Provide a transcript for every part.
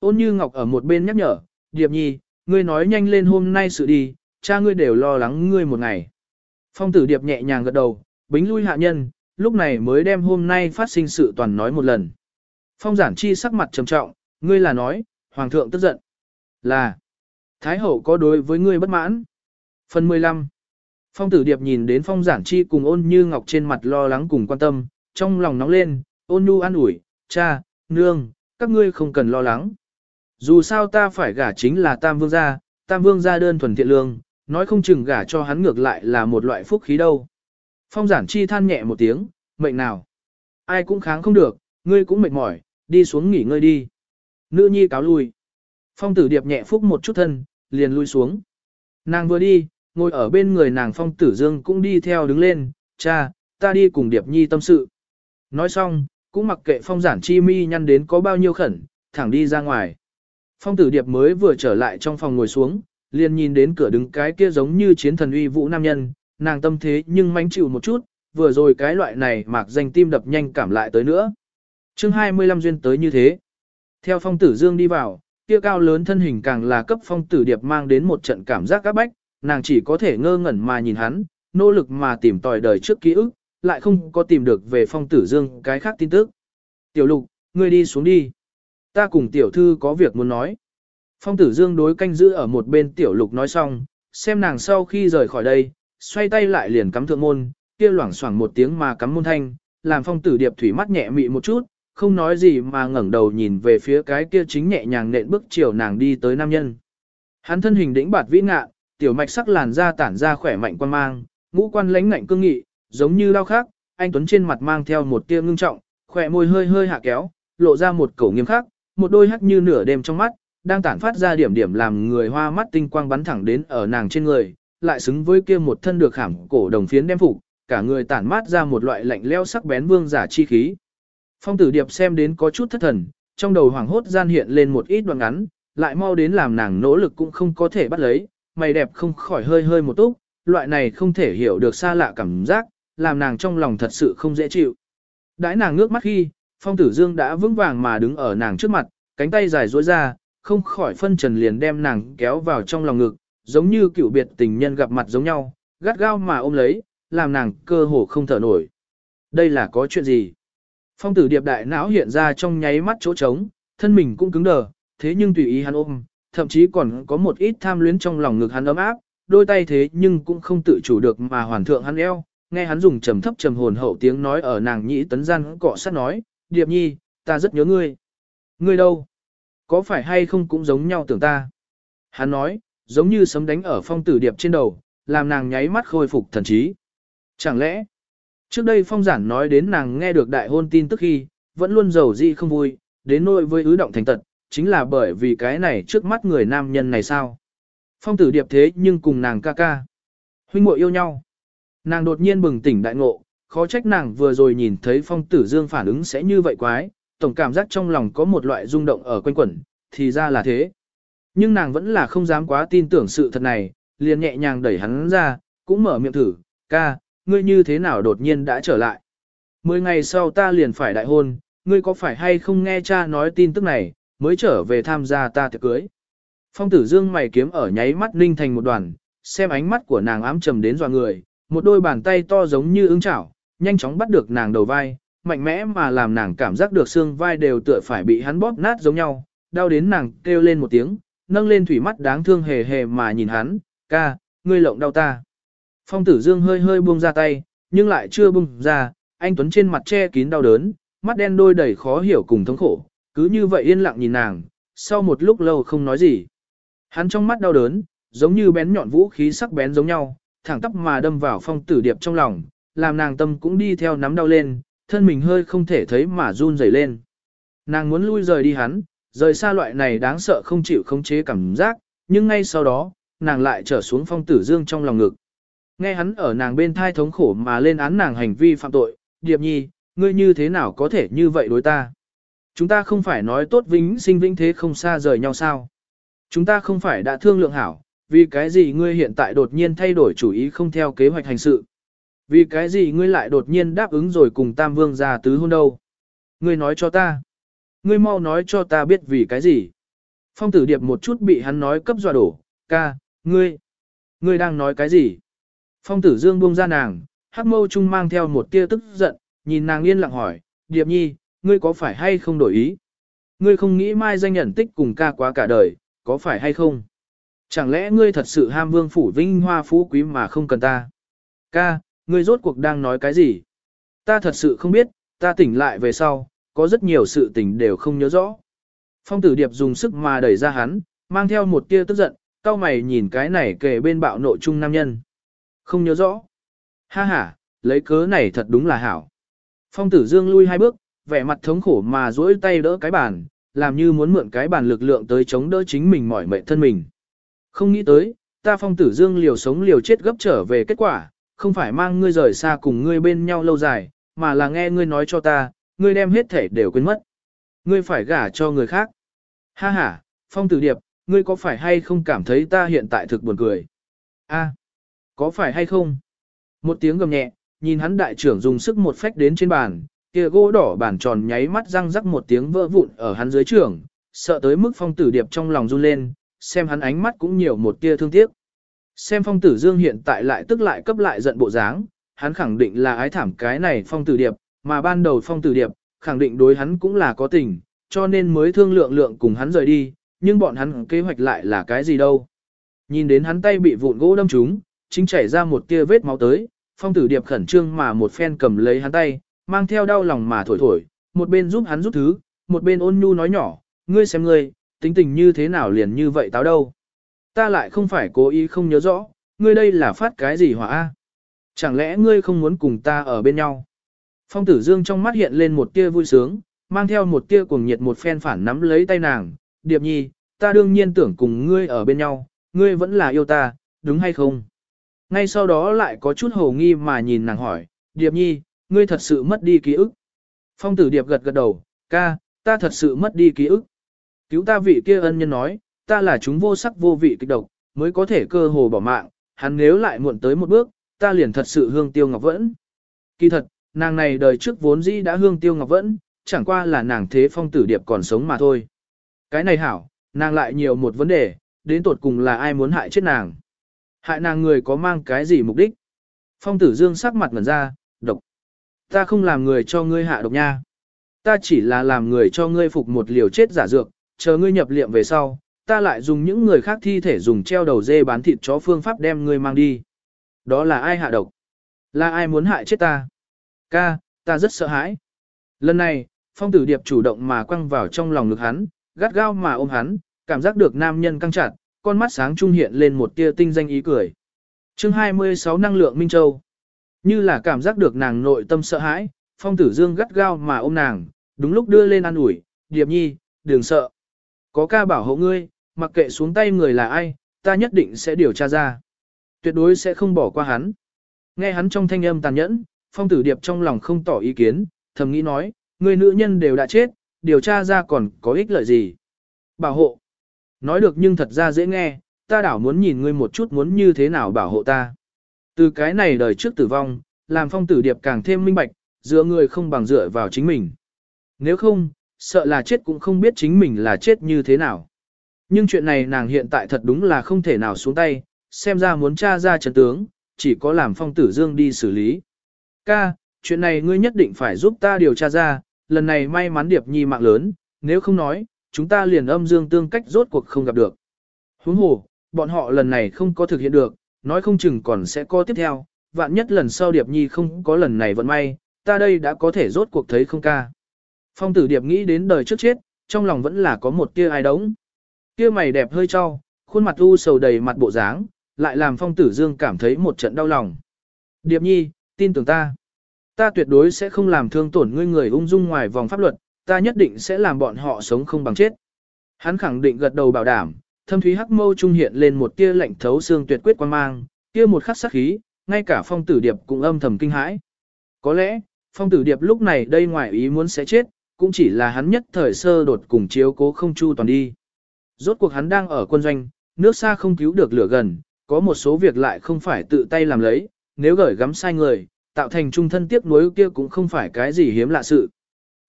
Ôn như Ngọc ở một bên nhắc nhở, Điệp Nhi, ngươi nói nhanh lên hôm nay sự đi, cha ngươi đều lo lắng ngươi một ngày. Phong tử Điệp nhẹ nhàng gật đầu, bính lui hạ nhân, lúc này mới đem hôm nay phát sinh sự toàn nói một lần. Phong giản chi sắc mặt trầm trọng, ngươi là nói, Hoàng thượng tức giận. Là, Thái hậu có đối với ngươi bất mãn. Phần 15 Phong tử điệp nhìn đến phong giản chi cùng ôn như ngọc trên mặt lo lắng cùng quan tâm, trong lòng nóng lên, ôn nhu an ủi, cha, nương, các ngươi không cần lo lắng. Dù sao ta phải gả chính là tam vương gia, tam vương gia đơn thuần thiện lương, nói không chừng gả cho hắn ngược lại là một loại phúc khí đâu. Phong giản chi than nhẹ một tiếng, mệnh nào. Ai cũng kháng không được, ngươi cũng mệt mỏi, đi xuống nghỉ ngơi đi. Nữ nhi cáo lui. Phong tử điệp nhẹ phúc một chút thân, liền lui xuống. Nàng vừa đi, ngồi ở bên người nàng phong tử dương cũng đi theo đứng lên, cha, ta đi cùng điệp nhi tâm sự. Nói xong, cũng mặc kệ phong giản chi mi nhăn đến có bao nhiêu khẩn, thẳng đi ra ngoài. Phong tử điệp mới vừa trở lại trong phòng ngồi xuống, liền nhìn đến cửa đứng cái kia giống như chiến thần uy vũ nam nhân, nàng tâm thế nhưng mánh chịu một chút, vừa rồi cái loại này mạc danh tim đập nhanh cảm lại tới nữa. chương 25 duyên tới như thế. Theo phong tử dương đi vào, kia cao lớn thân hình càng là cấp phong tử điệp mang đến một trận cảm giác các bách, nàng chỉ có thể ngơ ngẩn mà nhìn hắn, nỗ lực mà tìm tòi đời trước ký ức, lại không có tìm được về phong tử dương cái khác tin tức. Tiểu lục, ngươi đi xuống đi. Ta cùng tiểu thư có việc muốn nói. Phong tử dương đối canh giữ ở một bên tiểu lục nói xong, xem nàng sau khi rời khỏi đây, xoay tay lại liền cắm thượng môn, kia loảng xoảng một tiếng mà cắm môn thanh, làm phong tử điệp thủy mắt nhẹ mị một chút, không nói gì mà ngẩng đầu nhìn về phía cái kia chính nhẹ nhàng nện bước chiều nàng đi tới nam nhân. Hắn thân hình đĩnh bạt vĩ ngạ, tiểu mạch sắc làn da tản ra khỏe mạnh quan mang, ngũ quan lãnh ngạnh cương nghị, giống như lao khác, anh Tuấn trên mặt mang theo một tia ngưng trọng, khỏe môi hơi hơi hạ kéo, lộ ra một cổ nghiêm khắc, một đôi hắc như nửa đêm trong mắt, đang tản phát ra điểm điểm làm người hoa mắt tinh quang bắn thẳng đến ở nàng trên người, lại xứng với kia một thân được khảm cổ đồng phiến đem phục, cả người tản mát ra một loại lạnh leo sắc bén vương giả chi khí. Phong tử điệp xem đến có chút thất thần, trong đầu hoảng hốt gian hiện lên một ít đoạn ngắn, lại mau đến làm nàng nỗ lực cũng không có thể bắt lấy, mày đẹp không khỏi hơi hơi một túc, loại này không thể hiểu được xa lạ cảm giác, làm nàng trong lòng thật sự không dễ chịu. Đãi nàng ngước mắt khi, phong tử dương đã vững vàng mà đứng ở nàng trước mặt, cánh tay dài duỗi ra, không khỏi phân trần liền đem nàng kéo vào trong lòng ngực, giống như cựu biệt tình nhân gặp mặt giống nhau, gắt gao mà ôm lấy, làm nàng cơ hồ không thở nổi. Đây là có chuyện gì? Phong tử điệp đại não hiện ra trong nháy mắt chỗ trống, thân mình cũng cứng đờ, thế nhưng tùy ý hắn ôm, thậm chí còn có một ít tham luyến trong lòng ngực hắn ấm áp, đôi tay thế nhưng cũng không tự chủ được mà hoàn thượng hắn eo, nghe hắn dùng trầm thấp trầm hồn hậu tiếng nói ở nàng nhĩ tấn gian cọ sát nói, điệp nhi, ta rất nhớ ngươi. Ngươi đâu? Có phải hay không cũng giống nhau tưởng ta? Hắn nói, giống như sấm đánh ở phong tử điệp trên đầu, làm nàng nháy mắt khôi phục thần trí. Chẳng lẽ, Trước đây phong giản nói đến nàng nghe được đại hôn tin tức khi, vẫn luôn giàu dị không vui, đến nỗi với ứ động thành tật, chính là bởi vì cái này trước mắt người nam nhân này sao. Phong tử điệp thế nhưng cùng nàng ca ca. Huynh muội yêu nhau. Nàng đột nhiên bừng tỉnh đại ngộ, khó trách nàng vừa rồi nhìn thấy phong tử dương phản ứng sẽ như vậy quái, tổng cảm giác trong lòng có một loại rung động ở quanh quẩn, thì ra là thế. Nhưng nàng vẫn là không dám quá tin tưởng sự thật này, liền nhẹ nhàng đẩy hắn ra, cũng mở miệng thử, ca, ngươi như thế nào đột nhiên đã trở lại. Mười ngày sau ta liền phải đại hôn, ngươi có phải hay không nghe cha nói tin tức này, mới trở về tham gia ta tiệc cưới. Phong tử dương mày kiếm ở nháy mắt ninh thành một đoàn, xem ánh mắt của nàng ám trầm đến dọa người, một đôi bàn tay to giống như ứng chảo, nhanh chóng bắt được nàng đầu vai, mạnh mẽ mà làm nàng cảm giác được xương vai đều tựa phải bị hắn bóp nát giống nhau, đau đến nàng kêu lên một tiếng, nâng lên thủy mắt đáng thương hề hề mà nhìn hắn, ca, ngươi lộng đau ta. Phong tử dương hơi hơi buông ra tay, nhưng lại chưa buông ra, anh Tuấn trên mặt che kín đau đớn, mắt đen đôi đầy khó hiểu cùng thống khổ, cứ như vậy yên lặng nhìn nàng, sau một lúc lâu không nói gì. Hắn trong mắt đau đớn, giống như bén nhọn vũ khí sắc bén giống nhau, thẳng tắp mà đâm vào phong tử điệp trong lòng, làm nàng tâm cũng đi theo nắm đau lên, thân mình hơi không thể thấy mà run rẩy lên. Nàng muốn lui rời đi hắn, rời xa loại này đáng sợ không chịu khống chế cảm giác, nhưng ngay sau đó, nàng lại trở xuống phong tử dương trong lòng ngực. Nghe hắn ở nàng bên thai thống khổ mà lên án nàng hành vi phạm tội, Điệp Nhi, ngươi như thế nào có thể như vậy đối ta? Chúng ta không phải nói tốt vĩnh sinh vĩnh thế không xa rời nhau sao? Chúng ta không phải đã thương lượng hảo, vì cái gì ngươi hiện tại đột nhiên thay đổi chủ ý không theo kế hoạch hành sự? Vì cái gì ngươi lại đột nhiên đáp ứng rồi cùng Tam Vương ra tứ hôn đâu? Ngươi nói cho ta. Ngươi mau nói cho ta biết vì cái gì. Phong tử điệp một chút bị hắn nói cấp dọa đổ, ca, ngươi, ngươi đang nói cái gì? Phong tử dương buông ra nàng, hắc mâu trung mang theo một tia tức giận, nhìn nàng yên lặng hỏi, điệp nhi, ngươi có phải hay không đổi ý? Ngươi không nghĩ mai danh nhận tích cùng ca quá cả đời, có phải hay không? Chẳng lẽ ngươi thật sự ham vương phủ vinh hoa phú quý mà không cần ta? Ca, ngươi rốt cuộc đang nói cái gì? Ta thật sự không biết, ta tỉnh lại về sau, có rất nhiều sự tình đều không nhớ rõ. Phong tử điệp dùng sức mà đẩy ra hắn, mang theo một tia tức giận, cao mày nhìn cái này kề bên bạo nộ trung nam nhân. Không nhớ rõ. Ha ha, lấy cớ này thật đúng là hảo. Phong tử dương lui hai bước, vẻ mặt thống khổ mà duỗi tay đỡ cái bàn, làm như muốn mượn cái bàn lực lượng tới chống đỡ chính mình mỏi mệt thân mình. Không nghĩ tới, ta phong tử dương liều sống liều chết gấp trở về kết quả, không phải mang ngươi rời xa cùng ngươi bên nhau lâu dài, mà là nghe ngươi nói cho ta, ngươi đem hết thể đều quên mất. Ngươi phải gả cho người khác. Ha ha, phong tử điệp, ngươi có phải hay không cảm thấy ta hiện tại thực buồn cười? A, có phải hay không? Một tiếng gầm nhẹ, nhìn hắn đại trưởng dùng sức một phách đến trên bàn, kia gỗ đỏ bàn tròn nháy mắt răng rắc một tiếng vỡ vụn ở hắn dưới trưởng, sợ tới mức phong tử điệp trong lòng run lên, xem hắn ánh mắt cũng nhiều một tia thương tiếc. Xem phong tử dương hiện tại lại tức lại cấp lại giận bộ dáng, hắn khẳng định là ái thảm cái này phong tử điệp, mà ban đầu phong tử điệp, khẳng định đối hắn cũng là có tình, cho nên mới thương lượng lượng cùng hắn rời đi, nhưng bọn hắn kế hoạch lại là cái gì đâu. Nhìn đến hắn tay bị vụn gỗ đâm trúng, chính chảy ra một tia vết máu tới, phong tử điệp khẩn trương mà một phen cầm lấy hắn tay, mang theo đau lòng mà thổi thổi, một bên giúp hắn rút thứ, một bên ôn nhu nói nhỏ, ngươi xem ngươi, tính tình như thế nào liền như vậy táo đâu. Ta lại không phải cố ý không nhớ rõ, ngươi đây là phát cái gì hỏa a? Chẳng lẽ ngươi không muốn cùng ta ở bên nhau? Phong tử dương trong mắt hiện lên một tia vui sướng, mang theo một tia cuồng nhiệt một phen phản nắm lấy tay nàng, điệp nhi, ta đương nhiên tưởng cùng ngươi ở bên nhau, ngươi vẫn là yêu ta, đúng hay không? Ngay sau đó lại có chút hồ nghi mà nhìn nàng hỏi, điệp nhi, ngươi thật sự mất đi ký ức. Phong tử điệp gật gật đầu, ca, ta thật sự mất đi ký ức. Cứu ta vị kia ân nhân nói, ta là chúng vô sắc vô vị kịch độc, mới có thể cơ hồ bỏ mạng, hắn nếu lại muộn tới một bước, ta liền thật sự hương tiêu ngọc vẫn. Kỳ thật, nàng này đời trước vốn dĩ đã hương tiêu ngọc vẫn, chẳng qua là nàng thế phong tử điệp còn sống mà thôi. Cái này hảo, nàng lại nhiều một vấn đề, đến tột cùng là ai muốn hại chết nàng. Hại nàng người có mang cái gì mục đích. Phong tử dương sắc mặt ngẩn ra, độc. Ta không làm người cho ngươi hạ độc nha. Ta chỉ là làm người cho ngươi phục một liều chết giả dược, chờ ngươi nhập liệm về sau, ta lại dùng những người khác thi thể dùng treo đầu dê bán thịt chó phương pháp đem ngươi mang đi. Đó là ai hạ độc? Là ai muốn hại chết ta? Ca, ta rất sợ hãi. Lần này, phong tử điệp chủ động mà quăng vào trong lòng ngực hắn, gắt gao mà ôm hắn, cảm giác được nam nhân căng chặt, con mắt sáng trung hiện lên một tia tinh danh ý cười. chương 26 năng lượng Minh Châu. Như là cảm giác được nàng nội tâm sợ hãi, phong tử dương gắt gao mà ôm nàng, đúng lúc đưa lên an ủi, điệp nhi, đừng sợ. Có ca bảo hộ ngươi, mặc kệ xuống tay người là ai, ta nhất định sẽ điều tra ra. Tuyệt đối sẽ không bỏ qua hắn. Nghe hắn trong thanh âm tàn nhẫn, phong tử điệp trong lòng không tỏ ý kiến, thầm nghĩ nói, người nữ nhân đều đã chết, điều tra ra còn có ích lợi gì. Bảo hộ. Nói được nhưng thật ra dễ nghe, ta đảo muốn nhìn ngươi một chút muốn như thế nào bảo hộ ta. Từ cái này đời trước tử vong, làm phong tử điệp càng thêm minh bạch, dựa người không bằng dựa vào chính mình. Nếu không, sợ là chết cũng không biết chính mình là chết như thế nào. Nhưng chuyện này nàng hiện tại thật đúng là không thể nào xuống tay, xem ra muốn tra ra trận tướng, chỉ có làm phong tử dương đi xử lý. Ca, chuyện này ngươi nhất định phải giúp ta điều tra ra, lần này may mắn Điệp Nhi mạng lớn, nếu không nói, chúng ta liền âm dương tương cách rốt cuộc không gặp được. Huống hồ, bọn họ lần này không có thực hiện được, nói không chừng còn sẽ có tiếp theo, vạn nhất lần sau Điệp Nhi không có lần này vẫn may, ta đây đã có thể rốt cuộc thấy không ca. Phong tử Điệp nghĩ đến đời trước chết, trong lòng vẫn là có một tia ai đống. Kia mày đẹp hơi cho, khuôn mặt u sầu đầy mặt bộ dáng, lại làm phong tử dương cảm thấy một trận đau lòng. Điệp Nhi, tin tưởng ta. Ta tuyệt đối sẽ không làm thương tổn ngươi người ung dung ngoài vòng pháp luật, ta nhất định sẽ làm bọn họ sống không bằng chết. Hắn khẳng định gật đầu bảo đảm, thâm thúy hắc mâu trung hiện lên một tia lạnh thấu xương tuyệt quyết quan mang, kia một khắc sắc khí, ngay cả phong tử điệp cũng âm thầm kinh hãi. Có lẽ, phong tử điệp lúc này đây ngoài ý muốn sẽ chết, cũng chỉ là hắn nhất thời sơ đột cùng chiếu cố không chu toàn đi. Rốt cuộc hắn đang ở quân doanh, nước xa không cứu được lửa gần, có một số việc lại không phải tự tay làm lấy, nếu gửi gắm sai người, tạo thành trung thân tiếc nuối kia cũng không phải cái gì hiếm lạ sự.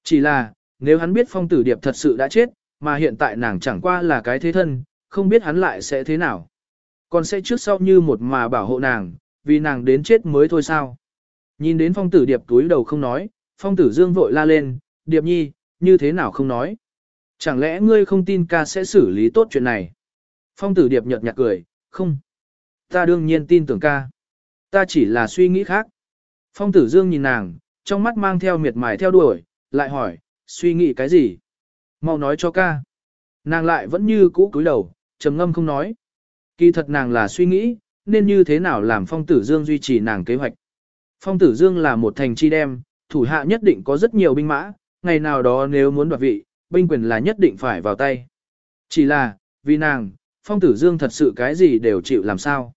Chỉ là, nếu hắn biết phong tử điệp thật sự đã chết, mà hiện tại nàng chẳng qua là cái thế thân, không biết hắn lại sẽ thế nào. Còn sẽ trước sau như một mà bảo hộ nàng, vì nàng đến chết mới thôi sao. Nhìn đến phong tử điệp túi đầu không nói, phong tử dương vội la lên, điệp nhi, như thế nào không nói. Chẳng lẽ ngươi không tin ca sẽ xử lý tốt chuyện này? Phong tử điệp nhợt nhạt cười, không. Ta đương nhiên tin tưởng ca. Ta chỉ là suy nghĩ khác. Phong tử dương nhìn nàng, trong mắt mang theo miệt mài theo đuổi, lại hỏi, suy nghĩ cái gì? Mau nói cho ca. Nàng lại vẫn như cũ cúi đầu, trầm ngâm không nói. Kỳ thật nàng là suy nghĩ, nên như thế nào làm phong tử dương duy trì nàng kế hoạch. Phong tử dương là một thành chi đem, thủ hạ nhất định có rất nhiều binh mã, ngày nào đó nếu muốn đoạt vị, binh quyền là nhất định phải vào tay. Chỉ là, vì nàng, phong tử dương thật sự cái gì đều chịu làm sao.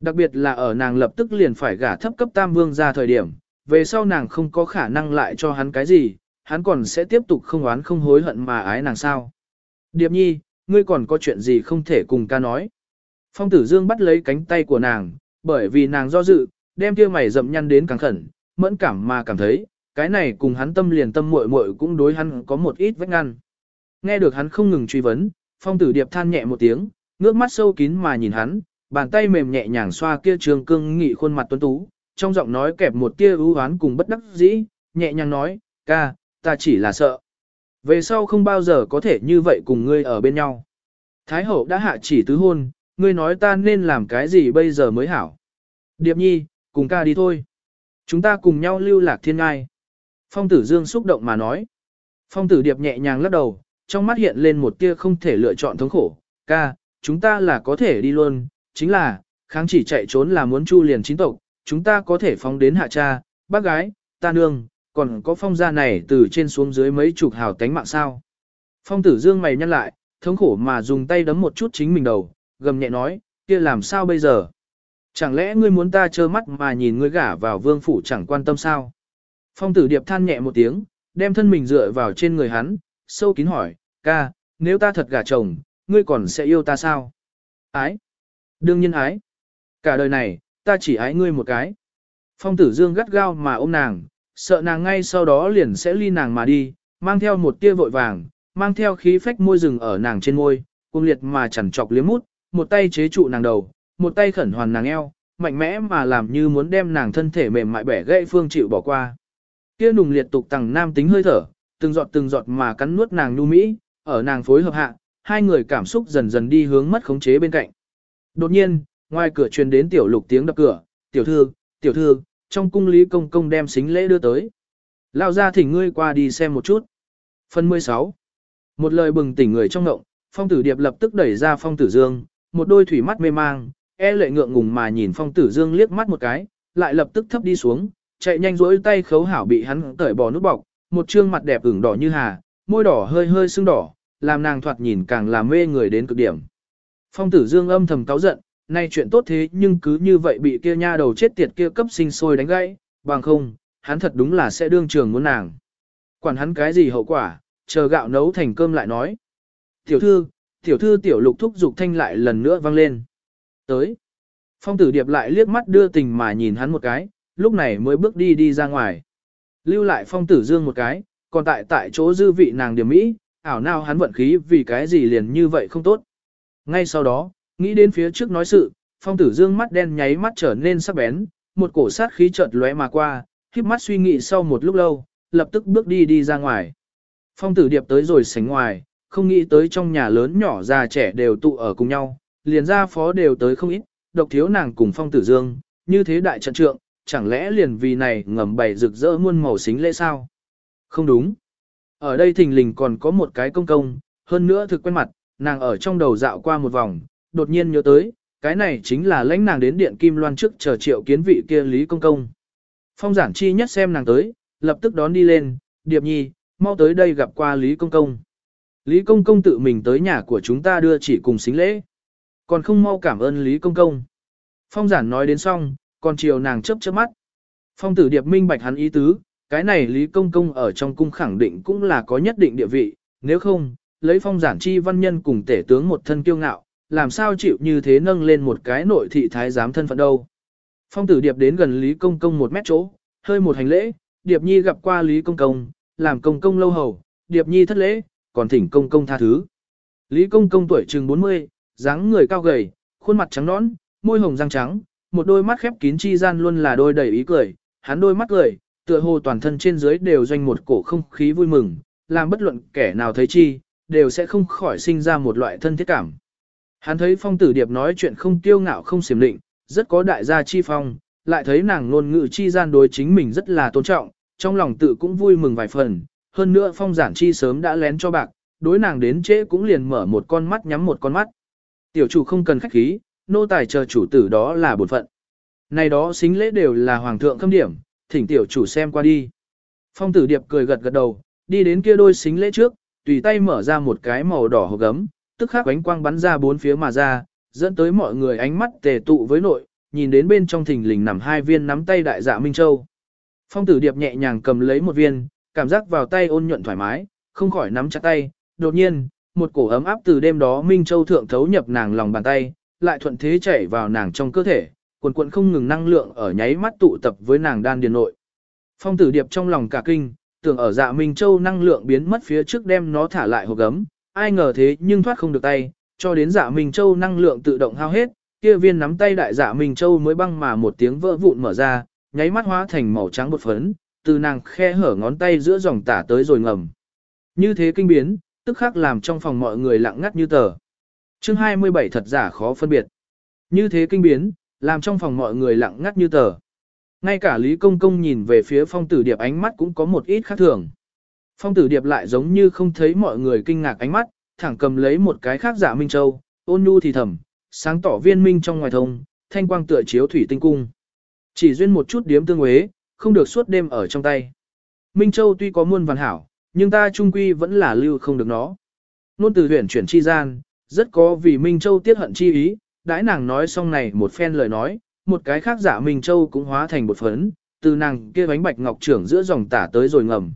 Đặc biệt là ở nàng lập tức liền phải gả thấp cấp tam vương ra thời điểm, về sau nàng không có khả năng lại cho hắn cái gì, hắn còn sẽ tiếp tục không oán không hối hận mà ái nàng sao. Điệp nhi, ngươi còn có chuyện gì không thể cùng ca nói. Phong tử dương bắt lấy cánh tay của nàng, bởi vì nàng do dự, đem kia mày rậm nhăn đến càng khẩn, mẫn cảm mà cảm thấy, cái này cùng hắn tâm liền tâm muội muội cũng đối hắn có một ít vách ngăn. Nghe được hắn không ngừng truy vấn, phong tử điệp than nhẹ một tiếng, ngước mắt sâu kín mà nhìn hắn, bàn tay mềm nhẹ nhàng xoa kia trường cương nghị khuôn mặt tuấn tú, trong giọng nói kẹp một tia ưu oán cùng bất đắc dĩ, nhẹ nhàng nói, ca, ta chỉ là sợ. Về sau không bao giờ có thể như vậy cùng ngươi ở bên nhau. Thái hậu đã hạ chỉ tứ hôn, ngươi nói ta nên làm cái gì bây giờ mới hảo. Điệp nhi, cùng ca đi thôi. Chúng ta cùng nhau lưu lạc thiên ngai. Phong tử dương xúc động mà nói. Phong tử điệp nhẹ nhàng lắc đầu, trong mắt hiện lên một tia không thể lựa chọn thống khổ. Ca, chúng ta là có thể đi luôn, chính là, kháng chỉ chạy trốn là muốn chu liền chính tộc, chúng ta có thể phóng đến hạ cha, bác gái, ta nương, còn có phong gia này từ trên xuống dưới mấy chục hào tánh mạng sao. Phong tử dương mày nhăn lại, thống khổ mà dùng tay đấm một chút chính mình đầu, gầm nhẹ nói, kia làm sao bây giờ? Chẳng lẽ ngươi muốn ta trơ mắt mà nhìn ngươi gả vào vương phủ chẳng quan tâm sao? Phong tử điệp than nhẹ một tiếng, đem thân mình dựa vào trên người hắn, sâu kín hỏi, ca, nếu ta thật gả chồng, ngươi còn sẽ yêu ta sao? Ái. Đương nhiên ái. Cả đời này, ta chỉ ái ngươi một cái. Phong tử dương gắt gao mà ôm nàng, sợ nàng ngay sau đó liền sẽ ly nàng mà đi, mang theo một tia vội vàng, mang theo khí phách môi rừng ở nàng trên môi, cung liệt mà chẳng chọc liếm mút, một tay chế trụ nàng đầu, một tay khẩn hoàn nàng eo, mạnh mẽ mà làm như muốn đem nàng thân thể mềm mại bẻ gãy phương chịu bỏ qua. Kia nùng liệt tục tầng nam tính hơi thở, từng giọt từng giọt mà cắn nuốt nàng nhu mỹ, ở nàng phối hợp hạ, hai người cảm xúc dần dần đi hướng mất khống chế bên cạnh. Đột nhiên, ngoài cửa truyền đến tiểu lục tiếng đập cửa, tiểu thư, tiểu thư, trong cung lý công công đem xính lễ đưa tới. Lao ra thỉnh ngươi qua đi xem một chút. Phần 16 Một lời bừng tỉnh người trong ngộng, phong tử điệp lập tức đẩy ra phong tử dương, một đôi thủy mắt mê mang, e lệ ngượng ngùng mà nhìn phong tử dương liếc mắt một cái, lại lập tức thấp đi xuống, chạy nhanh rỗi tay khấu hảo bị hắn tởi bỏ nút bọc, một trương mặt đẹp ửng đỏ như hà, môi đỏ hơi hơi sưng đỏ, làm nàng thoạt nhìn càng làm mê người đến cực điểm. Phong tử dương âm thầm cáu giận, nay chuyện tốt thế nhưng cứ như vậy bị kia nha đầu chết tiệt kia cấp sinh sôi đánh gãy, bằng không, hắn thật đúng là sẽ đương trường muốn nàng. Quản hắn cái gì hậu quả, chờ gạo nấu thành cơm lại nói. Tiểu thư, tiểu thư tiểu lục thúc dục thanh lại lần nữa vang lên. Tới. Phong tử điệp lại liếc mắt đưa tình mà nhìn hắn một cái, lúc này mới bước đi đi ra ngoài. Lưu lại phong tử dương một cái, còn tại tại chỗ dư vị nàng điểm mỹ, ảo nào hắn vận khí vì cái gì liền như vậy không tốt. Ngay sau đó, nghĩ đến phía trước nói sự, phong tử dương mắt đen nháy mắt trở nên sắc bén, một cổ sát khí chợt lóe mà qua, khiếp mắt suy nghĩ sau một lúc lâu, lập tức bước đi đi ra ngoài. Phong tử điệp tới rồi sánh ngoài, không nghĩ tới trong nhà lớn nhỏ già trẻ đều tụ ở cùng nhau, liền ra phó đều tới không ít, độc thiếu nàng cùng phong tử dương, như thế đại trận trượng, chẳng lẽ liền vì này ngầm bày rực rỡ muôn màu xính lễ sao? Không đúng. Ở đây thình lình còn có một cái công công, hơn nữa thực quen mặt, nàng ở trong đầu dạo qua một vòng, đột nhiên nhớ tới, cái này chính là lãnh nàng đến điện Kim Loan trước chờ triệu kiến vị kia Lý Công Công. Phong giản chi nhất xem nàng tới, lập tức đón đi lên, Điệp Nhi, mau tới đây gặp qua Lý Công Công. Lý Công Công tự mình tới nhà của chúng ta đưa chỉ cùng xính lễ. Còn không mau cảm ơn Lý Công Công. Phong giản nói đến xong, còn chiều nàng chớp chớp mắt. Phong tử điệp minh bạch hắn ý tứ, cái này Lý Công Công ở trong cung khẳng định cũng là có nhất định địa vị, nếu không, lấy phong giản chi văn nhân cùng tể tướng một thân kiêu ngạo, làm sao chịu như thế nâng lên một cái nội thị thái giám thân phận đâu. Phong tử điệp đến gần Lý Công Công một mét chỗ, hơi một hành lễ, điệp nhi gặp qua Lý Công Công, làm công công lâu hầu, điệp nhi thất lễ, còn thỉnh công công tha thứ. Lý công công tuổi chừng 40, dáng người cao gầy, khuôn mặt trắng nõn, môi hồng răng trắng, một đôi mắt khép kín chi gian luôn là đôi đầy ý cười, hắn đôi mắt cười, tựa hồ toàn thân trên dưới đều doanh một cổ không khí vui mừng, làm bất luận kẻ nào thấy chi, đều sẽ không khỏi sinh ra một loại thân thiết cảm. Hắn thấy phong tử điệp nói chuyện không tiêu ngạo không xiểm định, rất có đại gia chi phong, lại thấy nàng ngôn ngữ chi gian đối chính mình rất là tôn trọng, trong lòng tự cũng vui mừng vài phần, hơn nữa phong giản chi sớm đã lén cho bạc, đối nàng đến trễ cũng liền mở một con mắt nhắm một con mắt. Tiểu chủ không cần khách khí, nô tài chờ chủ tử đó là bổn phận. Này đó xính lễ đều là hoàng thượng khâm điểm, thỉnh tiểu chủ xem qua đi. Phong tử điệp cười gật gật đầu, đi đến kia đôi xính lễ trước, tùy tay mở ra một cái màu đỏ hộp gấm, tức khắc ánh quang bắn ra bốn phía mà ra, dẫn tới mọi người ánh mắt tề tụ với nội, nhìn đến bên trong thình lình nằm hai viên nắm tay đại dạ Minh Châu. Phong tử điệp nhẹ nhàng cầm lấy một viên, cảm giác vào tay ôn nhuận thoải mái, không khỏi nắm chặt tay, đột nhiên, một cổ ấm áp từ đêm đó Minh Châu thượng thấu nhập nàng lòng bàn tay, lại thuận thế chảy vào nàng trong cơ thể, cuồn cuộn không ngừng năng lượng ở nháy mắt tụ tập với nàng đan điền nội. Phong tử điệp trong lòng cả kinh, tưởng ở dạ Minh Châu năng lượng biến mất phía trước đem nó thả lại hộp gấm, ai ngờ thế nhưng thoát không được tay, cho đến dạ Minh Châu năng lượng tự động hao hết, kia viên nắm tay đại dạ Minh Châu mới băng mà một tiếng vỡ vụn mở ra, nháy mắt hóa thành màu trắng bột phấn, từ nàng khe hở ngón tay giữa dòng tả tới rồi ngầm. Như thế kinh biến, tức khắc làm trong phòng mọi người lặng ngắt như tờ. Chương 27 thật giả khó phân biệt. Như thế kinh biến, làm trong phòng mọi người lặng ngắt như tờ. Ngay cả Lý Công Công nhìn về phía phong tử điệp ánh mắt cũng có một ít khác thường. Phong tử điệp lại giống như không thấy mọi người kinh ngạc ánh mắt, thẳng cầm lấy một cái khác giả Minh Châu, ôn nhu thì thầm, sáng tỏ viên minh trong ngoài thông, thanh quang tựa chiếu thủy tinh cung. Chỉ duyên một chút điếm tương huế, không được suốt đêm ở trong tay. Minh Châu tuy có muôn văn hảo, nhưng ta trung quy vẫn là lưu không được nó. Nôn từ huyền chuyển chi gian, rất có vì Minh Châu tiết hận chi ý, đãi nàng nói xong này một phen lời nói, một cái khác giả Minh Châu cũng hóa thành một phấn, từ nàng kia bánh bạch ngọc trưởng giữa dòng tả tới rồi ngầm.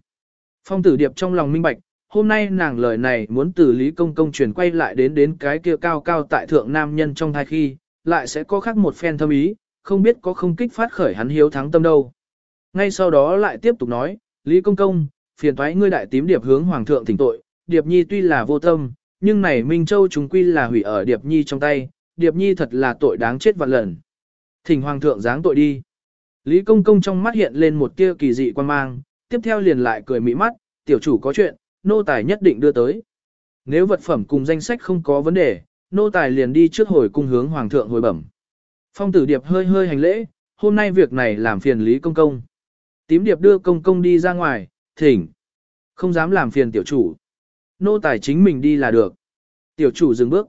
Phong tử điệp trong lòng minh bạch, hôm nay nàng lời này muốn từ Lý Công Công truyền quay lại đến đến cái kia cao cao tại thượng nam nhân trong thai khi, lại sẽ có khác một phen thâm ý, không biết có không kích phát khởi hắn hiếu thắng tâm đâu. Ngay sau đó lại tiếp tục nói, Lý Công Công, phiền thoái ngươi đại tím điệp hướng hoàng thượng thỉnh tội, điệp nhi tuy là vô tâm, nhưng này Minh Châu chúng quy là hủy ở điệp nhi trong tay, điệp nhi thật là tội đáng chết vạn lần. Thỉnh hoàng thượng giáng tội đi. Lý Công Công trong mắt hiện lên một tia kỳ dị quan mang, tiếp theo liền lại cười mỹ mắt, tiểu chủ có chuyện, nô tài nhất định đưa tới. Nếu vật phẩm cùng danh sách không có vấn đề, nô tài liền đi trước hồi cung hướng hoàng thượng hồi bẩm. Phong tử điệp hơi hơi hành lễ, hôm nay việc này làm phiền Lý Công Công. Tím điệp đưa công công đi ra ngoài, thỉnh. Không dám làm phiền tiểu chủ. Nô tài chính mình đi là được. Tiểu chủ dừng bước.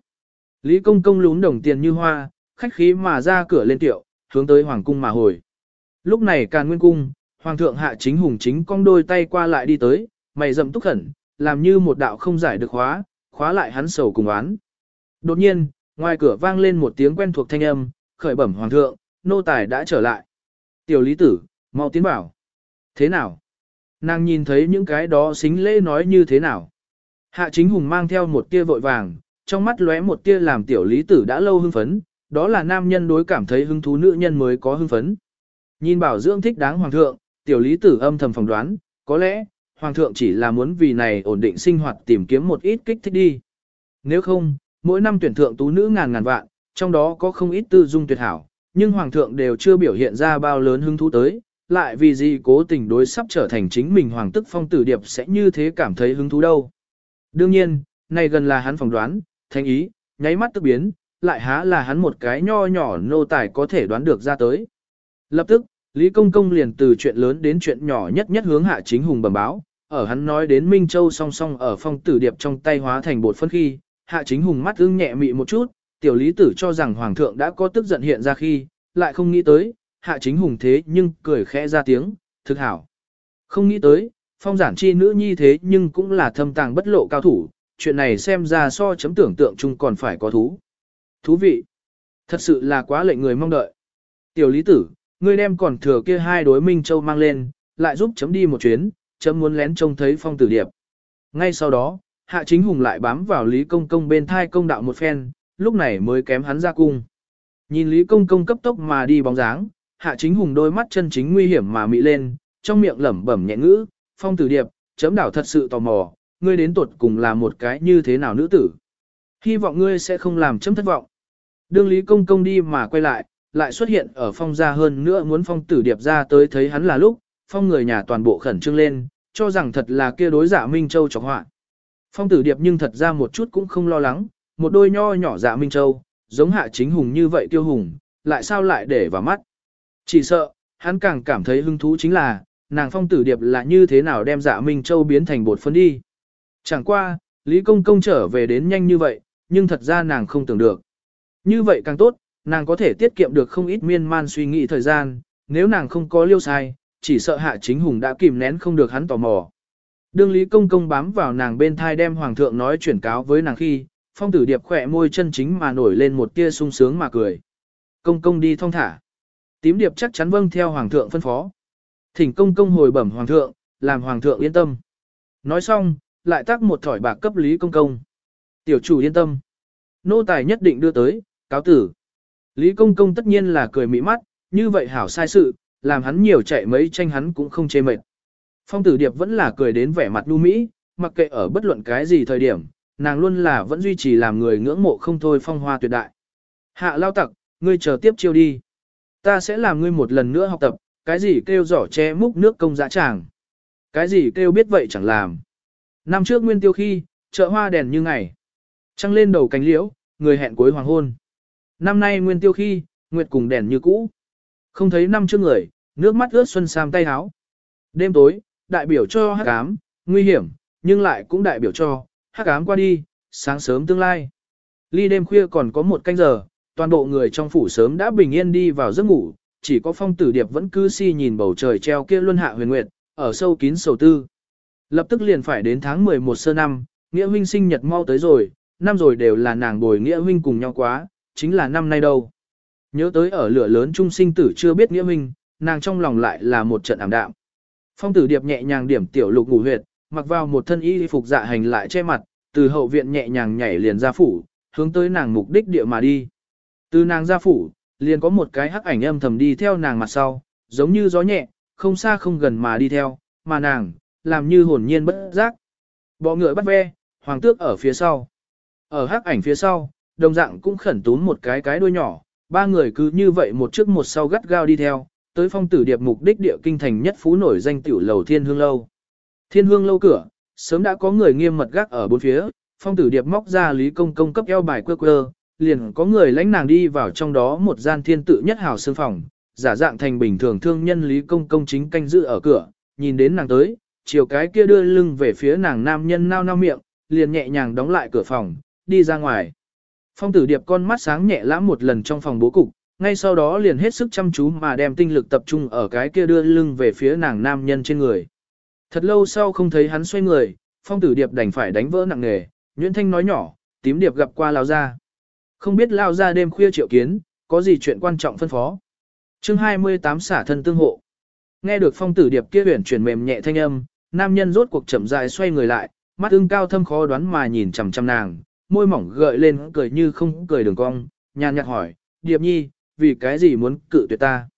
Lý công công lún đồng tiền như hoa, khách khí mà ra cửa lên tiểu, hướng tới hoàng cung mà hồi. Lúc này càn nguyên cung, hoàng thượng hạ chính hùng chính cong đôi tay qua lại đi tới, mày rậm túc khẩn, làm như một đạo không giải được khóa, khóa lại hắn sầu cùng oán. Đột nhiên, ngoài cửa vang lên một tiếng quen thuộc thanh âm, khởi bẩm hoàng thượng, nô tài đã trở lại. Tiểu lý tử, mau tiến bảo. Thế nào? Nàng nhìn thấy những cái đó xính lễ nói như thế nào? Hạ chính hùng mang theo một tia vội vàng, trong mắt lóe một tia làm tiểu lý tử đã lâu hưng phấn, đó là nam nhân đối cảm thấy hứng thú nữ nhân mới có hưng phấn. Nhìn bảo dưỡng thích đáng hoàng thượng, tiểu lý tử âm thầm phỏng đoán, có lẽ, hoàng thượng chỉ là muốn vì này ổn định sinh hoạt tìm kiếm một ít kích thích đi. Nếu không, mỗi năm tuyển thượng tú nữ ngàn ngàn vạn, trong đó có không ít tư dung tuyệt hảo, nhưng hoàng thượng đều chưa biểu hiện ra bao lớn hứng thú tới, lại vì gì cố tình đối sắp trở thành chính mình hoàng tức phong tử điệp sẽ như thế cảm thấy hứng thú đâu. Đương nhiên, này gần là hắn phỏng đoán, thanh ý, nháy mắt tức biến, lại há là hắn một cái nho nhỏ nô tài có thể đoán được ra tới. Lập tức, Lý Công Công liền từ chuyện lớn đến chuyện nhỏ nhất nhất hướng hạ chính hùng bẩm báo, ở hắn nói đến Minh Châu song song ở phong tử điệp trong tay hóa thành bột phân khi, hạ chính hùng mắt ưng nhẹ mị một chút, tiểu lý tử cho rằng hoàng thượng đã có tức giận hiện ra khi, lại không nghĩ tới, hạ chính hùng thế nhưng cười khẽ ra tiếng, thực hảo. Không nghĩ tới, phong giản chi nữ nhi thế nhưng cũng là thâm tàng bất lộ cao thủ, chuyện này xem ra so chấm tưởng tượng chung còn phải có thú. Thú vị. Thật sự là quá lệnh người mong đợi. Tiểu lý tử, ngươi đem còn thừa kia hai đối minh châu mang lên, lại giúp chấm đi một chuyến, chấm muốn lén trông thấy phong tử điệp. Ngay sau đó, hạ chính hùng lại bám vào lý công công bên thai công đạo một phen, lúc này mới kém hắn ra cung. Nhìn lý công công cấp tốc mà đi bóng dáng, hạ chính hùng đôi mắt chân chính nguy hiểm mà mị lên, trong miệng lẩm bẩm nhẹ ngữ, phong tử điệp, chấm đảo thật sự tò mò, ngươi đến tuột cùng là một cái như thế nào nữ tử. Hy vọng ngươi sẽ không làm chấm thất vọng. Đương Lý Công Công đi mà quay lại, lại xuất hiện ở phong gia hơn nữa muốn phong tử điệp ra tới thấy hắn là lúc, phong người nhà toàn bộ khẩn trương lên, cho rằng thật là kia đối giả Minh Châu chọc họa. Phong tử điệp nhưng thật ra một chút cũng không lo lắng, một đôi nho nhỏ dạ Minh Châu, giống hạ chính hùng như vậy tiêu hùng, lại sao lại để vào mắt. Chỉ sợ, hắn càng cảm thấy hứng thú chính là, nàng phong tử điệp là như thế nào đem dạ Minh Châu biến thành bột phân đi. Chẳng qua, Lý Công Công trở về đến nhanh như vậy, nhưng thật ra nàng không tưởng được. Như vậy càng tốt, nàng có thể tiết kiệm được không ít miên man suy nghĩ thời gian, nếu nàng không có liêu sai, chỉ sợ hạ chính hùng đã kìm nén không được hắn tò mò. Đương Lý Công Công bám vào nàng bên thai đem Hoàng thượng nói chuyển cáo với nàng khi, phong tử điệp khỏe môi chân chính mà nổi lên một tia sung sướng mà cười. Công công đi thong thả. Tím điệp chắc chắn vâng theo Hoàng thượng phân phó. Thỉnh công công hồi bẩm Hoàng thượng, làm Hoàng thượng yên tâm. Nói xong, lại tác một thỏi bạc cấp Lý Công Công. Tiểu chủ yên tâm. Nô tài nhất định đưa tới, cáo tử. Lý Công Công tất nhiên là cười mỹ mắt, như vậy hảo sai sự, làm hắn nhiều chạy mấy tranh hắn cũng không chê mệt. Phong tử điệp vẫn là cười đến vẻ mặt nu mỹ, mặc kệ ở bất luận cái gì thời điểm, nàng luôn là vẫn duy trì làm người ngưỡng mộ không thôi phong hoa tuyệt đại. Hạ lao tặc, ngươi chờ tiếp chiêu đi. Ta sẽ làm ngươi một lần nữa học tập, cái gì kêu giỏ che múc nước công dã tràng. Cái gì kêu biết vậy chẳng làm. Năm trước nguyên tiêu khi, chợ hoa đèn như ngày. Trăng lên đầu cánh liễu, người hẹn cuối hoàng hôn. Năm nay nguyên tiêu khi, nguyệt cùng đèn như cũ. Không thấy năm trước người, nước mắt ướt xuân sam tay háo. Đêm tối, đại biểu cho hắc ám, nguy hiểm, nhưng lại cũng đại biểu cho hắc ám qua đi, sáng sớm tương lai. Ly đêm khuya còn có một canh giờ, toàn bộ người trong phủ sớm đã bình yên đi vào giấc ngủ, chỉ có phong tử điệp vẫn cứ si nhìn bầu trời treo kia luân hạ huyền nguyệt, ở sâu kín sầu tư. Lập tức liền phải đến tháng 11 sơ năm, nghĩa huynh sinh nhật mau tới rồi, năm rồi đều là nàng bồi nghĩa huynh cùng nhau quá, chính là năm nay đâu. Nhớ tới ở lửa lớn trung sinh tử chưa biết nghĩa huynh, nàng trong lòng lại là một trận ảm đạm. Phong tử điệp nhẹ nhàng điểm tiểu lục ngủ huyệt, mặc vào một thân y phục dạ hành lại che mặt, từ hậu viện nhẹ nhàng nhảy liền ra phủ, hướng tới nàng mục đích địa mà đi. Từ nàng ra phủ, liền có một cái hắc ảnh âm thầm đi theo nàng mặt sau, giống như gió nhẹ, không xa không gần mà đi theo, mà nàng, làm như hồn nhiên bất giác. Bọ ngựa bắt ve, hoàng tước ở phía sau. Ở hắc ảnh phía sau, đồng dạng cũng khẩn tún một cái cái đuôi nhỏ, ba người cứ như vậy một trước một sau gắt gao đi theo, tới phong tử điệp mục đích địa kinh thành nhất phú nổi danh tiểu lầu thiên hương lâu. Thiên hương lâu cửa, sớm đã có người nghiêm mật gác ở bốn phía, phong tử điệp móc ra lý công công cấp eo bài quơ quơ, liền có người lãnh nàng đi vào trong đó một gian thiên tự nhất hào sương phòng, giả dạng thành bình thường thương nhân lý công công chính canh giữ ở cửa, nhìn đến nàng tới, chiều cái kia đưa lưng về phía nàng nam nhân nao nao miệng, liền nhẹ nhàng đóng lại cửa phòng, đi ra ngoài. Phong tử điệp con mắt sáng nhẹ lãm một lần trong phòng bố cục, ngay sau đó liền hết sức chăm chú mà đem tinh lực tập trung ở cái kia đưa lưng về phía nàng nam nhân trên người. Thật lâu sau không thấy hắn xoay người, phong tử điệp đành phải đánh vỡ nặng nề, Nguyễn Thanh nói nhỏ, tím điệp gặp qua lao ra. Không biết lao ra đêm khuya triệu kiến, có gì chuyện quan trọng phân phó. chương 28 xả thân tương hộ. Nghe được phong tử điệp kia huyển chuyển mềm nhẹ thanh âm, nam nhân rốt cuộc chậm rãi xoay người lại, mắt ưng cao thâm khó đoán mà nhìn chằm chằm nàng, môi mỏng gợi lên cười như không cười đường cong, nhàn nhạt hỏi, điệp nhi, vì cái gì muốn cự tuyệt ta?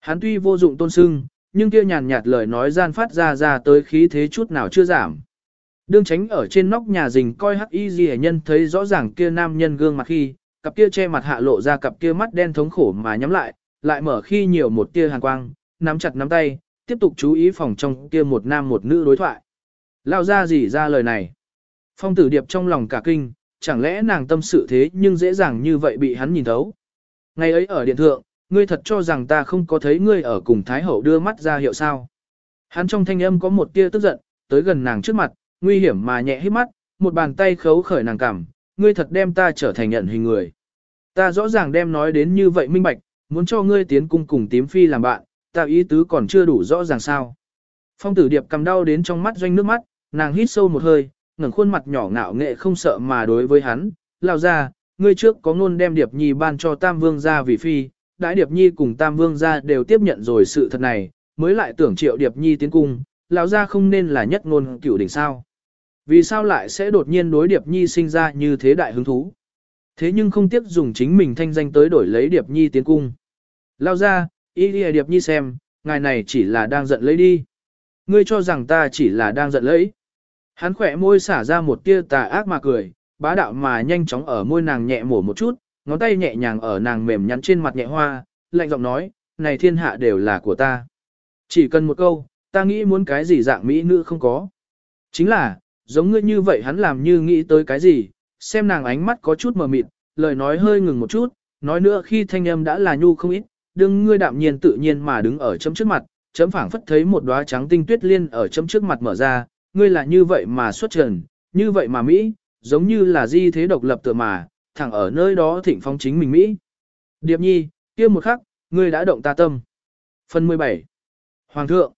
Hắn tuy vô dụng tôn sưng, nhưng kia nhàn nhạt lời nói gian phát ra ra tới khí thế chút nào chưa giảm. Đương tránh ở trên nóc nhà rình coi hắc y gì nhân thấy rõ ràng kia nam nhân gương mặt khi, cặp kia che mặt hạ lộ ra cặp kia mắt đen thống khổ mà nhắm lại, lại mở khi nhiều một tia hàn quang, nắm chặt nắm tay, tiếp tục chú ý phòng trong kia một nam một nữ đối thoại. Lao ra gì ra lời này. Phong tử điệp trong lòng cả kinh, chẳng lẽ nàng tâm sự thế nhưng dễ dàng như vậy bị hắn nhìn thấu. Ngày ấy ở điện thượng, ngươi thật cho rằng ta không có thấy ngươi ở cùng Thái Hậu đưa mắt ra hiệu sao. Hắn trong thanh âm có một tia tức giận, tới gần nàng trước mặt, nguy hiểm mà nhẹ hít mắt, một bàn tay khấu khởi nàng cảm, ngươi thật đem ta trở thành nhận hình người. Ta rõ ràng đem nói đến như vậy minh bạch, muốn cho ngươi tiến cung cùng tím phi làm bạn, ta ý tứ còn chưa đủ rõ ràng sao. Phong tử điệp cầm đau đến trong mắt doanh nước mắt, nàng hít sâu một hơi, ngẩng khuôn mặt nhỏ ngạo nghệ không sợ mà đối với hắn, lao ra, ngươi trước có ngôn đem điệp nhi ban cho tam vương ra vì phi, đại điệp nhi cùng tam vương ra đều tiếp nhận rồi sự thật này, mới lại tưởng triệu điệp nhi tiến cung, lão ra không nên là nhất ngôn cửu đỉnh sao. Vì sao lại sẽ đột nhiên đối điệp nhi sinh ra như thế đại hứng thú? Thế nhưng không tiếc dùng chính mình thanh danh tới đổi lấy điệp nhi tiến cung. Lao ra, ý đi điệp nhi xem, ngài này chỉ là đang giận lấy đi. Ngươi cho rằng ta chỉ là đang giận lấy. Hắn khỏe môi xả ra một tia tà ác mà cười, bá đạo mà nhanh chóng ở môi nàng nhẹ mổ một chút, ngón tay nhẹ nhàng ở nàng mềm nhắn trên mặt nhẹ hoa, lạnh giọng nói, này thiên hạ đều là của ta. Chỉ cần một câu, ta nghĩ muốn cái gì dạng mỹ nữ không có. Chính là, giống ngươi như vậy hắn làm như nghĩ tới cái gì, xem nàng ánh mắt có chút mờ mịt, lời nói hơi ngừng một chút, nói nữa khi thanh âm đã là nhu không ít, đừng ngươi đạm nhiên tự nhiên mà đứng ở chấm trước mặt, chấm phảng phất thấy một đóa trắng tinh tuyết liên ở chấm trước mặt mở ra, ngươi là như vậy mà xuất trần, như vậy mà Mỹ, giống như là di thế độc lập tựa mà, thẳng ở nơi đó thịnh phong chính mình Mỹ. Điệp nhi, kia một khắc, ngươi đã động ta tâm. Phần 17 Hoàng thượng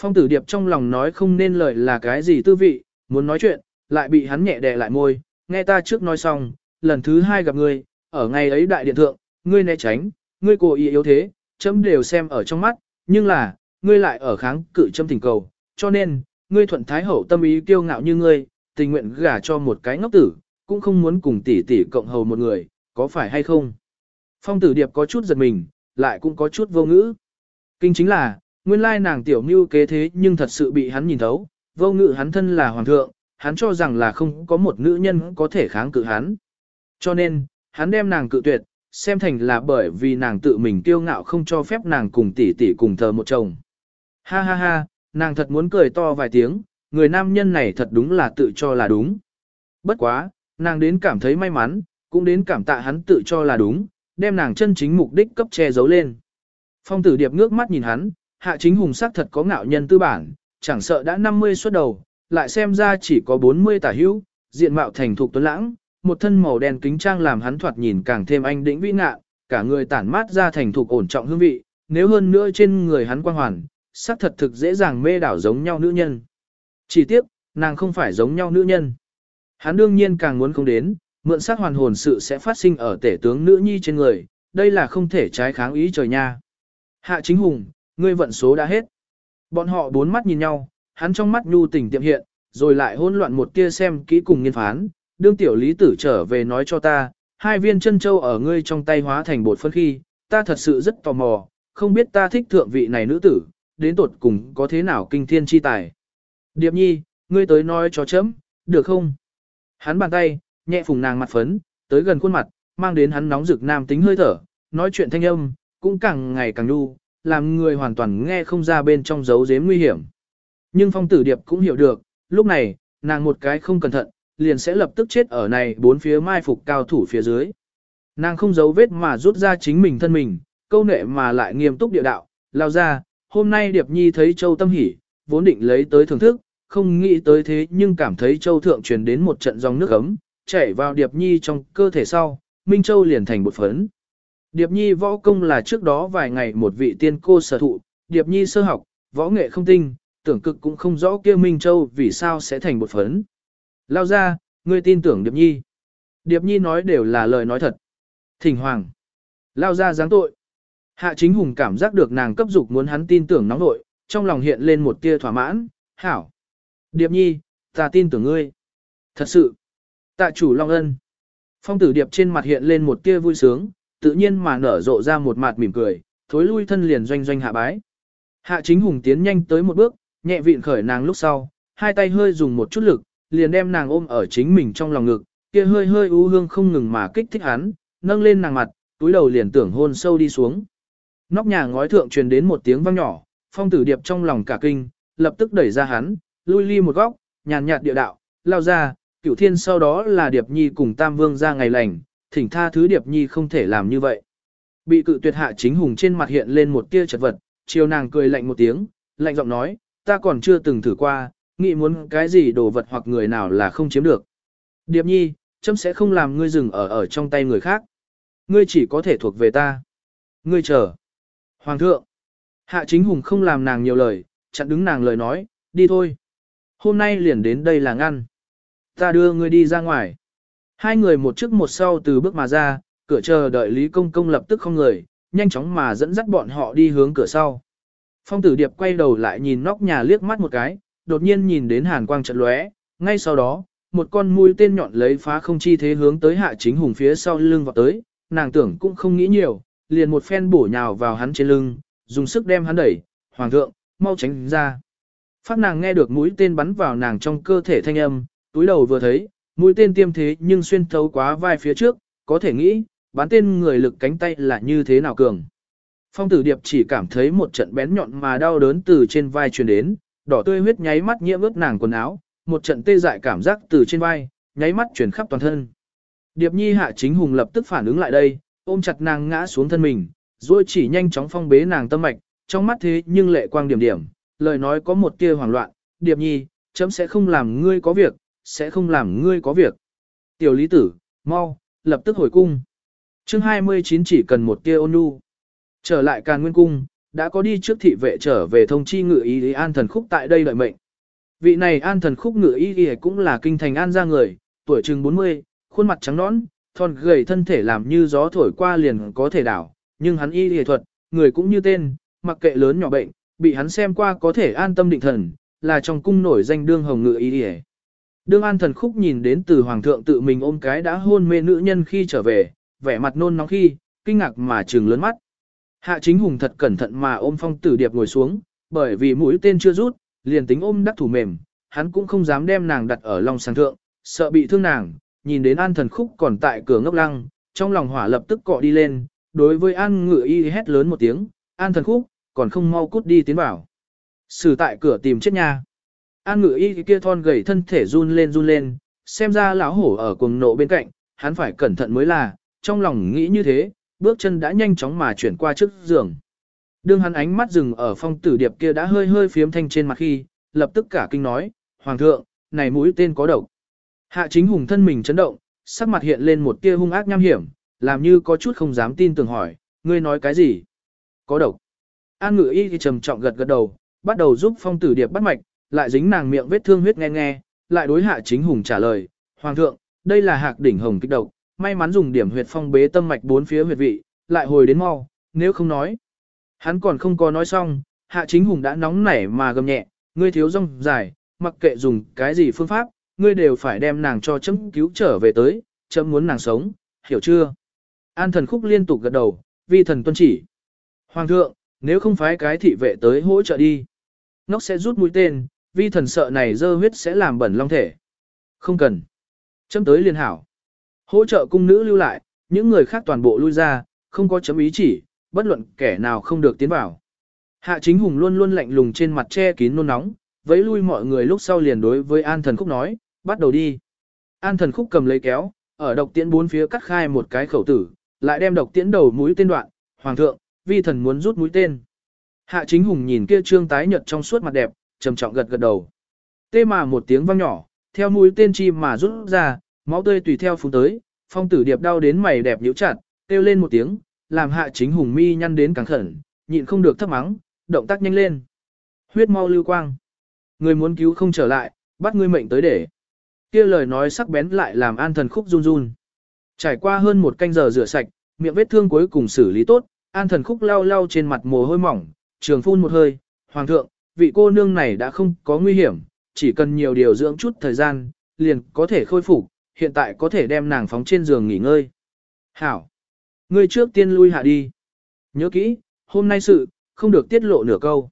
Phong tử điệp trong lòng nói không nên lời là cái gì tư vị, muốn nói chuyện, lại bị hắn nhẹ đè lại môi, nghe ta trước nói xong, lần thứ hai gặp ngươi, ở ngày ấy đại điện thượng, ngươi né tránh, ngươi cố ý yếu thế, chấm đều xem ở trong mắt, nhưng là, ngươi lại ở kháng cự chấm tình cầu, cho nên, ngươi thuận thái hậu tâm ý kiêu ngạo như ngươi, tình nguyện gả cho một cái ngốc tử, cũng không muốn cùng tỷ tỷ cộng hầu một người, có phải hay không? Phong tử điệp có chút giật mình, lại cũng có chút vô ngữ. Kinh chính là, nguyên lai nàng tiểu mưu kế thế nhưng thật sự bị hắn nhìn thấu, vô ngữ hắn thân là hoàng thượng, hắn cho rằng là không có một nữ nhân có thể kháng cự hắn. Cho nên, hắn đem nàng cự tuyệt, xem thành là bởi vì nàng tự mình kiêu ngạo không cho phép nàng cùng tỷ tỷ cùng thờ một chồng. Ha ha ha, nàng thật muốn cười to vài tiếng, người nam nhân này thật đúng là tự cho là đúng. Bất quá, nàng đến cảm thấy may mắn, cũng đến cảm tạ hắn tự cho là đúng, đem nàng chân chính mục đích cấp che giấu lên. Phong tử điệp ngước mắt nhìn hắn, hạ chính hùng sắc thật có ngạo nhân tư bản, chẳng sợ đã 50 xuất đầu, lại xem ra chỉ có 40 tả hữu, diện mạo thành thục tuấn lãng, một thân màu đen kính trang làm hắn thoạt nhìn càng thêm anh đĩnh vĩ ngạ, cả người tản mát ra thành thục ổn trọng hương vị, nếu hơn nữa trên người hắn quang hoàn, sắc thật thực dễ dàng mê đảo giống nhau nữ nhân. Chỉ tiếc, nàng không phải giống nhau nữ nhân. Hắn đương nhiên càng muốn không đến, mượn sắc hoàn hồn sự sẽ phát sinh ở tể tướng nữ nhi trên người, đây là không thể trái kháng ý trời nha. Hạ chính hùng, ngươi vận số đã hết. Bọn họ bốn mắt nhìn nhau, hắn trong mắt nhu tình tiệm hiện, rồi lại hỗn loạn một tia xem kỹ cùng nghiên phán, đương tiểu lý tử trở về nói cho ta, hai viên chân châu ở ngươi trong tay hóa thành bột phân khi, ta thật sự rất tò mò, không biết ta thích thượng vị này nữ tử, đến tột cùng có thế nào kinh thiên chi tài. Điệp nhi, ngươi tới nói cho chấm, được không? Hắn bàn tay, nhẹ phùng nàng mặt phấn, tới gần khuôn mặt, mang đến hắn nóng rực nam tính hơi thở, nói chuyện thanh âm, cũng càng ngày càng đu, làm người hoàn toàn nghe không ra bên trong dấu dếm nguy hiểm. Nhưng phong tử điệp cũng hiểu được, lúc này, nàng một cái không cẩn thận, liền sẽ lập tức chết ở này bốn phía mai phục cao thủ phía dưới. Nàng không giấu vết mà rút ra chính mình thân mình, câu nệ mà lại nghiêm túc địa đạo, lao ra, hôm nay Điệp Nhi thấy Châu tâm hỉ, vốn định lấy tới thưởng thức, không nghĩ tới thế nhưng cảm thấy Châu thượng truyền đến một trận dòng nước ấm, chảy vào Điệp Nhi trong cơ thể sau, Minh Châu liền thành bột phấn. Điệp Nhi võ công là trước đó vài ngày một vị tiên cô sở thụ, Điệp Nhi sơ học, võ nghệ không tinh, tưởng cực cũng không rõ kia Minh Châu vì sao sẽ thành một phấn. Lao ra, ngươi tin tưởng Điệp Nhi. Điệp Nhi nói đều là lời nói thật. Thỉnh Hoàng. Lao ra giáng tội. Hạ chính hùng cảm giác được nàng cấp dục muốn hắn tin tưởng nóng nội, trong lòng hiện lên một tia thỏa mãn, hảo. Điệp Nhi, ta tin tưởng ngươi. Thật sự. Tạ chủ Long Ân. Phong tử Điệp trên mặt hiện lên một tia vui sướng, tự nhiên mà nở rộ ra một mặt mỉm cười, thối lui thân liền doanh doanh hạ bái. Hạ chính hùng tiến nhanh tới một bước, nhẹ vịn khởi nàng lúc sau, hai tay hơi dùng một chút lực, liền đem nàng ôm ở chính mình trong lòng ngực, kia hơi hơi u hương không ngừng mà kích thích hắn, nâng lên nàng mặt, túi đầu liền tưởng hôn sâu đi xuống. Nóc nhà ngói thượng truyền đến một tiếng vang nhỏ, phong tử điệp trong lòng cả kinh, lập tức đẩy ra hắn, lui ly một góc, nhàn nhạt địa đạo, lao ra, cửu thiên sau đó là điệp nhi cùng tam vương ra ngày lành, thỉnh tha thứ điệp nhi không thể làm như vậy. Bị cự tuyệt hạ chính hùng trên mặt hiện lên một tia chật vật, chiều nàng cười lạnh một tiếng, lạnh giọng nói, ta còn chưa từng thử qua, nghĩ muốn cái gì đồ vật hoặc người nào là không chiếm được. Điệp nhi, chấm sẽ không làm ngươi dừng ở ở trong tay người khác. Ngươi chỉ có thể thuộc về ta. Ngươi chờ. Hoàng thượng. Hạ chính hùng không làm nàng nhiều lời, chặn đứng nàng lời nói, đi thôi. Hôm nay liền đến đây là ngăn. Ta đưa ngươi đi ra ngoài. Hai người một trước một sau từ bước mà ra, cửa chờ đợi Lý Công Công lập tức không người, nhanh chóng mà dẫn dắt bọn họ đi hướng cửa sau. Phong tử điệp quay đầu lại nhìn nóc nhà liếc mắt một cái, đột nhiên nhìn đến hàn quang trận lóe, ngay sau đó, một con mũi tên nhọn lấy phá không chi thế hướng tới hạ chính hùng phía sau lưng vào tới, nàng tưởng cũng không nghĩ nhiều, liền một phen bổ nhào vào hắn trên lưng, dùng sức đem hắn đẩy, hoàng thượng, mau tránh ra. Phát nàng nghe được mũi tên bắn vào nàng trong cơ thể thanh âm, túi đầu vừa thấy, mũi tên tiêm thế nhưng xuyên thấu quá vai phía trước, có thể nghĩ, bán tên người lực cánh tay là như thế nào cường. Phong tử điệp chỉ cảm thấy một trận bén nhọn mà đau đớn từ trên vai truyền đến, đỏ tươi huyết nháy mắt nhiễm ướt nàng quần áo, một trận tê dại cảm giác từ trên vai, nháy mắt truyền khắp toàn thân. Điệp nhi hạ chính hùng lập tức phản ứng lại đây, ôm chặt nàng ngã xuống thân mình, rồi chỉ nhanh chóng phong bế nàng tâm mạch, trong mắt thế nhưng lệ quang điểm điểm, lời nói có một tia hoảng loạn, điệp nhi, chấm sẽ không làm ngươi có việc, sẽ không làm ngươi có việc. Tiểu lý tử, mau, lập tức hồi cung. chương 29 chỉ cần một tia ôn nhu. Trở lại càn nguyên cung, đã có đi trước thị vệ trở về thông chi ngự ý an thần khúc tại đây đợi mệnh. Vị này an thần khúc ngự ý, ý cũng là kinh thành an ra người, tuổi chừng 40, khuôn mặt trắng nõn, thon gầy thân thể làm như gió thổi qua liền có thể đảo, nhưng hắn y y thuật, người cũng như tên, mặc kệ lớn nhỏ bệnh, bị hắn xem qua có thể an tâm định thần, là trong cung nổi danh đương hồng ngự y y. Đương an thần khúc nhìn đến từ hoàng thượng tự mình ôm cái đã hôn mê nữ nhân khi trở về, vẻ mặt nôn nóng khi, kinh ngạc mà trừng lớn mắt. Hạ chính hùng thật cẩn thận mà ôm phong tử điệp ngồi xuống, bởi vì mũi tên chưa rút, liền tính ôm đắc thủ mềm, hắn cũng không dám đem nàng đặt ở lòng sàng thượng, sợ bị thương nàng, nhìn đến an thần khúc còn tại cửa ngốc lăng, trong lòng hỏa lập tức cọ đi lên, đối với an ngự y hét lớn một tiếng, an thần khúc, còn không mau cút đi tiến vào. Sử tại cửa tìm chết nha. An ngự y kia thon gầy thân thể run lên run lên, xem ra lão hổ ở cuồng nộ bên cạnh, hắn phải cẩn thận mới là, trong lòng nghĩ như thế, bước chân đã nhanh chóng mà chuyển qua trước giường. Đương hắn ánh mắt dừng ở phong tử điệp kia đã hơi hơi phiếm thanh trên mặt khi, lập tức cả kinh nói, Hoàng thượng, này mũi tên có độc. Hạ chính hùng thân mình chấn động, sắc mặt hiện lên một tia hung ác nham hiểm, làm như có chút không dám tin tưởng hỏi, ngươi nói cái gì? Có độc. An ngự y thì trầm trọng gật gật đầu, bắt đầu giúp phong tử điệp bắt mạch, lại dính nàng miệng vết thương huyết nghe nghe, lại đối hạ chính hùng trả lời, Hoàng thượng, đây là hạc đỉnh hồng kích độc, may mắn dùng điểm huyệt phong bế tâm mạch bốn phía huyệt vị, lại hồi đến mau, nếu không nói. Hắn còn không có nói xong, hạ chính hùng đã nóng nảy mà gầm nhẹ, ngươi thiếu rong dài, mặc kệ dùng cái gì phương pháp, ngươi đều phải đem nàng cho chấm cứu trở về tới, chấm muốn nàng sống, hiểu chưa? An thần khúc liên tục gật đầu, vi thần tuân chỉ. Hoàng thượng, nếu không phải cái thị vệ tới hỗ trợ đi, nó sẽ rút mũi tên, vi thần sợ này dơ huyết sẽ làm bẩn long thể. Không cần. Chấm tới liền hảo. Hỗ trợ cung nữ lưu lại, những người khác toàn bộ lui ra, không có chấm ý chỉ, bất luận kẻ nào không được tiến vào. Hạ chính hùng luôn luôn lạnh lùng trên mặt che kín nôn nóng, vẫy lui mọi người lúc sau liền đối với An Thần Khúc nói, bắt đầu đi. An Thần Khúc cầm lấy kéo, ở độc tiễn bốn phía cắt khai một cái khẩu tử, lại đem độc tiễn đầu mũi tên đoạn, Hoàng thượng, vi thần muốn rút mũi tên. Hạ chính hùng nhìn kia trương tái nhợt trong suốt mặt đẹp, trầm trọng gật gật đầu. Tê mà một tiếng vang nhỏ, theo mũi tên chim mà rút ra, máu tươi tùy theo phun tới, phong tử điệp đau đến mày đẹp nhíu chặt, kêu lên một tiếng, làm hạ chính hùng mi nhăn đến càng khẩn, nhịn không được thấp mắng, động tác nhanh lên. Huyết mau lưu quang. Người muốn cứu không trở lại, bắt ngươi mệnh tới để. Kia lời nói sắc bén lại làm an thần khúc run run. Trải qua hơn một canh giờ rửa sạch, miệng vết thương cuối cùng xử lý tốt, an thần khúc lau lau trên mặt mồ hôi mỏng, trường phun một hơi, hoàng thượng, vị cô nương này đã không có nguy hiểm, chỉ cần nhiều điều dưỡng chút thời gian, liền có thể khôi phục, hiện tại có thể đem nàng phóng trên giường nghỉ ngơi. Hảo! Ngươi trước tiên lui hạ đi. Nhớ kỹ, hôm nay sự, không được tiết lộ nửa câu.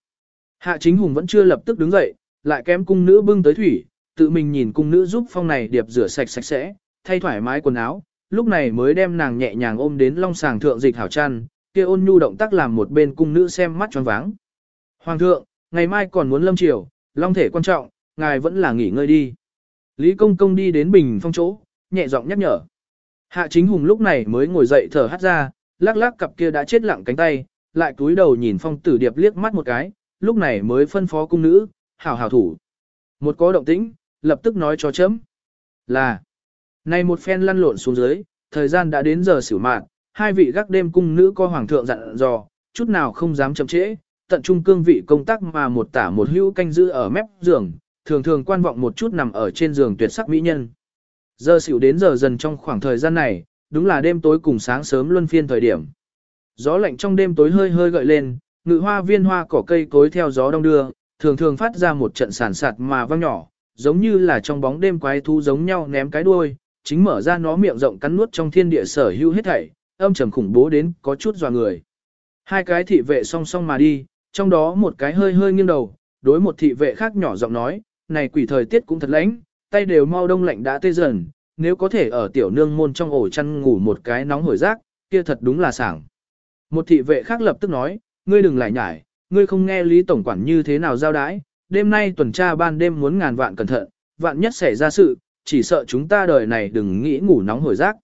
Hạ chính hùng vẫn chưa lập tức đứng dậy, lại kém cung nữ bưng tới thủy, tự mình nhìn cung nữ giúp phong này điệp rửa sạch sạch sẽ, thay thoải mái quần áo, lúc này mới đem nàng nhẹ nhàng ôm đến long sàng thượng dịch hảo chăn, kia ôn nhu động tác làm một bên cung nữ xem mắt tròn váng. Hoàng thượng, ngày mai còn muốn lâm triều, long thể quan trọng, ngài vẫn là nghỉ ngơi đi. Lý công công đi đến bình phong chỗ, nhẹ giọng nhắc nhở. Hạ chính hùng lúc này mới ngồi dậy thở hắt ra, lắc lắc cặp kia đã chết lặng cánh tay, lại cúi đầu nhìn phong tử điệp liếc mắt một cái, lúc này mới phân phó cung nữ, hảo hảo thủ. Một có động tĩnh, lập tức nói cho chấm. Là, này một phen lăn lộn xuống dưới, thời gian đã đến giờ xỉu mạn, hai vị gác đêm cung nữ co hoàng thượng dặn dò, chút nào không dám chậm trễ, tận trung cương vị công tác mà một tả một hữu canh giữ ở mép giường, thường thường quan vọng một chút nằm ở trên giường tuyệt sắc mỹ nhân. Giờ xỉu đến giờ dần trong khoảng thời gian này, đúng là đêm tối cùng sáng sớm luân phiên thời điểm. Gió lạnh trong đêm tối hơi hơi gợi lên, ngự hoa viên hoa cỏ cây cối theo gió đông đưa, thường thường phát ra một trận sản sạt mà vang nhỏ, giống như là trong bóng đêm quái thú giống nhau ném cái đuôi, chính mở ra nó miệng rộng cắn nuốt trong thiên địa sở hữu hết thảy, âm trầm khủng bố đến có chút dọa người. Hai cái thị vệ song song mà đi, trong đó một cái hơi hơi nghiêng đầu, đối một thị vệ khác nhỏ giọng nói, này quỷ thời tiết cũng thật lạnh, tay đều mau đông lạnh đã tê dần, nếu có thể ở tiểu nương môn trong ổ chăn ngủ một cái nóng hổi rác, kia thật đúng là sảng. Một thị vệ khác lập tức nói, ngươi đừng lại nhải, ngươi không nghe Lý Tổng quản như thế nào giao đái, đêm nay tuần tra ban đêm muốn ngàn vạn cẩn thận, vạn nhất xảy ra sự, chỉ sợ chúng ta đời này đừng nghĩ ngủ nóng hổi rác.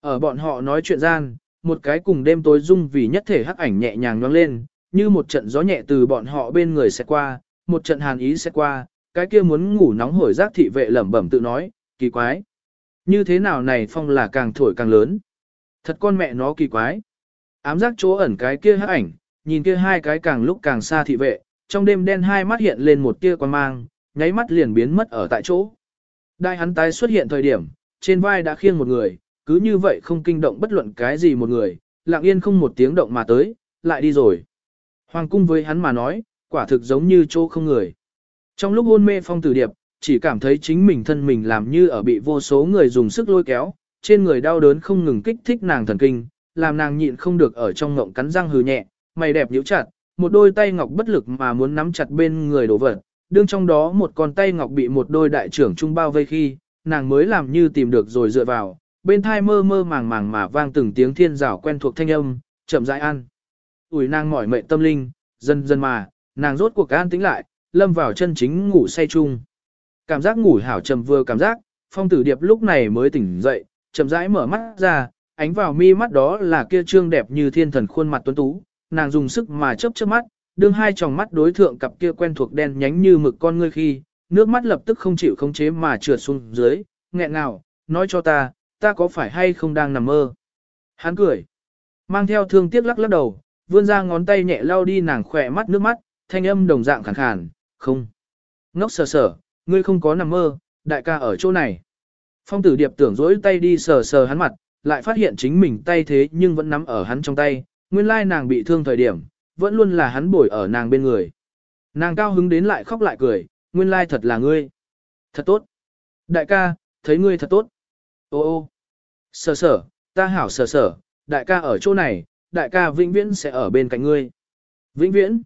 Ở bọn họ nói chuyện gian, một cái cùng đêm tối dung vì nhất thể hắc ảnh nhẹ nhàng nhoang lên, như một trận gió nhẹ từ bọn họ bên người sẽ qua, một trận hàn ý sẽ qua, cái kia muốn ngủ nóng hổi giác thị vệ lẩm bẩm tự nói, kỳ quái. Như thế nào này phong là càng thổi càng lớn. Thật con mẹ nó kỳ quái. Ám giác chỗ ẩn cái kia hắc ảnh, nhìn kia hai cái càng lúc càng xa thị vệ, trong đêm đen hai mắt hiện lên một tia quan mang, nháy mắt liền biến mất ở tại chỗ. Đại hắn tái xuất hiện thời điểm, trên vai đã khiêng một người, cứ như vậy không kinh động bất luận cái gì một người, lặng yên không một tiếng động mà tới, lại đi rồi. Hoàng cung với hắn mà nói, quả thực giống như chỗ không người. Trong lúc hôn mê phong tử điệp, chỉ cảm thấy chính mình thân mình làm như ở bị vô số người dùng sức lôi kéo, trên người đau đớn không ngừng kích thích nàng thần kinh, làm nàng nhịn không được ở trong ngộng cắn răng hừ nhẹ, mày đẹp nhíu chặt, một đôi tay ngọc bất lực mà muốn nắm chặt bên người đổ vật, đương trong đó một con tay ngọc bị một đôi đại trưởng trung bao vây khi, nàng mới làm như tìm được rồi dựa vào, bên thai mơ mơ màng màng mà vang từng tiếng thiên rào quen thuộc thanh âm, chậm rãi ăn. Ủi nàng mỏi mệt tâm linh, dần dần mà, nàng rốt cuộc an tĩnh lại, lâm vào chân chính ngủ say chung. Cảm giác ngủ hảo trầm vừa cảm giác, phong tử điệp lúc này mới tỉnh dậy, chậm rãi mở mắt ra, ánh vào mi mắt đó là kia trương đẹp như thiên thần khuôn mặt tuấn tú, nàng dùng sức mà chớp chớp mắt, đương hai tròng mắt đối thượng cặp kia quen thuộc đen nhánh như mực con ngươi khi, nước mắt lập tức không chịu khống chế mà trượt xuống dưới, nghẹn ngào, nói cho ta, ta có phải hay không đang nằm mơ. Hắn cười, mang theo thương tiếc lắc lắc đầu, vươn ra ngón tay nhẹ lau đi nàng khỏe mắt nước mắt, thanh âm đồng dạng khàn khàn, không. Ngốc sờ sờ, ngươi không có nằm mơ, đại ca ở chỗ này. Phong tử điệp tưởng dỗi tay đi sờ sờ hắn mặt, lại phát hiện chính mình tay thế nhưng vẫn nắm ở hắn trong tay, nguyên lai nàng bị thương thời điểm, vẫn luôn là hắn bồi ở nàng bên người. Nàng cao hứng đến lại khóc lại cười, nguyên lai thật là ngươi. Thật tốt. Đại ca, thấy ngươi thật tốt. Ô ô. Sở sở, ta hảo sở sở, đại ca ở chỗ này, đại ca vĩnh viễn sẽ ở bên cạnh ngươi. Vĩnh viễn.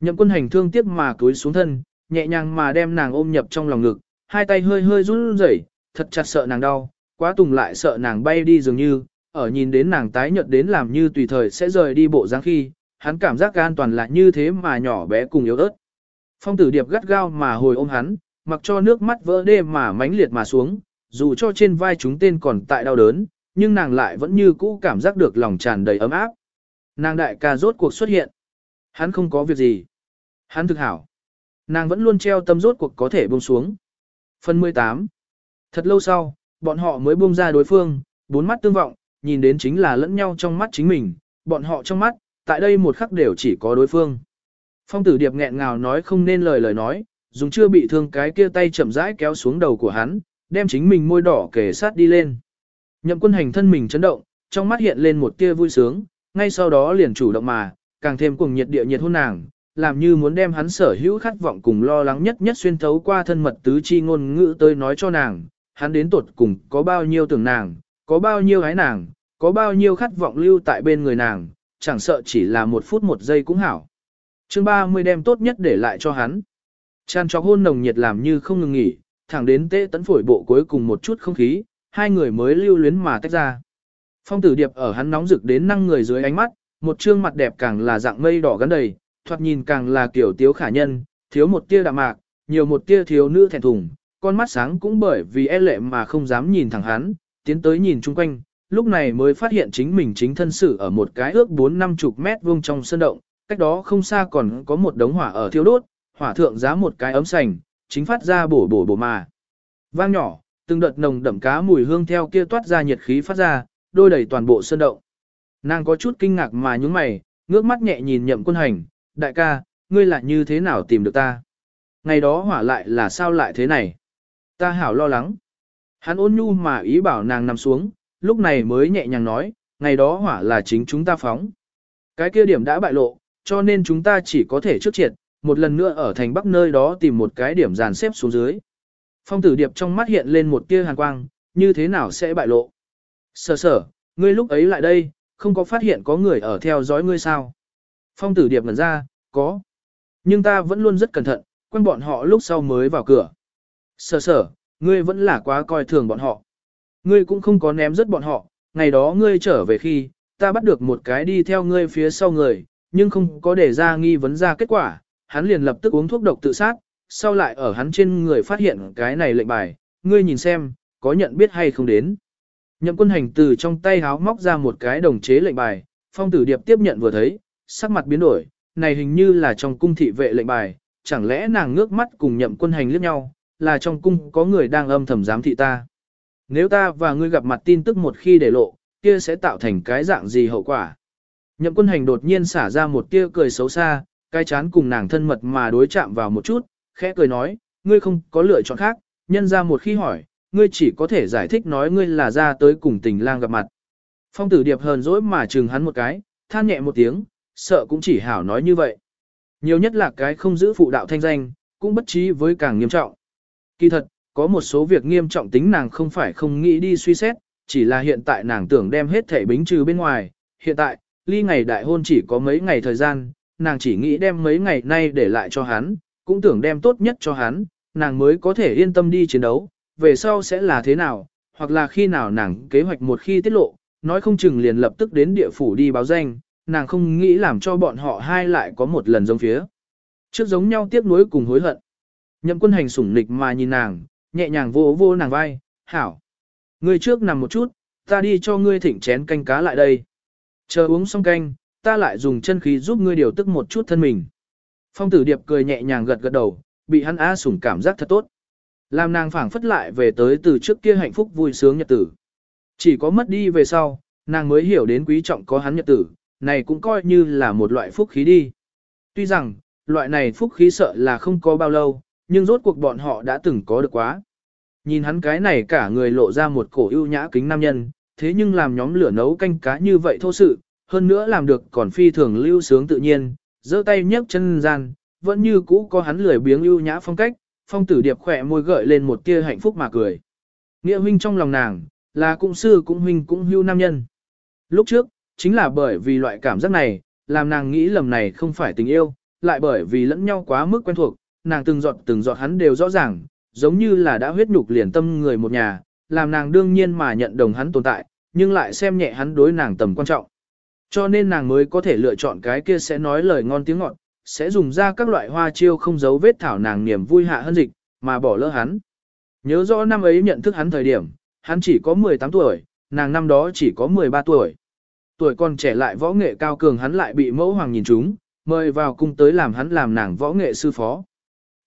Nhậm quân hành thương tiếc mà cúi xuống thân, nhẹ nhàng mà đem nàng ôm nhập trong lòng ngực, hai tay hơi hơi run rẩy, thật chặt sợ nàng đau, quá tùng lại sợ nàng bay đi dường như, ở nhìn đến nàng tái nhợt đến làm như tùy thời sẽ rời đi bộ dáng khi, hắn cảm giác an toàn là như thế mà nhỏ bé cùng yếu ớt. Phong tử điệp gắt gao mà hồi ôm hắn, mặc cho nước mắt vỡ đê mà mãnh liệt mà xuống, dù cho trên vai chúng tên còn tại đau đớn, nhưng nàng lại vẫn như cũ cảm giác được lòng tràn đầy ấm áp. Nàng đại ca rốt cuộc xuất hiện. Hắn không có việc gì. Hắn thực hảo. Nàng vẫn luôn treo tâm rốt cuộc có thể buông xuống. Phần 18 Thật lâu sau, bọn họ mới buông ra đối phương, bốn mắt tương vọng, nhìn đến chính là lẫn nhau trong mắt chính mình, bọn họ trong mắt, tại đây một khắc đều chỉ có đối phương. Phong tử điệp nghẹn ngào nói không nên lời lời nói, dùng chưa bị thương cái kia tay chậm rãi kéo xuống đầu của hắn, đem chính mình môi đỏ kề sát đi lên. Nhậm quân hành thân mình chấn động, trong mắt hiện lên một tia vui sướng, ngay sau đó liền chủ động mà, càng thêm cùng nhiệt địa nhiệt hôn nàng, làm như muốn đem hắn sở hữu khát vọng cùng lo lắng nhất nhất xuyên thấu qua thân mật tứ chi ngôn ngữ tới nói cho nàng, hắn đến tột cùng có bao nhiêu tưởng nàng, có bao nhiêu gái nàng, có bao nhiêu khát vọng lưu tại bên người nàng, chẳng sợ chỉ là một phút một giây cũng hảo. chương 30 đem tốt nhất để lại cho hắn. Chan chọc hôn nồng nhiệt làm như không ngừng nghỉ, thẳng đến tê tấn phổi bộ cuối cùng một chút không khí, hai người mới lưu luyến mà tách ra. Phong tử điệp ở hắn nóng rực đến năng người dưới ánh mắt, một trương mặt đẹp càng là dạng mây đỏ gắn đầy, thoạt nhìn càng là kiểu tiếu khả nhân, thiếu một tia đạm mạc, nhiều một tia thiếu nữ thẹn thùng, con mắt sáng cũng bởi vì e lệ mà không dám nhìn thẳng hắn, tiến tới nhìn chung quanh, lúc này mới phát hiện chính mình chính thân sự ở một cái ước bốn năm chục mét vuông trong sân động, cách đó không xa còn có một đống hỏa ở thiêu đốt, hỏa thượng giá một cái ấm sành, chính phát ra bổ bổ bổ mà. Vang nhỏ, từng đợt nồng đậm cá mùi hương theo kia toát ra nhiệt khí phát ra, đôi đầy toàn bộ sơn động. Nàng có chút kinh ngạc mà nhướng mày, ngước mắt nhẹ nhìn nhậm quân hành, đại ca, ngươi lại như thế nào tìm được ta? Ngày đó hỏa lại là sao lại thế này? Ta hảo lo lắng. Hắn ôn nhu mà ý bảo nàng nằm xuống, lúc này mới nhẹ nhàng nói, ngày đó hỏa là chính chúng ta phóng. Cái kia điểm đã bại lộ, cho nên chúng ta chỉ có thể trước triệt, một lần nữa ở thành bắc nơi đó tìm một cái điểm dàn xếp xuống dưới. Phong tử điệp trong mắt hiện lên một tia hàn quang, như thế nào sẽ bại lộ? Sở sở, ngươi lúc ấy lại đây, không có phát hiện có người ở theo dõi ngươi sao? Phong tử điệp ngẩn ra, có. Nhưng ta vẫn luôn rất cẩn thận, quen bọn họ lúc sau mới vào cửa. Sở sở, ngươi vẫn là quá coi thường bọn họ. Ngươi cũng không có ném rất bọn họ, ngày đó ngươi trở về khi, ta bắt được một cái đi theo ngươi phía sau người, nhưng không có để ra nghi vấn ra kết quả, hắn liền lập tức uống thuốc độc tự sát, sau lại ở hắn trên người phát hiện cái này lệnh bài, ngươi nhìn xem, có nhận biết hay không đến. Nhậm quân hành từ trong tay háo móc ra một cái đồng chế lệnh bài, phong tử điệp tiếp nhận vừa thấy, sắc mặt biến đổi, này hình như là trong cung thị vệ lệnh bài, chẳng lẽ nàng ngước mắt cùng nhậm quân hành liếc nhau, là trong cung có người đang âm thầm giám thị ta. Nếu ta và ngươi gặp mặt tin tức một khi để lộ, kia sẽ tạo thành cái dạng gì hậu quả. Nhậm quân hành đột nhiên xả ra một tia cười xấu xa, cái chán cùng nàng thân mật mà đối chạm vào một chút, khẽ cười nói, ngươi không có lựa chọn khác, nhân ra một khi hỏi, ngươi chỉ có thể giải thích nói ngươi là ra tới cùng tình lang gặp mặt. Phong tử điệp hờn dỗi mà chừng hắn một cái, than nhẹ một tiếng, sợ cũng chỉ hảo nói như vậy. Nhiều nhất là cái không giữ phụ đạo thanh danh, cũng bất trí với càng nghiêm trọng. Kỳ thật, có một số việc nghiêm trọng tính nàng không phải không nghĩ đi suy xét, chỉ là hiện tại nàng tưởng đem hết thể bính trừ bên ngoài. Hiện tại, ly ngày đại hôn chỉ có mấy ngày thời gian, nàng chỉ nghĩ đem mấy ngày nay để lại cho hắn, cũng tưởng đem tốt nhất cho hắn, nàng mới có thể yên tâm đi chiến đấu, về sau sẽ là thế nào, hoặc là khi nào nàng kế hoạch một khi tiết lộ, nói không chừng liền lập tức đến địa phủ đi báo danh, nàng không nghĩ làm cho bọn họ hai lại có một lần giống phía. Trước giống nhau tiếc nuối cùng hối hận. Nhậm quân hành sủng nịch mà nhìn nàng, nhẹ nhàng vô vô nàng vai, hảo. Ngươi trước nằm một chút, ta đi cho ngươi thỉnh chén canh cá lại đây. Chờ uống xong canh, ta lại dùng chân khí giúp ngươi điều tức một chút thân mình. Phong tử điệp cười nhẹ nhàng gật gật đầu, bị hắn á sủng cảm giác thật tốt. Làm nàng phảng phất lại về tới từ trước kia hạnh phúc vui sướng nhật tử. Chỉ có mất đi về sau, nàng mới hiểu đến quý trọng có hắn nhật tử, này cũng coi như là một loại phúc khí đi. Tuy rằng, loại này phúc khí sợ là không có bao lâu, nhưng rốt cuộc bọn họ đã từng có được quá. Nhìn hắn cái này cả người lộ ra một cổ ưu nhã kính nam nhân, thế nhưng làm nhóm lửa nấu canh cá như vậy thô sự, hơn nữa làm được còn phi thường lưu sướng tự nhiên, giơ tay nhấc chân gian, vẫn như cũ có hắn lười biếng ưu nhã phong cách, phong tử điệp khỏe môi gợi lên một tia hạnh phúc mà cười. Nghĩa huynh trong lòng nàng, là cũng sư cũng huynh cũng hưu nam nhân. Lúc trước, chính là bởi vì loại cảm giác này, làm nàng nghĩ lầm này không phải tình yêu, lại bởi vì lẫn nhau quá mức quen thuộc, nàng từng giọt từng giọt hắn đều rõ ràng, giống như là đã huyết nhục liền tâm người một nhà, làm nàng đương nhiên mà nhận đồng hắn tồn tại, nhưng lại xem nhẹ hắn đối nàng tầm quan trọng. Cho nên nàng mới có thể lựa chọn cái kia sẽ nói lời ngon tiếng ngọt, sẽ dùng ra các loại hoa chiêu không giấu vết thảo nàng niềm vui hạ hơn dịch, mà bỏ lỡ hắn. Nhớ rõ năm ấy nhận thức hắn thời điểm, hắn chỉ có 18 tuổi, nàng năm đó chỉ có 13 tuổi. Tuổi còn trẻ lại võ nghệ cao cường hắn lại bị mẫu hoàng nhìn trúng, mời vào cung tới làm hắn làm nàng võ nghệ sư phó.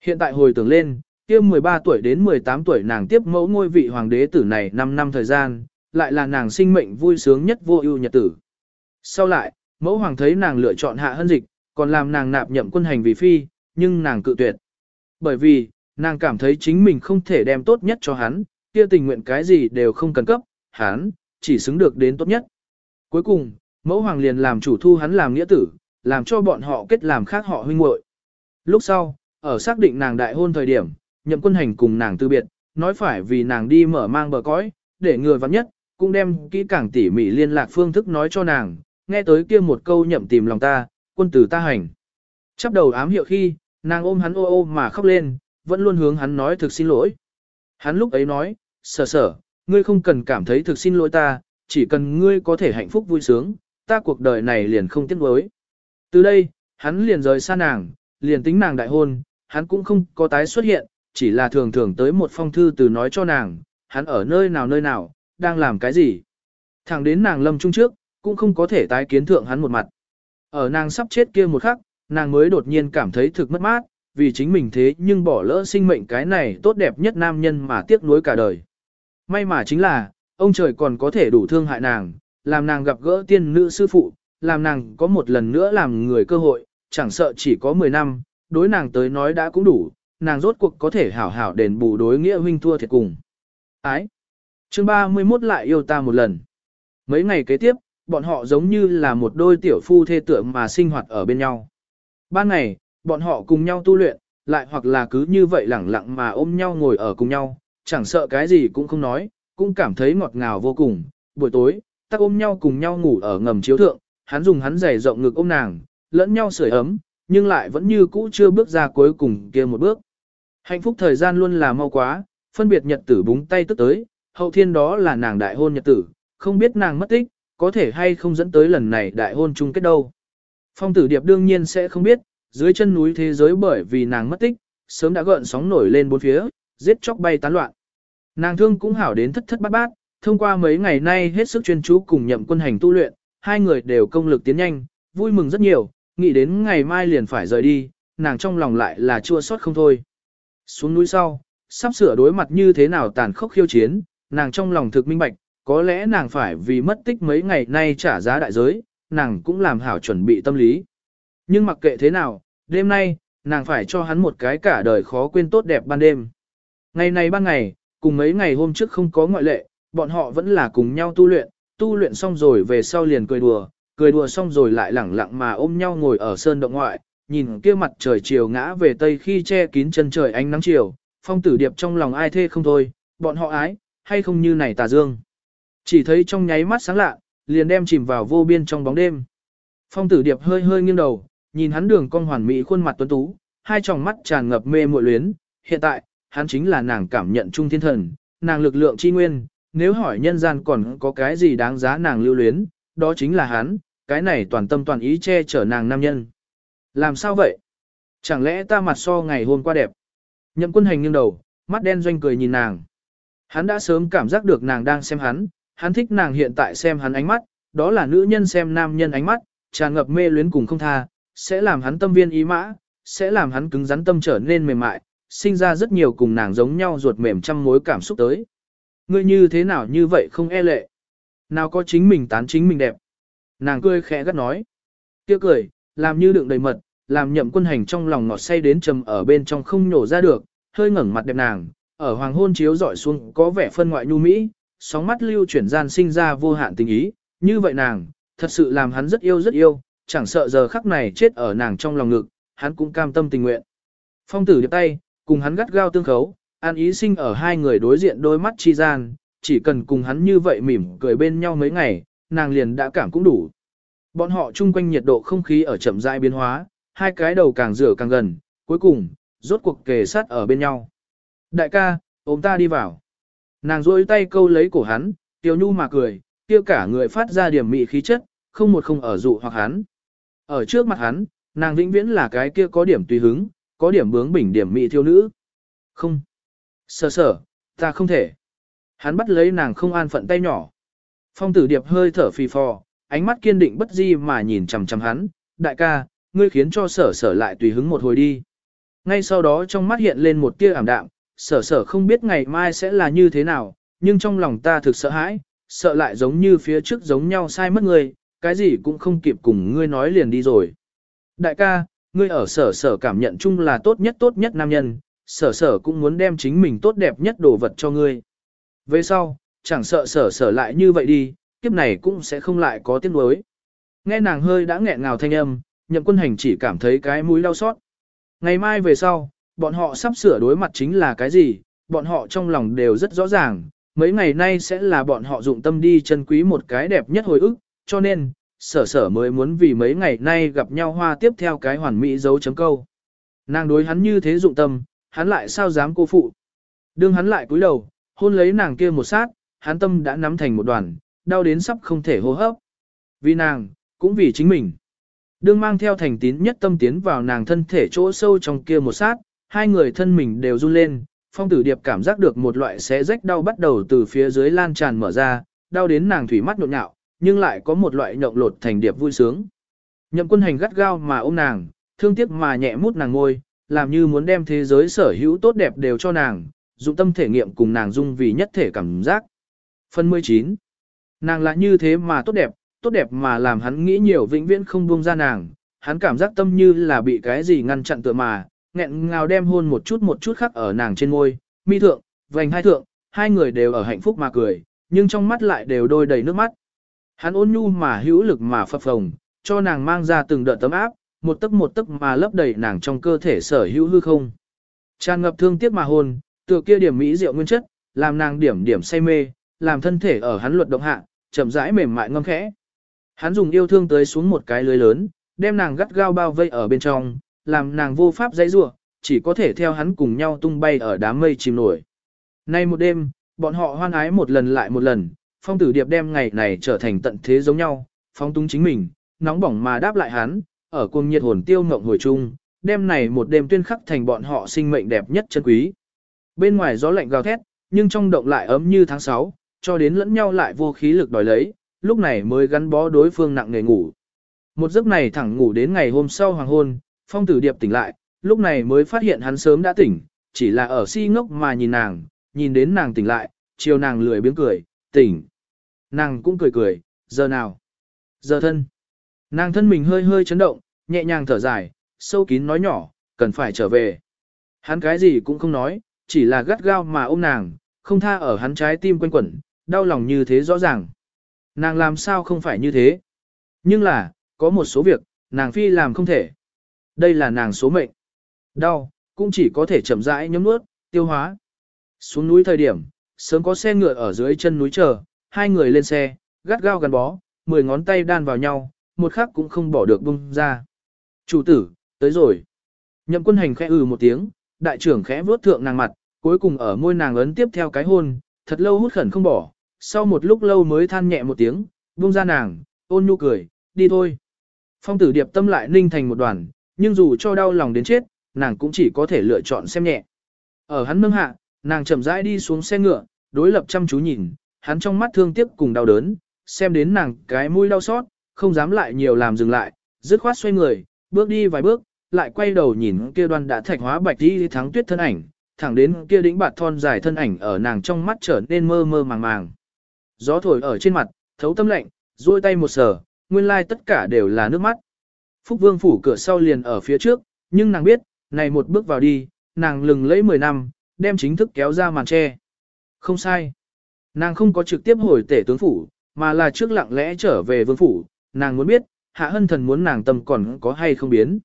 Hiện tại hồi tưởng lên, kia 13 tuổi đến 18 tuổi nàng tiếp mẫu ngôi vị hoàng đế tử này 5 năm thời gian, lại là nàng sinh mệnh vui sướng nhất vô ưu nhật tử. Sau lại, mẫu hoàng thấy nàng lựa chọn hạ hân dịch, còn làm nàng nạp nhậm quân hành vì phi, nhưng nàng cự tuyệt. Bởi vì, nàng cảm thấy chính mình không thể đem tốt nhất cho hắn, kia tình nguyện cái gì đều không cần cấp, hắn, chỉ xứng được đến tốt nhất. Cuối cùng, mẫu hoàng liền làm chủ thu hắn làm nghĩa tử, làm cho bọn họ kết làm khác họ huynh muội. Lúc sau, ở xác định nàng đại hôn thời điểm, nhậm quân hành cùng nàng từ biệt, nói phải vì nàng đi mở mang bờ cõi, để người vắng nhất, cũng đem kỹ càng tỉ mỉ liên lạc phương thức nói cho nàng, nghe tới kia một câu nhậm tìm lòng ta, quân tử ta hành. Chắp đầu ám hiệu khi, nàng ôm hắn ô ô mà khóc lên, vẫn luôn hướng hắn nói thực xin lỗi. Hắn lúc ấy nói, sở sở, ngươi không cần cảm thấy thực xin lỗi ta, chỉ cần ngươi có thể hạnh phúc vui sướng, ta cuộc đời này liền không tiếc nuối. Từ đây, hắn liền rời xa nàng, liền tính nàng đại hôn, hắn cũng không có tái xuất hiện, chỉ là thường thường tới một phong thư từ nói cho nàng, hắn ở nơi nào nơi nào, đang làm cái gì. Thẳng đến nàng lâm trung trước, cũng không có thể tái kiến thượng hắn một mặt. Ở nàng sắp chết kia một khắc, nàng mới đột nhiên cảm thấy thực mất mát, vì chính mình thế nhưng bỏ lỡ sinh mệnh cái này tốt đẹp nhất nam nhân mà tiếc nuối cả đời. May mà chính là, ông trời còn có thể đủ thương hại nàng, làm nàng gặp gỡ tiên nữ sư phụ, làm nàng có một lần nữa làm người cơ hội, chẳng sợ chỉ có 10 năm, đối nàng tới nói đã cũng đủ, nàng rốt cuộc có thể hảo hảo đền bù đối nghĩa huynh thua thiệt cùng. Ái! chương 31 lại yêu ta một lần. Mấy ngày kế tiếp, bọn họ giống như là một đôi tiểu phu thê tựa mà sinh hoạt ở bên nhau. Ban ngày, bọn họ cùng nhau tu luyện, lại hoặc là cứ như vậy lẳng lặng mà ôm nhau ngồi ở cùng nhau, chẳng sợ cái gì cũng không nói, cũng cảm thấy ngọt ngào vô cùng. Buổi tối, tắc ôm nhau cùng nhau ngủ ở ngầm chiếu thượng, hắn dùng hắn giày rộng ngực ôm nàng, lẫn nhau sưởi ấm, nhưng lại vẫn như cũ chưa bước ra cuối cùng kia một bước. Hạnh phúc thời gian luôn là mau quá, phân biệt nhật tử búng tay tức tới, hậu thiên đó là nàng đại hôn nhật tử, không biết nàng mất tích, có thể hay không dẫn tới lần này đại hôn chung kết đâu. Phong tử điệp đương nhiên sẽ không biết, dưới chân núi thế giới bởi vì nàng mất tích, sớm đã gợn sóng nổi lên bốn phía, giết chóc bay tán loạn. Nàng thương cũng hảo đến thất thất bát bát, thông qua mấy ngày nay hết sức chuyên chú cùng nhậm quân hành tu luyện, hai người đều công lực tiến nhanh, vui mừng rất nhiều, nghĩ đến ngày mai liền phải rời đi, nàng trong lòng lại là chua xót không thôi. Xuống núi sau, sắp sửa đối mặt như thế nào tàn khốc khiêu chiến, nàng trong lòng thực minh bạch, có lẽ nàng phải vì mất tích mấy ngày nay trả giá đại giới, nàng cũng làm hảo chuẩn bị tâm lý. Nhưng mặc kệ thế nào, đêm nay, nàng phải cho hắn một cái cả đời khó quên tốt đẹp ban đêm. Ngày này ban ngày, cùng mấy ngày hôm trước không có ngoại lệ, bọn họ vẫn là cùng nhau tu luyện, tu luyện xong rồi về sau liền cười đùa, cười đùa xong rồi lại lẳng lặng mà ôm nhau ngồi ở sơn động ngoại, nhìn kia mặt trời chiều ngã về tây khi che kín chân trời ánh nắng chiều, phong tử điệp trong lòng ai thê không thôi, bọn họ ái, hay không như này tà dương. Chỉ thấy trong nháy mắt sáng lạ, liền đem chìm vào vô biên trong bóng đêm. Phong tử điệp hơi hơi nghiêng đầu, nhìn hắn đường cong hoàn mỹ khuôn mặt tuấn tú, hai tròng mắt tràn ngập mê muội luyến, hiện tại, hắn chính là nàng cảm nhận trung thiên thần, nàng lực lượng chi nguyên, nếu hỏi nhân gian còn có cái gì đáng giá nàng lưu luyến, đó chính là hắn, cái này toàn tâm toàn ý che chở nàng nam nhân. Làm sao vậy? Chẳng lẽ ta mặt so ngày hôm qua đẹp? Nhậm quân hành nghiêng đầu, mắt đen doanh cười nhìn nàng. Hắn đã sớm cảm giác được nàng đang xem hắn, hắn thích nàng hiện tại xem hắn ánh mắt, đó là nữ nhân xem nam nhân ánh mắt, tràn ngập mê luyến cùng không tha, sẽ làm hắn tâm viên ý mã, sẽ làm hắn cứng rắn tâm trở nên mềm mại, sinh ra rất nhiều cùng nàng giống nhau ruột mềm trăm mối cảm xúc tới. Ngươi như thế nào như vậy không e lệ? Nào có chính mình tán chính mình đẹp? Nàng cười khẽ gắt nói. Kia cười, làm như đựng đầy mật, làm nhậm quân hành trong lòng ngọt say đến trầm ở bên trong không nhổ ra được, hơi ngẩng mặt đẹp nàng, ở hoàng hôn chiếu dọi xuống có vẻ phân ngoại nhu mỹ, sóng mắt lưu chuyển gian sinh ra vô hạn tình ý, như vậy nàng, thật sự làm hắn rất yêu rất yêu, chẳng sợ giờ khắc này chết ở nàng trong lòng ngực, hắn cũng cam tâm tình nguyện. Phong tử điệp tay, cùng hắn gắt gao tương khấu, an ý sinh ở hai người đối diện đôi mắt chi gian, chỉ cần cùng hắn như vậy mỉm cười bên nhau mấy ngày, nàng liền đã cảm cũng đủ. Bọn họ chung quanh nhiệt độ không khí ở chậm rãi biến hóa, hai cái đầu càng rửa càng gần, cuối cùng, rốt cuộc kề sát ở bên nhau. Đại ca, ôm ta đi vào. Nàng rôi tay câu lấy cổ hắn, tiêu nhu mà cười, kia cả người phát ra điểm mị khí chất, không một không ở dụ hoặc hắn. Ở trước mặt hắn, nàng vĩnh viễn là cái kia có điểm tùy hứng, có điểm bướng bỉnh điểm mị thiêu nữ. Không. Sở sở, ta không thể. Hắn bắt lấy nàng không an phận tay nhỏ. Phong tử điệp hơi thở phì phò, ánh mắt kiên định bất di mà nhìn chằm chằm hắn. Đại ca, ngươi khiến cho sở sở lại tùy hứng một hồi đi. Ngay sau đó trong mắt hiện lên một tia ảm đạm, sở sở không biết ngày mai sẽ là như thế nào, nhưng trong lòng ta thực sợ hãi, sợ lại giống như phía trước giống nhau sai mất ngươi, cái gì cũng không kịp cùng ngươi nói liền đi rồi. Đại ca, ngươi ở sở sở cảm nhận chung là tốt nhất tốt nhất nam nhân, sở sở cũng muốn đem chính mình tốt đẹp nhất đồ vật cho ngươi. Về sau, chẳng sợ sở sở lại như vậy đi, kiếp này cũng sẽ không lại có tiếng đối. Nghe nàng hơi đã nghẹn ngào thanh âm, nhậm quân hành chỉ cảm thấy cái mũi đau xót. Ngày mai về sau, bọn họ sắp sửa đối mặt chính là cái gì, bọn họ trong lòng đều rất rõ ràng, mấy ngày nay sẽ là bọn họ dụng tâm đi chân quý một cái đẹp nhất hồi ức, cho nên, sở sở mới muốn vì mấy ngày nay gặp nhau hoa tiếp theo cái hoàn mỹ dấu chấm câu. Nàng đối hắn như thế dụng tâm, hắn lại sao dám cô phụ. Đương hắn lại cúi đầu, hôn lấy nàng kia một sát, hắn tâm đã nắm thành một đoàn, đau đến sắp không thể hô hấp. Vì nàng, cũng vì chính mình. Đương mang theo thành tín nhất tâm tiến vào nàng thân thể chỗ sâu trong kia một sát, hai người thân mình đều run lên, phong tử điệp cảm giác được một loại xé rách đau bắt đầu từ phía dưới lan tràn mở ra, đau đến nàng thủy mắt nhộn nhạo, nhưng lại có một loại nhộng lột thành điệp vui sướng. Nhậm quân hành gắt gao mà ôm nàng, thương tiếc mà nhẹ mút nàng ngôi, làm như muốn đem thế giới sở hữu tốt đẹp đều cho nàng, dụng tâm thể nghiệm cùng nàng dung vì nhất thể cảm giác. Phần 19. Nàng là như thế mà tốt đẹp, tốt đẹp mà làm hắn nghĩ nhiều vĩnh viễn không buông ra nàng, hắn cảm giác tâm như là bị cái gì ngăn chặn tựa mà, nghẹn ngào đem hôn một chút một chút khắc ở nàng trên môi, mi thượng, vành hai thượng, hai người đều ở hạnh phúc mà cười, nhưng trong mắt lại đều đôi đầy nước mắt. Hắn ôn nhu mà hữu lực mà phập phồng, cho nàng mang ra từng đợt tấm áp, một tấc một tấc mà lấp đầy nàng trong cơ thể sở hữu hư không. Tràn ngập thương tiếc mà hôn, tựa kia điểm mỹ diệu nguyên chất, làm nàng điểm điểm say mê, làm thân thể ở hắn luật động hạ, chậm rãi mềm mại ngâm khẽ. Hắn dùng yêu thương tới xuống một cái lưới lớn, đem nàng gắt gao bao vây ở bên trong, làm nàng vô pháp dãy rủa, chỉ có thể theo hắn cùng nhau tung bay ở đám mây chìm nổi. Nay một đêm, bọn họ hoan ái một lần lại một lần, phong tử điệp đem ngày này trở thành tận thế giống nhau, phong tung chính mình, nóng bỏng mà đáp lại hắn, ở cuồng nhiệt hồn tiêu ngộng hồi chung, đêm này một đêm tuyên khắc thành bọn họ sinh mệnh đẹp nhất chân quý. Bên ngoài gió lạnh gào thét, nhưng trong động lại ấm như tháng 6, cho đến lẫn nhau lại vô khí lực đòi lấy, lúc này mới gắn bó đối phương nặng nề ngủ. Một giấc này thẳng ngủ đến ngày hôm sau hoàng hôn, phong tử điệp tỉnh lại, lúc này mới phát hiện hắn sớm đã tỉnh, chỉ là ở si ngốc mà nhìn nàng, nhìn đến nàng tỉnh lại, chiều nàng lười biếng cười, tỉnh. Nàng cũng cười cười, giờ nào? Giờ thân. Nàng thân mình hơi hơi chấn động, nhẹ nhàng thở dài, sâu kín nói nhỏ, cần phải trở về. Hắn cái gì cũng không nói, chỉ là gắt gao mà ôm nàng, không tha ở hắn trái tim quanh quẩn, đau lòng như thế rõ ràng. Nàng làm sao không phải như thế? Nhưng là, có một số việc, nàng phi làm không thể. Đây là nàng số mệnh. Đau, cũng chỉ có thể chậm rãi nhấm nuốt, tiêu hóa. Xuống núi thời điểm, sớm có xe ngựa ở dưới chân núi chờ, hai người lên xe, gắt gao gắn bó, mười ngón tay đan vào nhau, một khắc cũng không bỏ được bung ra. Chủ tử, tới rồi. Nhậm quân hành khẽ ừ một tiếng, đại trưởng khẽ vuốt thượng nàng mặt, cuối cùng ở môi nàng ấn tiếp theo cái hôn, thật lâu hút khẩn không bỏ, sau một lúc lâu mới than nhẹ một tiếng, buông ra nàng, ôn nhu cười, đi thôi. Phong tử điệp tâm lại ninh thành một đoàn, nhưng dù cho đau lòng đến chết, nàng cũng chỉ có thể lựa chọn xem nhẹ. Ở hắn nâng hạ, nàng chậm rãi đi xuống xe ngựa, đối lập chăm chú nhìn, hắn trong mắt thương tiếc cùng đau đớn, xem đến nàng cái mũi đau xót, không dám lại nhiều làm dừng lại, dứt khoát xoay người, bước đi vài bước, lại quay đầu nhìn kia đoan đã thạch hóa bạch đi thắng tuyết thân ảnh, thẳng đến kia đỉnh bạt thon dài thân ảnh ở nàng trong mắt trở nên mơ mơ màng màng. Gió thổi ở trên mặt, thấu tâm lạnh, duỗi tay một sờ, nguyên lai tất cả đều là nước mắt. Phúc Vương phủ cửa sau liền ở phía trước, nhưng nàng biết, này một bước vào đi, nàng lừng lẫy 10 năm, đem chính thức kéo ra màn tre. Không sai. Nàng không có trực tiếp hồi tể tướng phủ, mà là trước lặng lẽ trở về vương phủ, nàng muốn biết, hạ hân thần muốn nàng tâm còn có hay không biến.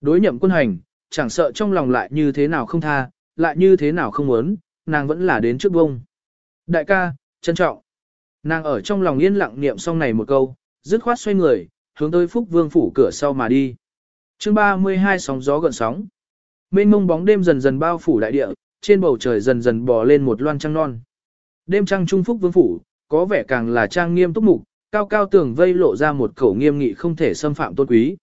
Đối nhậm quân hành, chẳng sợ trong lòng lại như thế nào không tha, lại như thế nào không muốn, nàng vẫn là đến trước bông. Đại ca, trân trọng. Nàng ở trong lòng yên lặng niệm xong này một câu, dứt khoát xoay người, hướng tới phúc vương phủ cửa sau mà đi. chương 32 sóng gió gần sóng. Mênh mông bóng đêm dần dần bao phủ đại địa, trên bầu trời dần dần bò lên một loan trăng non. Đêm trăng trung phúc vương phủ, có vẻ càng là trang nghiêm túc mục, cao cao tường vây lộ ra một khẩu nghiêm nghị không thể xâm phạm tôn quý.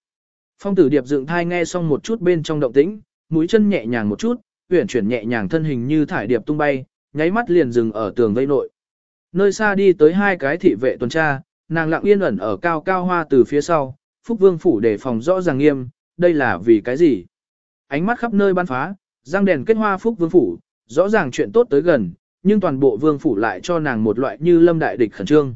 Phong tử điệp dựng thai nghe xong một chút bên trong động tĩnh, mũi chân nhẹ nhàng một chút, uyển chuyển nhẹ nhàng thân hình như thải điệp tung bay, nháy mắt liền dừng ở tường vây nội. Nơi xa đi tới hai cái thị vệ tuần tra, nàng lặng yên ẩn ở cao cao hoa từ phía sau, Phúc Vương phủ để phòng rõ ràng nghiêm, đây là vì cái gì? Ánh mắt khắp nơi ban phá, răng đèn kết hoa Phúc Vương phủ, rõ ràng chuyện tốt tới gần, nhưng toàn bộ vương phủ lại cho nàng một loại như lâm đại địch khẩn trương.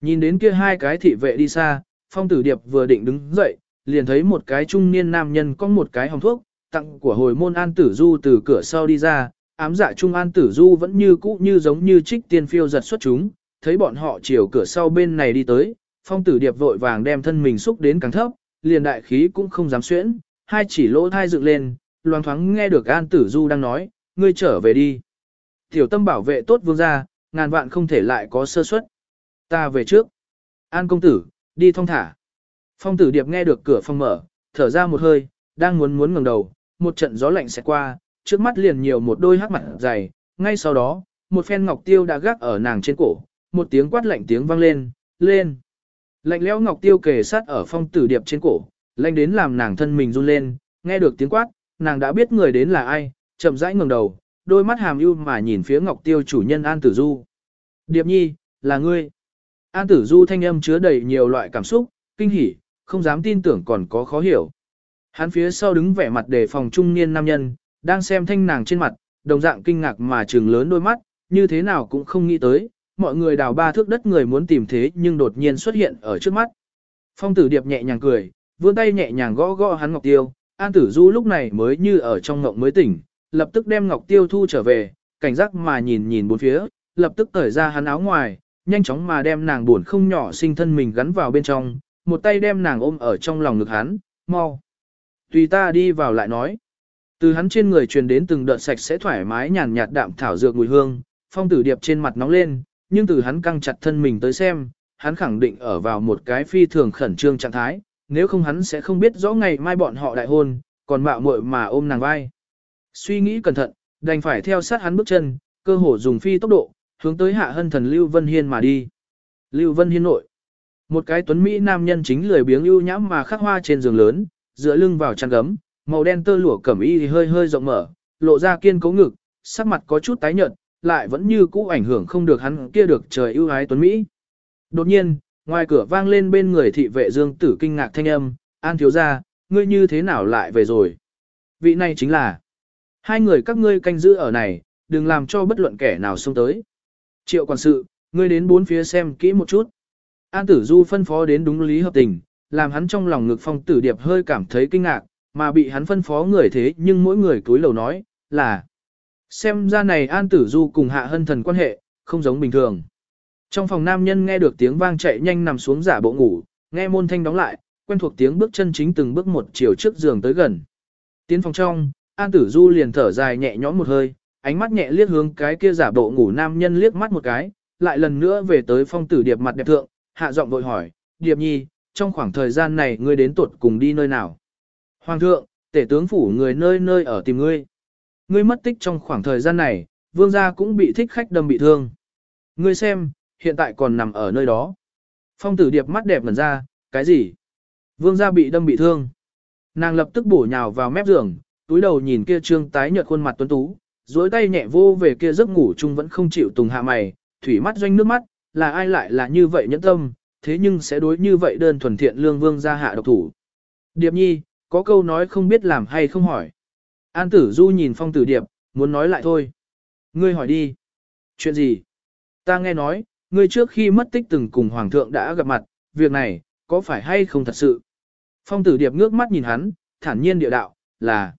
Nhìn đến kia hai cái thị vệ đi xa, phong tử điệp vừa định đứng dậy, liền thấy một cái trung niên nam nhân có một cái hồng thuốc, tặng của hồi môn an tử du từ cửa sau đi ra, ám dạ trung an tử du vẫn như cũ như giống như trích tiên phiêu giật xuất chúng, thấy bọn họ chiều cửa sau bên này đi tới, phong tử điệp vội vàng đem thân mình xúc đến càng thấp, liền đại khí cũng không dám xuyễn, hai chỉ lỗ thai dựng lên, loang thoáng nghe được an tử du đang nói, ngươi trở về đi. Tiểu tâm bảo vệ tốt vương gia, ngàn vạn không thể lại có sơ suất. Ta về trước. An công tử, đi thong thả. Phong tử điệp nghe được cửa phòng mở, thở ra một hơi, đang muốn muốn ngẩng đầu, một trận gió lạnh sẽ qua, trước mắt liền nhiều một đôi hắc mặt dày, ngay sau đó, một phen ngọc tiêu đã gác ở nàng trên cổ, một tiếng quát lạnh tiếng vang lên, lên. Lạnh lẽo ngọc tiêu kề sát ở phong tử điệp trên cổ, lạnh đến làm nàng thân mình run lên, nghe được tiếng quát, nàng đã biết người đến là ai, chậm rãi ngẩng đầu, đôi mắt hàm ưu mà nhìn phía ngọc tiêu chủ nhân An Tử Du. Điệp nhi, là ngươi. An Tử Du thanh âm chứa đầy nhiều loại cảm xúc, kinh hỉ, không dám tin tưởng còn có khó hiểu. Hắn phía sau đứng vẻ mặt đề phòng trung niên nam nhân, đang xem thanh nàng trên mặt, đồng dạng kinh ngạc mà trừng lớn đôi mắt, như thế nào cũng không nghĩ tới, mọi người đào ba thước đất người muốn tìm thế nhưng đột nhiên xuất hiện ở trước mắt. Phong tử điệp nhẹ nhàng cười, vươn tay nhẹ nhàng gõ gõ hắn ngọc tiêu, An Tử Du lúc này mới như ở trong ngộng mới tỉnh, lập tức đem ngọc tiêu thu trở về, cảnh giác mà nhìn nhìn bốn phía, lập tức cởi ra hắn áo ngoài, nhanh chóng mà đem nàng buồn không nhỏ sinh thân mình gắn vào bên trong, một tay đem nàng ôm ở trong lòng ngực hắn, mau. Tùy ta đi vào lại nói. Từ hắn trên người truyền đến từng đợt sạch sẽ thoải mái nhàn nhạt đạm thảo dược mùi hương, phong tử điệp trên mặt nóng lên, nhưng từ hắn căng chặt thân mình tới xem, hắn khẳng định ở vào một cái phi thường khẩn trương trạng thái, nếu không hắn sẽ không biết rõ ngày mai bọn họ đại hôn, còn mạo muội mà ôm nàng vai. Suy nghĩ cẩn thận, đành phải theo sát hắn bước chân, cơ hồ dùng phi tốc độ, hướng tới hạ hân thần Lưu Vân Hiên mà đi. Lưu Vân Hiên nội. Một cái tuấn Mỹ nam nhân chính lười biếng ưu nhãm mà khắc hoa trên giường lớn, dựa lưng vào chăn gấm, màu đen tơ lụa cẩm y hơi hơi rộng mở, lộ ra kiên cố ngực, sắc mặt có chút tái nhợt, lại vẫn như cũ ảnh hưởng không được hắn kia được trời ưu ái tuấn Mỹ. Đột nhiên, ngoài cửa vang lên bên người thị vệ Dương Tử kinh ngạc thanh âm, an thiếu gia, ngươi như thế nào lại về rồi? Vị này chính là hai người các ngươi canh giữ ở này, đừng làm cho bất luận kẻ nào xông tới. Triệu quản sự, ngươi đến bốn phía xem kỹ một chút. An tử du phân phó đến đúng lý hợp tình, làm hắn trong lòng ngực phong tử điệp hơi cảm thấy kinh ngạc, mà bị hắn phân phó người thế nhưng mỗi người túi lầu nói, là xem ra này an tử du cùng hạ hân thần quan hệ, không giống bình thường. Trong phòng nam nhân nghe được tiếng vang chạy nhanh nằm xuống giả bộ ngủ, nghe môn thanh đóng lại, quen thuộc tiếng bước chân chính từng bước một chiều trước giường tới gần. Tiến phòng trong, An Tử Du liền thở dài nhẹ nhõm một hơi, ánh mắt nhẹ liếc hướng cái kia giả bộ ngủ nam nhân liếc mắt một cái, lại lần nữa về tới phong tử điệp mặt đẹp thượng, hạ giọng vội hỏi, điệp nhi, trong khoảng thời gian này ngươi đến tuột cùng đi nơi nào? Hoàng thượng, tể tướng phủ người nơi nơi ở tìm ngươi. Ngươi mất tích trong khoảng thời gian này, vương gia cũng bị thích khách đâm bị thương. Ngươi xem, hiện tại còn nằm ở nơi đó. Phong tử điệp mắt đẹp ngần ra, cái gì? Vương gia bị đâm bị thương. Nàng lập tức bổ nhào vào mép giường, túi đầu nhìn kia trương tái nhợt khuôn mặt tuấn tú, duỗi tay nhẹ vô về kia giấc ngủ chung vẫn không chịu tùng hạ mày, thủy mắt doanh nước mắt, là ai lại là như vậy nhẫn tâm, thế nhưng sẽ đối như vậy đơn thuần thiện lương vương gia hạ độc thủ. Điệp nhi, có câu nói không biết làm hay không hỏi. An tử du nhìn phong tử điệp, muốn nói lại thôi. Ngươi hỏi đi. Chuyện gì? Ta nghe nói, ngươi trước khi mất tích từng cùng hoàng thượng đã gặp mặt, việc này, có phải hay không thật sự? Phong tử điệp ngước mắt nhìn hắn, thản nhiên địa đạo, là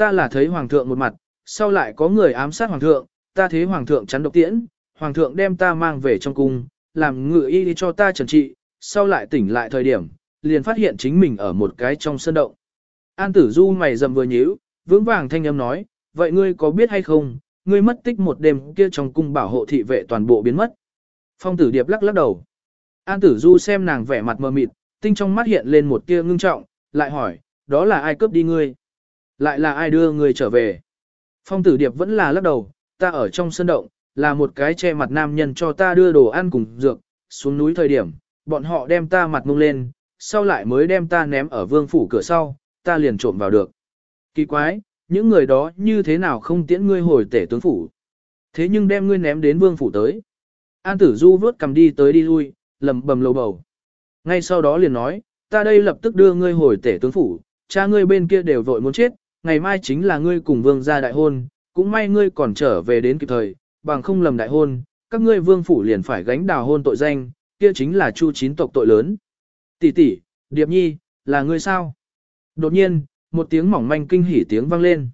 Ta là thấy hoàng thượng một mặt, sau lại có người ám sát hoàng thượng, ta thấy hoàng thượng chắn độc tiễn, hoàng thượng đem ta mang về trong cung, làm ngự y đi cho ta trần trị, sau lại tỉnh lại thời điểm, liền phát hiện chính mình ở một cái trong sân động. An tử du mày dầm vừa nhíu, vững vàng thanh âm nói, vậy ngươi có biết hay không, ngươi mất tích một đêm kia trong cung bảo hộ thị vệ toàn bộ biến mất. Phong tử điệp lắc lắc đầu. An tử du xem nàng vẻ mặt mờ mịt, tinh trong mắt hiện lên một tia ngưng trọng, lại hỏi, đó là ai cướp đi ngươi? Lại là ai đưa ngươi trở về? Phong tử điệp vẫn là lắc đầu, ta ở trong sân động, là một cái che mặt nam nhân cho ta đưa đồ ăn cùng dược, xuống núi thời điểm, bọn họ đem ta mặt mông lên, sau lại mới đem ta ném ở vương phủ cửa sau, ta liền trộm vào được. Kỳ quái, những người đó như thế nào không tiễn ngươi hồi tể tướng phủ? Thế nhưng đem ngươi ném đến vương phủ tới. An tử du vớt cầm đi tới đi lui, lầm bầm lầu bầu. Ngay sau đó liền nói, ta đây lập tức đưa ngươi hồi tể tướng phủ, cha ngươi bên kia đều vội muốn chết, ngày mai chính là ngươi cùng vương gia đại hôn, cũng may ngươi còn trở về đến kịp thời, bằng không lầm đại hôn, các ngươi vương phủ liền phải gánh đào hôn tội danh, kia chính là chu chín tộc tội lớn. Tỷ tỷ, Điệp Nhi, là ngươi sao? Đột nhiên, một tiếng mỏng manh kinh hỉ tiếng vang lên.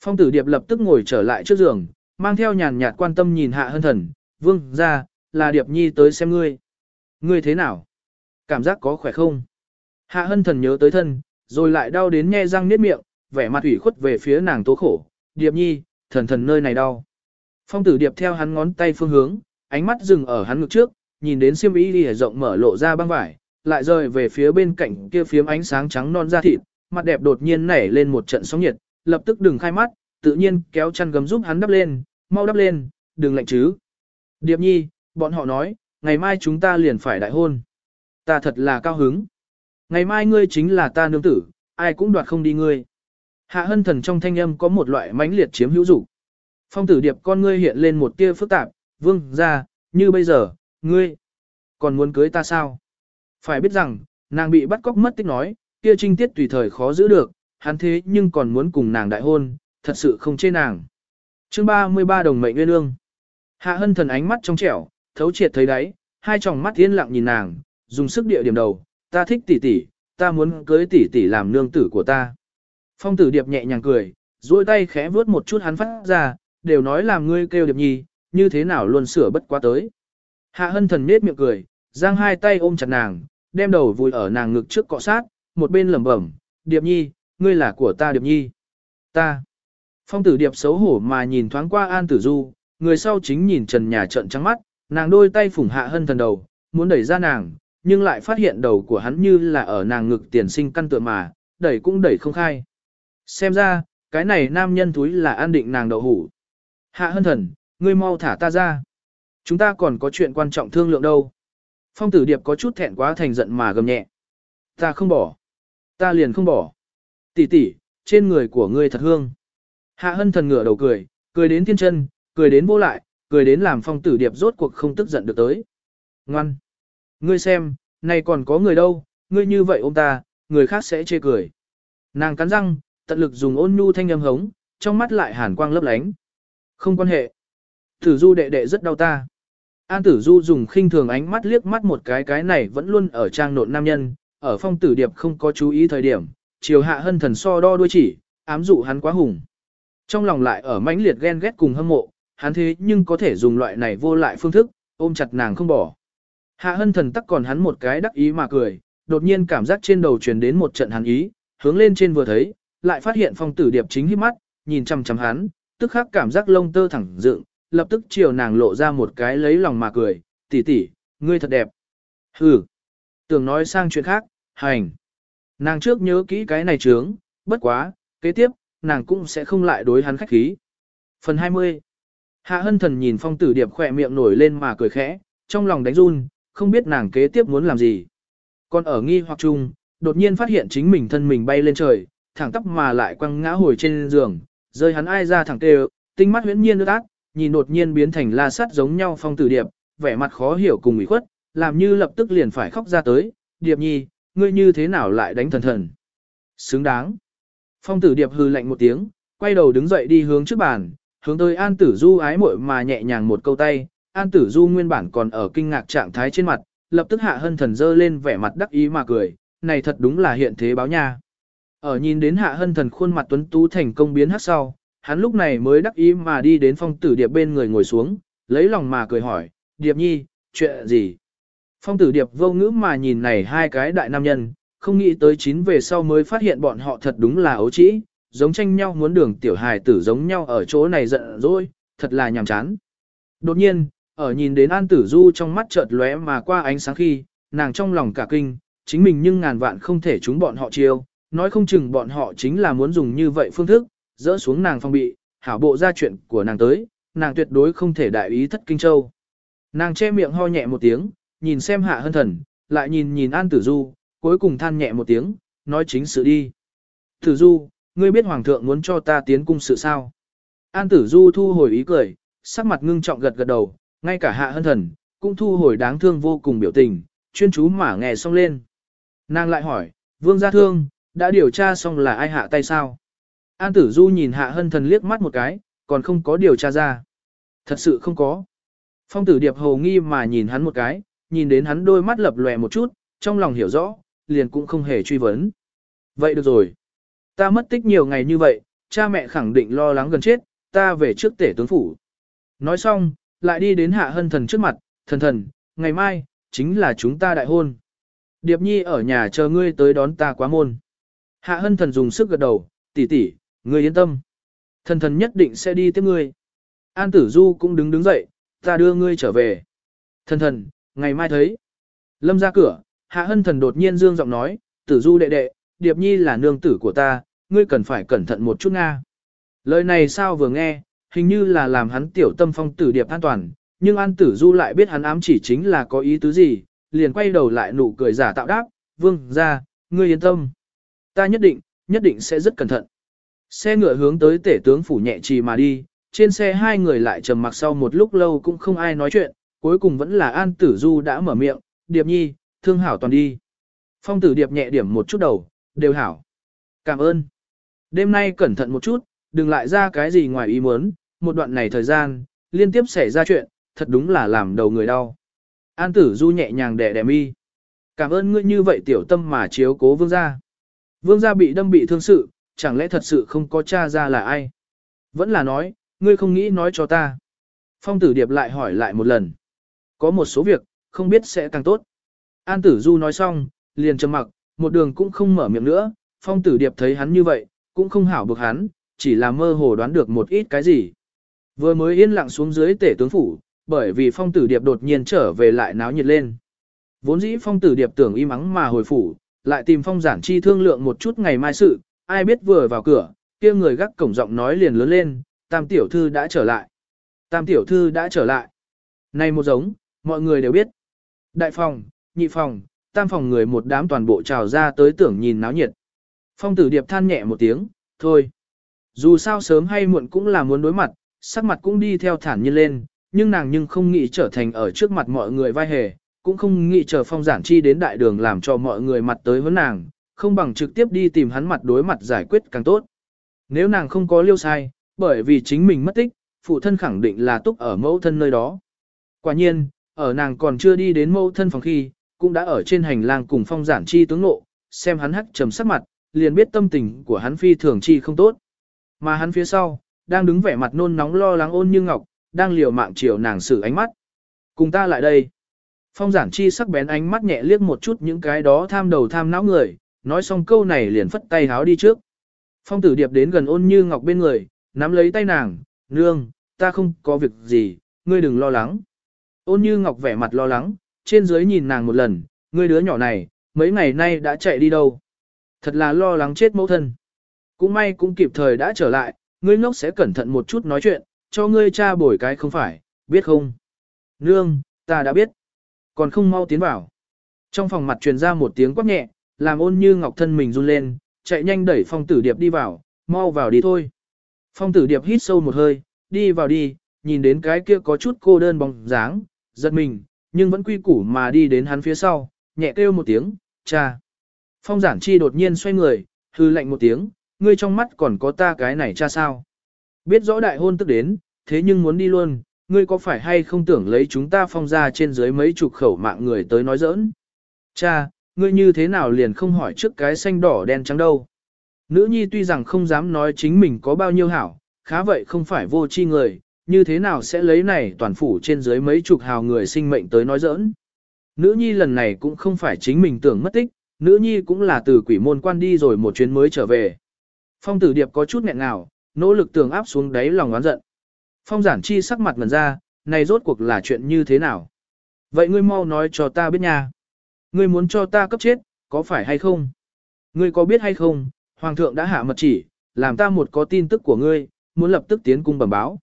Phong tử Điệp lập tức ngồi trở lại trước giường, mang theo nhàn nhạt quan tâm nhìn hạ hân thần, vương ra, là Điệp Nhi tới xem ngươi. Ngươi thế nào? Cảm giác có khỏe không? Hạ hân thần nhớ tới thân, rồi lại đau đến nhe răng niết miệng, vẻ mặt ủy khuất về phía nàng tố khổ. Điệp Nhi, thần thần nơi này đau. Phong tử Điệp theo hắn ngón tay phương hướng, ánh mắt dừng ở hắn ngực trước, nhìn đến xiêm y đi rộng mở lộ ra băng vải, lại rời về phía bên cạnh kia phiếm ánh sáng trắng non da thịt, mặt đẹp đột nhiên nảy lên một trận sóng nhiệt, lập tức đừng khai mắt, tự nhiên kéo chăn gấm giúp hắn đắp lên, mau đắp lên, đừng lạnh chứ. Điệp nhi, bọn họ nói, ngày mai chúng ta liền phải đại hôn. Ta thật là cao hứng. Ngày mai ngươi chính là ta nương tử, ai cũng đoạt không đi ngươi. Hạ hân thần trong thanh âm có một loại mãnh liệt chiếm hữu dục. Phong tử điệp con ngươi hiện lên một tia phức tạp, vương ra, như bây giờ, ngươi, còn muốn cưới ta sao? Phải biết rằng, nàng bị bắt cóc mất tích nói, kia trinh tiết tùy thời khó giữ được, hắn thế nhưng còn muốn cùng nàng đại hôn, thật sự không chê nàng. chương 33 đồng mệnh nguyên ương. Hạ hân thần ánh mắt trong trẻo, thấu triệt thấy đáy, hai tròng mắt yên lặng nhìn nàng, dùng sức địa điểm đầu, ta thích tỷ tỷ, ta muốn cưới tỷ tỷ làm nương tử của ta. Phong tử điệp nhẹ nhàng cười, duỗi tay khẽ vuốt một chút hắn phát ra, đều nói làm ngươi kêu điệp nhi, như thế nào luôn sửa bất quá tới. Hạ hân thần nết miệng cười, giang hai tay ôm chặt nàng, đem đầu vùi ở nàng ngực trước cọ sát, một bên lẩm bẩm, điệp nhi, ngươi là của ta điệp nhi. Ta. Phong tử điệp xấu hổ mà nhìn thoáng qua an tử du, người sau chính nhìn trần nhà trận trắng mắt, nàng đôi tay phủng hạ hân thần đầu, muốn đẩy ra nàng, nhưng lại phát hiện đầu của hắn như là ở nàng ngực tiền sinh căn tựa mà, đẩy cũng đẩy không khai. Xem ra, cái này nam nhân túi là an định nàng đậu hủ. Hạ hân thần, ngươi mau thả ta ra. Chúng ta còn có chuyện quan trọng thương lượng đâu. Phong tử điệp có chút thẹn quá thành giận mà gầm nhẹ. Ta không bỏ. Ta liền không bỏ. Tỷ tỷ, trên người của ngươi thật hương. Hạ hân thần ngửa đầu cười, cười đến thiên chân, cười đến vô lại, cười đến làm phong tử điệp rốt cuộc không tức giận được tới. Ngoan. Ngươi xem, này còn có người đâu, ngươi như vậy ôm ta, người khác sẽ chê cười. Nàng cắn răng, tận lực dùng ôn nhu thanh âm hống, trong mắt lại hàn quang lấp lánh. Không quan hệ. Tử du đệ đệ rất đau ta. An tử du dùng khinh thường ánh mắt liếc mắt một cái cái này vẫn luôn ở trang nộn nam nhân, ở phong tử điệp không có chú ý thời điểm, chiều hạ hân thần so đo đuôi chỉ, ám dụ hắn quá hùng. Trong lòng lại ở mãnh liệt ghen ghét cùng hâm mộ, hắn thế nhưng có thể dùng loại này vô lại phương thức, ôm chặt nàng không bỏ. Hạ hân thần tắc còn hắn một cái đắc ý mà cười, đột nhiên cảm giác trên đầu truyền đến một trận hắn ý, hướng lên trên vừa thấy, lại phát hiện phong tử điệp chính hít mắt, nhìn chăm chăm hắn, tức khắc cảm giác lông tơ thẳng dựng, lập tức chiều nàng lộ ra một cái lấy lòng mà cười, tỷ tỷ, ngươi thật đẹp. Hừ, tưởng nói sang chuyện khác, hành. Nàng trước nhớ kỹ cái này trướng, bất quá, kế tiếp, nàng cũng sẽ không lại đối hắn khách khí. Phần 20 Hạ hân thần nhìn phong tử điệp khỏe miệng nổi lên mà cười khẽ, trong lòng đánh run, không biết nàng kế tiếp muốn làm gì. Còn ở nghi hoặc chung, đột nhiên phát hiện chính mình thân mình bay lên trời, thẳng tắp mà lại quăng ngã hồi trên giường, rơi hắn ai ra thẳng tê tinh mắt huyễn nhiên nước ác, nhìn đột nhiên biến thành la sắt giống nhau phong tử điệp, vẻ mặt khó hiểu cùng ủy khuất, làm như lập tức liền phải khóc ra tới, điệp nhi, ngươi như thế nào lại đánh thần thần. Xứng đáng. Phong tử điệp hư lạnh một tiếng, quay đầu đứng dậy đi hướng trước bàn, hướng tới an tử du ái muội mà nhẹ nhàng một câu tay, an tử du nguyên bản còn ở kinh ngạc trạng thái trên mặt, lập tức hạ hân thần dơ lên vẻ mặt đắc ý mà cười, này thật đúng là hiện thế báo nha. Ở nhìn đến hạ hân thần khuôn mặt tuấn tú thành công biến hát sau, hắn lúc này mới đắc ý mà đi đến phong tử điệp bên người ngồi xuống, lấy lòng mà cười hỏi, điệp nhi, chuyện gì? Phong tử điệp vô ngữ mà nhìn này hai cái đại nam nhân, không nghĩ tới chín về sau mới phát hiện bọn họ thật đúng là ấu trĩ, giống tranh nhau muốn đường tiểu hài tử giống nhau ở chỗ này giận dỗi, thật là nhàm chán. Đột nhiên, ở nhìn đến An Tử Du trong mắt chợt lóe mà qua ánh sáng khi, nàng trong lòng cả kinh, chính mình nhưng ngàn vạn không thể chúng bọn họ chiêu, nói không chừng bọn họ chính là muốn dùng như vậy phương thức, dỡ xuống nàng phong bị, hảo bộ ra chuyện của nàng tới, nàng tuyệt đối không thể đại ý thất kinh châu. Nàng che miệng ho nhẹ một tiếng, nhìn xem hạ hân thần, lại nhìn nhìn An Tử Du, cuối cùng than nhẹ một tiếng, nói chính sự đi. Tử Du, ngươi biết Hoàng thượng muốn cho ta tiến cung sự sao? An Tử Du thu hồi ý cười, sắc mặt ngưng trọng gật gật đầu, ngay cả hạ hân thần, cũng thu hồi đáng thương vô cùng biểu tình, chuyên chú mà nghe xong lên. Nàng lại hỏi, vương gia thương, đã điều tra xong là ai hạ tay sao? An tử du nhìn hạ hân thần liếc mắt một cái, còn không có điều tra ra. Thật sự không có. Phong tử điệp hầu nghi mà nhìn hắn một cái, nhìn đến hắn đôi mắt lập lòe một chút, trong lòng hiểu rõ, liền cũng không hề truy vấn. Vậy được rồi. Ta mất tích nhiều ngày như vậy, cha mẹ khẳng định lo lắng gần chết, ta về trước tể tướng phủ. Nói xong, lại đi đến hạ hân thần trước mặt, thần thần, ngày mai, chính là chúng ta đại hôn. Điệp nhi ở nhà chờ ngươi tới đón ta quá môn. Hạ hân thần dùng sức gật đầu, tỷ tỷ, ngươi yên tâm. Thần thần nhất định sẽ đi tiếp ngươi. An tử du cũng đứng đứng dậy, ta đưa ngươi trở về. Thần thần, ngày mai thấy. Lâm ra cửa, hạ hân thần đột nhiên dương giọng nói, tử du đệ đệ, điệp nhi là nương tử của ta, ngươi cần phải cẩn thận một chút nga. Lời này sao vừa nghe, hình như là làm hắn tiểu tâm phong tử điệp an toàn, nhưng an tử du lại biết hắn ám chỉ chính là có ý tứ gì, liền quay đầu lại nụ cười giả tạo đáp, vương ra, ngươi yên tâm. Ta nhất định, nhất định sẽ rất cẩn thận. Xe ngựa hướng tới tể tướng phủ nhẹ trì mà đi, trên xe hai người lại trầm mặc sau một lúc lâu cũng không ai nói chuyện, cuối cùng vẫn là An Tử Du đã mở miệng, Điệp Nhi, thương hảo toàn đi. Phong tử Điệp nhẹ điểm một chút đầu, đều hảo. Cảm ơn. Đêm nay cẩn thận một chút, đừng lại ra cái gì ngoài ý muốn, một đoạn này thời gian, liên tiếp xảy ra chuyện, thật đúng là làm đầu người đau. An Tử Du nhẹ nhàng đẻ đẻ mi. Cảm ơn ngươi như vậy tiểu tâm mà chiếu cố vương gia. Vương gia bị đâm bị thương sự, chẳng lẽ thật sự không có cha ra là ai? Vẫn là nói, ngươi không nghĩ nói cho ta. Phong tử điệp lại hỏi lại một lần. Có một số việc, không biết sẽ càng tốt. An tử du nói xong, liền trầm mặc, một đường cũng không mở miệng nữa. Phong tử điệp thấy hắn như vậy, cũng không hảo bực hắn, chỉ là mơ hồ đoán được một ít cái gì. Vừa mới yên lặng xuống dưới tể tướng phủ, bởi vì phong tử điệp đột nhiên trở về lại náo nhiệt lên. Vốn dĩ phong tử điệp tưởng im mắng mà hồi phủ, lại tìm phong giản chi thương lượng một chút ngày mai sự, ai biết vừa vào cửa, kia người gác cổng giọng nói liền lớn lên, tam tiểu thư đã trở lại. Tam tiểu thư đã trở lại. Này một giống, mọi người đều biết. Đại phòng, nhị phòng, tam phòng người một đám toàn bộ trào ra tới tưởng nhìn náo nhiệt. Phong tử điệp than nhẹ một tiếng, thôi. Dù sao sớm hay muộn cũng là muốn đối mặt, sắc mặt cũng đi theo thản nhiên lên, nhưng nàng nhưng không nghĩ trở thành ở trước mặt mọi người vai hề, cũng không nghĩ chờ phong giản chi đến đại đường làm cho mọi người mặt tới với nàng, không bằng trực tiếp đi tìm hắn mặt đối mặt giải quyết càng tốt. Nếu nàng không có liêu sai, bởi vì chính mình mất tích, phụ thân khẳng định là túc ở mẫu thân nơi đó. Quả nhiên, ở nàng còn chưa đi đến mẫu thân phòng khi, cũng đã ở trên hành lang cùng phong giản chi tướng nộ, xem hắn hắc trầm sắc mặt, liền biết tâm tình của hắn phi thường chi không tốt. Mà hắn phía sau, đang đứng vẻ mặt nôn nóng lo lắng ôn như ngọc, đang liều mạng chiều nàng xử ánh mắt. Cùng ta lại đây. Phong giản chi sắc bén ánh mắt nhẹ liếc một chút những cái đó tham đầu tham não người, nói xong câu này liền phất tay háo đi trước. Phong tử điệp đến gần ôn như ngọc bên người, nắm lấy tay nàng, nương, ta không có việc gì, ngươi đừng lo lắng. Ôn như ngọc vẻ mặt lo lắng, trên dưới nhìn nàng một lần, ngươi đứa nhỏ này, mấy ngày nay đã chạy đi đâu. Thật là lo lắng chết mẫu thân. Cũng may cũng kịp thời đã trở lại, ngươi ngốc sẽ cẩn thận một chút nói chuyện, cho ngươi cha bổi cái không phải, biết không? Nương, ta đã biết. Còn không mau tiến vào. Trong phòng mặt truyền ra một tiếng quát nhẹ, làm ôn như ngọc thân mình run lên, chạy nhanh đẩy phong tử điệp đi vào, mau vào đi thôi. Phong tử điệp hít sâu một hơi, đi vào đi, nhìn đến cái kia có chút cô đơn bóng dáng, giật mình, nhưng vẫn quy củ mà đi đến hắn phía sau, nhẹ kêu một tiếng, cha. Phong giản chi đột nhiên xoay người, hư lạnh một tiếng, ngươi trong mắt còn có ta cái này cha sao. Biết rõ đại hôn tức đến, thế nhưng muốn đi luôn, ngươi có phải hay không tưởng lấy chúng ta phong ra trên dưới mấy chục khẩu mạng người tới nói giỡn. Cha, ngươi như thế nào liền không hỏi trước cái xanh đỏ đen trắng đâu. Nữ nhi tuy rằng không dám nói chính mình có bao nhiêu hảo, khá vậy không phải vô chi người, như thế nào sẽ lấy này toàn phủ trên dưới mấy chục hào người sinh mệnh tới nói giỡn. Nữ nhi lần này cũng không phải chính mình tưởng mất tích, nữ nhi cũng là từ quỷ môn quan đi rồi một chuyến mới trở về. Phong tử điệp có chút nghẹn ngào, nỗ lực tường áp xuống đáy lòng oán giận. Phong giản chi sắc mặt ngần ra, này rốt cuộc là chuyện như thế nào? Vậy ngươi mau nói cho ta biết nha. Ngươi muốn cho ta cấp chết, có phải hay không? Ngươi có biết hay không, Hoàng thượng đã hạ mật chỉ, làm ta một có tin tức của ngươi, muốn lập tức tiến cung bẩm báo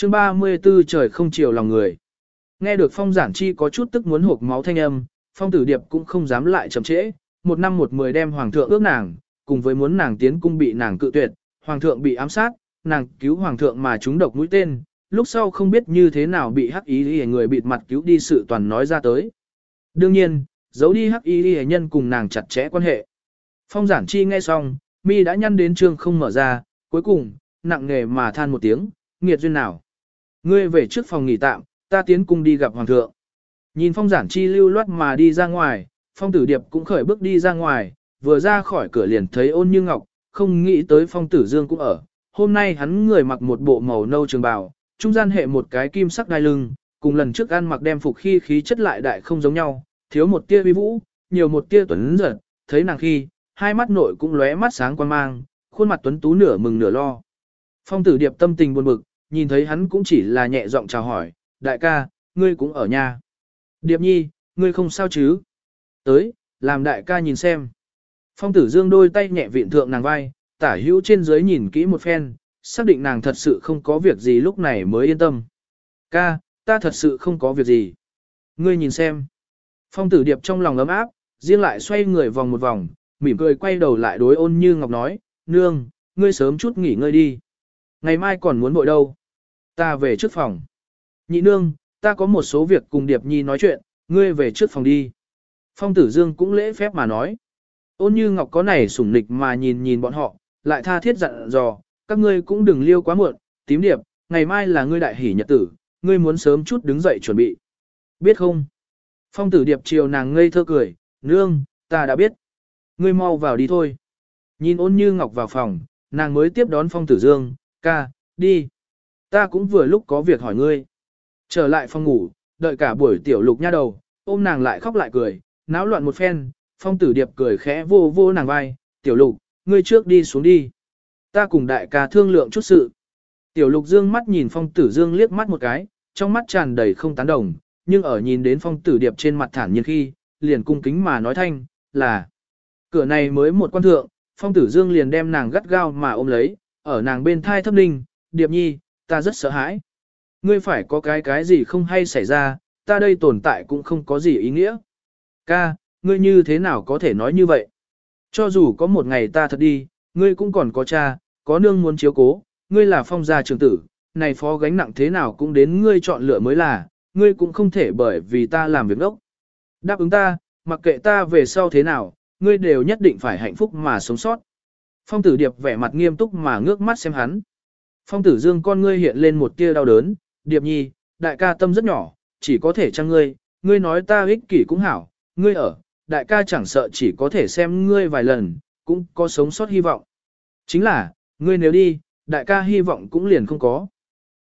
chương 34 trời không chiều lòng người. Nghe được phong giản chi có chút tức muốn hộp máu thanh âm, phong tử điệp cũng không dám lại chậm trễ, một năm một mười đem hoàng thượng ước nàng, cùng với muốn nàng tiến cung bị nàng cự tuyệt, hoàng thượng bị ám sát, nàng cứu hoàng thượng mà chúng độc mũi tên, lúc sau không biết như thế nào bị hắc ý lìa người bịt mặt cứu đi sự toàn nói ra tới. Đương nhiên, giấu đi hắc ý lìa nhân cùng nàng chặt chẽ quan hệ. Phong giản chi nghe xong, mi đã nhăn đến trương không mở ra, cuối cùng, nặng nghề mà than một tiếng, nghiệt duyên nào. Ngươi về trước phòng nghỉ tạm, ta tiến cung đi gặp hoàng thượng. Nhìn phong giản chi lưu loát mà đi ra ngoài, phong tử điệp cũng khởi bước đi ra ngoài, vừa ra khỏi cửa liền thấy ôn như ngọc, không nghĩ tới phong tử dương cũng ở. Hôm nay hắn người mặc một bộ màu nâu trường bào, trung gian hệ một cái kim sắc đai lưng, cùng lần trước ăn mặc đem phục khi khí chất lại đại không giống nhau, thiếu một tia uy vũ, nhiều một tia tuấn giật, thấy nàng khi, hai mắt nội cũng lóe mắt sáng quan mang, khuôn mặt tuấn tú nửa mừng nửa lo. Phong tử điệp tâm tình buồn bực, nhìn thấy hắn cũng chỉ là nhẹ giọng chào hỏi, đại ca, ngươi cũng ở nhà. Điệp nhi, ngươi không sao chứ? Tới, làm đại ca nhìn xem. Phong tử dương đôi tay nhẹ viện thượng nàng vai, tả hữu trên dưới nhìn kỹ một phen, xác định nàng thật sự không có việc gì lúc này mới yên tâm. Ca, ta thật sự không có việc gì. Ngươi nhìn xem. Phong tử điệp trong lòng ấm áp, riêng lại xoay người vòng một vòng, mỉm cười quay đầu lại đối ôn như ngọc nói, nương, ngươi sớm chút nghỉ ngơi đi. Ngày mai còn muốn bội đâu. Ta về trước phòng. Nhị nương, ta có một số việc cùng Điệp Nhi nói chuyện, ngươi về trước phòng đi. Phong tử dương cũng lễ phép mà nói. Ôn như ngọc có này sủng nịch mà nhìn nhìn bọn họ, lại tha thiết dặn dò, các ngươi cũng đừng liêu quá muộn, tím điệp, ngày mai là ngươi đại hỷ nhật tử, ngươi muốn sớm chút đứng dậy chuẩn bị. Biết không? Phong tử điệp chiều nàng ngây thơ cười, nương, ta đã biết. Ngươi mau vào đi thôi. Nhìn ôn như ngọc vào phòng, nàng mới tiếp đón phong tử dương, ca, đi. Ta cũng vừa lúc có việc hỏi ngươi. Trở lại phòng ngủ, đợi cả buổi tiểu lục nha đầu, ôm nàng lại khóc lại cười, náo loạn một phen, phong tử điệp cười khẽ vô vô nàng vai, tiểu lục, ngươi trước đi xuống đi. Ta cùng đại ca thương lượng chút sự. Tiểu lục dương mắt nhìn phong tử dương liếc mắt một cái, trong mắt tràn đầy không tán đồng, nhưng ở nhìn đến phong tử điệp trên mặt thản nhiên khi, liền cung kính mà nói thanh, là. Cửa này mới một quan thượng, phong tử dương liền đem nàng gắt gao mà ôm lấy, ở nàng bên thai thấp ninh, điệp nhi, ta rất sợ hãi. Ngươi phải có cái cái gì không hay xảy ra, ta đây tồn tại cũng không có gì ý nghĩa. Ca, ngươi như thế nào có thể nói như vậy? Cho dù có một ngày ta thật đi, ngươi cũng còn có cha, có nương muốn chiếu cố, ngươi là phong gia trường tử, này phó gánh nặng thế nào cũng đến ngươi chọn lựa mới là, ngươi cũng không thể bởi vì ta làm việc đốc. Đáp ứng ta, mặc kệ ta về sau thế nào, ngươi đều nhất định phải hạnh phúc mà sống sót. Phong tử điệp vẻ mặt nghiêm túc mà ngước mắt xem hắn. Phong tử dương con ngươi hiện lên một tia đau đớn, điệp nhi, đại ca tâm rất nhỏ, chỉ có thể chăng ngươi, ngươi nói ta ích kỷ cũng hảo, ngươi ở, đại ca chẳng sợ chỉ có thể xem ngươi vài lần, cũng có sống sót hy vọng. Chính là, ngươi nếu đi, đại ca hy vọng cũng liền không có.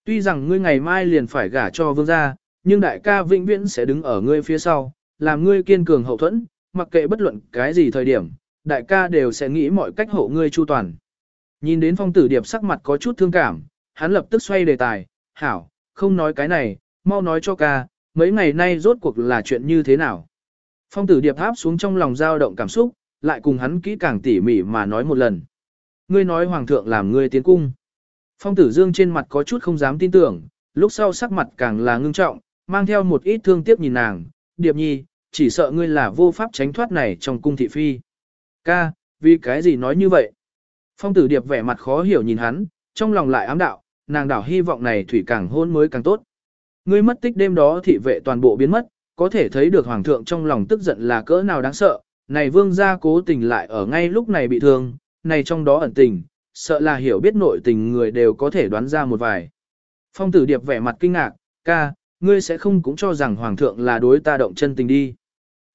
Tuy rằng ngươi ngày mai liền phải gả cho vương gia, nhưng đại ca vĩnh viễn sẽ đứng ở ngươi phía sau, làm ngươi kiên cường hậu thuẫn, mặc kệ bất luận cái gì thời điểm, đại ca đều sẽ nghĩ mọi cách hộ ngươi chu toàn. Nhìn đến phong tử điệp sắc mặt có chút thương cảm, hắn lập tức xoay đề tài, hảo, không nói cái này, mau nói cho ca, mấy ngày nay rốt cuộc là chuyện như thế nào. Phong tử điệp áp xuống trong lòng dao động cảm xúc, lại cùng hắn kỹ càng tỉ mỉ mà nói một lần. Ngươi nói hoàng thượng làm ngươi tiến cung. Phong tử dương trên mặt có chút không dám tin tưởng, lúc sau sắc mặt càng là ngưng trọng, mang theo một ít thương tiếc nhìn nàng, điệp nhi, chỉ sợ ngươi là vô pháp tránh thoát này trong cung thị phi. Ca, vì cái gì nói như vậy? Phong tử điệp vẻ mặt khó hiểu nhìn hắn, trong lòng lại ám đạo, nàng đảo hy vọng này thủy càng hôn mới càng tốt. Ngươi mất tích đêm đó thị vệ toàn bộ biến mất, có thể thấy được hoàng thượng trong lòng tức giận là cỡ nào đáng sợ, này vương gia cố tình lại ở ngay lúc này bị thương, này trong đó ẩn tình, sợ là hiểu biết nội tình người đều có thể đoán ra một vài. Phong tử điệp vẻ mặt kinh ngạc, ca, ngươi sẽ không cũng cho rằng hoàng thượng là đối ta động chân tình đi.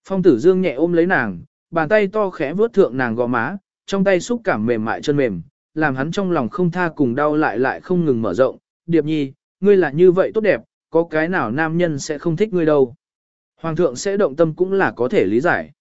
Phong tử dương nhẹ ôm lấy nàng, bàn tay to khẽ vuốt thượng nàng gò má, trong tay xúc cảm mềm mại chân mềm, làm hắn trong lòng không tha cùng đau lại lại không ngừng mở rộng. Điệp nhi, ngươi là như vậy tốt đẹp, có cái nào nam nhân sẽ không thích ngươi đâu. Hoàng thượng sẽ động tâm cũng là có thể lý giải.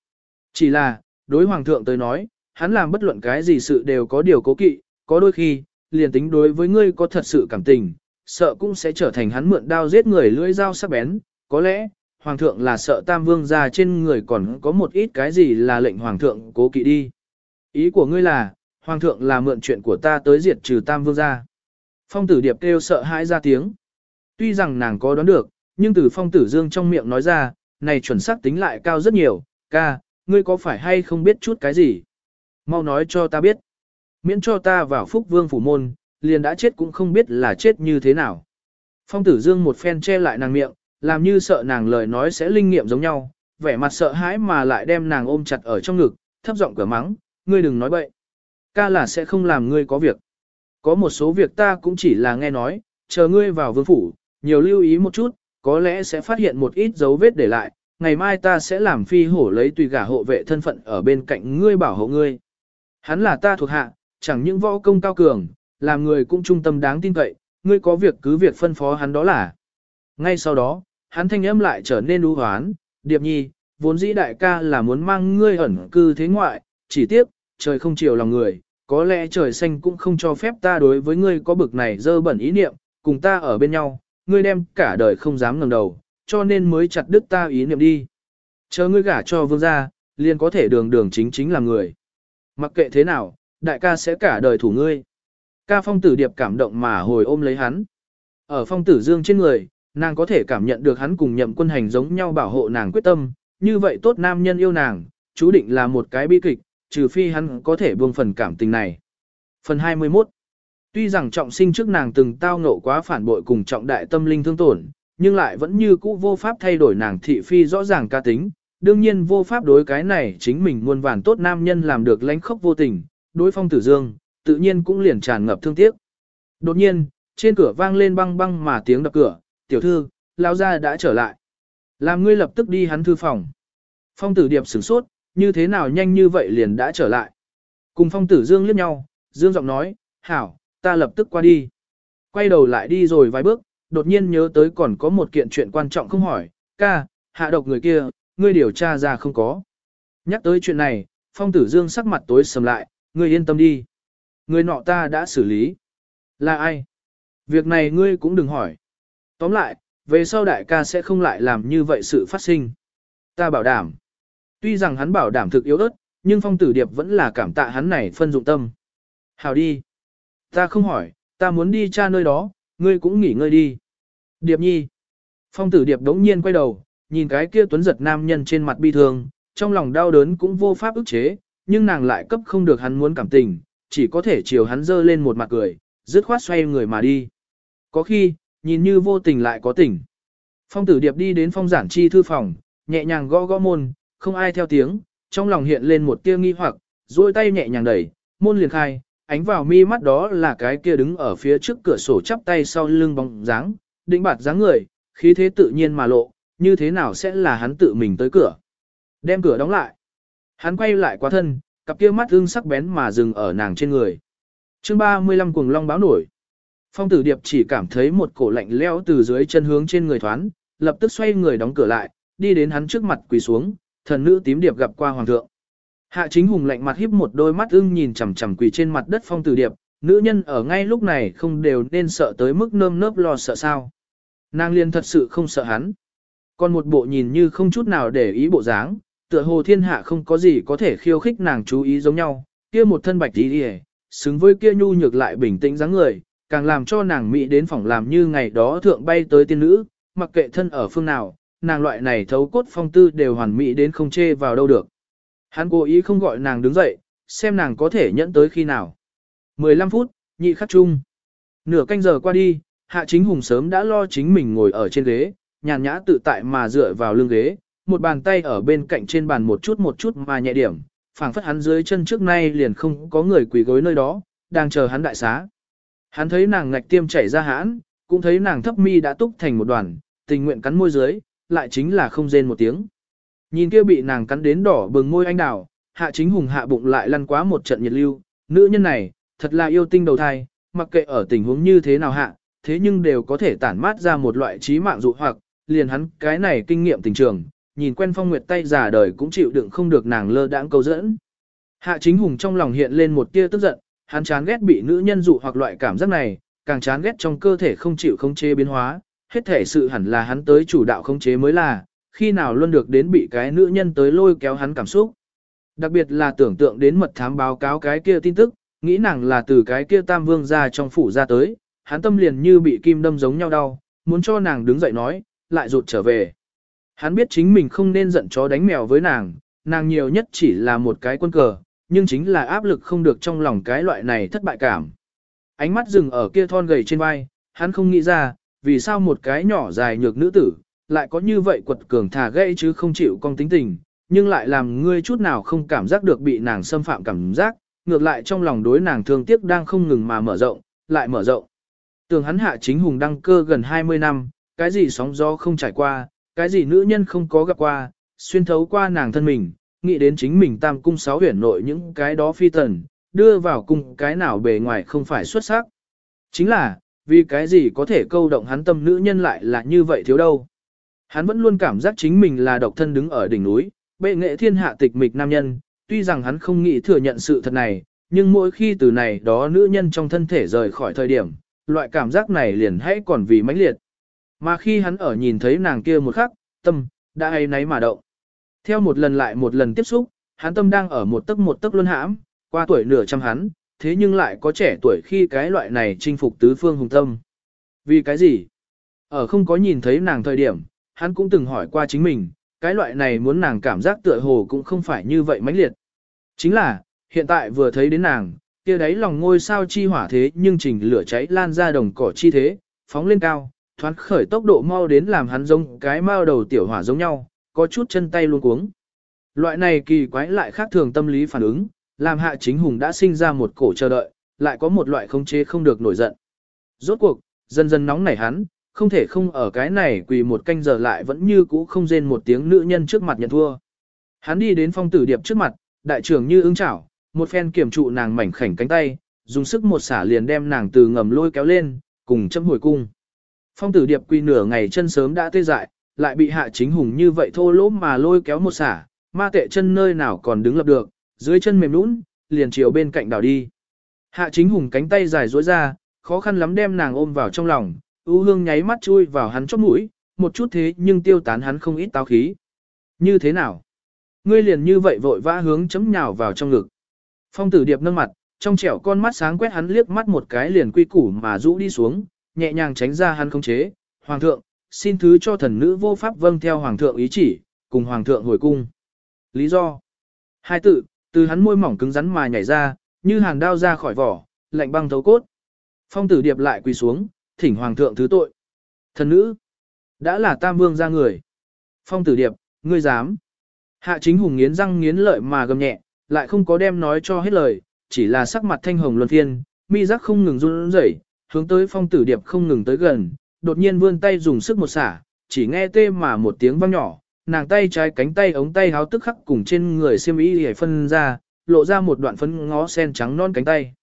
Chỉ là, đối hoàng thượng tới nói, hắn làm bất luận cái gì sự đều có điều cố kỵ, có đôi khi, liền tính đối với ngươi có thật sự cảm tình, sợ cũng sẽ trở thành hắn mượn đao giết người lưỡi dao sắc bén, có lẽ, hoàng thượng là sợ tam vương ra trên người còn có một ít cái gì là lệnh hoàng thượng cố kỵ đi. Ý của ngươi là, hoàng thượng là mượn chuyện của ta tới diệt trừ tam vương gia? Phong tử điệp kêu sợ hãi ra tiếng. Tuy rằng nàng có đoán được, nhưng từ phong tử dương trong miệng nói ra, này chuẩn xác tính lại cao rất nhiều, ca, ngươi có phải hay không biết chút cái gì? Mau nói cho ta biết. Miễn cho ta vào phúc vương phủ môn, liền đã chết cũng không biết là chết như thế nào. Phong tử dương một phen che lại nàng miệng, làm như sợ nàng lời nói sẽ linh nghiệm giống nhau, vẻ mặt sợ hãi mà lại đem nàng ôm chặt ở trong ngực, thấp giọng cửa mắng, ngươi đừng nói bậy. Ca là sẽ không làm ngươi có việc. Có một số việc ta cũng chỉ là nghe nói, chờ ngươi vào vương phủ, nhiều lưu ý một chút, có lẽ sẽ phát hiện một ít dấu vết để lại, ngày mai ta sẽ làm phi hổ lấy tùy gả hộ vệ thân phận ở bên cạnh ngươi bảo hộ ngươi. Hắn là ta thuộc hạ, chẳng những võ công cao cường, làm người cũng trung tâm đáng tin cậy, ngươi có việc cứ việc phân phó hắn đó là. Ngay sau đó, hắn thanh âm lại trở nên u hoán, điệp nhi, vốn dĩ đại ca là muốn mang ngươi ẩn cư thế ngoại, chỉ tiếc, trời không chiều lòng người, có lẽ trời xanh cũng không cho phép ta đối với ngươi có bực này dơ bẩn ý niệm, cùng ta ở bên nhau, ngươi đem cả đời không dám ngẩng đầu, cho nên mới chặt đứt ta ý niệm đi. Chờ ngươi gả cho vương gia, liền có thể đường đường chính chính làm người. Mặc kệ thế nào, đại ca sẽ cả đời thủ ngươi. Ca phong tử điệp cảm động mà hồi ôm lấy hắn. Ở phong tử dương trên người, nàng có thể cảm nhận được hắn cùng nhậm quân hành giống nhau bảo hộ nàng quyết tâm, như vậy tốt nam nhân yêu nàng, chú định là một cái bi kịch, trừ phi hắn có thể buông phần cảm tình này. Phần 21 Tuy rằng trọng sinh trước nàng từng tao ngộ quá phản bội cùng trọng đại tâm linh thương tổn, nhưng lại vẫn như cũ vô pháp thay đổi nàng thị phi rõ ràng ca tính, đương nhiên vô pháp đối cái này chính mình muôn vàn tốt nam nhân làm được lánh khốc vô tình, đối phong tử dương, tự nhiên cũng liền tràn ngập thương tiếc. Đột nhiên, trên cửa vang lên băng băng mà tiếng đập cửa, tiểu thư, lao ra đã trở lại. Làm ngươi lập tức đi hắn thư phòng. Phong tử điệp sửng sốt, như thế nào nhanh như vậy liền đã trở lại. Cùng phong tử dương liếc nhau, dương giọng nói, hảo, ta lập tức qua đi. Quay đầu lại đi rồi vài bước, đột nhiên nhớ tới còn có một kiện chuyện quan trọng không hỏi, ca, hạ độc người kia, ngươi điều tra ra không có. Nhắc tới chuyện này, phong tử dương sắc mặt tối sầm lại, ngươi yên tâm đi. Người nọ ta đã xử lý. Là ai? Việc này ngươi cũng đừng hỏi. Tóm lại, về sau đại ca sẽ không lại làm như vậy sự phát sinh. Ta bảo đảm. Tuy rằng hắn bảo đảm thực yếu ớt, nhưng phong tử điệp vẫn là cảm tạ hắn này phân dụng tâm. Hào đi. Ta không hỏi, ta muốn đi cha nơi đó, ngươi cũng nghỉ ngơi đi. Điệp nhi. Phong tử điệp đống nhiên quay đầu, nhìn cái kia tuấn giật nam nhân trên mặt bi thương, trong lòng đau đớn cũng vô pháp ức chế, nhưng nàng lại cấp không được hắn muốn cảm tình, chỉ có thể chiều hắn dơ lên một mặt cười, dứt khoát xoay người mà đi. Có khi, nhìn như vô tình lại có tình. Phong tử điệp đi đến phong giản chi thư phòng, nhẹ nhàng gõ gõ môn, không ai theo tiếng, trong lòng hiện lên một tia nghi hoặc, duỗi tay nhẹ nhàng đẩy, môn liền khai, ánh vào mi mắt đó là cái kia đứng ở phía trước cửa sổ chắp tay sau lưng bóng dáng, định bạt dáng người, khí thế tự nhiên mà lộ, như thế nào sẽ là hắn tự mình tới cửa. Đem cửa đóng lại. Hắn quay lại qua thân, cặp kia mắt ưng sắc bén mà dừng ở nàng trên người. chương 35 cuồng long báo nổi. Phong tử điệp chỉ cảm thấy một cổ lạnh leo từ dưới chân hướng trên người thoán, lập tức xoay người đóng cửa lại, đi đến hắn trước mặt quỳ xuống, thần nữ tím điệp gặp qua hoàng thượng. Hạ chính hùng lạnh mặt híp một đôi mắt ưng nhìn chằm chằm quỳ trên mặt đất phong tử điệp, nữ nhân ở ngay lúc này không đều nên sợ tới mức nơm nớp lo sợ sao. Nàng liên thật sự không sợ hắn. Còn một bộ nhìn như không chút nào để ý bộ dáng, tựa hồ thiên hạ không có gì có thể khiêu khích nàng chú ý giống nhau, kia một thân bạch tí đi xứng với kia nhu nhược lại bình tĩnh dáng người, càng làm cho nàng mỹ đến phòng làm như ngày đó thượng bay tới tiên nữ, mặc kệ thân ở phương nào, nàng loại này thấu cốt phong tư đều hoàn mỹ đến không chê vào đâu được. Hắn cố ý không gọi nàng đứng dậy, xem nàng có thể nhẫn tới khi nào. 15 phút, nhị khắc chung. Nửa canh giờ qua đi, Hạ Chính Hùng sớm đã lo chính mình ngồi ở trên ghế, nhàn nhã tự tại mà dựa vào lưng ghế, một bàn tay ở bên cạnh trên bàn một chút một chút mà nhẹ điểm, phảng phất hắn dưới chân trước nay liền không có người quỳ gối nơi đó, đang chờ hắn đại xá. Hắn thấy nàng ngạch tiêm chảy ra hãn, cũng thấy nàng thấp mi đã túc thành một đoàn, tình nguyện cắn môi dưới, lại chính là không rên một tiếng. Nhìn kia bị nàng cắn đến đỏ bừng môi anh đào, hạ chính hùng hạ bụng lại lăn quá một trận nhiệt lưu, nữ nhân này, thật là yêu tinh đầu thai, mặc kệ ở tình huống như thế nào hạ, thế nhưng đều có thể tản mát ra một loại trí mạng dụ hoặc, liền hắn cái này kinh nghiệm tình trường, nhìn quen phong nguyệt tay giả đời cũng chịu đựng không được nàng lơ đãng câu dẫn. Hạ chính hùng trong lòng hiện lên một tia tức giận, hắn chán ghét bị nữ nhân dụ hoặc loại cảm giác này, càng chán ghét trong cơ thể không chịu không chế biến hóa, hết thể sự hẳn là hắn tới chủ đạo khống chế mới là, khi nào luôn được đến bị cái nữ nhân tới lôi kéo hắn cảm xúc. Đặc biệt là tưởng tượng đến mật thám báo cáo cái kia tin tức, nghĩ nàng là từ cái kia tam vương ra trong phủ ra tới, hắn tâm liền như bị kim đâm giống nhau đau, muốn cho nàng đứng dậy nói, lại rụt trở về. Hắn biết chính mình không nên giận chó đánh mèo với nàng, nàng nhiều nhất chỉ là một cái quân cờ, nhưng chính là áp lực không được trong lòng cái loại này thất bại cảm. Ánh mắt dừng ở kia thon gầy trên vai, hắn không nghĩ ra, vì sao một cái nhỏ dài nhược nữ tử, lại có như vậy quật cường thà gây chứ không chịu con tính tình, nhưng lại làm ngươi chút nào không cảm giác được bị nàng xâm phạm cảm giác, ngược lại trong lòng đối nàng thương tiếc đang không ngừng mà mở rộng, lại mở rộng. Tường hắn hạ chính hùng đăng cơ gần 20 năm, cái gì sóng gió không trải qua, cái gì nữ nhân không có gặp qua, xuyên thấu qua nàng thân mình, nghĩ đến chính mình tam cung sáu huyền nội những cái đó phi tần, đưa vào cung cái nào bề ngoài không phải xuất sắc. Chính là, vì cái gì có thể câu động hắn tâm nữ nhân lại là như vậy thiếu đâu. Hắn vẫn luôn cảm giác chính mình là độc thân đứng ở đỉnh núi, bệ nghệ thiên hạ tịch mịch nam nhân, tuy rằng hắn không nghĩ thừa nhận sự thật này, nhưng mỗi khi từ này đó nữ nhân trong thân thể rời khỏi thời điểm, loại cảm giác này liền hãy còn vì mãnh liệt. Mà khi hắn ở nhìn thấy nàng kia một khắc, tâm, đã hay nấy mà động. Theo một lần lại một lần tiếp xúc, hắn tâm đang ở một tấc một tấc luân hãm, qua tuổi nửa trăm hắn, thế nhưng lại có trẻ tuổi khi cái loại này chinh phục tứ phương hùng tâm. Vì cái gì? Ở không có nhìn thấy nàng thời điểm, hắn cũng từng hỏi qua chính mình, cái loại này muốn nàng cảm giác tựa hồ cũng không phải như vậy mãnh liệt. Chính là, hiện tại vừa thấy đến nàng, kia đấy lòng ngôi sao chi hỏa thế nhưng trình lửa cháy lan ra đồng cỏ chi thế, phóng lên cao, thoáng khởi tốc độ mau đến làm hắn giống cái mao đầu tiểu hỏa giống nhau, có chút chân tay luôn cuống. Loại này kỳ quái lại khác thường tâm lý phản ứng, làm hạ chính hùng đã sinh ra một cổ chờ đợi, lại có một loại không chế không được nổi giận. Rốt cuộc, dần dần nóng nảy hắn, không thể không ở cái này quỳ một canh giờ lại vẫn như cũ không rên một tiếng nữ nhân trước mặt nhận thua. Hắn đi đến phong tử điệp trước mặt, đại trưởng như ứng chảo, một phen kiểm trụ nàng mảnh khảnh cánh tay, dùng sức một xả liền đem nàng từ ngầm lôi kéo lên, cùng châm hồi cung. Phong tử điệp quỳ nửa ngày chân sớm đã tê dại, lại bị hạ chính hùng như vậy thô lỗ mà lôi kéo một xả, ma tệ chân nơi nào còn đứng lập được, dưới chân mềm nũng, liền chiều bên cạnh đảo đi. Hạ chính hùng cánh tay dài duỗi ra, khó khăn lắm đem nàng ôm vào trong lòng, ưu hương nháy mắt chui vào hắn chóp mũi, một chút thế nhưng tiêu tán hắn không ít táo khí. Như thế nào? Ngươi liền như vậy vội vã hướng chấm nhào vào trong ngực. Phong tử điệp nâng mặt, trong trẻo con mắt sáng quét hắn liếc mắt một cái liền quy củ mà rũ đi xuống, nhẹ nhàng tránh ra hắn không chế. Hoàng thượng, xin thứ cho thần nữ vô pháp vâng theo hoàng thượng ý chỉ, cùng hoàng thượng hồi cung. Lý do? Hai tự, từ hắn môi mỏng cứng rắn mà nhảy ra, như hàn đao ra khỏi vỏ, lạnh băng thấu cốt. Phong tử điệp lại quỳ xuống, thỉnh hoàng thượng thứ tội. Thần nữ, đã là tam vương ra người. Phong tử điệp, ngươi dám. Hạ chính hùng nghiến răng nghiến lợi mà gầm nhẹ, lại không có đem nói cho hết lời, chỉ là sắc mặt thanh hồng luân phiên, mi giác không ngừng run rẩy, hướng tới phong tử điệp không ngừng tới gần, đột nhiên vươn tay dùng sức một xả, chỉ nghe tê mà một tiếng vang nhỏ, nàng tay trái cánh tay ống tay háo tức khắc cùng trên người xiêm y hề phân ra, lộ ra một đoạn phấn ngó sen trắng non cánh tay.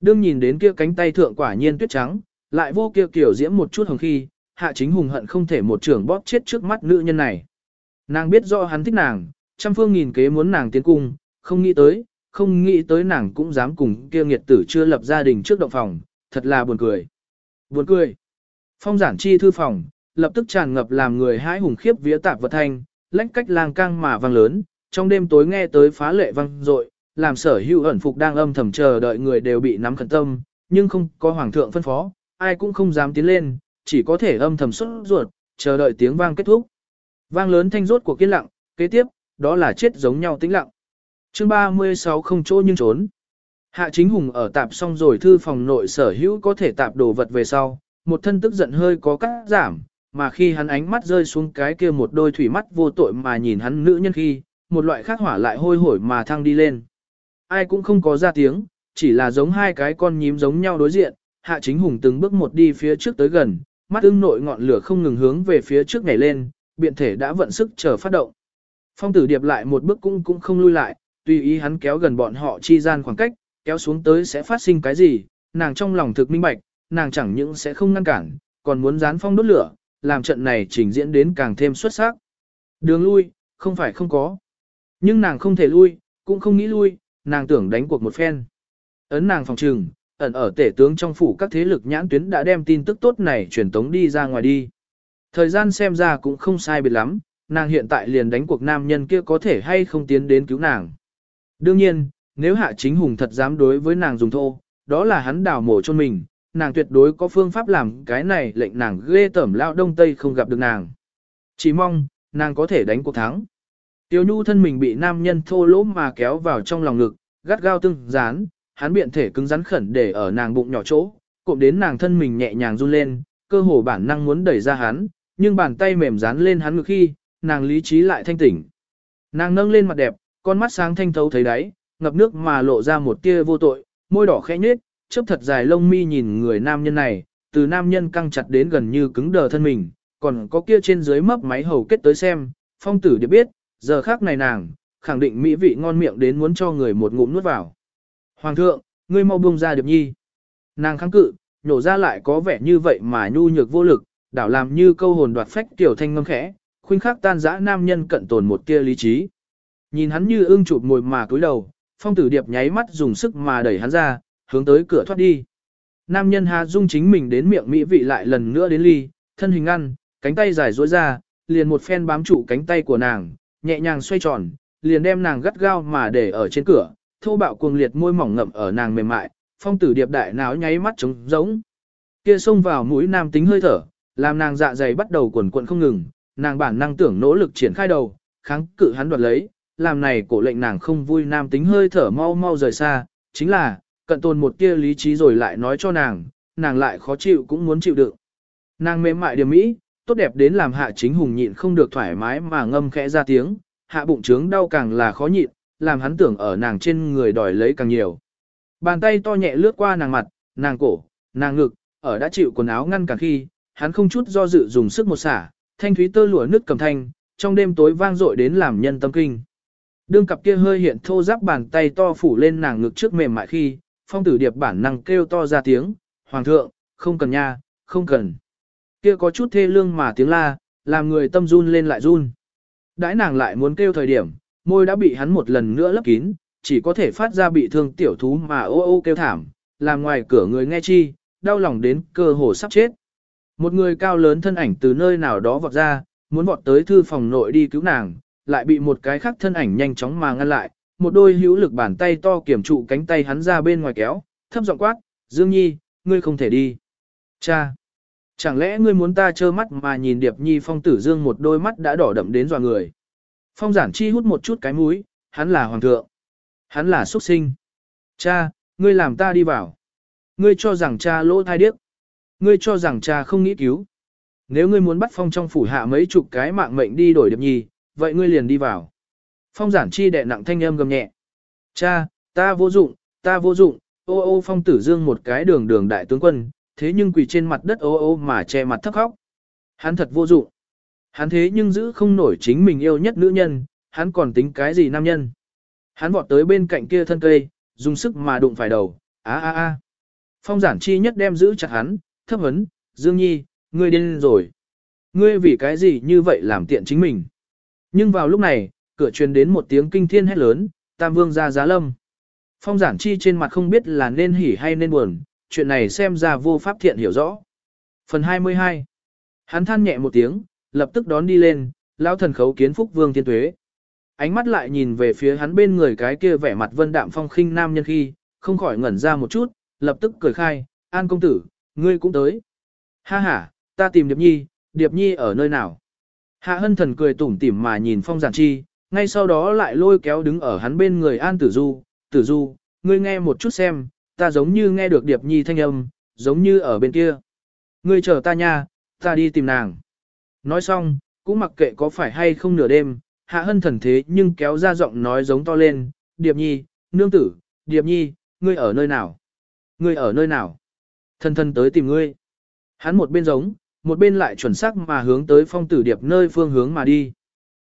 Đương nhìn đến kia cánh tay thượng quả nhiên tuyết trắng, lại vô kia kiểu diễm một chút hồng khi, hạ chính hùng hận không thể một trưởng bóp chết trước mắt nữ nhân này. Nàng biết rõ hắn thích nàng, trăm phương nghìn kế muốn nàng tiến cung, không nghĩ tới, không nghĩ tới nàng cũng dám cùng kia nghiệt tử chưa lập gia đình trước động phòng, thật là buồn cười. Buồn cười. Phong giản chi thư phòng, lập tức tràn ngập làm người hãi hùng khiếp vía tạp vật thanh, lách cách lang cang mà vang lớn, trong đêm tối nghe tới phá lệ vang dội, làm sở hữu ẩn phục đang âm thầm chờ đợi người đều bị nắm khẩn tâm, nhưng không có hoàng thượng phân phó, ai cũng không dám tiến lên, chỉ có thể âm thầm xuất ruột, chờ đợi tiếng vang kết thúc. Vang lớn thanh rốt của kiên lặng, kế tiếp, đó là chết giống nhau tĩnh lặng. Chương 36 không chỗ nhưng trốn. Hạ chính hùng ở tạp xong rồi thư phòng nội sở hữu có thể tạp đồ vật về sau, một thân tức giận hơi có cắt giảm, mà khi hắn ánh mắt rơi xuống cái kia một đôi thủy mắt vô tội mà nhìn hắn nữ nhân khi, một loại khác hỏa lại hôi hổi mà thăng đi lên. Ai cũng không có ra tiếng, chỉ là giống hai cái con nhím giống nhau đối diện, hạ chính hùng từng bước một đi phía trước tới gần, mắt ưng nội ngọn lửa không ngừng hướng về phía trước nhảy lên, biện thể đã vận sức chờ phát động. Phong tử điệp lại một bước cũng cũng không lui lại, tùy ý hắn kéo gần bọn họ chi gian khoảng cách, kéo xuống tới sẽ phát sinh cái gì, nàng trong lòng thực minh bạch, nàng chẳng những sẽ không ngăn cản, còn muốn dán phong đốt lửa, làm trận này trình diễn đến càng thêm xuất sắc. Đường lui, không phải không có. Nhưng nàng không thể lui, cũng không nghĩ lui, nàng tưởng đánh cuộc một phen. Ấn nàng phòng trừng, ẩn ở tể tướng trong phủ các thế lực nhãn tuyến đã đem tin tức tốt này truyền tống đi ra ngoài đi. Thời gian xem ra cũng không sai biệt lắm, nàng hiện tại liền đánh cuộc nam nhân kia có thể hay không tiến đến cứu nàng. Đương nhiên, nếu hạ chính hùng thật dám đối với nàng dùng thô, đó là hắn đào mổ cho mình, nàng tuyệt đối có phương pháp làm cái này lệnh nàng ghê tởm lao đông tây không gặp được nàng. Chỉ mong, nàng có thể đánh cuộc thắng. Tiêu nhu thân mình bị nam nhân thô lỗ mà kéo vào trong lòng ngực, gắt gao tương dán, hắn biện thể cứng rắn khẩn để ở nàng bụng nhỏ chỗ, cộm đến nàng thân mình nhẹ nhàng run lên, cơ hồ bản năng muốn đẩy ra hắn, nhưng bàn tay mềm dán lên hắn ngực khi, nàng lý trí lại thanh tỉnh. Nàng nâng lên mặt đẹp, con mắt sáng thanh thấu thấy đáy, ngập nước mà lộ ra một tia vô tội, môi đỏ khẽ nhếch, chớp thật dài lông mi nhìn người nam nhân này, từ nam nhân căng chặt đến gần như cứng đờ thân mình, còn có kia trên dưới mấp máy hầu kết tới xem, phong tử điệp biết, giờ khác này nàng, khẳng định mỹ vị ngon miệng đến muốn cho người một ngụm nuốt vào. Hoàng thượng, ngươi mau buông ra điệp nhi. Nàng kháng cự, nhổ ra lại có vẻ như vậy mà nhu nhược vô lực, đảo làm như câu hồn đoạt phách tiểu thanh ngâm khẽ, khuynh khắc tan dã nam nhân cận tồn một tia lý trí. Nhìn hắn như ương chụp mồi mà cúi đầu, phong tử điệp nháy mắt dùng sức mà đẩy hắn ra, hướng tới cửa thoát đi. Nam nhân Hà Dung chính mình đến miệng mỹ vị lại lần nữa đến ly, thân hình ăn, cánh tay dài duỗi ra, liền một phen bám trụ cánh tay của nàng, nhẹ nhàng xoay tròn, liền đem nàng gắt gao mà để ở trên cửa, thô bạo cuồng liệt môi mỏng ngậm ở nàng mềm mại, phong tử điệp đại náo nháy mắt trống giống. Kia xông vào mũi nam tính hơi thở, làm nàng dạ dày bắt đầu quần quận không ngừng, nàng bản năng tưởng nỗ lực triển khai đầu, kháng cự hắn đoạt lấy, làm này cổ lệnh nàng không vui nam tính hơi thở mau mau rời xa, chính là, cận tồn một tia lý trí rồi lại nói cho nàng, nàng lại khó chịu cũng muốn chịu đựng. Nàng mềm mại điểm mỹ, tốt đẹp đến làm hạ chính hùng nhịn không được thoải mái mà ngâm khẽ ra tiếng, hạ bụng trướng đau càng là khó nhịn, làm hắn tưởng ở nàng trên người đòi lấy càng nhiều. Bàn tay to nhẹ lướt qua nàng mặt, nàng cổ, nàng ngực, ở đã chịu quần áo ngăn cả khi, hắn không chút do dự dùng sức một xả, thanh thúy tơ lụa nước cầm thanh, trong đêm tối vang dội đến làm nhân tâm kinh. Đương cặp kia hơi hiện thô ráp bàn tay to phủ lên nàng ngực trước mềm mại khi, phong tử điệp bản năng kêu to ra tiếng, Hoàng thượng, không cần nha, không cần. Kia có chút thê lương mà tiếng la, làm người tâm run lên lại run. Đãi nàng lại muốn kêu thời điểm, môi đã bị hắn một lần nữa lấp kín, chỉ có thể phát ra bị thương tiểu thú mà ô ô kêu thảm, làm ngoài cửa người nghe chi, đau lòng đến cơ hồ sắp chết. Một người cao lớn thân ảnh từ nơi nào đó vọt ra, muốn vọt tới thư phòng nội đi cứu nàng, lại bị một cái khác thân ảnh nhanh chóng mà ngăn lại, một đôi hữu lực bàn tay to kiểm trụ cánh tay hắn ra bên ngoài kéo, thấp giọng quát, Dương Nhi, ngươi không thể đi. Cha! Chẳng lẽ ngươi muốn ta trơ mắt mà nhìn Điệp Nhi phong tử dương một đôi mắt đã đỏ đậm đến dò người. Phong giản chi hút một chút cái mũi, hắn là hoàng thượng. Hắn là xuất sinh. Cha, ngươi làm ta đi vào. Ngươi cho rằng cha lỗ thai điếc. Ngươi cho rằng cha không nghĩ cứu. Nếu ngươi muốn bắt phong trong phủ hạ mấy chục cái mạng mệnh đi đổi Điệp Nhi, vậy ngươi liền đi vào. Phong giản chi đệ nặng thanh âm gầm nhẹ. Cha, ta vô dụng, ta vô dụng, ô ô phong tử dương một cái đường đường đại tướng quân, thế nhưng quỳ trên mặt đất ô ô mà che mặt thấp khóc. Hắn thật vô dụng. Hắn thế nhưng giữ không nổi chính mình yêu nhất nữ nhân, hắn còn tính cái gì nam nhân. Hắn vọt tới bên cạnh kia thân cây, dùng sức mà đụng phải đầu, á á á. Phong giản chi nhất đem giữ chặt hắn, thấp vấn, Dương Nhi, ngươi điên rồi. Ngươi vì cái gì như vậy làm tiện chính mình. Nhưng vào lúc này, cửa truyền đến một tiếng kinh thiên hét lớn, Tam Vương ra giá lâm. Phong giản chi trên mặt không biết là nên hỉ hay nên buồn, chuyện này xem ra vô pháp thiện hiểu rõ. Phần 22 Hắn than nhẹ một tiếng, lập tức đón đi lên, lão thần khấu kiến phúc vương thiên tuế. Ánh mắt lại nhìn về phía hắn bên người cái kia vẻ mặt vân đạm phong khinh nam nhân khi, không khỏi ngẩn ra một chút, lập tức cười khai, an công tử, ngươi cũng tới. Ha ha, ta tìm Điệp Nhi, Điệp Nhi ở nơi nào? Hạ hân thần cười tủm tỉm mà nhìn phong giản chi, ngay sau đó lại lôi kéo đứng ở hắn bên người an tử du, tử du, ngươi nghe một chút xem, ta giống như nghe được Điệp Nhi thanh âm, giống như ở bên kia. Ngươi chờ ta nha, ta đi tìm nàng. Nói xong, cũng mặc kệ có phải hay không nửa đêm, hạ hân thần thế nhưng kéo ra giọng nói giống to lên, Điệp Nhi, nương tử, Điệp Nhi, ngươi ở nơi nào? Ngươi ở nơi nào? Thần thần tới tìm ngươi. Hắn một bên giống, một bên lại chuẩn xác mà hướng tới phong tử điệp nơi phương hướng mà đi.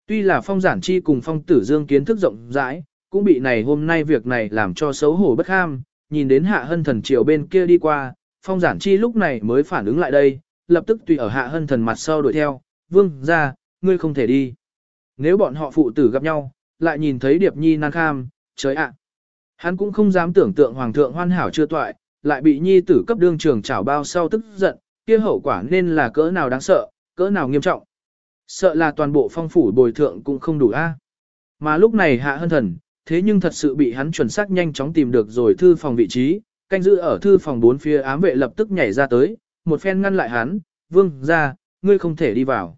Tuy là phong giản chi cùng phong tử dương kiến thức rộng rãi, cũng bị này hôm nay việc này làm cho xấu hổ bất ham, nhìn đến hạ hân thần chiều bên kia đi qua, phong giản chi lúc này mới phản ứng lại đây, lập tức tùy ở hạ hân thần mặt sau đuổi theo, vương ra, ngươi không thể đi. Nếu bọn họ phụ tử gặp nhau, lại nhìn thấy điệp nhi nan kham, trời ạ. Hắn cũng không dám tưởng tượng hoàng thượng hoan hảo chưa toại, lại bị nhi tử cấp đương trường chảo bao sau tức giận, kia hậu quả nên là cỡ nào đáng sợ, cỡ nào nghiêm trọng. Sợ là toàn bộ phong phủ bồi thượng cũng không đủ a. Mà lúc này hạ hân thần, thế nhưng thật sự bị hắn chuẩn xác nhanh chóng tìm được rồi thư phòng vị trí, canh giữ ở thư phòng bốn phía ám vệ lập tức nhảy ra tới, một phen ngăn lại hắn, vương ra, ngươi không thể đi vào.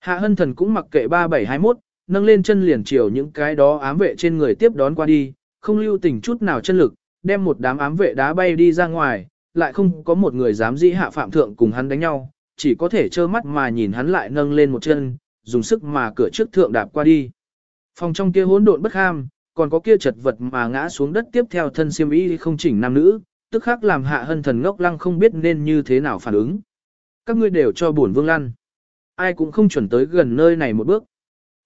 Hạ hân thần cũng mặc kệ 3721, nâng lên chân liền chiều những cái đó ám vệ trên người tiếp đón qua đi, không lưu tình chút nào chân lực, đem một đám ám vệ đá bay đi ra ngoài, lại không có một người dám dĩ hạ phạm thượng cùng hắn đánh nhau, chỉ có thể trơ mắt mà nhìn hắn lại nâng lên một chân, dùng sức mà cửa trước thượng đạp qua đi. Phòng trong kia hỗn độn bất ham, còn có kia chật vật mà ngã xuống đất tiếp theo thân siêm y không chỉnh nam nữ, tức khắc làm hạ hân thần ngốc lăng không biết nên như thế nào phản ứng. Các ngươi đều cho buồn vương lăn. Ai cũng không chuẩn tới gần nơi này một bước.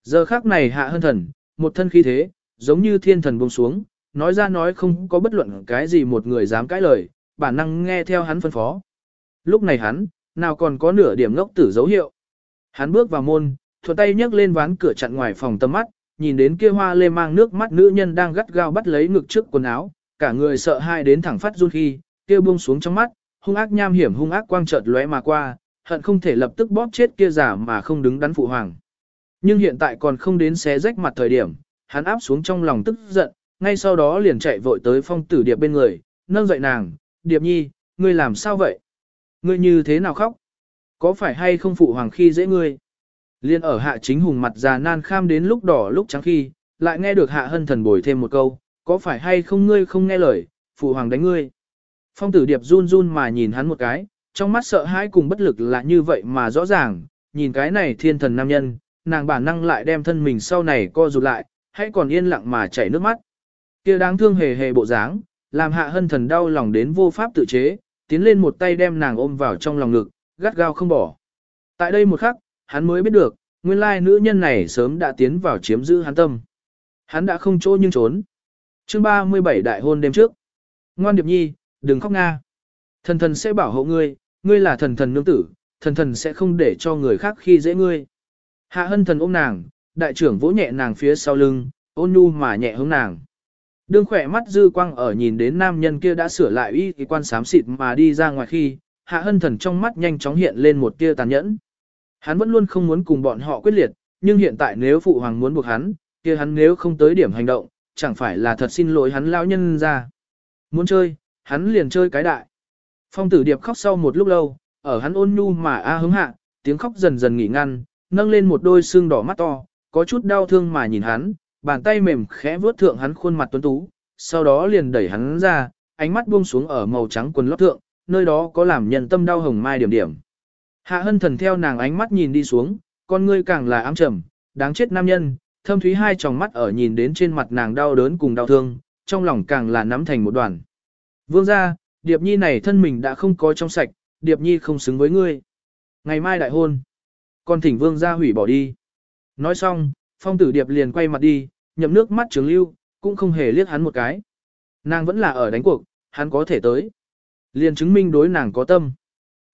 Giờ khắc này hạ hân thần, một thân khí thế, giống như thiên thần buông xuống, nói ra nói không có bất luận cái gì một người dám cãi lời, bản năng nghe theo hắn phân phó. Lúc này hắn, nào còn có nửa điểm ngốc tử dấu hiệu. Hắn bước vào môn, thuận tay nhấc lên ván cửa chặn ngoài phòng tầm mắt, nhìn đến kia hoa lê mang nước mắt nữ nhân đang gắt gao bắt lấy ngực trước quần áo, cả người sợ hai đến thẳng phát run khi, kia buông xuống trong mắt, hung ác nham hiểm hung ác quang chợt lóe mà qua, hận không thể lập tức bóp chết kia giả mà không đứng đắn phụ hoàng. Nhưng hiện tại còn không đến xé rách mặt thời điểm, hắn áp xuống trong lòng tức giận, ngay sau đó liền chạy vội tới phong tử điệp bên người, nâng dậy nàng, điệp nhi, ngươi làm sao vậy? Ngươi như thế nào khóc? Có phải hay không phụ hoàng khi dễ ngươi? Liên ở hạ chính hùng mặt già nan kham đến lúc đỏ lúc trắng khi, lại nghe được hạ hân thần bồi thêm một câu, có phải hay không ngươi không nghe lời, phụ hoàng đánh ngươi. Phong tử điệp run run mà nhìn hắn một cái, trong mắt sợ hãi cùng bất lực là như vậy mà rõ ràng, nhìn cái này thiên thần nam nhân, nàng bản năng lại đem thân mình sau này co rụt lại, hãy còn yên lặng mà chảy nước mắt. kia đáng thương hề hề bộ dáng, làm hạ hân thần đau lòng đến vô pháp tự chế, tiến lên một tay đem nàng ôm vào trong lòng ngực, gắt gao không bỏ. Tại đây một khắc, hắn mới biết được, nguyên lai nữ nhân này sớm đã tiến vào chiếm giữ hắn tâm. Hắn đã không chỗ nhưng trốn. chương 37 đại hôn đêm trước. Ngoan Điệp Nhi, đừng khóc nga. Thần thần sẽ bảo hộ ngươi, ngươi là thần thần nương tử, thần thần sẽ không để cho người khác khi dễ ngươi. Hạ hân thần ôm nàng, đại trưởng vỗ nhẹ nàng phía sau lưng, ôn nhu mà nhẹ hướng nàng. Đương khỏe mắt dư quang ở nhìn đến nam nhân kia đã sửa lại y quan sám xịt mà đi ra ngoài khi, hạ hân thần trong mắt nhanh chóng hiện lên một tia tàn nhẫn. Hắn vẫn luôn không muốn cùng bọn họ quyết liệt, nhưng hiện tại nếu phụ hoàng muốn buộc hắn, kia hắn nếu không tới điểm hành động, chẳng phải là thật xin lỗi hắn lão nhân ra. Muốn chơi, hắn liền chơi cái đại. Phong tử điệp khóc sau một lúc lâu, ở hắn ôn nhu mà a hứng hạ, tiếng khóc dần dần nghỉ ngăn, nâng lên một đôi xương đỏ mắt to, có chút đau thương mà nhìn hắn, bàn tay mềm khẽ vuốt thượng hắn khuôn mặt tuấn tú, sau đó liền đẩy hắn ra, ánh mắt buông xuống ở màu trắng quần lót thượng, nơi đó có làm nhân tâm đau hồng mai điểm điểm. Hạ hân thần theo nàng ánh mắt nhìn đi xuống, con ngươi càng là ám trầm, đáng chết nam nhân, thâm thúy hai tròng mắt ở nhìn đến trên mặt nàng đau đớn cùng đau thương, trong lòng càng là nắm thành một đoàn. Vương gia, Điệp Nhi này thân mình đã không có trong sạch, Điệp Nhi không xứng với ngươi. Ngày mai đại hôn, con thỉnh Vương gia hủy bỏ đi. Nói xong, phong tử Điệp liền quay mặt đi, nhậm nước mắt trường lưu, cũng không hề liếc hắn một cái. Nàng vẫn là ở đánh cuộc, hắn có thể tới. Liền chứng minh đối nàng có tâm.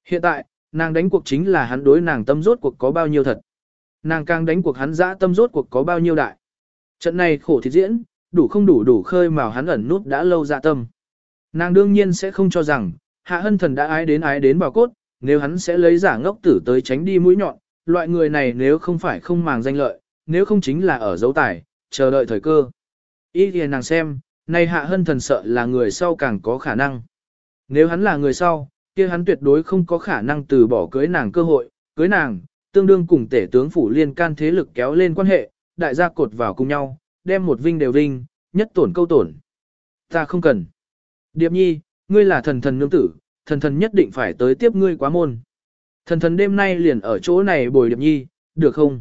Hiện tại, nàng đánh cuộc chính là hắn đối nàng tâm rốt cuộc có bao nhiêu thật. Nàng càng đánh cuộc hắn dã tâm rốt cuộc có bao nhiêu đại. Trận này khổ thịt diễn, đủ không đủ đủ khơi mào hắn ẩn nút đã lâu dạ tâm. Nàng đương nhiên sẽ không cho rằng, hạ hân thần đã ái đến ái đến bảo cốt, nếu hắn sẽ lấy giả ngốc tử tới tránh đi mũi nhọn, loại người này nếu không phải không màng danh lợi, nếu không chính là ở dấu tài, chờ đợi thời cơ. Ý thì nàng xem, này hạ hân thần sợ là người sau càng có khả năng. Nếu hắn là người sau, kia hắn tuyệt đối không có khả năng từ bỏ cưới nàng cơ hội, cưới nàng, tương đương cùng tể tướng phủ liên can thế lực kéo lên quan hệ, đại gia cột vào cùng nhau, đem một vinh đều vinh, nhất tổn câu tổn. Ta không cần. Điệp nhi, ngươi là thần thần nương tử, thần thần nhất định phải tới tiếp ngươi quá môn. Thần thần đêm nay liền ở chỗ này bồi điệp nhi, được không?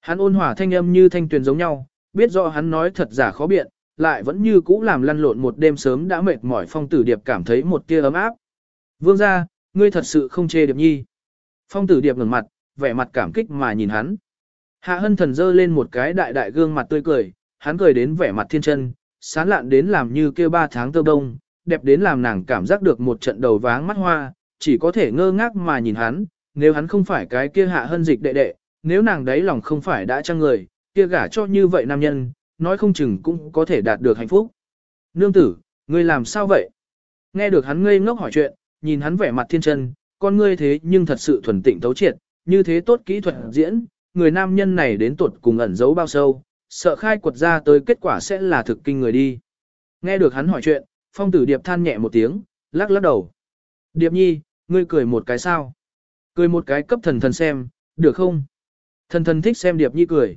Hắn ôn hòa thanh âm như thanh tuyền giống nhau, biết rõ hắn nói thật giả khó biện, lại vẫn như cũ làm lăn lộn một đêm sớm đã mệt mỏi phong tử điệp cảm thấy một tia ấm áp. Vương ra, ngươi thật sự không chê điệp nhi. Phong tử điệp ngừng mặt, vẻ mặt cảm kích mà nhìn hắn. Hạ hân thần dơ lên một cái đại đại gương mặt tươi cười, hắn cười đến vẻ mặt thiên chân, sán lạn đến làm như kêu ba tháng tơ đông, đẹp đến làm nàng cảm giác được một trận đầu váng mắt hoa, chỉ có thể ngơ ngác mà nhìn hắn, nếu hắn không phải cái kia hạ hân dịch đệ đệ, nếu nàng đấy lòng không phải đã trăng người, kia gả cho như vậy nam nhân, nói không chừng cũng có thể đạt được hạnh phúc. Nương tử, ngươi làm sao vậy? Nghe được hắn ngây ngốc hỏi chuyện, nhìn hắn vẻ mặt thiên chân, con ngươi thế nhưng thật sự thuần tịnh tấu triệt, như thế tốt kỹ thuật diễn, người nam nhân này đến tuột cùng ẩn giấu bao sâu, sợ khai quật ra tới kết quả sẽ là thực kinh người đi. Nghe được hắn hỏi chuyện, phong tử điệp than nhẹ một tiếng, lắc lắc đầu. Điệp nhi, ngươi cười một cái sao? Cười một cái cấp thần thần xem, được không? Thần thần thích xem điệp nhi cười.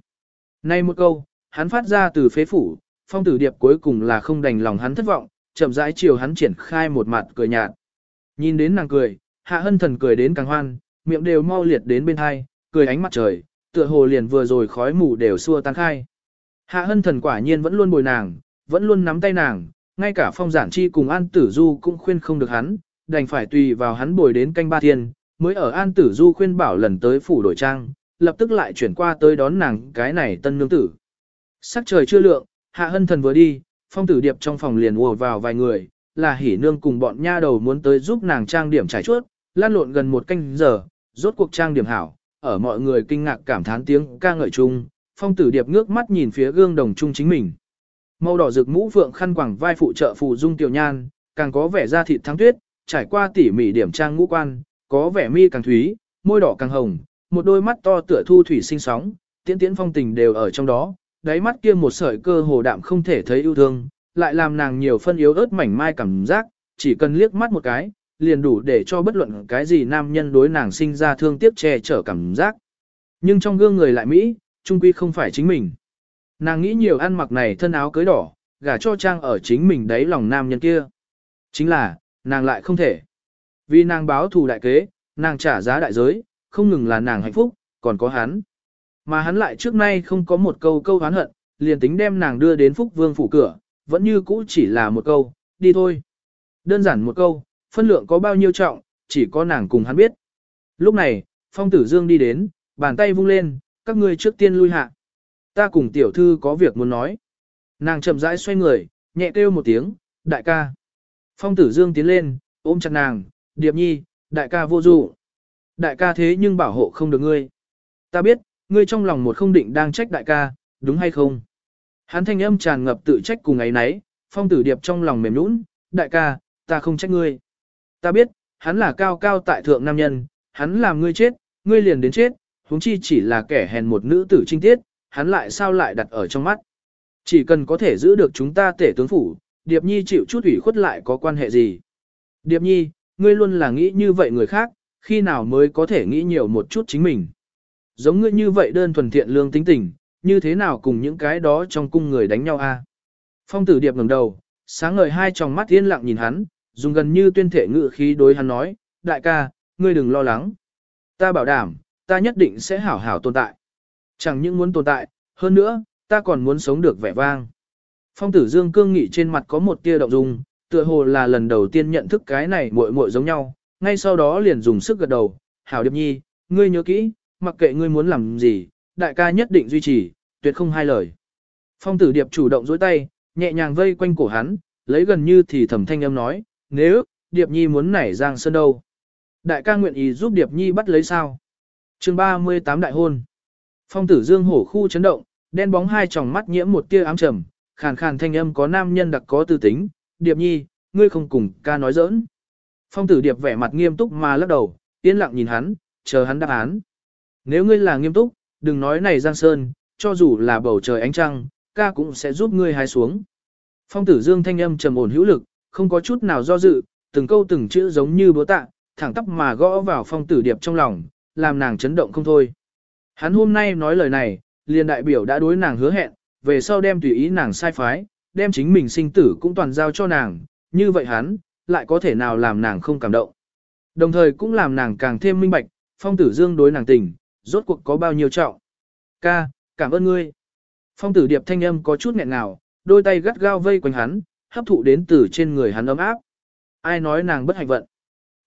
Nay một câu, hắn phát ra từ phế phủ, phong tử điệp cuối cùng là không đành lòng hắn thất vọng, chậm rãi chiều hắn triển khai một mặt cười nhạt. Nhìn đến nàng cười, hạ hân thần cười đến càng hoan, miệng đều mau liệt đến bên hai, cười ánh mặt trời, tựa hồ liền vừa rồi khói mù đều xua tan khai. Hạ hân thần quả nhiên vẫn luôn bồi nàng, vẫn luôn nắm tay nàng, ngay cả phong giản chi cùng an tử du cũng khuyên không được hắn, đành phải tùy vào hắn bồi đến canh ba thiên, mới ở an tử du khuyên bảo lần tới phủ đổi trang, lập tức lại chuyển qua tới đón nàng cái này tân nương tử. Sắc trời chưa lượng, hạ hân thần vừa đi, phong tử điệp trong phòng liền ùa vào vài người, là hỉ nương cùng bọn nha đầu muốn tới giúp nàng trang điểm trải chuốt, lan lộn gần một canh giờ, rốt cuộc trang điểm hảo, ở mọi người kinh ngạc cảm thán tiếng ca ngợi chung, phong tử điệp ngước mắt nhìn phía gương đồng chung chính mình. Màu đỏ rực mũ vượng khăn quàng vai phụ trợ phù dung tiểu nhan, càng có vẻ da thịt thắng tuyết, trải qua tỉ mỉ điểm trang ngũ quan, có vẻ mi càng thúy, môi đỏ càng hồng, một đôi mắt to tựa thu thủy sinh sóng, tiễn tiễn phong tình đều ở trong đó, đáy mắt kia một sợi cơ hồ đạm không thể thấy yêu thương, lại làm nàng nhiều phân yếu ớt mảnh mai cảm giác, chỉ cần liếc mắt một cái, liền đủ để cho bất luận cái gì nam nhân đối nàng sinh ra thương tiếc che chở cảm giác. Nhưng trong gương người lại Mỹ, trung quy không phải chính mình. Nàng nghĩ nhiều ăn mặc này thân áo cưới đỏ, gả cho trang ở chính mình đấy lòng nam nhân kia. Chính là, nàng lại không thể. Vì nàng báo thù đại kế, nàng trả giá đại giới, không ngừng là nàng hạnh phúc, còn có hắn. Mà hắn lại trước nay không có một câu câu hán hận, liền tính đem nàng đưa đến phúc vương phủ cửa, vẫn như cũ chỉ là một câu, đi thôi. Đơn giản một câu, phân lượng có bao nhiêu trọng, chỉ có nàng cùng hắn biết. Lúc này, phong tử dương đi đến, bàn tay vung lên, các ngươi trước tiên lui hạ. Ta cùng tiểu thư có việc muốn nói. Nàng chậm rãi xoay người, nhẹ kêu một tiếng, đại ca. Phong tử dương tiến lên, ôm chặt nàng, điệp nhi, đại ca vô dụ. Đại ca thế nhưng bảo hộ không được ngươi. Ta biết, ngươi trong lòng một không định đang trách đại ca, đúng hay không? Hắn thanh âm tràn ngập tự trách cùng ấy nấy, phong tử điệp trong lòng mềm nũng, đại ca, ta không trách ngươi. Ta biết, hắn là cao cao tại thượng nam nhân, hắn làm ngươi chết, ngươi liền đến chết, huống chi chỉ là kẻ hèn một nữ tử trinh tiết, hắn lại sao lại đặt ở trong mắt. Chỉ cần có thể giữ được chúng ta tể tướng phủ, Điệp Nhi chịu chút ủy khuất lại có quan hệ gì. Điệp Nhi, ngươi luôn là nghĩ như vậy người khác, khi nào mới có thể nghĩ nhiều một chút chính mình. Giống ngươi như vậy đơn thuần thiện lương tính tình, như thế nào cùng những cái đó trong cung người đánh nhau a? Phong tử Điệp ngẩng đầu, sáng ngời hai tròng mắt yên lặng nhìn hắn, dùng gần như tuyên thể ngự khí đối hắn nói, đại ca, ngươi đừng lo lắng. Ta bảo đảm, ta nhất định sẽ hảo hảo tồn tại. Chẳng những muốn tồn tại, hơn nữa, ta còn muốn sống được vẻ vang. Phong tử Dương cương nghị trên mặt có một tia động dung, tựa hồ là lần đầu tiên nhận thức cái này muội muội giống nhau, ngay sau đó liền dùng sức gật đầu, hảo điệp nhi, ngươi nhớ kỹ, mặc kệ ngươi muốn làm gì, đại ca nhất định duy trì, tuyệt không hai lời. Phong tử điệp chủ động dối tay, nhẹ nhàng vây quanh cổ hắn, lấy gần như thì thầm thanh âm nói, nếu, điệp nhi muốn nảy giang sơn đâu. Đại ca nguyện ý giúp điệp nhi bắt lấy sao. chương 38 đại hôn. Phong tử dương hổ khu chấn động, đen bóng hai tròng mắt nhiễm một tia ám trầm, khàn khàn thanh âm có nam nhân đặc có tư tính, điệp nhi, ngươi không cùng ca nói giỡn. Phong tử điệp vẻ mặt nghiêm túc mà lắc đầu, yên lặng nhìn hắn, chờ hắn đáp án. Nếu ngươi là nghiêm túc, đừng nói này Giang Sơn, cho dù là bầu trời ánh trăng, ca cũng sẽ giúp ngươi hái xuống. Phong tử dương thanh âm trầm ổn hữu lực, không có chút nào do dự, từng câu từng chữ giống như búa tạ, thẳng tắp mà gõ vào phong tử điệp trong lòng, làm nàng chấn động không thôi. Hắn hôm nay nói lời này, liền đại biểu đã đối nàng hứa hẹn, về sau đem tùy ý nàng sai phái, đem chính mình sinh tử cũng toàn giao cho nàng, như vậy hắn, lại có thể nào làm nàng không cảm động. Đồng thời cũng làm nàng càng thêm minh bạch, phong tử dương đối nàng tình, rốt cuộc có bao nhiêu trọng. Ca, cảm ơn ngươi. Phong tử điệp thanh âm có chút nghẹn ngào, đôi tay gắt gao vây quanh hắn, hấp thụ đến từ trên người hắn ấm áp. Ai nói nàng bất hạnh vận.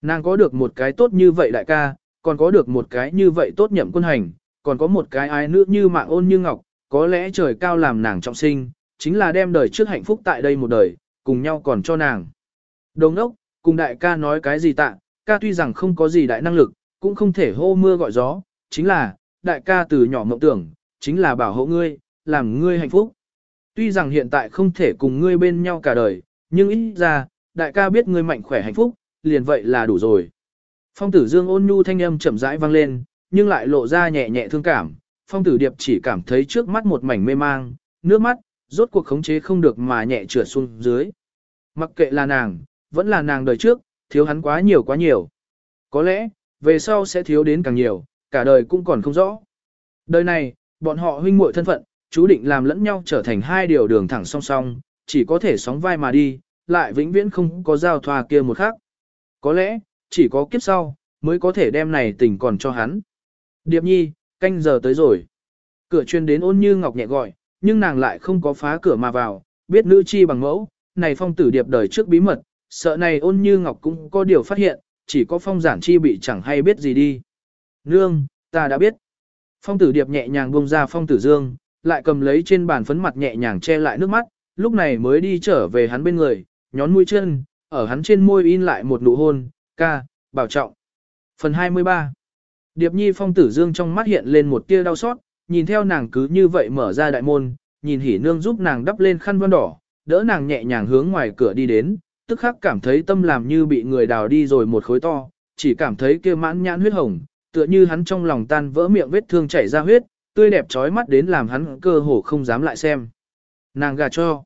Nàng có được một cái tốt như vậy đại ca, còn có được một cái như vậy tốt nhậm quân hành, còn có một cái ai nữ như mạng ôn như ngọc, có lẽ trời cao làm nàng trọng sinh, chính là đem đời trước hạnh phúc tại đây một đời, cùng nhau còn cho nàng. Đồng ốc, cùng đại ca nói cái gì tạ, ca tuy rằng không có gì đại năng lực, cũng không thể hô mưa gọi gió, chính là, đại ca từ nhỏ mộng tưởng, chính là bảo hộ ngươi, làm ngươi hạnh phúc. Tuy rằng hiện tại không thể cùng ngươi bên nhau cả đời, nhưng ít ra, đại ca biết ngươi mạnh khỏe hạnh phúc, liền vậy là đủ rồi. Phong tử dương ôn nhu thanh âm chậm rãi vang lên, nhưng lại lộ ra nhẹ nhẹ thương cảm. Phong tử điệp chỉ cảm thấy trước mắt một mảnh mê mang, nước mắt, rốt cuộc khống chế không được mà nhẹ trượt xuống dưới. Mặc kệ là nàng, vẫn là nàng đời trước, thiếu hắn quá nhiều quá nhiều. Có lẽ, về sau sẽ thiếu đến càng nhiều, cả đời cũng còn không rõ. Đời này, bọn họ huynh muội thân phận, chú định làm lẫn nhau trở thành hai điều đường thẳng song song, chỉ có thể sóng vai mà đi, lại vĩnh viễn không có giao thoa kia một khác. Có lẽ, chỉ có kiếp sau, mới có thể đem này tình còn cho hắn. Điệp nhi, canh giờ tới rồi. Cửa chuyên đến ôn như ngọc nhẹ gọi, nhưng nàng lại không có phá cửa mà vào, biết nữ chi bằng mẫu, này phong tử điệp đời trước bí mật, sợ này ôn như ngọc cũng có điều phát hiện, chỉ có phong giản chi bị chẳng hay biết gì đi. Nương, ta đã biết. Phong tử điệp nhẹ nhàng buông ra phong tử dương, lại cầm lấy trên bàn phấn mặt nhẹ nhàng che lại nước mắt, lúc này mới đi trở về hắn bên người, nhón mũi chân, ở hắn trên môi in lại một nụ hôn, ca, bảo trọng. Phần 23 Điệp nhi phong tử dương trong mắt hiện lên một tia đau xót, nhìn theo nàng cứ như vậy mở ra đại môn, nhìn hỉ nương giúp nàng đắp lên khăn vân đỏ, đỡ nàng nhẹ nhàng hướng ngoài cửa đi đến, tức khắc cảm thấy tâm làm như bị người đào đi rồi một khối to, chỉ cảm thấy kia mãn nhãn huyết hồng, tựa như hắn trong lòng tan vỡ miệng vết thương chảy ra huyết, tươi đẹp trói mắt đến làm hắn cơ hồ không dám lại xem. Nàng gà cho.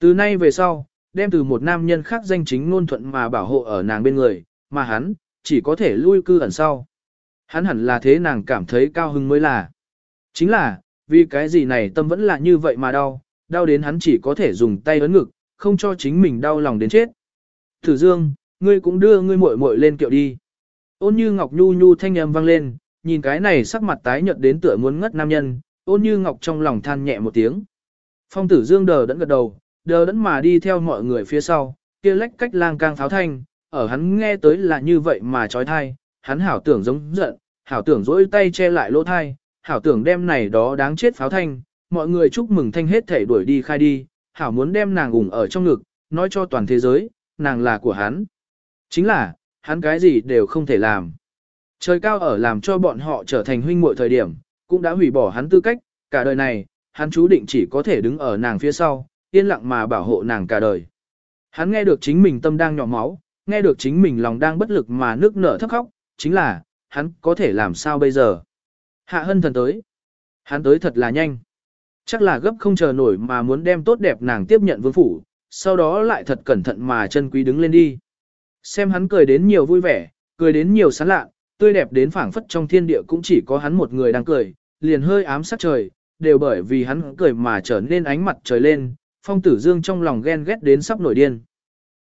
Từ nay về sau, đem từ một nam nhân khác danh chính ngôn thuận mà bảo hộ ở nàng bên người, mà hắn, chỉ có thể lui cư ẩn sau. Hắn hẳn là thế nàng cảm thấy cao hứng mới là. Chính là, vì cái gì này tâm vẫn là như vậy mà đau, đau đến hắn chỉ có thể dùng tay ấn ngực, không cho chính mình đau lòng đến chết. Thử Dương, ngươi cũng đưa ngươi muội muội lên kiệu đi. Ôn như Ngọc Nhu Nhu thanh âm vang lên, nhìn cái này sắc mặt tái nhợt đến tựa muốn ngất nam nhân, ôn như Ngọc trong lòng than nhẹ một tiếng. Phong tử Dương đờ đẫn gật đầu, đờ đẫn mà đi theo mọi người phía sau, kia lách cách lang cang pháo thanh, ở hắn nghe tới là như vậy mà trói thai, hắn hảo tưởng giống giận, hảo tưởng dỗi tay che lại lỗ thai, hảo tưởng đem này đó đáng chết pháo thanh, mọi người chúc mừng thanh hết thể đuổi đi khai đi, hảo muốn đem nàng ủng ở trong ngực, nói cho toàn thế giới, nàng là của hắn. Chính là, hắn cái gì đều không thể làm. Trời cao ở làm cho bọn họ trở thành huynh muội thời điểm, cũng đã hủy bỏ hắn tư cách, cả đời này, hắn chú định chỉ có thể đứng ở nàng phía sau, yên lặng mà bảo hộ nàng cả đời. Hắn nghe được chính mình tâm đang nhỏ máu, nghe được chính mình lòng đang bất lực mà nước nở thấp khóc, chính là, hắn có thể làm sao bây giờ. Hạ hân thần tới. Hắn tới thật là nhanh. Chắc là gấp không chờ nổi mà muốn đem tốt đẹp nàng tiếp nhận vương phủ, sau đó lại thật cẩn thận mà chân quý đứng lên đi. Xem hắn cười đến nhiều vui vẻ, cười đến nhiều sán lạ, tươi đẹp đến phảng phất trong thiên địa cũng chỉ có hắn một người đang cười, liền hơi ám sát trời, đều bởi vì hắn cười mà trở nên ánh mặt trời lên, phong tử dương trong lòng ghen ghét đến sắp nổi điên.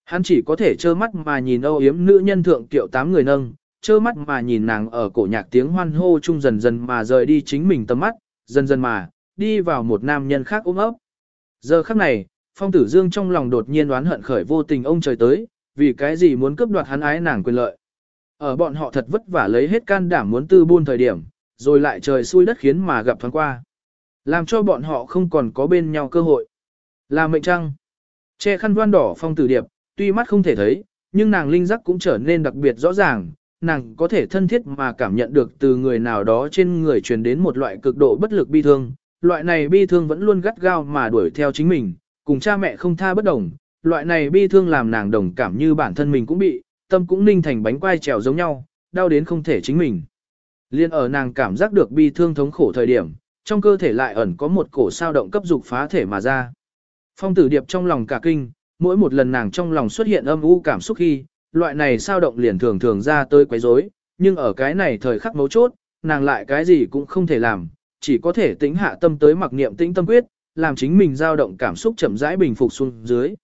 Hắn chỉ có thể trơ mắt mà nhìn âu yếm nữ nhân thượng kiệu tám người nâng, trơ mắt mà nhìn nàng ở cổ nhạc tiếng hoan hô chung dần dần mà rời đi chính mình tầm mắt, dần dần mà, đi vào một nam nhân khác ôm ấp. Giờ khắc này, phong tử dương trong lòng đột nhiên đoán hận khởi vô tình ông trời tới, vì cái gì muốn cướp đoạt hắn ái nàng quyền lợi. Ở bọn họ thật vất vả lấy hết can đảm muốn tư buôn thời điểm, rồi lại trời xui đất khiến mà gặp thoáng qua. Làm cho bọn họ không còn có bên nhau cơ hội. Là mệnh trăng. Che khăn đoan đỏ phong tử điệp, tuy mắt không thể thấy, nhưng nàng linh giác cũng trở nên đặc biệt rõ ràng, nàng có thể thân thiết mà cảm nhận được từ người nào đó trên người truyền đến một loại cực độ bất lực bi thương. Loại này bi thương vẫn luôn gắt gao mà đuổi theo chính mình, cùng cha mẹ không tha bất đồng. Loại này bi thương làm nàng đồng cảm như bản thân mình cũng bị, tâm cũng ninh thành bánh quai trèo giống nhau, đau đến không thể chính mình. Liên ở nàng cảm giác được bi thương thống khổ thời điểm, trong cơ thể lại ẩn có một cổ sao động cấp dục phá thể mà ra. Phong tử điệp trong lòng cả kinh, mỗi một lần nàng trong lòng xuất hiện âm u cảm xúc khi, loại này sao động liền thường thường ra tới quấy rối, nhưng ở cái này thời khắc mấu chốt, nàng lại cái gì cũng không thể làm, chỉ có thể tĩnh hạ tâm tới mặc niệm tĩnh tâm quyết, làm chính mình dao động cảm xúc chậm rãi bình phục xuống dưới.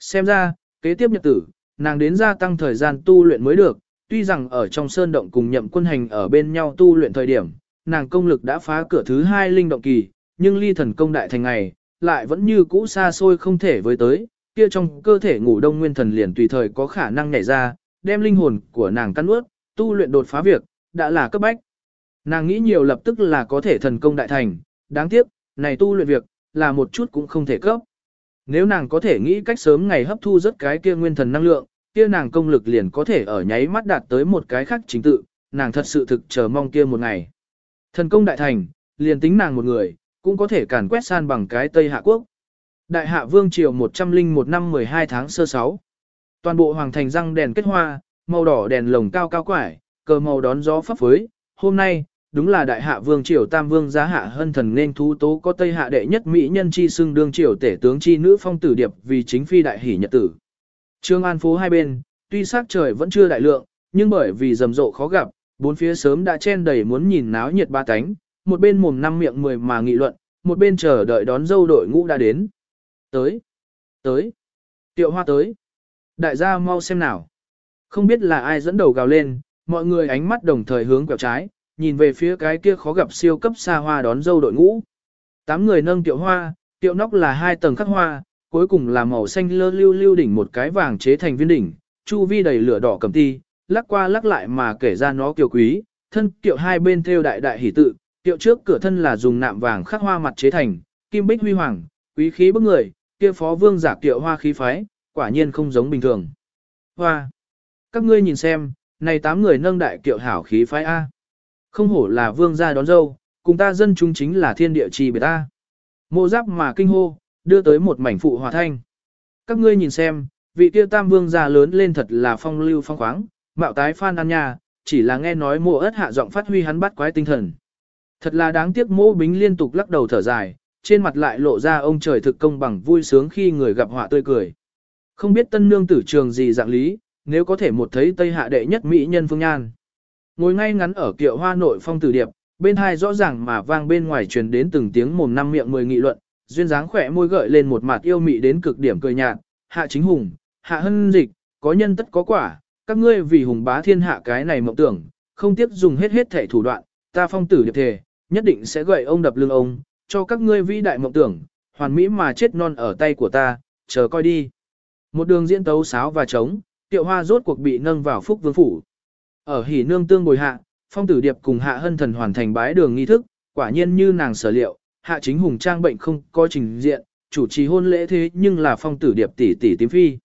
Xem ra, kế tiếp nhật tử, nàng đến gia tăng thời gian tu luyện mới được, tuy rằng ở trong sơn động cùng nhậm quân hành ở bên nhau tu luyện thời điểm, nàng công lực đã phá cửa thứ hai linh động kỳ, nhưng ly thần công đại thành ngày, lại vẫn như cũ xa xôi không thể với tới, kia trong cơ thể ngủ đông nguyên thần liền tùy thời có khả năng nhảy ra, đem linh hồn của nàng căn ướt, tu luyện đột phá việc, đã là cấp bách. Nàng nghĩ nhiều lập tức là có thể thần công đại thành, đáng tiếc, này tu luyện việc, là một chút cũng không thể cấp. Nếu nàng có thể nghĩ cách sớm ngày hấp thu rất cái kia nguyên thần năng lượng, kia nàng công lực liền có thể ở nháy mắt đạt tới một cái khác chính tự, nàng thật sự thực chờ mong kia một ngày. Thần công đại thành, liền tính nàng một người, cũng có thể càn quét san bằng cái Tây Hạ Quốc. Đại Hạ Vương Triều 101 năm 12 tháng sơ 6. Toàn bộ hoàng thành răng đèn kết hoa, màu đỏ đèn lồng cao cao quải, cờ màu đón gió phấp phới. Hôm nay, đúng là Đại Hạ Vương Triều Tam Vương giá hạ hân thần nên thú tố có Tây Hạ đệ nhất mỹ nhân chi xưng đương triều tể tướng chi nữ phong tử điệp vì chính phi đại hỷ nhật tử. Trương An phố hai bên, tuy sắc trời vẫn chưa đại lượng, nhưng bởi vì rầm rộ khó gặp, bốn phía sớm đã chen đầy muốn nhìn náo nhiệt ba cánh, một bên mồm năm miệng mười mà nghị luận, một bên chờ đợi đón dâu đội ngũ đã đến. Tới, tới, tiệu hoa tới. Đại gia mau xem nào. Không biết là ai dẫn đầu gào lên, mọi người ánh mắt đồng thời hướng quẹo trái, nhìn về phía cái kia khó gặp siêu cấp xa hoa đón dâu đội ngũ. Tám người nâng tiệu hoa, tiệu nóc là hai tầng khắc hoa, cuối cùng là màu xanh lơ lưu lưu đỉnh một cái vàng chế thành viên đỉnh, chu vi đầy lửa đỏ cầm ti, lắc qua lắc lại mà kể ra nó kiều quý, thân tiệu hai bên theo đại đại hỷ tự, tiệu trước cửa thân là dùng nạm vàng khắc hoa mặt chế thành, kim bích huy hoàng, quý khí bức người, kia phó vương giả tiệu hoa khí phái, quả nhiên không giống bình thường. Hoa! Các ngươi nhìn xem, này tám người nâng đại kiệu hảo khí phái A. Không hổ là vương gia đón dâu, cùng ta dân chúng chính là thiên địa trì bởi ta. Mộ giáp mà kinh hô, đưa tới một mảnh phụ hòa thanh. Các ngươi nhìn xem, vị kia tam vương gia lớn lên thật là phong lưu phong khoáng, mạo tái phan ăn nhà, chỉ là nghe nói mộ ớt hạ giọng phát huy hắn bắt quái tinh thần. Thật là đáng tiếc mộ bính liên tục lắc đầu thở dài, trên mặt lại lộ ra ông trời thực công bằng vui sướng khi người gặp họa tươi cười. Không biết tân nương tử trường gì dạng lý, nếu có thể một thấy tây hạ đệ nhất mỹ nhân phương nhan. Ngồi ngay ngắn ở kiệu hoa nội phong tử điệp, bên hai rõ ràng mà vang bên ngoài truyền đến từng tiếng mồm năm miệng mười nghị luận, duyên dáng khỏe môi gợi lên một mặt yêu mị đến cực điểm cười nhạt, hạ chính hùng, hạ hân dịch, có nhân tất có quả, các ngươi vì hùng bá thiên hạ cái này mộng tưởng, không tiếp dùng hết hết thể thủ đoạn, ta phong tử điệp thề, nhất định sẽ gợi ông đập lưng ông, cho các ngươi vĩ đại mộng tưởng, hoàn mỹ mà chết non ở tay của ta, chờ coi đi. Một đường diễn tấu sáo và trống, tiệu hoa rốt cuộc bị nâng vào phúc vương phủ. Ở hỉ nương tương bồi hạ, phong tử điệp cùng hạ hân thần hoàn thành bái đường nghi thức, quả nhiên như nàng sở liệu, hạ chính hùng trang bệnh không có trình diện, chủ trì hôn lễ thế nhưng là phong tử điệp tỷ tỷ tím phi.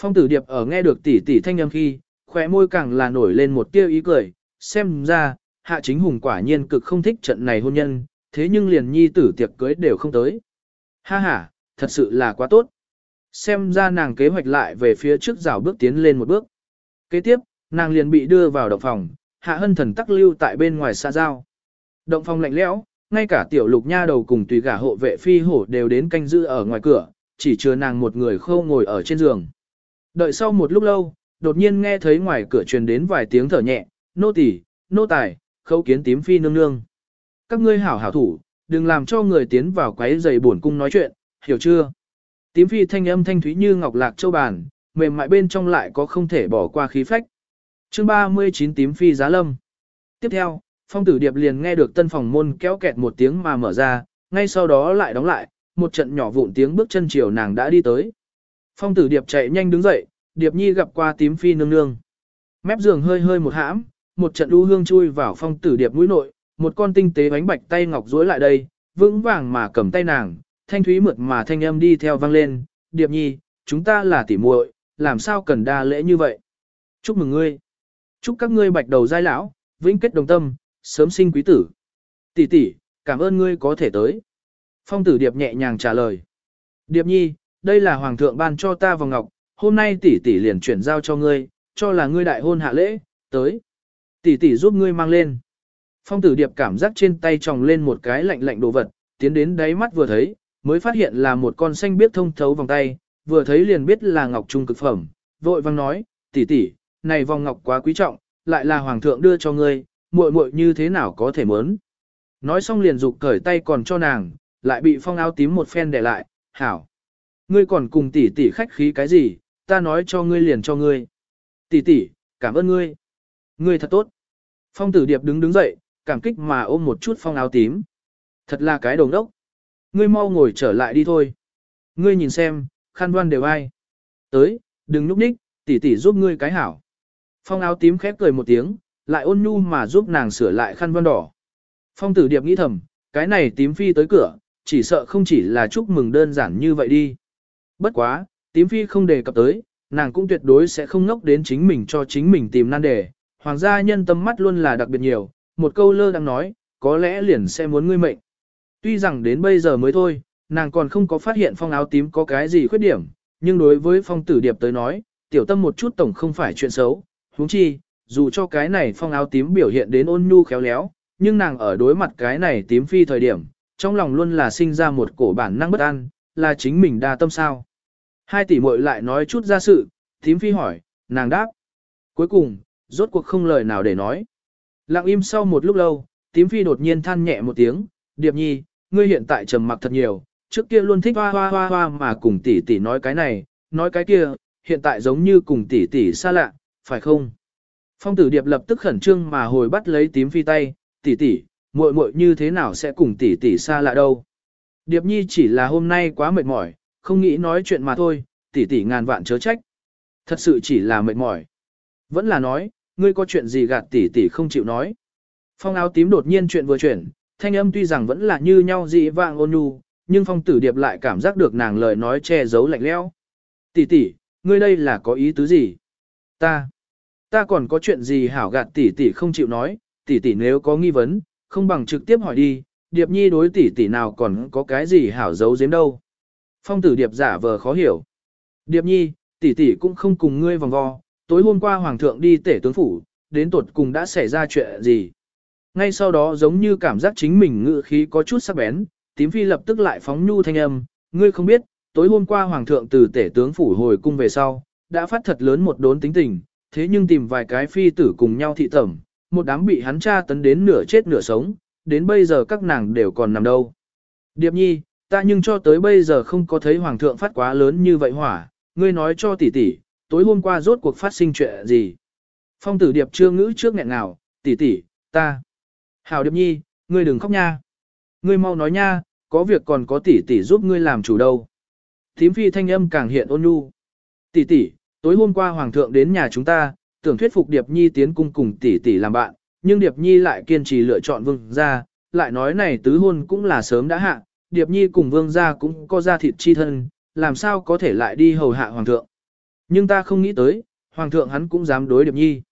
Phong tử điệp ở nghe được tỷ tỷ thanh âm khi, khóe môi càng là nổi lên một tia ý cười, xem ra, hạ chính hùng quả nhiên cực không thích trận này hôn nhân, thế nhưng liền nhi tử tiệc cưới đều không tới. Ha ha, thật sự là quá tốt. Xem ra nàng kế hoạch lại về phía trước rào bước tiến lên một bước. Kế tiếp, nàng liền bị đưa vào động phòng, hạ hân thần tắc lưu tại bên ngoài xa giao. Động phòng lạnh lẽo, ngay cả tiểu lục nha đầu cùng tùy gả hộ vệ phi hổ đều đến canh giữ ở ngoài cửa, chỉ chừa nàng một người khâu ngồi ở trên giường. Đợi sau một lúc lâu, đột nhiên nghe thấy ngoài cửa truyền đến vài tiếng thở nhẹ, nô tỳ, nô tài, khâu kiến tím phi nương nương. Các ngươi hảo hảo thủ, đừng làm cho người tiến vào quấy giày buồn cung nói chuyện, hiểu chưa? Tím phi thanh âm thanh thúy như ngọc lạc châu bàn, mềm mại bên trong lại có không thể bỏ qua khí phách. Chương 39 tím phi giá lâm. Tiếp theo, phong tử điệp liền nghe được tân phòng môn kéo kẹt một tiếng mà mở ra, ngay sau đó lại đóng lại, một trận nhỏ vụn tiếng bước chân chiều nàng đã đi tới. Phong tử điệp chạy nhanh đứng dậy, điệp nhi gặp qua tím phi nương nương. Mép giường hơi hơi một hãm, một trận u hương chui vào phong tử điệp mũi nội, một con tinh tế bánh bạch tay ngọc rối lại đây, vững vàng mà cầm tay nàng, thanh thúy mượt mà thanh âm đi theo vang lên, điệp nhi, chúng ta là tỉ muội, làm sao cần đa lễ như vậy. Chúc mừng ngươi. Chúc các ngươi bạch đầu giai lão, vĩnh kết đồng tâm, sớm sinh quý tử. Tỷ tỷ, cảm ơn ngươi có thể tới. Phong tử điệp nhẹ nhàng trả lời. Điệp nhi, đây là hoàng thượng ban cho ta vòng ngọc, hôm nay tỷ tỷ liền chuyển giao cho ngươi, cho là ngươi đại hôn hạ lễ, tới. Tỷ tỷ giúp ngươi mang lên. Phong tử điệp cảm giác trên tay tròng lên một cái lạnh lạnh đồ vật, tiến đến đáy mắt vừa thấy, mới phát hiện là một con xanh biết thông thấu vòng tay, vừa thấy liền biết là ngọc trung cực phẩm, vội vang nói, tỷ tỷ, này vòng ngọc quá quý trọng, lại là hoàng thượng đưa cho ngươi, muội muội như thế nào có thể mớn. Nói xong liền dục cởi tay còn cho nàng, lại bị phong áo tím một phen để lại, hảo. Ngươi còn cùng tỷ tỷ khách khí cái gì, ta nói cho ngươi liền cho ngươi. Tỷ tỷ, cảm ơn ngươi. Ngươi thật tốt. Phong tử điệp đứng đứng dậy, cảm kích mà ôm một chút phong áo tím. Thật là cái đồng đốc. Ngươi mau ngồi trở lại đi thôi. Ngươi nhìn xem, khăn đoan đều ai. Tới, đừng núp ních, tỷ tỷ giúp ngươi cái hảo. Phong áo tím khép cười một tiếng, lại ôn nhu mà giúp nàng sửa lại khăn vân đỏ. Phong tử điệp nghĩ thầm, cái này tím phi tới cửa, chỉ sợ không chỉ là chúc mừng đơn giản như vậy đi. Bất quá, tím phi không đề cập tới, nàng cũng tuyệt đối sẽ không ngốc đến chính mình cho chính mình tìm nan đề. Hoàng gia nhân tâm mắt luôn là đặc biệt nhiều, một câu lơ đang nói, có lẽ liền sẽ muốn ngươi mệnh. Tuy rằng đến bây giờ mới thôi, nàng còn không có phát hiện phong áo tím có cái gì khuyết điểm, nhưng đối với phong tử điệp tới nói, tiểu tâm một chút tổng không phải chuyện xấu, huống chi, dù cho cái này phong áo tím biểu hiện đến ôn nhu khéo léo, nhưng nàng ở đối mặt cái này tím phi thời điểm, trong lòng luôn là sinh ra một cổ bản năng bất an, là chính mình đa tâm sao. Hai tỷ muội lại nói chút ra sự, tím phi hỏi, nàng đáp. Cuối cùng, rốt cuộc không lời nào để nói. Lặng im sau một lúc lâu, tím phi đột nhiên than nhẹ một tiếng, điệp nhi, ngươi hiện tại trầm mặc thật nhiều, trước kia luôn thích hoa hoa hoa hoa mà cùng tỷ tỷ nói cái này, nói cái kia, hiện tại giống như cùng tỷ tỷ xa lạ, phải không? Phong tử điệp lập tức khẩn trương mà hồi bắt lấy tím phi tay, tỷ tỷ, muội muội như thế nào sẽ cùng tỷ tỷ xa lạ đâu? Điệp nhi chỉ là hôm nay quá mệt mỏi, không nghĩ nói chuyện mà thôi, tỷ tỷ ngàn vạn chớ trách. Thật sự chỉ là mệt mỏi. Vẫn là nói, ngươi có chuyện gì gạt tỷ tỷ không chịu nói. Phong áo tím đột nhiên chuyện vừa chuyển, thanh âm tuy rằng vẫn là như nhau dị vạng ôn nhu, nhưng phong tử điệp lại cảm giác được nàng lời nói che giấu lạnh lẽo. Tỷ tỷ, ngươi đây là có ý tứ gì? Ta, ta còn có chuyện gì hảo gạt tỷ tỷ không chịu nói, tỷ tỷ nếu có nghi vấn, không bằng trực tiếp hỏi đi, điệp nhi đối tỷ tỷ nào còn có cái gì hảo giấu giếm đâu. Phong tử điệp giả vờ khó hiểu. Điệp nhi, tỷ tỷ cũng không cùng ngươi vòng vo, tối hôm qua hoàng thượng đi tể tướng phủ, đến tuột cùng đã xảy ra chuyện gì. Ngay sau đó giống như cảm giác chính mình ngự khí có chút sắc bén, tím phi lập tức lại phóng nhu thanh âm, ngươi không biết, tối hôm qua hoàng thượng từ tể tướng phủ hồi cung về sau, đã phát thật lớn một đốn tính tình, thế nhưng tìm vài cái phi tử cùng nhau thị tẩm, một đám bị hắn tra tấn đến nửa chết nửa sống, đến bây giờ các nàng đều còn nằm đâu. Điệp nhi, ta nhưng cho tới bây giờ không có thấy hoàng thượng phát quá lớn như vậy hỏa, ngươi nói cho tỷ tỷ, tối hôm qua rốt cuộc phát sinh chuyện gì. Phong tử điệp chưa ngữ trước nghẹn nào, tỷ tỷ, ta. Hảo điệp nhi, ngươi đừng khóc nha. Ngươi mau nói nha, có việc còn có tỷ tỷ giúp ngươi làm chủ đâu. Thím phi thanh âm càng hiện ôn nhu. Tỷ tỷ, tối hôm qua hoàng thượng đến nhà chúng ta, tưởng thuyết phục Điệp Nhi tiến cung cùng tỷ tỷ làm bạn, nhưng Điệp Nhi lại kiên trì lựa chọn vương gia, lại nói này tứ hôn cũng là sớm đã hạ, Điệp Nhi cùng vương gia cũng có gia thịt chi thân, làm sao có thể lại đi hầu hạ hoàng thượng. Nhưng ta không nghĩ tới, hoàng thượng hắn cũng dám đối Điệp Nhi.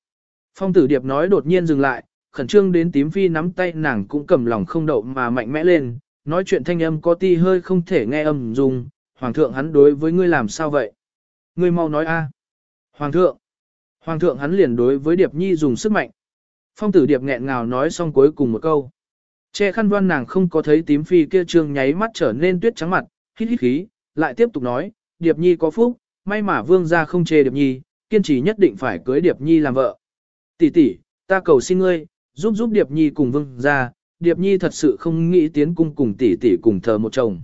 Phong tử Điệp nói đột nhiên dừng lại, khẩn trương đến tím phi nắm tay nàng cũng cầm lòng không đậu mà mạnh mẽ lên, nói chuyện thanh âm có ti hơi không thể nghe âm dùng, hoàng thượng hắn đối với ngươi làm sao vậy? Ngươi mau nói a. Hoàng thượng. Hoàng thượng hắn liền đối với Điệp Nhi dùng sức mạnh. Phong tử Điệp nghẹn ngào nói xong cuối cùng một câu. Che khăn đoan nàng không có thấy tím phi kia trương nháy mắt trở nên tuyết trắng mặt, hít hít khí, lại tiếp tục nói, Điệp Nhi có phúc, may mà vương gia không chê Điệp Nhi, kiên trì nhất định phải cưới Điệp Nhi làm vợ. Tỷ tỷ, ta cầu xin ngươi, giúp giúp Điệp Nhi cùng vương gia, Điệp Nhi thật sự không nghĩ tiến cung cùng tỷ tỷ cùng thờ một chồng.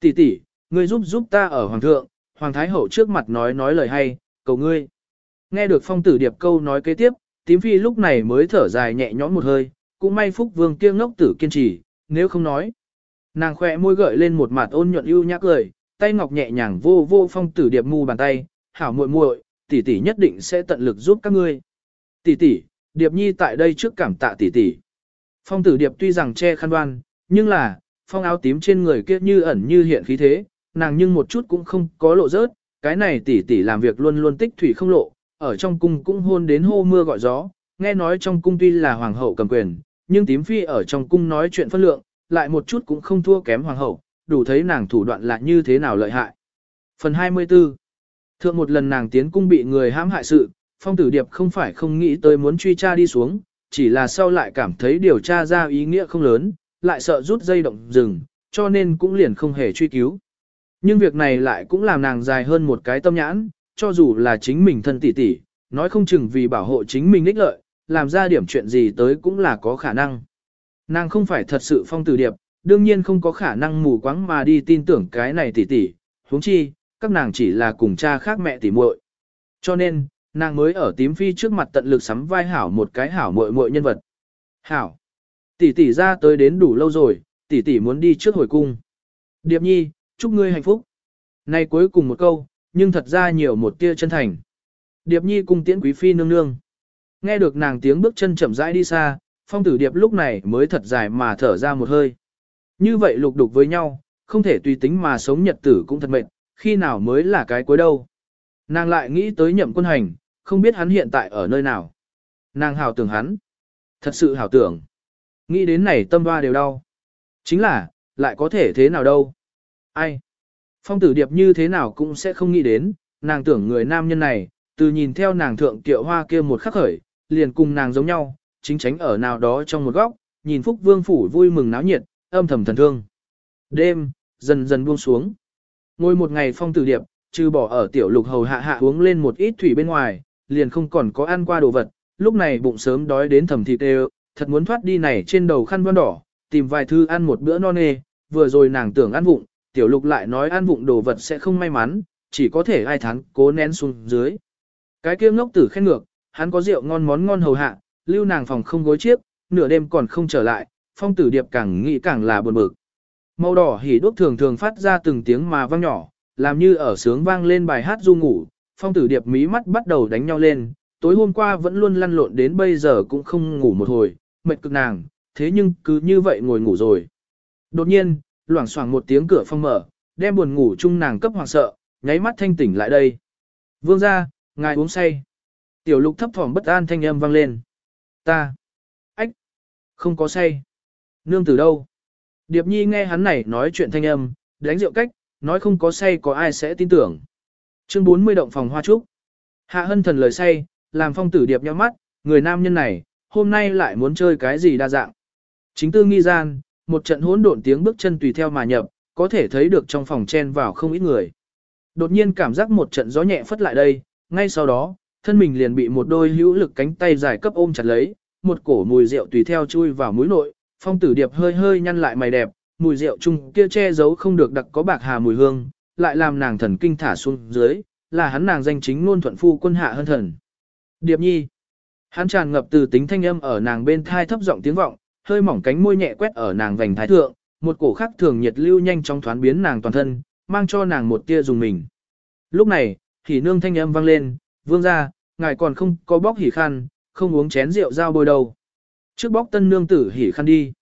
Tỷ tỷ, ngươi giúp giúp ta ở hoàng thượng, hoàng thái hậu trước mặt nói nói lời hay, cầu ngươi. Nghe được phong tử Điệp câu nói kế tiếp, tím phi lúc này mới thở dài nhẹ nhõm một hơi, cũng may phúc vương kia ngốc tử kiên trì, nếu không nói. Nàng khỏe môi gợi lên một mặt ôn nhuận ưu nhã cười, tay ngọc nhẹ nhàng vô vô phong tử điệp mu bàn tay, hảo muội muội, tỷ tỷ nhất định sẽ tận lực giúp các ngươi. Tỷ tỷ, điệp nhi tại đây trước cảm tạ tỷ tỷ. Phong tử điệp tuy rằng che khăn đoan, nhưng là, phong áo tím trên người kia như ẩn như hiện khí thế, nàng nhưng một chút cũng không có lộ rớt, cái này tỷ tỷ làm việc luôn luôn tích thủy không lộ, ở trong cung cũng hôn đến hô mưa gọi gió, nghe nói trong cung tuy là hoàng hậu cầm quyền, nhưng tím phi ở trong cung nói chuyện phân lượng, lại một chút cũng không thua kém hoàng hậu, đủ thấy nàng thủ đoạn là như thế nào lợi hại. Phần 24 Thượng một lần nàng tiến cung bị người hãm hại sự, phong tử điệp không phải không nghĩ tới muốn truy tra đi xuống, chỉ là sau lại cảm thấy điều tra ra ý nghĩa không lớn, lại sợ rút dây động rừng, cho nên cũng liền không hề truy cứu. Nhưng việc này lại cũng làm nàng dài hơn một cái tâm nhãn, cho dù là chính mình thân tỷ tỷ, nói không chừng vì bảo hộ chính mình ích lợi, làm ra điểm chuyện gì tới cũng là có khả năng. Nàng không phải thật sự phong tử điệp, đương nhiên không có khả năng mù quáng mà đi tin tưởng cái này tỷ tỷ, huống chi, các nàng chỉ là cùng cha khác mẹ tỷ muội. Cho nên, nàng mới ở tím phi trước mặt tận lực sắm vai hảo một cái hảo muội muội nhân vật. Hảo. Tỷ tỷ ra tới đến đủ lâu rồi, tỷ tỷ muốn đi trước hồi cung. Điệp nhi, chúc ngươi hạnh phúc. Nay cuối cùng một câu, nhưng thật ra nhiều một tia chân thành. Điệp nhi cùng tiễn quý phi nương nương. Nghe được nàng tiếng bước chân chậm rãi đi xa, phong tử điệp lúc này mới thật dài mà thở ra một hơi. Như vậy lục đục với nhau, không thể tùy tính mà sống nhật tử cũng thật mệt, khi nào mới là cái cuối đâu. Nàng lại nghĩ tới nhậm quân hành, không biết hắn hiện tại ở nơi nào. Nàng hào tưởng hắn. Thật sự hào tưởng. Nghĩ đến này tâm hoa đều đau. Chính là, lại có thể thế nào đâu. Ai? Phong tử điệp như thế nào cũng sẽ không nghĩ đến, nàng tưởng người nam nhân này, từ nhìn theo nàng thượng tiệu hoa kia một khắc khởi, liền cùng nàng giống nhau, chính tránh ở nào đó trong một góc, nhìn Phúc Vương phủ vui mừng náo nhiệt, âm thầm thần thương. Đêm, dần dần buông xuống. Ngồi một ngày phong tử điệp, trừ bỏ ở tiểu lục hầu hạ hạ uống lên một ít thủy bên ngoài, liền không còn có ăn qua đồ vật, lúc này bụng sớm đói đến thầm thịt đều, thật muốn thoát đi này trên đầu khăn vân đỏ, tìm vài thứ ăn một bữa non nê, vừa rồi nàng tưởng ăn vụng, tiểu lục lại nói ăn vụng đồ vật sẽ không may mắn, chỉ có thể ai thắng cố nén xuống dưới. Cái kia ngốc tử khen ngược, hắn có rượu ngon món ngon hầu hạ, lưu nàng phòng không gối chiếc, nửa đêm còn không trở lại, phong tử điệp càng nghĩ càng là buồn bực. Màu đỏ hỉ đuốc thường thường phát ra từng tiếng mà vang nhỏ, làm như ở sướng vang lên bài hát du ngủ, phong tử điệp mí mắt bắt đầu đánh nhau lên, tối hôm qua vẫn luôn lăn lộn đến bây giờ cũng không ngủ một hồi, mệt cực nàng, thế nhưng cứ như vậy ngồi ngủ rồi. Đột nhiên, loảng xoảng một tiếng cửa phong mở, đem buồn ngủ chung nàng cấp hoàng sợ, nháy mắt thanh tỉnh lại đây. Vương ra, ngài uống say. Tiểu lục thấp thỏm bất an thanh âm vang lên. Ta. Ách. Không có say. Nương từ đâu? Điệp nhi nghe hắn này nói chuyện thanh âm, đánh rượu cách, nói không có say có ai sẽ tin tưởng. Chương 40 động phòng hoa trúc. Hạ hân thần lời say, làm phong tử điệp nhắm mắt, người nam nhân này, hôm nay lại muốn chơi cái gì đa dạng. Chính tư nghi gian, một trận hỗn độn tiếng bước chân tùy theo mà nhập, có thể thấy được trong phòng chen vào không ít người. Đột nhiên cảm giác một trận gió nhẹ phất lại đây, ngay sau đó, thân mình liền bị một đôi hữu lực cánh tay dài cấp ôm chặt lấy, một cổ mùi rượu tùy theo chui vào mũi nội, phong tử điệp hơi hơi nhăn lại mày đẹp, mùi rượu chung kia che giấu không được đặc có bạc hà mùi hương, lại làm nàng thần kinh thả xuống dưới, là hắn nàng danh chính luôn thuận phu quân hạ hơn thần. Điệp nhi. Hắn tràn ngập từ tính thanh âm ở nàng bên thai thấp giọng tiếng vọng, hơi mỏng cánh môi nhẹ quét ở nàng vành thái thượng, một cổ khắc thường nhiệt lưu nhanh chóng thoán biến nàng toàn thân, mang cho nàng một tia dùng mình. Lúc này, hỉ nương thanh âm vang lên, vương ra, ngài còn không có bóc hỉ khăn, không uống chén rượu giao bôi đầu. Trước bóc tân nương tử hỉ khăn đi.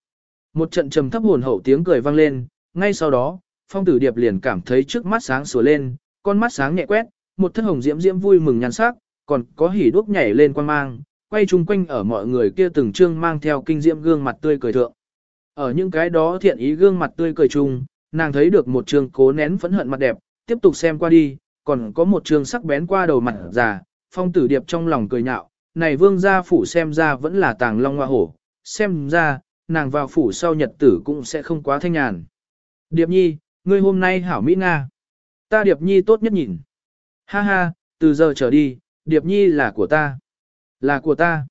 Một trận trầm thấp hồn hậu tiếng cười vang lên, ngay sau đó, phong tử điệp liền cảm thấy trước mắt sáng sủa lên, con mắt sáng nhẹ quét, một thân hồng diễm diễm vui mừng nhàn sắc, còn có hỉ đuốc nhảy lên quan mang, quay chung quanh ở mọi người kia từng trương mang theo kinh diễm gương mặt tươi cười thượng. Ở những cái đó thiện ý gương mặt tươi cười chung, nàng thấy được một trương cố nén phẫn hận mặt đẹp, tiếp tục xem qua đi, còn có một trương sắc bén qua đầu mặt già, phong tử điệp trong lòng cười nhạo, này vương gia phủ xem ra vẫn là tàng long hoa hổ, xem ra, nàng vào phủ sau nhật tử cũng sẽ không quá thanh nhàn. Điệp nhi, ngươi hôm nay hảo Mỹ Nga. Ta Điệp nhi tốt nhất nhìn. Ha ha, từ giờ trở đi, Điệp nhi là của ta. Là của ta.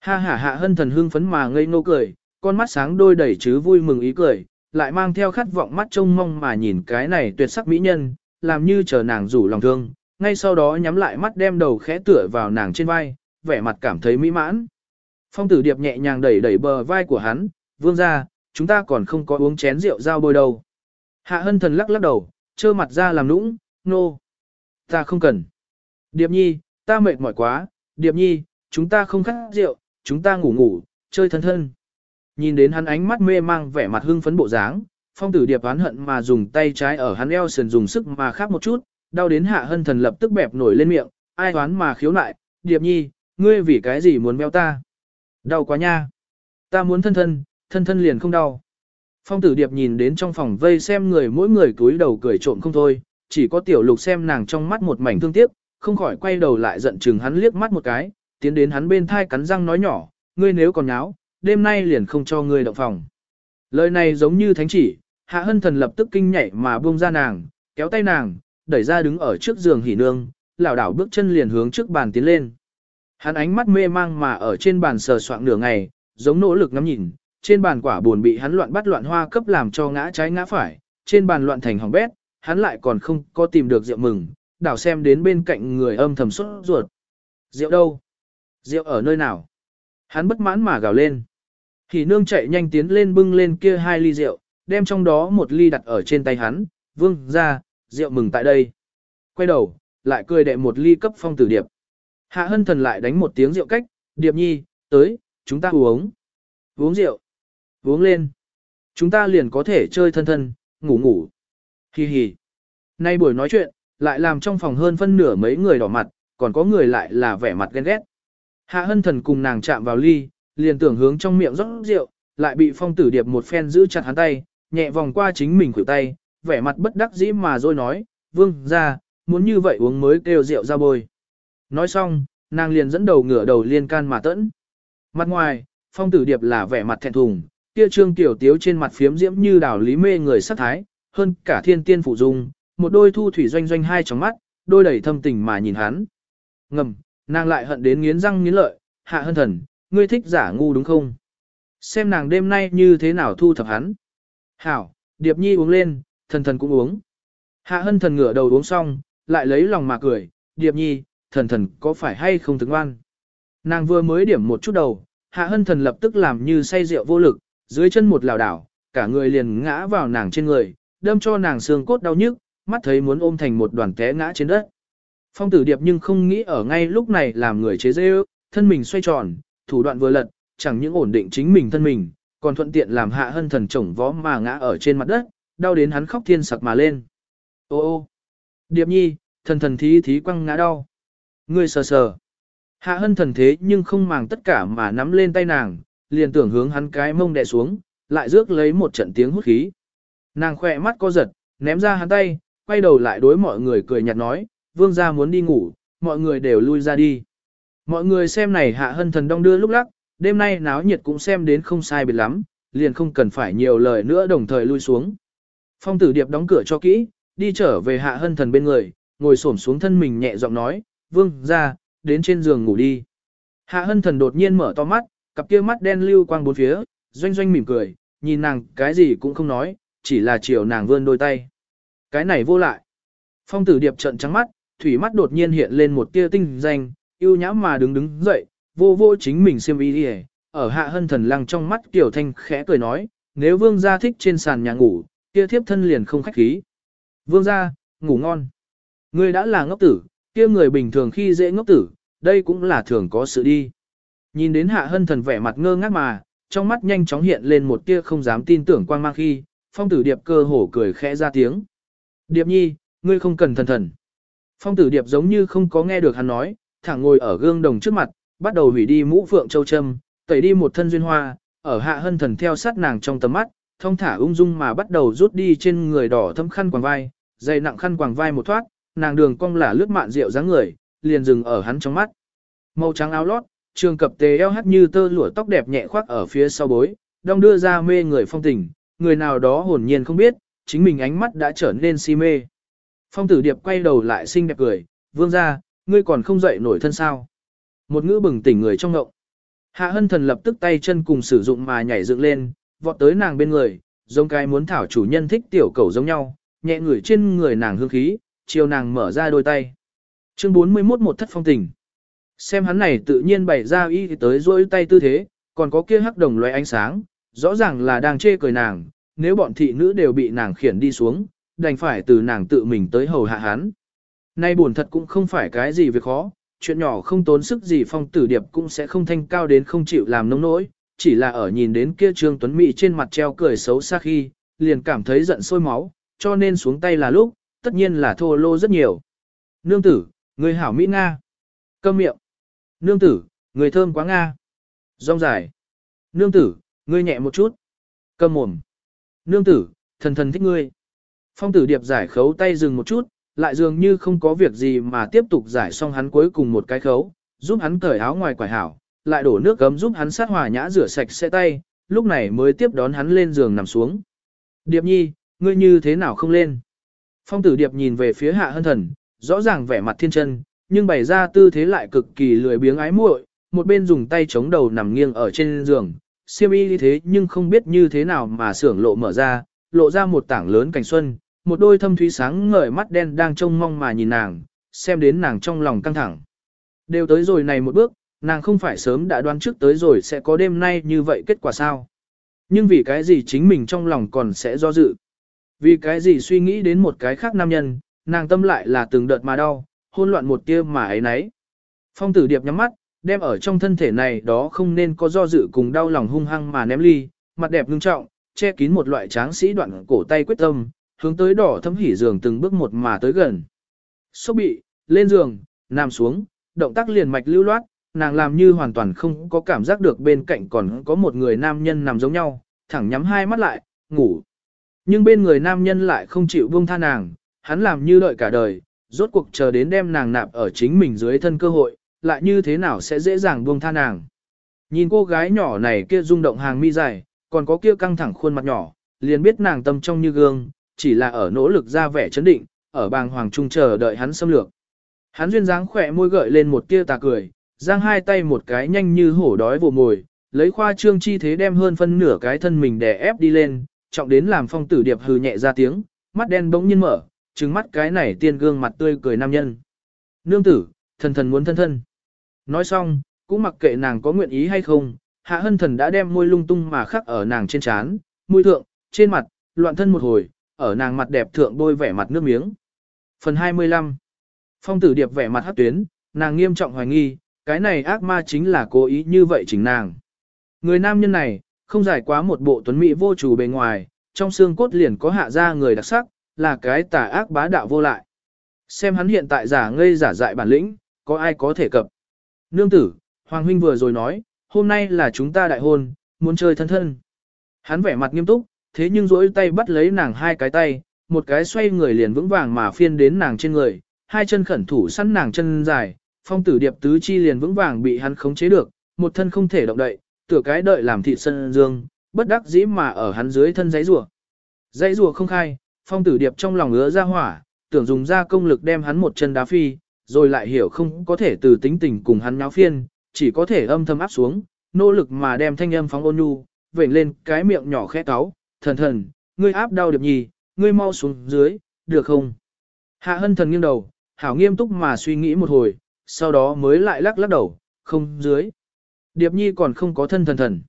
Ha ha hạ hân thần hưng phấn mà ngây ngô cười, con mắt sáng đôi đầy chứ vui mừng ý cười, lại mang theo khát vọng mắt trông mong mà nhìn cái này tuyệt sắc mỹ nhân, làm như chờ nàng rủ lòng thương, ngay sau đó nhắm lại mắt đem đầu khẽ tựa vào nàng trên vai, vẻ mặt cảm thấy mỹ mãn. Phong tử điệp nhẹ nhàng đẩy đẩy bờ vai của hắn, vương ra, chúng ta còn không có uống chén rượu giao bôi đâu. Hạ hân thần lắc lắc đầu, trơ mặt ra làm nũng, nô. No. Ta không cần. Điệp nhi, ta mệt mỏi quá, điệp nhi, chúng ta không khát rượu, chúng ta ngủ ngủ, chơi thân thân. Nhìn đến hắn ánh mắt mê mang vẻ mặt hưng phấn bộ dáng, phong tử điệp oán hận mà dùng tay trái ở hắn eo sườn dùng sức mà khắp một chút, đau đến hạ hân thần lập tức bẹp nổi lên miệng, ai oán mà khiếu nại, điệp nhi, ngươi vì cái gì muốn béo ta? Đau quá nha. Ta muốn thân thân, thân thân liền không đau. Phong tử điệp nhìn đến trong phòng vây xem người mỗi người cúi đầu cười trộm không thôi, chỉ có tiểu lục xem nàng trong mắt một mảnh thương tiếc, không khỏi quay đầu lại giận chừng hắn liếc mắt một cái, tiến đến hắn bên thai cắn răng nói nhỏ, ngươi nếu còn nháo, đêm nay liền không cho ngươi động phòng. Lời này giống như thánh chỉ, hạ hân thần lập tức kinh nhảy mà buông ra nàng, kéo tay nàng, đẩy ra đứng ở trước giường hỉ nương, lảo đảo bước chân liền hướng trước bàn tiến lên. Hắn ánh mắt mê mang mà ở trên bàn sờ soạng nửa ngày, giống nỗ lực ngắm nhìn, trên bàn quả buồn bị hắn loạn bắt loạn hoa cấp làm cho ngã trái ngã phải, trên bàn loạn thành hỏng bét, hắn lại còn không có tìm được rượu mừng, đảo xem đến bên cạnh người âm thầm xuất ruột. Rượu đâu? Rượu ở nơi nào? Hắn bất mãn mà gào lên. Hỉ nương chạy nhanh tiến lên bưng lên kia hai ly rượu, đem trong đó một ly đặt ở trên tay hắn, vương ra, rượu mừng tại đây. Quay đầu, lại cười đệ một ly cấp phong tử điệp. Hạ hân thần lại đánh một tiếng rượu cách, điệp nhi, tới, chúng ta uống. Uống rượu. Uống lên. Chúng ta liền có thể chơi thân thân, ngủ ngủ. Hi hi. Nay buổi nói chuyện, lại làm trong phòng hơn phân nửa mấy người đỏ mặt, còn có người lại là vẻ mặt ghen ghét. Hạ hân thần cùng nàng chạm vào ly, liền tưởng hướng trong miệng rót rượu, lại bị phong tử điệp một phen giữ chặt hắn tay, nhẹ vòng qua chính mình khuỷu tay, vẻ mặt bất đắc dĩ mà rồi nói, vương, ra, muốn như vậy uống mới kêu rượu ra bôi. Nói xong, nàng liền dẫn đầu ngửa đầu liên can mà tẫn. Mặt ngoài, phong tử điệp là vẻ mặt thẹn thùng, kia trương tiểu tiếu trên mặt phiếm diễm như đảo lý mê người sắc thái, hơn cả thiên tiên phụ dung, một đôi thu thủy doanh doanh hai tròng mắt, đôi đầy thâm tình mà nhìn hắn. Ngầm, nàng lại hận đến nghiến răng nghiến lợi, hạ hân thần, ngươi thích giả ngu đúng không? Xem nàng đêm nay như thế nào thu thập hắn. Hảo, Điệp Nhi uống lên, thần thần cũng uống. Hạ hân thần ngửa đầu uống xong, lại lấy lòng mà cười, Điệp Nhi, thần thần có phải hay không thức ngoan? Nàng vừa mới điểm một chút đầu, hạ hân thần lập tức làm như say rượu vô lực, dưới chân một lảo đảo, cả người liền ngã vào nàng trên người, đâm cho nàng xương cốt đau nhức, mắt thấy muốn ôm thành một đoàn té ngã trên đất. Phong tử điệp nhưng không nghĩ ở ngay lúc này làm người chế dễ ước, thân mình xoay tròn, thủ đoạn vừa lật, chẳng những ổn định chính mình thân mình, còn thuận tiện làm hạ hân thần chổng vó mà ngã ở trên mặt đất, đau đến hắn khóc thiên sặc mà lên. Ô ô, điệp nhi, thần thần thí thí quăng ngã đau. Ngươi sờ sờ. Hạ hân thần thế nhưng không màng tất cả mà nắm lên tay nàng, liền tưởng hướng hắn cái mông đè xuống, lại rước lấy một trận tiếng hút khí. Nàng khỏe mắt co giật, ném ra hắn tay, quay đầu lại đối mọi người cười nhạt nói, vương gia muốn đi ngủ, mọi người đều lui ra đi. Mọi người xem này hạ hân thần đong đưa lúc lắc, đêm nay náo nhiệt cũng xem đến không sai biệt lắm, liền không cần phải nhiều lời nữa đồng thời lui xuống. Phong tử điệp đóng cửa cho kỹ, đi trở về hạ hân thần bên người, ngồi xổm xuống thân mình nhẹ giọng nói, vương ra, đến trên giường ngủ đi. Hạ hân thần đột nhiên mở to mắt, cặp kia mắt đen lưu quang bốn phía, doanh doanh mỉm cười, nhìn nàng cái gì cũng không nói, chỉ là chiều nàng vươn đôi tay. Cái này vô lại. Phong tử điệp trận trắng mắt, thủy mắt đột nhiên hiện lên một tia tinh danh, yêu nhã mà đứng đứng dậy, vô vô chính mình xiêm y đi ở hạ hân thần lăng trong mắt tiểu thanh khẽ cười nói, nếu vương gia thích trên sàn nhà ngủ, kia thiếp thân liền không khách khí. Vương gia, ngủ ngon. Ngươi đã là ngốc tử, kia người bình thường khi dễ ngốc tử, đây cũng là thường có sự đi. Nhìn đến hạ hân thần vẻ mặt ngơ ngác mà, trong mắt nhanh chóng hiện lên một tia không dám tin tưởng quang mang khi, phong tử điệp cơ hổ cười khẽ ra tiếng. Điệp nhi, ngươi không cần thần thần. Phong tử điệp giống như không có nghe được hắn nói, thẳng ngồi ở gương đồng trước mặt, bắt đầu hủy đi mũ phượng châu châm, tẩy đi một thân duyên hoa, ở hạ hân thần theo sát nàng trong tầm mắt, thông thả ung dung mà bắt đầu rút đi trên người đỏ thâm khăn quàng vai, dày nặng khăn quàng vai một thoát, nàng đường cong là lướt mạn rượu dáng người, liền dừng ở hắn trong mắt. Màu trắng áo lót, trường cập tề eo hắt như tơ lụa tóc đẹp nhẹ khoác ở phía sau bối, đong đưa ra mê người phong tình, người nào đó hồn nhiên không biết, chính mình ánh mắt đã trở nên si mê. Phong tử điệp quay đầu lại xinh đẹp cười, vương ra, ngươi còn không dậy nổi thân sao. Một ngữ bừng tỉnh người trong ngộng. Hạ hân thần lập tức tay chân cùng sử dụng mà nhảy dựng lên, vọt tới nàng bên người, giống cái muốn thảo chủ nhân thích tiểu cầu giống nhau, nhẹ người trên người nàng hương khí, chiều nàng mở ra đôi tay. Chương 41 một thất phong tình. Xem hắn này tự nhiên bày ra y tới rôi tay tư thế, còn có kia hắc đồng loé ánh sáng, rõ ràng là đang chê cười nàng, nếu bọn thị nữ đều bị nàng khiển đi xuống, đành phải từ nàng tự mình tới hầu hạ hắn. Nay buồn thật cũng không phải cái gì việc khó, chuyện nhỏ không tốn sức gì phong tử điệp cũng sẽ không thanh cao đến không chịu làm nông nỗi, chỉ là ở nhìn đến kia trương tuấn mỹ trên mặt treo cười xấu xa khi, liền cảm thấy giận sôi máu, cho nên xuống tay là lúc, tất nhiên là thô lô rất nhiều. Nương tử, người hảo Mỹ Nga. Câm miệng. Nương tử, người thơm quá Nga. Rong dài. Nương tử, ngươi nhẹ một chút. Câm mồm. Nương tử, thần thần thích ngươi. Phong tử điệp giải khấu tay dừng một chút, lại dường như không có việc gì mà tiếp tục giải xong hắn cuối cùng một cái khấu, giúp hắn cởi áo ngoài quải hảo, lại đổ nước gấm giúp hắn sát hòa nhã rửa sạch sẽ tay, lúc này mới tiếp đón hắn lên giường nằm xuống. Điệp nhi, ngươi như thế nào không lên? Phong tử điệp nhìn về phía hạ hân thần, rõ ràng vẻ mặt thiên chân, nhưng bày ra tư thế lại cực kỳ lười biếng ái muội, một bên dùng tay chống đầu nằm nghiêng ở trên giường, siêm y như thế nhưng không biết như thế nào mà sưởng lộ mở ra, lộ ra một tảng lớn cảnh xuân, một đôi thâm thúy sáng ngời mắt đen đang trông mong mà nhìn nàng, xem đến nàng trong lòng căng thẳng. Đều tới rồi này một bước, nàng không phải sớm đã đoán trước tới rồi sẽ có đêm nay như vậy kết quả sao. Nhưng vì cái gì chính mình trong lòng còn sẽ do dự. Vì cái gì suy nghĩ đến một cái khác nam nhân, nàng tâm lại là từng đợt mà đau, hôn loạn một tia mà ấy nấy. Phong tử điệp nhắm mắt, đem ở trong thân thể này đó không nên có do dự cùng đau lòng hung hăng mà ném ly, mặt đẹp ngưng trọng, che kín một loại tráng sĩ đoạn cổ tay quyết tâm, hướng tới đỏ thấm hỉ giường từng bước một mà tới gần. Sốc bị, lên giường, nằm xuống, động tác liền mạch lưu loát, nàng làm như hoàn toàn không có cảm giác được bên cạnh còn có một người nam nhân nằm giống nhau, thẳng nhắm hai mắt lại, ngủ. Nhưng bên người nam nhân lại không chịu buông tha nàng, hắn làm như đợi cả đời, rốt cuộc chờ đến đem nàng nạp ở chính mình dưới thân cơ hội, lại như thế nào sẽ dễ dàng buông tha nàng. Nhìn cô gái nhỏ này kia rung động hàng mi dài, còn có kia căng thẳng khuôn mặt nhỏ, liền biết nàng tâm trong như gương, chỉ là ở nỗ lực ra vẻ chấn định, ở bàng hoàng trung chờ đợi hắn xâm lược. Hắn duyên dáng khỏe môi gợi lên một tia tà cười, giang hai tay một cái nhanh như hổ đói vồ mồi, lấy khoa trương chi thế đem hơn phân nửa cái thân mình đè ép đi lên, trọng đến làm phong tử điệp hừ nhẹ ra tiếng, mắt đen bỗng nhiên mở, trừng mắt cái này tiên gương mặt tươi cười nam nhân. Nương tử, thần thần muốn thân thân. Nói xong, cũng mặc kệ nàng có nguyện ý hay không, hạ hân thần đã đem môi lung tung mà khắc ở nàng trên trán, môi thượng, trên mặt, loạn thân một hồi, ở nàng mặt đẹp thượng bôi vẻ mặt nước miếng. Phần 25 Phong tử điệp vẻ mặt hát tuyến, nàng nghiêm trọng hoài nghi, cái này ác ma chính là cố ý như vậy chính nàng. Người nam nhân này, không giải quá một bộ tuấn mỹ vô chủ bề ngoài, trong xương cốt liền có hạ ra người đặc sắc, là cái tà ác bá đạo vô lại. Xem hắn hiện tại giả ngây giả dại bản lĩnh, có ai có thể cập. Nương tử, Hoàng huynh vừa rồi nói, hôm nay là chúng ta đại hôn, muốn chơi thân thân. Hắn vẻ mặt nghiêm túc, thế nhưng rỗi tay bắt lấy nàng hai cái tay, một cái xoay người liền vững vàng mà phiên đến nàng trên người, hai chân khẩn thủ săn nàng chân dài, phong tử điệp tứ chi liền vững vàng bị hắn khống chế được, một thân không thể động đậy, tựa cái đợi làm thịt sân dương, bất đắc dĩ mà ở hắn dưới thân giấy rùa. Giấy rùa không khai, phong tử điệp trong lòng ứa ra hỏa, tưởng dùng ra công lực đem hắn một chân đá phi, rồi lại hiểu không có thể từ tính tình cùng hắn nháo phiên, chỉ có thể âm thầm áp xuống, nỗ lực mà đem thanh âm phóng ôn nhu, vểnh lên cái miệng nhỏ khẽ cáo, thần thần, ngươi áp đau điệp nhì, ngươi mau xuống dưới, được không? Hạ hân thần nghiêng đầu, hảo nghiêm túc mà suy nghĩ một hồi, sau đó mới lại lắc lắc đầu, không dưới. Điệp nhi còn không có thân thần thần.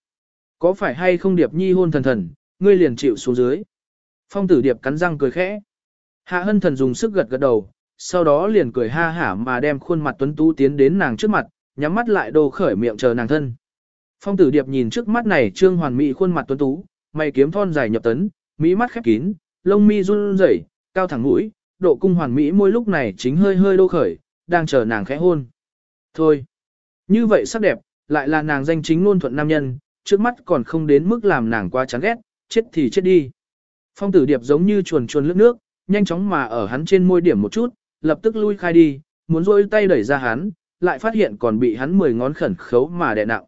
Có phải hay không điệp nhi hôn thần thần, ngươi liền chịu xuống dưới. Phong tử điệp cắn răng cười khẽ. Hạ hân thần dùng sức gật gật đầu, sau đó liền cười ha hả mà đem khuôn mặt tuấn tú tiến đến nàng trước mặt, nhắm mắt lại đồ khởi miệng chờ nàng thân. Phong tử điệp nhìn trước mắt này trương hoàn mỹ khuôn mặt tuấn tú, mày kiếm thon dài nhập tấn, mỹ mắt khép kín, lông mi run rẩy, cao thẳng mũi, độ cung hoàn mỹ môi lúc này chính hơi hơi đô khởi, đang chờ nàng khẽ hôn. Thôi, như vậy sắc đẹp, lại là nàng danh chính ngôn thuận nam nhân, trước mắt còn không đến mức làm nàng quá chán ghét, chết thì chết đi. Phong tử điệp giống như chuồn chuồn lướt nước, nhanh chóng mà ở hắn trên môi điểm một chút, lập tức lui khai đi, muốn rôi tay đẩy ra hắn, lại phát hiện còn bị hắn mười ngón khẩn khấu mà đè nặng.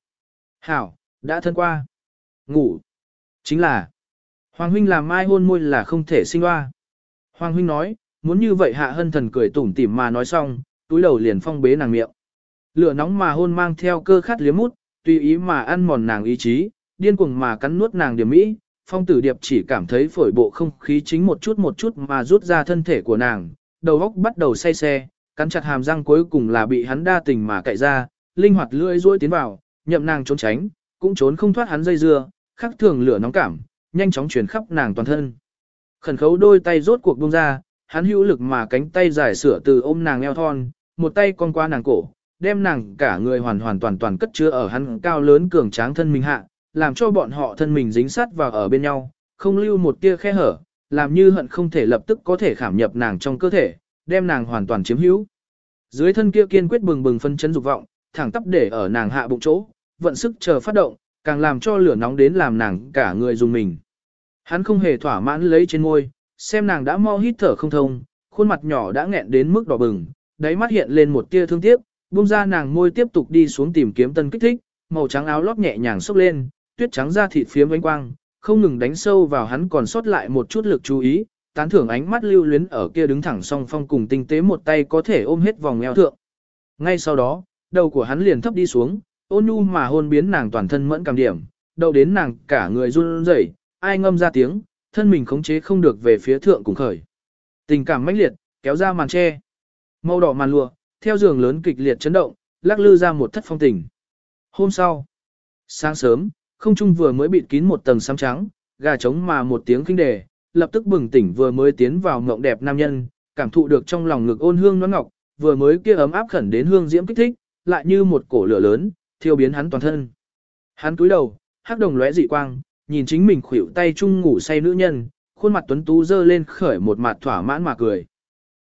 Hảo, đã thân qua. Ngủ. Chính là, Hoàng huynh làm mai hôn môi là không thể sinh hoa. Hoàng huynh nói, muốn như vậy hạ hân thần cười tủm tỉm mà nói xong, túi đầu liền phong bế nàng miệng. Lửa nóng mà hôn mang theo cơ khát liếm mút, tùy ý mà ăn mòn nàng ý chí, điên cuồng mà cắn nuốt nàng điểm mỹ. Phong tử điệp chỉ cảm thấy phổi bộ không khí chính một chút một chút mà rút ra thân thể của nàng, đầu óc bắt đầu say xe, cắn chặt hàm răng cuối cùng là bị hắn đa tình mà cậy ra, linh hoạt lưỡi rối tiến vào, nhậm nàng trốn tránh, cũng trốn không thoát hắn dây dưa, khắc thường lửa nóng cảm, nhanh chóng chuyển khắp nàng toàn thân. Khẩn khấu đôi tay rốt cuộc buông ra, hắn hữu lực mà cánh tay giải sửa từ ôm nàng eo thon, một tay con qua nàng cổ, đem nàng cả người hoàn hoàn toàn toàn cất chứa ở hắn cao lớn cường tráng thân mình hạ, làm cho bọn họ thân mình dính sát vào ở bên nhau, không lưu một tia khe hở, làm như hận không thể lập tức có thể khảm nhập nàng trong cơ thể, đem nàng hoàn toàn chiếm hữu. Dưới thân kia kiên quyết bừng bừng phân chấn dục vọng, thẳng tắp để ở nàng hạ bụng chỗ, vận sức chờ phát động, càng làm cho lửa nóng đến làm nàng cả người dùng mình. Hắn không hề thỏa mãn lấy trên môi, xem nàng đã mau hít thở không thông, khuôn mặt nhỏ đã nghẹn đến mức đỏ bừng, đáy mắt hiện lên một tia thương tiếc, buông ra nàng môi tiếp tục đi xuống tìm kiếm tân kích thích, màu trắng áo lót nhẹ nhàng xốc lên, tuyết trắng da thịt phiếm ánh quang, không ngừng đánh sâu vào hắn còn sót lại một chút lực chú ý, tán thưởng ánh mắt lưu luyến ở kia đứng thẳng song phong cùng tinh tế một tay có thể ôm hết vòng eo thượng. Ngay sau đó, đầu của hắn liền thấp đi xuống, ôn nhu mà hôn biến nàng toàn thân mẫn cảm điểm, đậu đến nàng cả người run rẩy, ai ngâm ra tiếng, thân mình khống chế không được về phía thượng cùng khởi. Tình cảm mãnh liệt, kéo ra màn che. Màu đỏ màn lụa, theo giường lớn kịch liệt chấn động, lắc lư ra một thất phong tình. Hôm sau, sáng sớm, không trung vừa mới bịt kín một tầng xám trắng, gà trống mà một tiếng kinh đề, lập tức bừng tỉnh vừa mới tiến vào mộng đẹp nam nhân, cảm thụ được trong lòng ngực ôn hương nõn ngọc, vừa mới kia ấm áp khẩn đến hương diễm kích thích, lại như một cổ lửa lớn, thiêu biến hắn toàn thân. Hắn cúi đầu, hắc đồng lóe dị quang, nhìn chính mình khuỷu tay chung ngủ say nữ nhân, khuôn mặt tuấn tú dơ lên khởi một mặt thỏa mãn mà cười.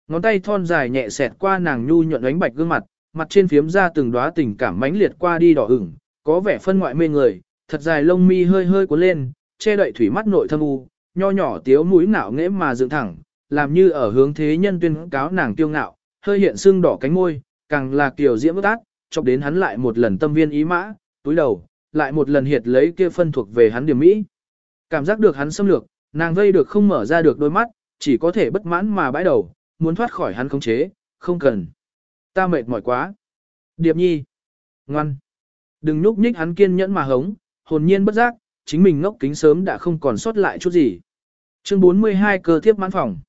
Ngón tay thon dài nhẹ xẹt qua nàng nhu nhuận ánh bạch gương mặt, mặt trên phiếm ra từng đóa tình cảm mãnh liệt qua đi đỏ ửng, có vẻ phân ngoại mê người, thật dài lông mi hơi hơi cuốn lên, che đậy thủy mắt nội thâm u, nho nhỏ tiếu mũi nạo nghễ mà dựng thẳng, làm như ở hướng thế nhân tuyên cáo nàng tiêu ngạo, hơi hiện sưng đỏ cánh môi, càng là kiểu diễm ước ác, chọc đến hắn lại một lần tâm viên ý mã, túi đầu, lại một lần hiệt lấy kia phân thuộc về hắn điểm mỹ. Cảm giác được hắn xâm lược, nàng vây được không mở ra được đôi mắt, chỉ có thể bất mãn mà bãi đầu, muốn thoát khỏi hắn khống chế, không cần. Ta mệt mỏi quá. Điệp nhi. Ngoan. Đừng núp nhích hắn kiên nhẫn mà hống, hồn nhiên bất giác, chính mình ngốc kính sớm đã không còn sót lại chút gì. Chương 42 cơ thiếp mãn phòng.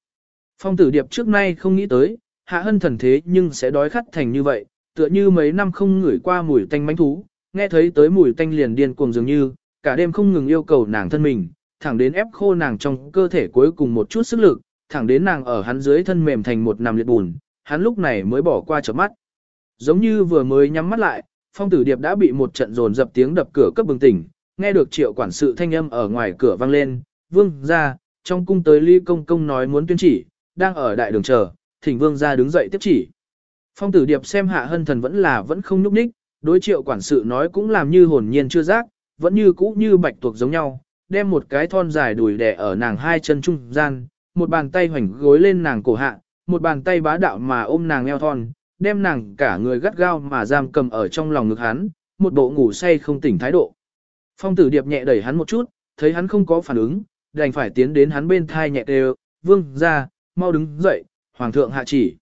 Phong tử điệp trước nay không nghĩ tới, hạ hân thần thế nhưng sẽ đói khát thành như vậy, tựa như mấy năm không ngửi qua mùi tanh mánh thú, nghe thấy tới mùi tanh liền điên cuồng dường như, cả đêm không ngừng yêu cầu nàng thân mình, thẳng đến ép khô nàng trong cơ thể cuối cùng một chút sức lực, thẳng đến nàng ở hắn dưới thân mềm thành một nằm liệt bùn, hắn lúc này mới bỏ qua chớp mắt. Giống như vừa mới nhắm mắt lại, phong tử điệp đã bị một trận rồn dập tiếng đập cửa cấp bừng tỉnh, nghe được triệu quản sự thanh âm ở ngoài cửa vang lên, vương ra, trong cung tới ly công công nói muốn tuyên chỉ, đang ở đại đường chờ, thỉnh vương ra đứng dậy tiếp chỉ. Phong tử điệp xem hạ hân thần vẫn là vẫn không nhúc nhích, đối triệu quản sự nói cũng làm như hồn nhiên chưa giác, vẫn như cũ như bạch tuộc giống nhau, đem một cái thon dài đùi đè ở nàng hai chân trung gian, một bàn tay hoành gối lên nàng cổ hạ, một bàn tay bá đạo mà ôm nàng eo thon, đem nàng cả người gắt gao mà giam cầm ở trong lòng ngực hắn, một bộ ngủ say không tỉnh thái độ. Phong tử điệp nhẹ đẩy hắn một chút, thấy hắn không có phản ứng, đành phải tiến đến hắn bên thai nhẹ đều, vương ra, mau đứng dậy, hoàng thượng hạ chỉ.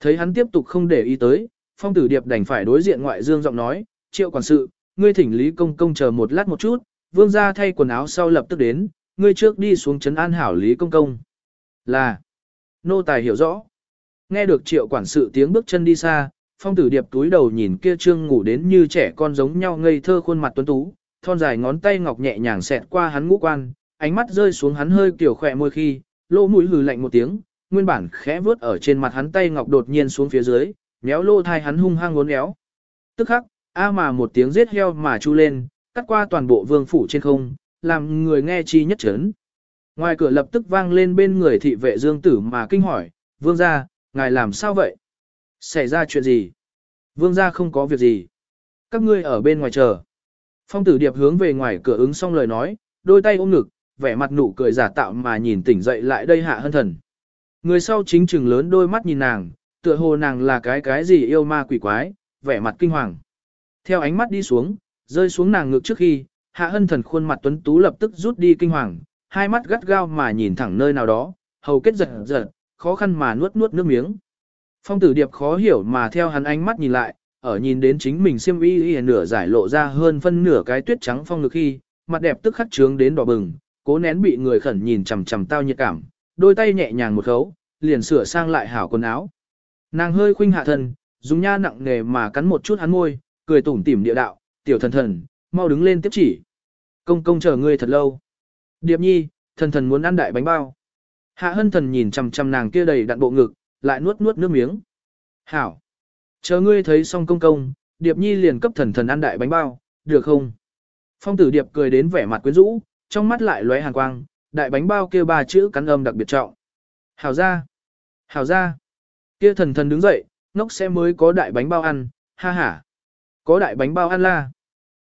Thấy hắn tiếp tục không để ý tới, phong tử điệp đành phải đối diện ngoại dương giọng nói, triệu quản sự, ngươi thỉnh lý công công chờ một lát một chút, vương ra thay quần áo sau lập tức đến, ngươi trước đi xuống trấn an hảo lý công công. Là, nô tài hiểu rõ. Nghe được triệu quản sự tiếng bước chân đi xa, phong tử điệp túi đầu nhìn kia trương ngủ đến như trẻ con giống nhau ngây thơ khuôn mặt tuấn tú, thon dài ngón tay ngọc nhẹ nhàng xẹt qua hắn ngũ quan, ánh mắt rơi xuống hắn hơi kiểu khỏe môi khi, lỗ mũi hừ lạnh một tiếng, nguyên bản khẽ vướt ở trên mặt hắn tay ngọc đột nhiên xuống phía dưới, méo lô thai hắn hung hăng ngốn éo. Tức khắc, a mà một tiếng giết heo mà chu lên, cắt qua toàn bộ vương phủ trên không, làm người nghe chi nhất chấn. Ngoài cửa lập tức vang lên bên người thị vệ dương tử mà kinh hỏi, vương gia, ngài làm sao vậy? Xảy ra chuyện gì? Vương gia không có việc gì. Các ngươi ở bên ngoài chờ. Phong tử điệp hướng về ngoài cửa ứng xong lời nói, đôi tay ôm ngực, vẻ mặt nụ cười giả tạo mà nhìn tỉnh dậy lại đây hạ hân thần. Người sau chính trừng lớn đôi mắt nhìn nàng, tựa hồ nàng là cái cái gì yêu ma quỷ quái, vẻ mặt kinh hoàng. Theo ánh mắt đi xuống, rơi xuống nàng ngực trước khi, hạ hân thần khuôn mặt tuấn tú lập tức rút đi kinh hoàng, hai mắt gắt gao mà nhìn thẳng nơi nào đó, hầu kết giật giật, khó khăn mà nuốt nuốt nước miếng. Phong tử điệp khó hiểu mà theo hắn ánh mắt nhìn lại, ở nhìn đến chính mình xiêm y y nửa giải lộ ra hơn phân nửa cái tuyết trắng phong ngực khi, mặt đẹp tức khắc trướng đến đỏ bừng, cố nén bị người khẩn nhìn chằm chằm tao nhiệt cảm, đôi tay nhẹ nhàng một khấu, liền sửa sang lại hảo quần áo. Nàng hơi khuynh hạ thân, dùng nha nặng nề mà cắn một chút hắn môi, cười tủm tỉm địa đạo, tiểu thần thần, mau đứng lên tiếp chỉ. Công công chờ ngươi thật lâu. Điệp nhi, thần thần muốn ăn đại bánh bao. Hạ hân thần nhìn chằm chằm nàng kia đầy đặn bộ ngực, lại nuốt nuốt nước miếng. Hảo. Chờ ngươi thấy xong công công, Điệp nhi liền cấp thần thần ăn đại bánh bao, được không? Phong tử Điệp cười đến vẻ mặt quyến rũ, trong mắt lại lóe hàn quang, đại bánh bao kia ba chữ cắn âm đặc biệt trọng. Hảo ra. Hảo ra. Kia thần thần đứng dậy, ngốc sẽ mới có đại bánh bao ăn, ha ha. Có đại bánh bao ăn la.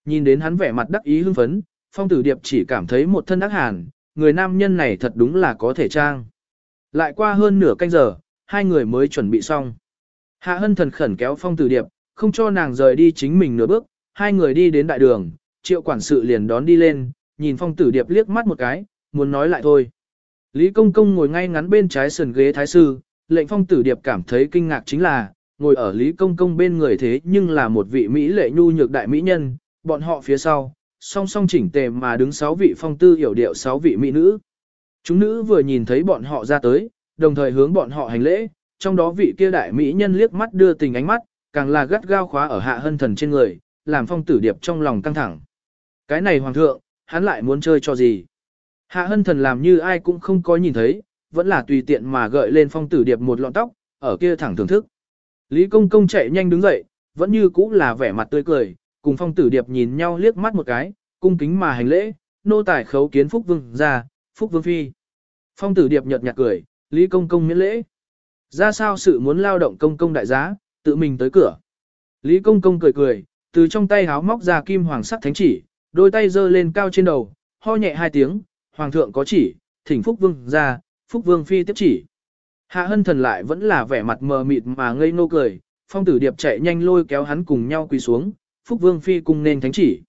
Nhìn đến hắn vẻ mặt đắc ý hưng phấn, phong tử điệp chỉ cảm thấy một thân ác hàn, người nam nhân này thật đúng là có thể trang. Lại qua hơn nửa canh giờ, hai người mới chuẩn bị xong. Hạ hân thần khẩn kéo phong tử điệp, không cho nàng rời đi chính mình nửa bước, hai người đi đến đại đường, triệu quản sự liền đón đi lên, nhìn phong tử điệp liếc mắt một cái, muốn nói lại thôi. Lý công công ngồi ngay ngắn bên trái sườn ghế thái sư, lệnh phong tử điệp cảm thấy kinh ngạc chính là, ngồi ở Lý công công bên người thế nhưng là một vị Mỹ lệ nhu nhược đại mỹ nhân, bọn họ phía sau, song song chỉnh tề mà đứng sáu vị phong tư hiểu điệu sáu vị mỹ nữ. Chúng nữ vừa nhìn thấy bọn họ ra tới, đồng thời hướng bọn họ hành lễ, trong đó vị kia đại mỹ nhân liếc mắt đưa tình ánh mắt, càng là gắt gao khóa ở hạ hân thần trên người, làm phong tử điệp trong lòng căng thẳng. Cái này hoàng thượng, hắn lại muốn chơi cho gì? Hạ hân thần làm như ai cũng không có nhìn thấy, vẫn là tùy tiện mà gợi lên phong tử điệp một lọn tóc, ở kia thẳng thưởng thức. Lý công công chạy nhanh đứng dậy, vẫn như cũ là vẻ mặt tươi cười, cùng phong tử điệp nhìn nhau liếc mắt một cái, cung kính mà hành lễ, nô tài khấu kiến phúc vương ra, phúc vương phi. Phong tử điệp nhợt nhạt cười, Lý công công miễn lễ. Ra sao sự muốn lao động công công đại giá, tự mình tới cửa. Lý công công cười cười, từ trong tay háo móc ra kim hoàng sắc thánh chỉ, đôi tay giơ lên cao trên đầu, ho nhẹ hai tiếng, hoàng thượng có chỉ, thỉnh phúc vương ra, phúc vương phi tiếp chỉ. Hạ hân thần lại vẫn là vẻ mặt mờ mịt mà ngây nô cười, phong tử điệp chạy nhanh lôi kéo hắn cùng nhau quỳ xuống, phúc vương phi cùng nên thánh chỉ.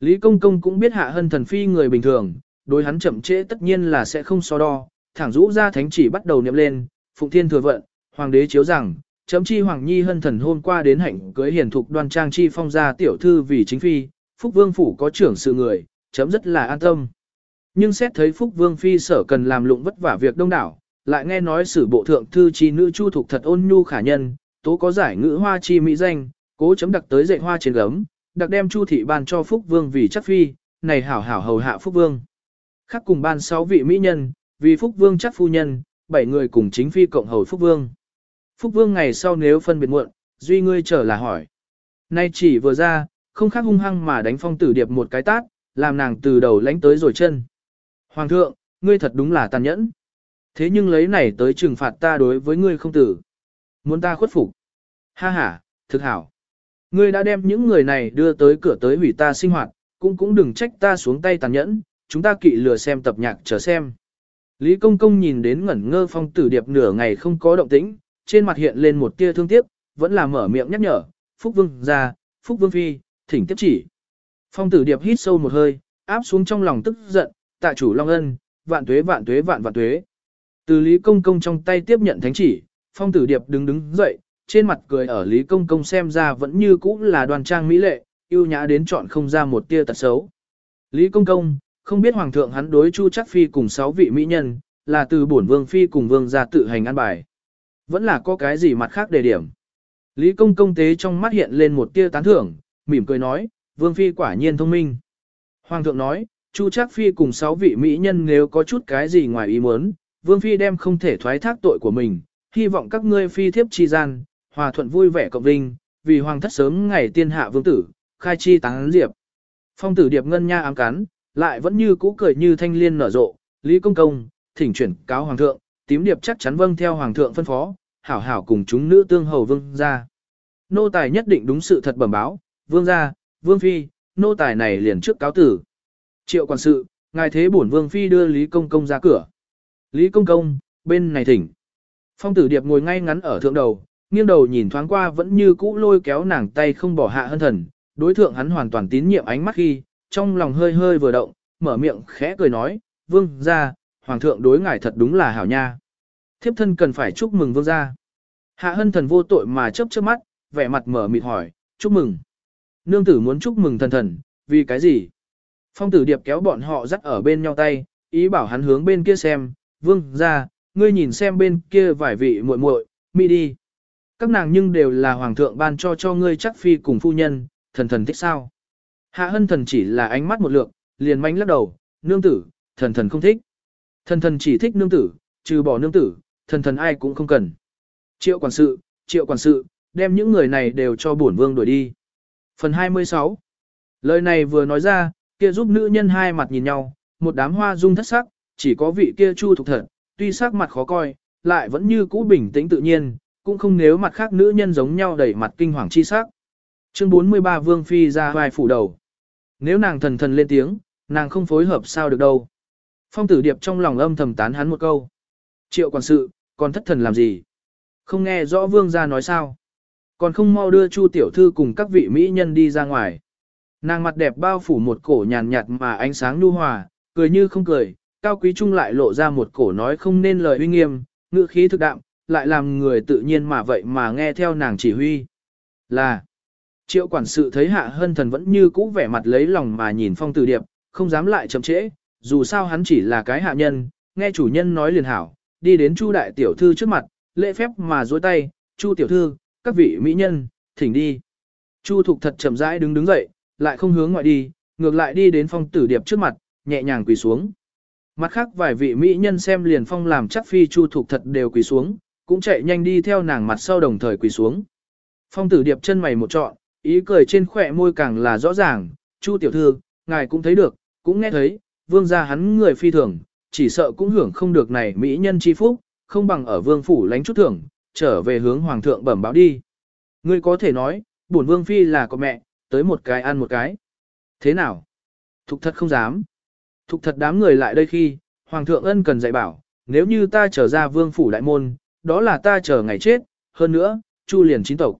Lý công công cũng biết hạ hân thần phi người bình thường, đối hắn chậm trễ tất nhiên là sẽ không so đo, thẳng rũ ra thánh chỉ bắt đầu niệm lên, phụng thiên thừa vận, hoàng đế chiếu rằng, chấm chi hoàng nhi hân thần hôm qua đến hạnh cưới hiền thục đoan trang chi phong gia tiểu thư vì chính phi, phúc vương phủ có trưởng sự người, chấm rất là an tâm. Nhưng xét thấy phúc vương phi sở cần làm lụng vất vả việc đông đảo, lại nghe nói sử bộ thượng thư chi nữ chu thục thật ôn nhu khả nhân, tố có giải ngữ hoa chi mỹ danh, cố chấm đặc tới dạy hoa trên gấm, đặc đem chu thị ban cho phúc vương vì chắc phi, này hảo hảo hầu hạ phúc vương. Khác cùng ban sáu vị mỹ nhân, vì phúc vương chắc phu nhân, bảy người cùng chính phi cộng hầu phúc vương. Phúc vương ngày sau nếu phân biệt muộn, duy ngươi trở là hỏi. Nay chỉ vừa ra, không khác hung hăng mà đánh phong tử điệp một cái tát, làm nàng từ đầu lánh tới rồi chân. Hoàng thượng, ngươi thật đúng là tàn nhẫn. Thế nhưng lấy này tới trừng phạt ta đối với ngươi không tử. Muốn ta khuất phục. Ha ha, thực hảo. Ngươi đã đem những người này đưa tới cửa tới hủy ta sinh hoạt, cũng cũng đừng trách ta xuống tay tàn nhẫn, chúng ta kỵ lừa xem tập nhạc chờ xem. Lý Công Công nhìn đến ngẩn ngơ phong tử điệp nửa ngày không có động tĩnh, trên mặt hiện lên một tia thương tiếc, vẫn là mở miệng nhắc nhở, Phúc Vương ra, Phúc Vương Phi, thỉnh tiếp chỉ. Phong tử điệp hít sâu một hơi, áp xuống trong lòng tức giận, tạ chủ Long Ân, vạn tuế vạn tuế vạn vạn tuế. Từ Lý Công Công trong tay tiếp nhận thánh chỉ, phong tử điệp đứng đứng dậy, trên mặt cười ở Lý Công Công xem ra vẫn như cũ là đoàn trang mỹ lệ, yêu nhã đến chọn không ra một tia tật xấu. Lý Công Công, không biết Hoàng thượng hắn đối Chu Chắc Phi cùng sáu vị mỹ nhân, là từ bổn Vương Phi cùng Vương ra tự hành ăn bài. Vẫn là có cái gì mặt khác đề điểm. Lý Công Công tế trong mắt hiện lên một tia tán thưởng, mỉm cười nói, Vương Phi quả nhiên thông minh. Hoàng thượng nói, Chu Trác Phi cùng sáu vị mỹ nhân nếu có chút cái gì ngoài ý muốn, Vương Phi đem không thể thoái thác tội của mình, hy vọng các ngươi phi thiếp chi gian, hòa thuận vui vẻ cộng vinh, vì hoàng thất sớm ngày tiên hạ vương tử, khai chi táng diệp. Phong tử điệp ngân nha ám cắn, lại vẫn như cũ cười như thanh liên nở rộ, Lý Công Công, thỉnh chuyển cáo hoàng thượng, tím điệp chắc chắn vâng theo hoàng thượng phân phó, hảo hảo cùng chúng nữ tương hầu vương ra. Nô tài nhất định đúng sự thật bẩm báo, vương gia, vương phi, nô tài này liền trước cáo tử. Triệu quản sự, ngài thế bổn vương phi đưa Lý Công Công ra cửa. Lý Công Công, bên này thỉnh. Phong tử điệp ngồi ngay ngắn ở thượng đầu, nghiêng đầu nhìn thoáng qua vẫn như cũ lôi kéo nàng tay không bỏ hạ hân thần, đối thượng hắn hoàn toàn tín nhiệm ánh mắt khi, trong lòng hơi hơi vừa động, mở miệng khẽ cười nói, vương gia, hoàng thượng đối ngài thật đúng là hảo nha. Thiếp thân cần phải chúc mừng vương gia. Hạ hân thần vô tội mà chớp chớp mắt, vẻ mặt mở mịt hỏi, chúc mừng. Nương tử muốn chúc mừng thần thần, vì cái gì? Phong tử điệp kéo bọn họ dắt ở bên nhau tay, ý bảo hắn hướng bên kia xem, vương gia, ngươi nhìn xem bên kia vài vị muội muội, mi đi. Các nàng nhưng đều là hoàng thượng ban cho cho ngươi chắc phi cùng phu nhân, thần thần thích sao? Hạ hân thần chỉ là ánh mắt một lượng, liền manh lắc đầu, nương tử, thần thần không thích. Thần thần chỉ thích nương tử, trừ bỏ nương tử, thần thần ai cũng không cần. Triệu quản sự, triệu quản sự, đem những người này đều cho bổn vương đuổi đi. Phần 26 Lời này vừa nói ra, kia giúp nữ nhân hai mặt nhìn nhau, một đám hoa dung thất sắc, chỉ có vị kia chu thục thật, tuy sắc mặt khó coi, lại vẫn như cũ bình tĩnh tự nhiên, cũng không nếu mặt khác nữ nhân giống nhau đẩy mặt kinh hoàng chi sắc. Chương 43 Vương Phi ra vai phủ đầu. Nếu nàng thần thần lên tiếng, nàng không phối hợp sao được đâu. Phong tử điệp trong lòng âm thầm tán hắn một câu. Triệu quản sự, còn thất thần làm gì? Không nghe rõ vương gia nói sao? Còn không mau đưa Chu tiểu thư cùng các vị mỹ nhân đi ra ngoài. Nàng mặt đẹp bao phủ một cổ nhàn nhạt mà ánh sáng nhu hòa, cười như không cười, cao quý trung lại lộ ra một cổ nói không nên lời uy nghiêm, ngữ khí thực đạm, lại làm người tự nhiên mà vậy mà nghe theo nàng chỉ huy. Là, triệu quản sự thấy hạ hân thần vẫn như cũ vẻ mặt lấy lòng mà nhìn phong tử điệp, không dám lại chậm trễ, dù sao hắn chỉ là cái hạ nhân, nghe chủ nhân nói liền hảo, đi đến chu đại tiểu thư trước mặt, lễ phép mà dối tay, chu tiểu thư, các vị mỹ nhân, thỉnh đi. Chu thục thật chậm rãi đứng đứng dậy, lại không hướng ngoại đi, ngược lại đi đến phong tử điệp trước mặt, nhẹ nhàng quỳ xuống. Mặt khác vài vị mỹ nhân xem liền phong làm chắc phi chu thục thật đều quỳ xuống, cũng chạy nhanh đi theo nàng mặt sau đồng thời quỳ xuống. Phong tử điệp chân mày một trọn, ý cười trên khỏe môi càng là rõ ràng, chu tiểu thư, ngài cũng thấy được, cũng nghe thấy, vương gia hắn người phi thường, chỉ sợ cũng hưởng không được này mỹ nhân chi phúc, không bằng ở vương phủ lánh chút thưởng, trở về hướng hoàng thượng bẩm báo đi. Ngươi có thể nói, bổn vương phi là có mẹ, tới một cái ăn một cái. Thế nào? Thục thật không dám. Thục thật đám người lại đây khi, hoàng thượng ân cần dạy bảo, nếu như ta trở ra vương phủ đại môn, đó là ta chờ ngày chết, hơn nữa, chu liền chính tộc.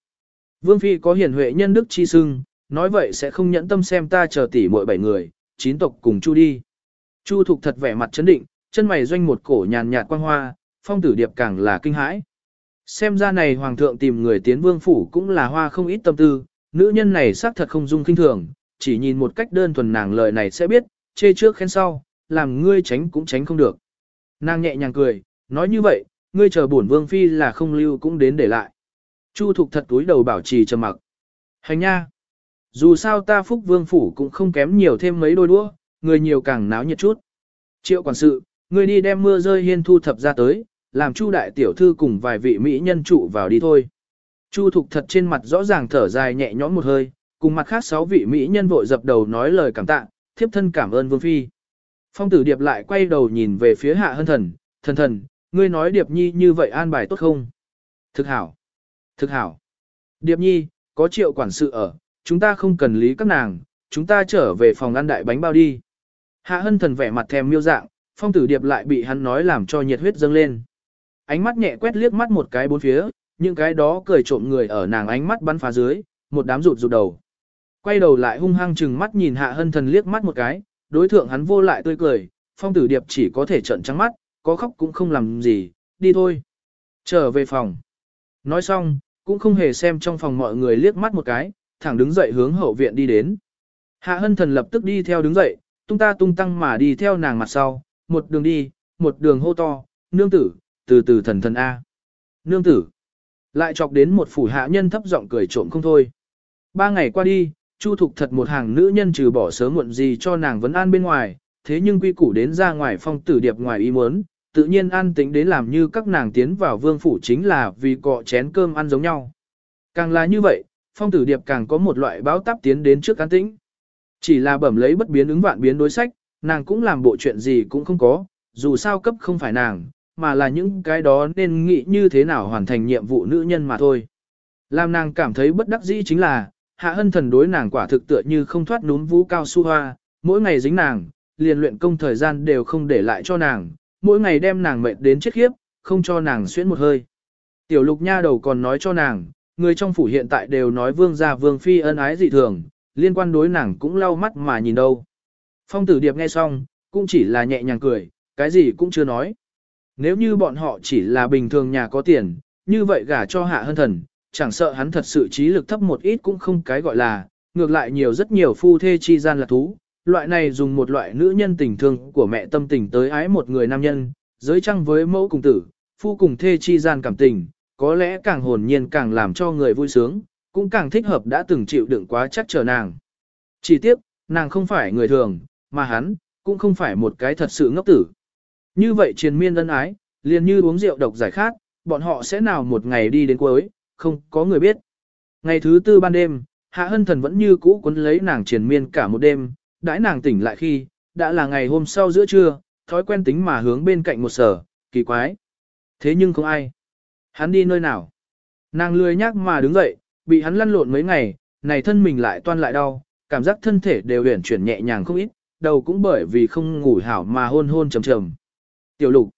Vương phi có hiền huệ nhân đức chi sưng, nói vậy sẽ không nhẫn tâm xem ta chờ tỷ muội bảy người, chín tộc cùng chu đi. Chu thục thật vẻ mặt chấn định, chân mày doanh một cổ nhàn nhạt quang hoa, phong tử điệp càng là kinh hãi. Xem ra này hoàng thượng tìm người tiến vương phủ cũng là hoa không ít tâm tư, nữ nhân này xác thật không dung kinh thường, chỉ nhìn một cách đơn thuần nàng lời này sẽ biết, chê trước khen sau, làm ngươi tránh cũng tránh không được. Nàng nhẹ nhàng cười, nói như vậy, ngươi chờ bổn vương phi là không lưu cũng đến để lại. Chu thục thật túi đầu bảo trì trầm mặc. Hành nha. Dù sao ta phúc vương phủ cũng không kém nhiều thêm mấy đôi đũa, người nhiều càng náo nhiệt chút. Triệu quản sự, ngươi đi đem mưa rơi hiên thu thập ra tới, làm chu đại tiểu thư cùng vài vị mỹ nhân trụ vào đi thôi. Chu thục thật trên mặt rõ ràng thở dài nhẹ nhõm một hơi, cùng mặt khác sáu vị mỹ nhân vội dập đầu nói lời cảm tạ, thiếp thân cảm ơn vương phi. Phong tử điệp lại quay đầu nhìn về phía hạ hân thần, thần thần, ngươi nói điệp nhi như vậy an bài tốt không? Thực hảo. Thực hảo. Điệp nhi, có triệu quản sự ở, chúng ta không cần lý các nàng, chúng ta trở về phòng ăn đại bánh bao đi. Hạ hân thần vẻ mặt thèm miêu dạng, phong tử điệp lại bị hắn nói làm cho nhiệt huyết dâng lên. Ánh mắt nhẹ quét liếc mắt một cái bốn phía, những cái đó cười trộm người ở nàng ánh mắt bắn phá dưới, một đám rụt rụt đầu. Quay đầu lại hung hăng chừng mắt nhìn hạ hân thần liếc mắt một cái, đối thượng hắn vô lại tươi cười, phong tử điệp chỉ có thể trợn trắng mắt, có khóc cũng không làm gì, đi thôi. Trở về phòng. Nói xong, cũng không hề xem trong phòng mọi người liếc mắt một cái, thẳng đứng dậy hướng hậu viện đi đến. Hạ hân thần lập tức đi theo đứng dậy, tung ta tung tăng mà đi theo nàng mặt sau, một đường đi, một đường hô to, nương tử, từ từ thần thần A. Nương tử. Lại chọc đến một phủ hạ nhân thấp giọng cười trộm không thôi. Ba ngày qua đi, Chu Thục thật một hàng nữ nhân trừ bỏ sớm muộn gì cho nàng vẫn an bên ngoài, thế nhưng quy củ đến ra ngoài phong tử điệp ngoài ý muốn, tự nhiên an tính đến làm như các nàng tiến vào vương phủ chính là vì cọ chén cơm ăn giống nhau. Càng là như vậy, phong tử điệp càng có một loại báo táp tiến đến trước an tĩnh. Chỉ là bẩm lấy bất biến ứng vạn biến đối sách, nàng cũng làm bộ chuyện gì cũng không có, dù sao cấp không phải nàng, mà là những cái đó nên nghĩ như thế nào hoàn thành nhiệm vụ nữ nhân mà thôi. Làm nàng cảm thấy bất đắc dĩ chính là, hạ hân thần đối nàng quả thực tựa như không thoát núm vũ cao su hoa, mỗi ngày dính nàng, liền luyện công thời gian đều không để lại cho nàng, mỗi ngày đem nàng mệt đến chết khiếp, không cho nàng xuyến một hơi. Tiểu lục nha đầu còn nói cho nàng, người trong phủ hiện tại đều nói vương gia vương phi ân ái dị thường, liên quan đối nàng cũng lau mắt mà nhìn đâu. Phong tử điệp nghe xong, cũng chỉ là nhẹ nhàng cười, cái gì cũng chưa nói. Nếu như bọn họ chỉ là bình thường nhà có tiền, như vậy gả cho hạ hơn thần, chẳng sợ hắn thật sự trí lực thấp một ít cũng không cái gọi là, ngược lại nhiều rất nhiều phu thê chi gian là thú. Loại này dùng một loại nữ nhân tình thương của mẹ tâm tình tới ái một người nam nhân, giới trăng với mẫu cùng tử, phu cùng thê chi gian cảm tình, có lẽ càng hồn nhiên càng làm cho người vui sướng, cũng càng thích hợp đã từng chịu đựng quá chắc chờ nàng. Chỉ tiếp, nàng không phải người thường, mà hắn, cũng không phải một cái thật sự ngốc tử. Như vậy triền miên ân ái, liền như uống rượu độc giải khát, bọn họ sẽ nào một ngày đi đến cuối, không có người biết. Ngày thứ tư ban đêm, Hạ Hân Thần vẫn như cũ cuốn lấy nàng triền miên cả một đêm, đãi nàng tỉnh lại khi, đã là ngày hôm sau giữa trưa, thói quen tính mà hướng bên cạnh một sở, kỳ quái. Thế nhưng không ai. Hắn đi nơi nào? Nàng lười nhác mà đứng dậy, bị hắn lăn lộn mấy ngày, này thân mình lại toan lại đau, cảm giác thân thể đều uyển chuyển nhẹ nhàng không ít, đầu cũng bởi vì không ngủ hảo mà hôn hôn trầm trầm. Tiểu lục.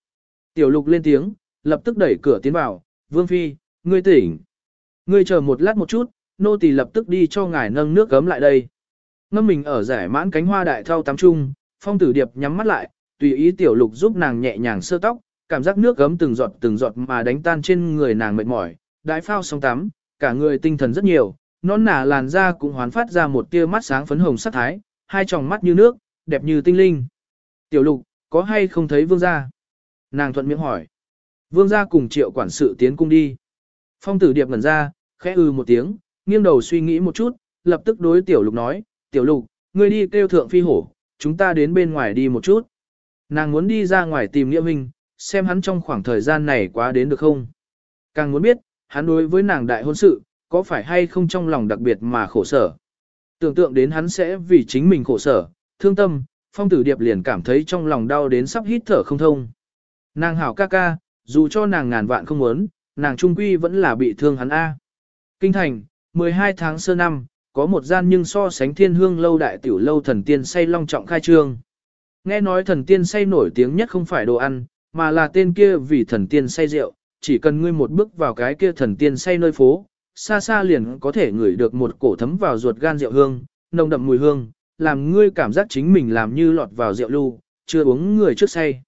Tiểu lục lên tiếng, lập tức đẩy cửa tiến vào, vương phi, ngươi tỉnh. Ngươi chờ một lát một chút, nô tỳ lập tức đi cho ngài nâng nước gấm lại đây. Ngâm mình ở giải mãn cánh hoa đại thao tắm trung, phong tử điệp nhắm mắt lại, tùy ý tiểu lục giúp nàng nhẹ nhàng sơ tóc, cảm giác nước gấm từng giọt từng giọt mà đánh tan trên người nàng mệt mỏi, đại phao xong tắm, cả người tinh thần rất nhiều, non nả làn da cũng hoán phát ra một tia mắt sáng phấn hồng sắc thái, hai tròng mắt như nước, đẹp như tinh linh. Tiểu lục, có hay không thấy vương gia? Nàng thuận miệng hỏi. Vương gia cùng triệu quản sự tiến cung đi. Phong tử điệp ngẩn ra, khẽ ư một tiếng, nghiêng đầu suy nghĩ một chút, lập tức đối tiểu lục nói, tiểu lục, ngươi đi kêu thượng phi hổ, chúng ta đến bên ngoài đi một chút. Nàng muốn đi ra ngoài tìm nghĩa minh, xem hắn trong khoảng thời gian này quá đến được không. Càng muốn biết, hắn đối với nàng đại hôn sự, có phải hay không trong lòng đặc biệt mà khổ sở. Tưởng tượng đến hắn sẽ vì chính mình khổ sở, thương tâm, phong tử điệp liền cảm thấy trong lòng đau đến sắp hít thở không thông. Nàng hảo ca ca, dù cho nàng ngàn vạn không muốn, nàng trung quy vẫn là bị thương hắn A. Kinh thành, 12 tháng sơ năm, có một gian nhưng so sánh thiên hương lâu đại tiểu lâu thần tiên say long trọng khai trương. Nghe nói thần tiên say nổi tiếng nhất không phải đồ ăn, mà là tên kia vì thần tiên say rượu, chỉ cần ngươi một bước vào cái kia thần tiên say nơi phố, xa xa liền có thể ngửi được một cổ thấm vào ruột gan rượu hương, nồng đậm mùi hương, làm ngươi cảm giác chính mình làm như lọt vào rượu lưu, chưa uống người trước say.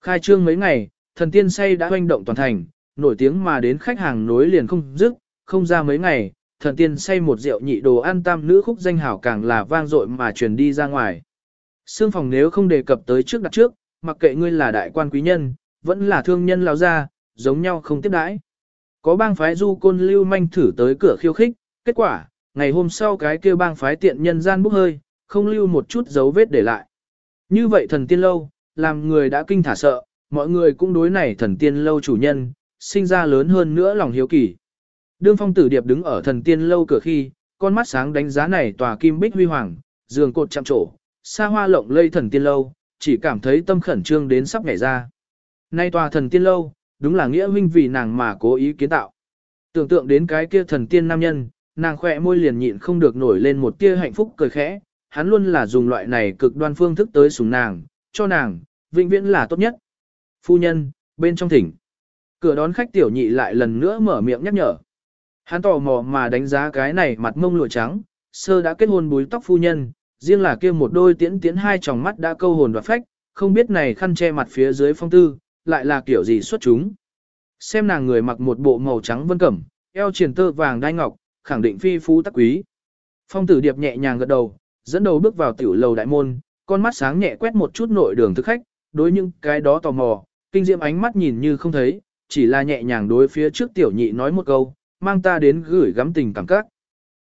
Khai trương mấy ngày, thần tiên say đã hoành động toàn thành, nổi tiếng mà đến khách hàng nối liền không dứt, không ra mấy ngày, thần tiên say một rượu nhị đồ ăn tam nữ khúc danh hảo càng là vang dội mà truyền đi ra ngoài. Sương phòng nếu không đề cập tới trước đặt trước, mặc kệ ngươi là đại quan quý nhân, vẫn là thương nhân lao ra, giống nhau không tiếp đãi. Có bang phái du côn lưu manh thử tới cửa khiêu khích, kết quả, ngày hôm sau cái kêu bang phái tiện nhân gian bốc hơi, không lưu một chút dấu vết để lại. Như vậy thần tiên lâu, làm người đã kinh thả sợ, mọi người cũng đối này thần tiên lâu chủ nhân, sinh ra lớn hơn nữa lòng hiếu kỳ. Đương phong tử điệp đứng ở thần tiên lâu cửa khi, con mắt sáng đánh giá này tòa kim bích huy hoàng, giường cột chạm trổ, xa hoa lộng lây thần tiên lâu, chỉ cảm thấy tâm khẩn trương đến sắp nhảy ra. Nay tòa thần tiên lâu, đúng là nghĩa huynh vì nàng mà cố ý kiến tạo. Tưởng tượng đến cái kia thần tiên nam nhân, nàng khỏe môi liền nhịn không được nổi lên một tia hạnh phúc cười khẽ, hắn luôn là dùng loại này cực đoan phương thức tới sủng nàng, cho nàng, vĩnh viễn là tốt nhất. Phu nhân, bên trong thỉnh. Cửa đón khách tiểu nhị lại lần nữa mở miệng nhắc nhở. Hắn tò mò mà đánh giá cái này mặt mông lụa trắng, sơ đã kết hôn búi tóc phu nhân, riêng là kia một đôi tiễn tiễn hai tròng mắt đã câu hồn và phách, không biết này khăn che mặt phía dưới phong tư, lại là kiểu gì xuất chúng. Xem nàng người mặc một bộ màu trắng vân cẩm, eo triền tơ vàng đai ngọc, khẳng định phi phú tắc quý. Phong tử điệp nhẹ nhàng gật đầu, dẫn đầu bước vào tiểu lầu đại môn, con mắt sáng nhẹ quét một chút nội đường thực khách, đối những cái đó tò mò, kinh diệm ánh mắt nhìn như không thấy, chỉ là nhẹ nhàng đối phía trước tiểu nhị nói một câu, mang ta đến gửi gắm tình cảm các.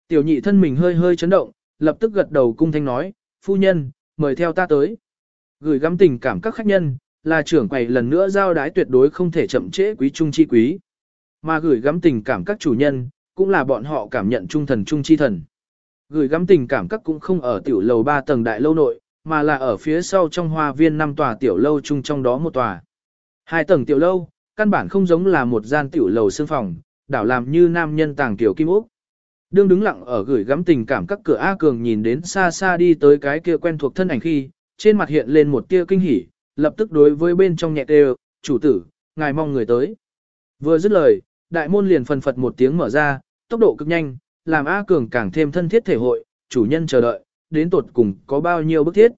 Tiểu nhị thân mình hơi hơi chấn động, lập tức gật đầu cung thanh nói, phu nhân, mời theo ta tới. Gửi gắm tình cảm các khách nhân, là trưởng quầy lần nữa giao đái tuyệt đối không thể chậm trễ quý trung chi quý. Mà gửi gắm tình cảm các chủ nhân, cũng là bọn họ cảm nhận trung thần trung chi thần. Gửi gắm tình cảm các cũng không ở tiểu lầu 3 tầng đại lâu nội, mà là ở phía sau trong hoa viên năm tòa tiểu lâu chung trong đó một tòa. Hai tầng tiểu lâu, căn bản không giống là một gian tiểu lầu xương phòng, đảo làm như nam nhân tàng tiểu kim ốc. Đương đứng lặng ở gửi gắm tình cảm các cửa A Cường nhìn đến xa xa đi tới cái kia quen thuộc thân ảnh khi, trên mặt hiện lên một tia kinh hỉ, lập tức đối với bên trong nhẹ đều, chủ tử, ngài mong người tới. Vừa dứt lời, đại môn liền phần phật một tiếng mở ra, tốc độ cực nhanh, làm A Cường càng thêm thân thiết thể hội, chủ nhân chờ đợi, đến tột cùng có bao nhiêu bức thiết.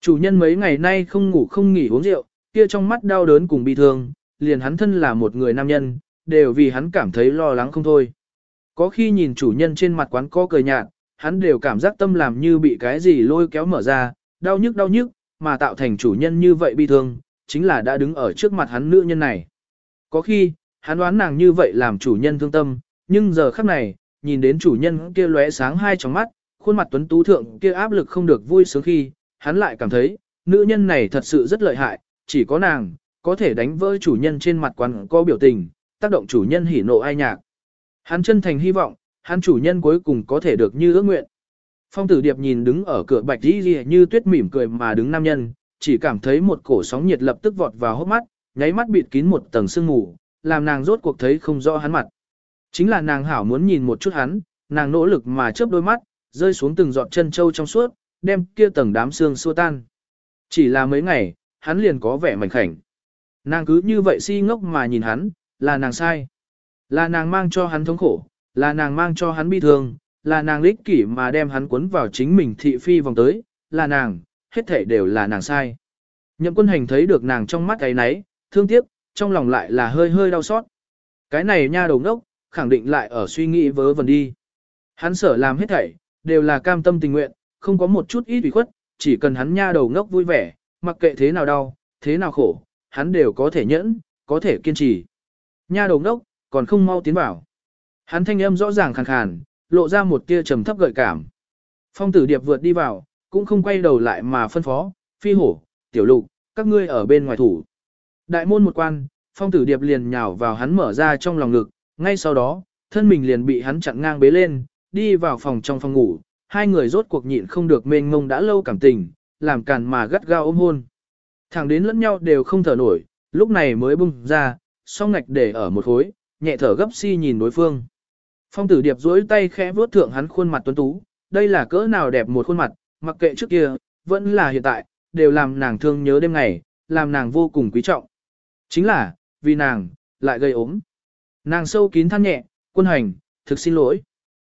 Chủ nhân mấy ngày nay không ngủ không nghỉ uống rượu, kia trong mắt đau đớn cùng bi thương, liền hắn thân là một người nam nhân, đều vì hắn cảm thấy lo lắng không thôi. Có khi nhìn chủ nhân trên mặt quán có cười nhạt, hắn đều cảm giác tâm làm như bị cái gì lôi kéo mở ra, đau nhức đau nhức, mà tạo thành chủ nhân như vậy bi thương, chính là đã đứng ở trước mặt hắn nữ nhân này. Có khi, hắn đoán nàng như vậy làm chủ nhân thương tâm, nhưng giờ khắc này, nhìn đến chủ nhân kia lóe sáng hai tròng mắt, khuôn mặt tuấn tú thượng kia áp lực không được vui sướng khi, hắn lại cảm thấy, nữ nhân này thật sự rất lợi hại, chỉ có nàng, có thể đánh vỡ chủ nhân trên mặt quán có biểu tình, tác động chủ nhân hỉ nộ ai nhạc. Hắn chân thành hy vọng, hắn chủ nhân cuối cùng có thể được như ước nguyện. Phong tử điệp nhìn đứng ở cửa bạch đi đi như tuyết mỉm cười mà đứng nam nhân, chỉ cảm thấy một cổ sóng nhiệt lập tức vọt vào hốc mắt, nháy mắt bịt kín một tầng sương mù, làm nàng rốt cuộc thấy không rõ hắn mặt. Chính là nàng hảo muốn nhìn một chút hắn, nàng nỗ lực mà chớp đôi mắt, rơi xuống từng giọt chân châu trong suốt, đem kia tầng đám xương xua tan. Chỉ là mấy ngày, hắn liền có vẻ mảnh khảnh. Nàng cứ như vậy si ngốc mà nhìn hắn, là nàng sai. Là nàng mang cho hắn thống khổ, là nàng mang cho hắn bi thương, là nàng lích kỷ mà đem hắn cuốn vào chính mình thị phi vòng tới, là nàng, hết thể đều là nàng sai. Nhậm quân hành thấy được nàng trong mắt ấy nấy, thương tiếc, trong lòng lại là hơi hơi đau xót. Cái này nha đầu ngốc, khẳng định lại ở suy nghĩ vớ vẩn đi. Hắn sở làm hết thảy, đều là cam tâm tình nguyện, không có một chút ít ủy khuất, chỉ cần hắn nha đầu ngốc vui vẻ, mặc kệ thế nào đau, thế nào khổ, hắn đều có thể nhẫn, có thể kiên trì. Nha đầu ngốc, còn không mau tiến vào. Hắn thanh âm rõ ràng khàn khàn, lộ ra một tia trầm thấp gợi cảm. Phong tử điệp vượt đi vào, cũng không quay đầu lại mà phân phó, phi hổ, tiểu lục, các ngươi ở bên ngoài thủ. Đại môn một quan, phong tử điệp liền nhào vào hắn mở ra trong lòng ngực, ngay sau đó, thân mình liền bị hắn chặn ngang bế lên, đi vào phòng trong phòng ngủ, hai người rốt cuộc nhịn không được mênh mông đã lâu cảm tình, làm càn mà gắt gao ôm hôn. Thẳng đến lẫn nhau đều không thở nổi, lúc này mới bung ra, song ngạch để ở một khối, nhẹ thở gấp si nhìn đối phương. Phong tử điệp duỗi tay khẽ vuốt thượng hắn khuôn mặt tuấn tú, đây là cỡ nào đẹp một khuôn mặt, mặc kệ trước kia, vẫn là hiện tại, đều làm nàng thương nhớ đêm ngày, làm nàng vô cùng quý trọng. Chính là, vì nàng, lại gây ốm. Nàng sâu kín than nhẹ, quân hành, thực xin lỗi.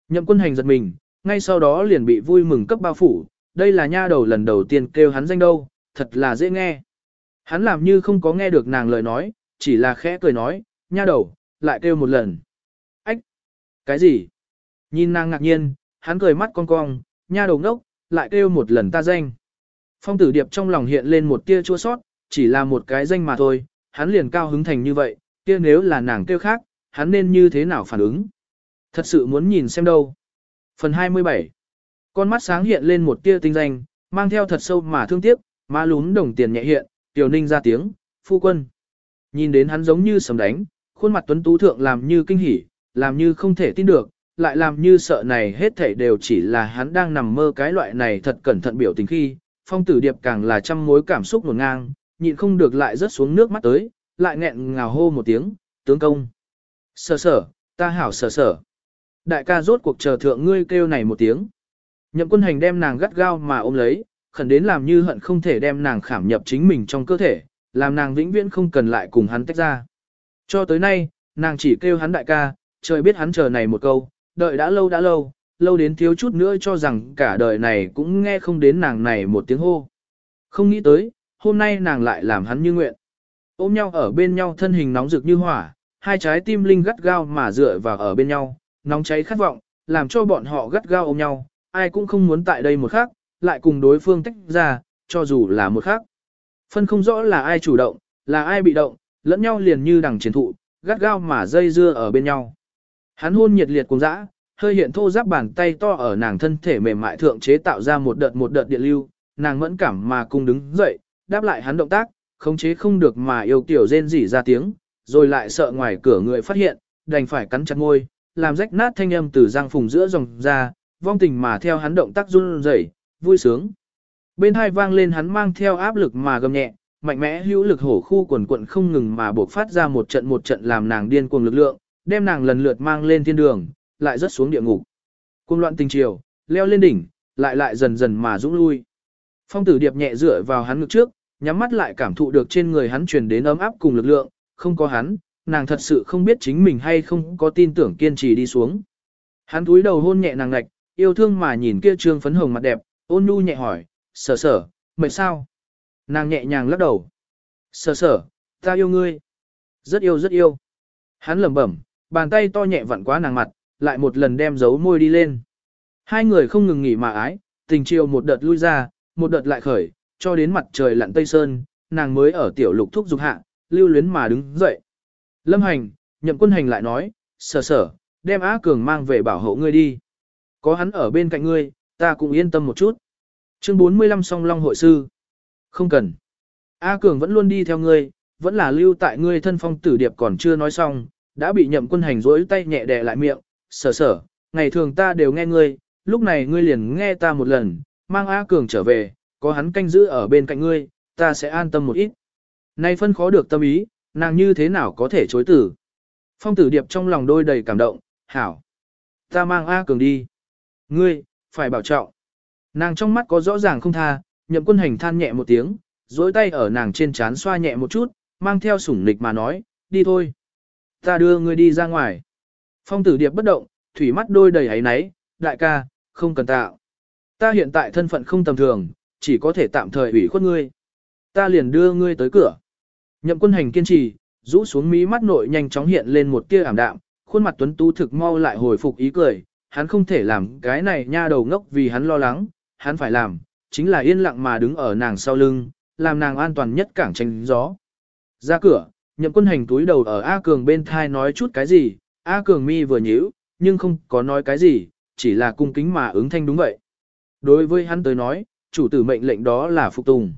Nhậm quân hành giật mình, ngay sau đó liền bị vui mừng cấp bao phủ, đây là nha đầu lần đầu tiên kêu hắn danh đâu, thật là dễ nghe. Hắn làm như không có nghe được nàng lời nói, chỉ là khẽ cười nói, nha đầu, lại kêu một lần. Ách! Cái gì? Nhìn nàng ngạc nhiên, hắn cười mắt cong cong, nha đầu ngốc, lại kêu một lần ta danh. Phong tử điệp trong lòng hiện lên một tia chua sót, chỉ là một cái danh mà thôi, hắn liền cao hứng thành như vậy, kia nếu là nàng kêu khác, hắn nên như thế nào phản ứng. Thật sự muốn nhìn xem đâu. Phần 27 Con mắt sáng hiện lên một tia tinh danh, mang theo thật sâu mà thương tiếc, má lún đồng tiền nhẹ hiện, tiểu ninh ra tiếng, phu quân. Nhìn đến hắn giống như sầm đánh, khuôn mặt tuấn tú thượng làm như kinh hỉ, làm như không thể tin được, lại làm như sợ này hết thảy đều chỉ là hắn đang nằm mơ cái loại này thật cẩn thận biểu tình khi, phong tử điệp càng là trăm mối cảm xúc ngổn ngang, nhịn không được lại rớt xuống nước mắt tới, lại nghẹn ngào hô một tiếng, tướng công. Sở sở, ta hảo sở sở. Đại ca rốt cuộc chờ thượng ngươi kêu này một tiếng. Nhậm quân hành đem nàng gắt gao mà ôm lấy, khẩn đến làm như hận không thể đem nàng khảm nhập chính mình trong cơ thể, làm nàng vĩnh viễn không cần lại cùng hắn tách ra. Cho tới nay, nàng chỉ kêu hắn đại ca, trời biết hắn chờ này một câu, đợi đã lâu đã lâu, lâu đến thiếu chút nữa cho rằng cả đời này cũng nghe không đến nàng này một tiếng hô. Không nghĩ tới, hôm nay nàng lại làm hắn như nguyện. Ôm nhau ở bên nhau thân hình nóng rực như hỏa, hai trái tim linh gắt gao mà dựa vào ở bên nhau, nóng cháy khát vọng, làm cho bọn họ gắt gao ôm nhau, ai cũng không muốn tại đây một khắc, lại cùng đối phương tách ra, cho dù là một khắc. Phân không rõ là ai chủ động, là ai bị động, lẫn nhau liền như đằng chiến thụ, gắt gao mà dây dưa ở bên nhau. Hắn hôn nhiệt liệt cùng dã, hơi hiện thô giáp bàn tay to ở nàng thân thể mềm mại thượng chế tạo ra một đợt một đợt điện lưu, nàng mẫn cảm mà cùng đứng dậy, đáp lại hắn động tác, khống chế không được mà yêu tiểu rên rỉ ra tiếng, rồi lại sợ ngoài cửa người phát hiện, đành phải cắn chặt môi, làm rách nát thanh âm từ răng phùng giữa dòng ra, vong tình mà theo hắn động tác run rẩy, vui sướng. Bên hai vang lên hắn mang theo áp lực mà gầm nhẹ, mạnh mẽ hữu lực hổ khu quần quận không ngừng mà buộc phát ra một trận một trận làm nàng điên cuồng lực lượng, đem nàng lần lượt mang lên thiên đường, lại rớt xuống địa ngục. Cuồng loạn tình chiều, leo lên đỉnh, lại lại dần dần mà dũng lui. Phong tử điệp nhẹ dựa vào hắn ngực trước, nhắm mắt lại cảm thụ được trên người hắn truyền đến ấm áp cùng lực lượng, không có hắn, nàng thật sự không biết chính mình hay không có tin tưởng kiên trì đi xuống. Hắn túi đầu hôn nhẹ nàng ngạch, yêu thương mà nhìn kia trương phấn hồng mặt đẹp, ôn nhu nhẹ hỏi, sở sở, mệt sao? Nàng nhẹ nhàng lắc đầu. Sở sở, ta yêu ngươi. Rất yêu rất yêu. Hắn lẩm bẩm, bàn tay to nhẹ vặn quá nàng mặt, lại một lần đem dấu môi đi lên. Hai người không ngừng nghỉ mà ái, tình chiều một đợt lui ra, một đợt lại khởi, cho đến mặt trời lặn tây sơn, nàng mới ở tiểu lục thúc dục hạ, lưu luyến mà đứng dậy. Lâm hành, nhậm quân hành lại nói, sở sở, đem Á Cường mang về bảo hộ ngươi đi. Có hắn ở bên cạnh ngươi, ta cũng yên tâm một chút. Chương 45 song long hội sư. Không cần. A Cường vẫn luôn đi theo ngươi, vẫn là lưu tại ngươi thân phong tử điệp còn chưa nói xong, đã bị nhậm quân hành rỗi tay nhẹ đè lại miệng, sở sở, ngày thường ta đều nghe ngươi, lúc này ngươi liền nghe ta một lần, mang A Cường trở về, có hắn canh giữ ở bên cạnh ngươi, ta sẽ an tâm một ít. Nay phân khó được tâm ý, nàng như thế nào có thể chối tử. Phong tử điệp trong lòng đôi đầy cảm động, hảo. Ta mang A Cường đi. Ngươi, phải bảo trọng. Nàng trong mắt có rõ ràng không tha, nhậm quân hành than nhẹ một tiếng, dối tay ở nàng trên trán xoa nhẹ một chút, mang theo sủng nịch mà nói, đi thôi. Ta đưa ngươi đi ra ngoài. Phong tử điệp bất động, thủy mắt đôi đầy ấy náy, đại ca, không cần tạo. Ta hiện tại thân phận không tầm thường, chỉ có thể tạm thời ủy khuất ngươi. Ta liền đưa ngươi tới cửa. Nhậm quân hành kiên trì, rũ xuống mí mắt nội nhanh chóng hiện lên một tia ảm đạm, khuôn mặt tuấn tú thực mau lại hồi phục ý cười, hắn không thể làm cái này nha đầu ngốc vì hắn lo lắng, hắn phải làm, chính là yên lặng mà đứng ở nàng sau lưng, làm nàng an toàn nhất cảng tranh gió. Ra cửa, nhậm quân hành túi đầu ở A Cường bên thai nói chút cái gì, A Cường mi vừa nhíu, nhưng không có nói cái gì, chỉ là cung kính mà ứng thanh đúng vậy. Đối với hắn tới nói, chủ tử mệnh lệnh đó là phục tùng.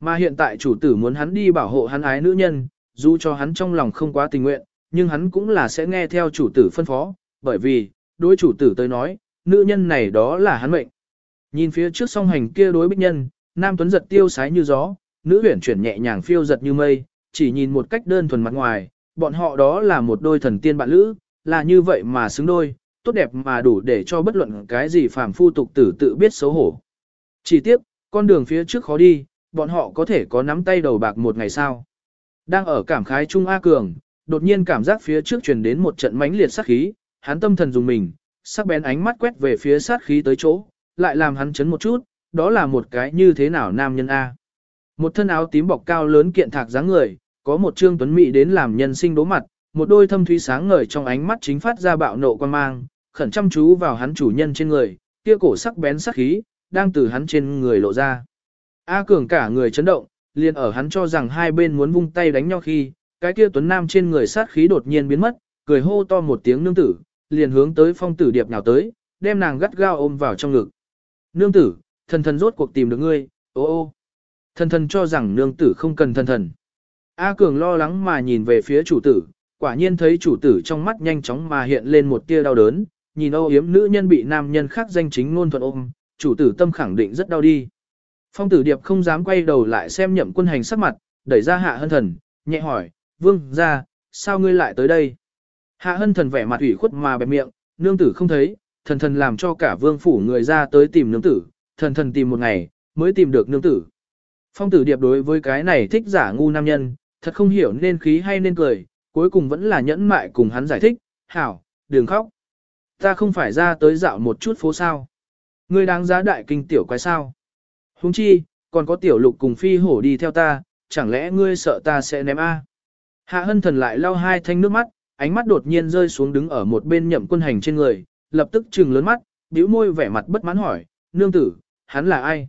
Mà hiện tại chủ tử muốn hắn đi bảo hộ hắn ái nữ nhân, dù cho hắn trong lòng không quá tình nguyện, nhưng hắn cũng là sẽ nghe theo chủ tử phân phó, bởi vì, đối chủ tử tới nói, nữ nhân này đó là hắn mệnh. Nhìn phía trước song hành kia đối bích nhân, nam tuấn giật tiêu sái như gió, nữ huyển chuyển nhẹ nhàng phiêu giật như mây, chỉ nhìn một cách đơn thuần mặt ngoài, bọn họ đó là một đôi thần tiên bạn lữ, là như vậy mà xứng đôi, tốt đẹp mà đủ để cho bất luận cái gì phàm phu tục tử tự biết xấu hổ. Chỉ tiếc, con đường phía trước khó đi, bọn họ có thể có nắm tay đầu bạc một ngày sao. Đang ở cảm khái Trung A Cường, đột nhiên cảm giác phía trước truyền đến một trận mãnh liệt sát khí, hắn tâm thần dùng mình, sắc bén ánh mắt quét về phía sát khí tới chỗ, lại làm hắn chấn một chút, đó là một cái như thế nào nam nhân A. Một thân áo tím bọc cao lớn kiện thạc dáng người, có một trương tuấn mỹ đến làm nhân sinh đố mặt, một đôi thâm thúy sáng ngời trong ánh mắt chính phát ra bạo nộ quan mang, khẩn chăm chú vào hắn chủ nhân trên người, kia cổ sắc bén sắc khí, đang từ hắn trên người lộ ra. A Cường cả người chấn động, liền ở hắn cho rằng hai bên muốn vung tay đánh nhau khi, cái kia tuấn nam trên người sát khí đột nhiên biến mất, cười hô to một tiếng nương tử, liền hướng tới phong tử điệp nào tới, đem nàng gắt gao ôm vào trong ngực. Nương tử, thần thần rốt cuộc tìm được ngươi, ô ô. Thần thần cho rằng nương tử không cần thần thần. A Cường lo lắng mà nhìn về phía chủ tử, quả nhiên thấy chủ tử trong mắt nhanh chóng mà hiện lên một tia đau đớn, nhìn âu yếm nữ nhân bị nam nhân khác danh chính ngôn thuận ôm, chủ tử tâm khẳng định rất đau đi. Phong tử điệp không dám quay đầu lại xem nhậm quân hành sắc mặt, đẩy ra hạ hân thần, nhẹ hỏi, vương, ra, sao ngươi lại tới đây? Hạ hân thần vẻ mặt ủy khuất mà bẹp miệng, nương tử không thấy, thần thần làm cho cả vương phủ người ra tới tìm nương tử, thần thần tìm một ngày, mới tìm được nương tử. Phong tử điệp đối với cái này thích giả ngu nam nhân, thật không hiểu nên khí hay nên cười, cuối cùng vẫn là nhẫn mại cùng hắn giải thích, hảo, đừng khóc. Ta không phải ra tới dạo một chút phố sao. Ngươi đáng giá đại kinh tiểu quái sao. Huống chi, còn có tiểu lục cùng phi hổ đi theo ta, chẳng lẽ ngươi sợ ta sẽ ném A. Hạ hân thần lại lau hai thanh nước mắt, ánh mắt đột nhiên rơi xuống đứng ở một bên nhậm quân hành trên người, lập tức trừng lớn mắt, bĩu môi vẻ mặt bất mãn hỏi, nương tử, hắn là ai?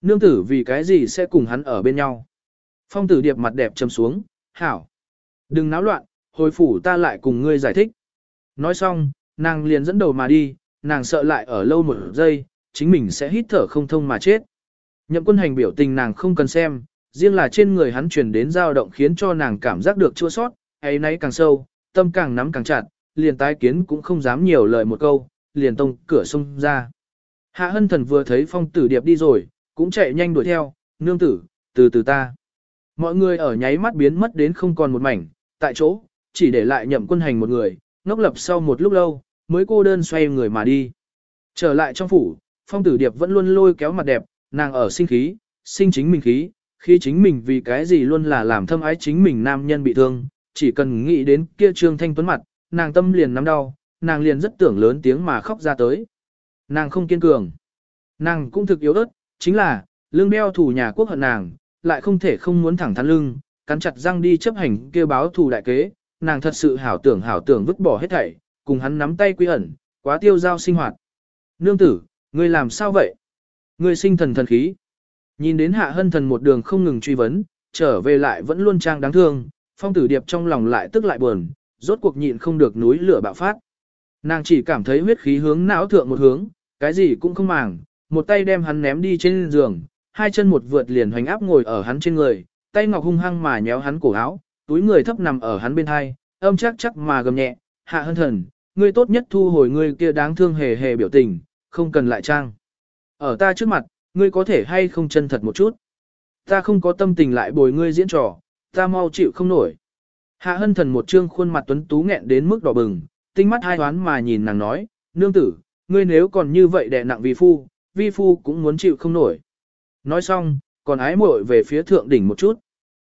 Nương tử vì cái gì sẽ cùng hắn ở bên nhau? Phong tử điệp mặt đẹp trầm xuống, hảo. Đừng náo loạn, hồi phủ ta lại cùng ngươi giải thích. Nói xong, nàng liền dẫn đầu mà đi, nàng sợ lại ở lâu một giây, chính mình sẽ hít thở không thông mà chết. Nhậm quân hành biểu tình nàng không cần xem, riêng là trên người hắn truyền đến dao động khiến cho nàng cảm giác được chua sót, ấy nấy càng sâu, tâm càng nắm càng chặt, liền tái kiến cũng không dám nhiều lời một câu, liền tông cửa xông ra. Hạ hân thần vừa thấy phong tử điệp đi rồi, cũng chạy nhanh đuổi theo, nương tử, từ từ ta. Mọi người ở nháy mắt biến mất đến không còn một mảnh, tại chỗ, chỉ để lại nhậm quân hành một người, ngốc lập sau một lúc lâu, mới cô đơn xoay người mà đi. Trở lại trong phủ, phong tử điệp vẫn luôn lôi kéo mặt đẹp, nàng ở sinh khí, sinh chính mình khí, khi chính mình vì cái gì luôn là làm thâm ái chính mình nam nhân bị thương, chỉ cần nghĩ đến kia trương thanh tuấn mặt, nàng tâm liền nắm đau, nàng liền rất tưởng lớn tiếng mà khóc ra tới. Nàng không kiên cường. Nàng cũng thực yếu ớt, chính là, lương đeo thủ nhà quốc hận nàng, lại không thể không muốn thẳng thắn lưng, cắn chặt răng đi chấp hành kêu báo thù đại kế, nàng thật sự hảo tưởng hảo tưởng vứt bỏ hết thảy, cùng hắn nắm tay quy ẩn, quá tiêu giao sinh hoạt. Nương tử, ngươi làm sao vậy? Ngươi sinh thần thần khí. Nhìn đến hạ hân thần một đường không ngừng truy vấn, trở về lại vẫn luôn trang đáng thương, phong tử điệp trong lòng lại tức lại buồn, rốt cuộc nhịn không được núi lửa bạo phát. Nàng chỉ cảm thấy huyết khí hướng não thượng một hướng, cái gì cũng không màng, một tay đem hắn ném đi trên giường, hai chân một vượt liền hoành áp ngồi ở hắn trên người, tay ngọc hung hăng mà nhéo hắn cổ áo, túi người thấp nằm ở hắn bên hai, âm chắc chắc mà gầm nhẹ, hạ hân thần, ngươi tốt nhất thu hồi ngươi kia đáng thương hề hề biểu tình, không cần lại trang. Ở ta trước mặt, ngươi có thể hay không chân thật một chút. Ta không có tâm tình lại bồi ngươi diễn trò, ta mau chịu không nổi. Hạ hân thần một trương khuôn mặt tuấn tú nghẹn đến mức đỏ bừng, tinh mắt hai toán mà nhìn nàng nói, nương tử, ngươi nếu còn như vậy đè nặng vi phu, vi phu cũng muốn chịu không nổi. Nói xong, còn ái muội về phía thượng đỉnh một chút.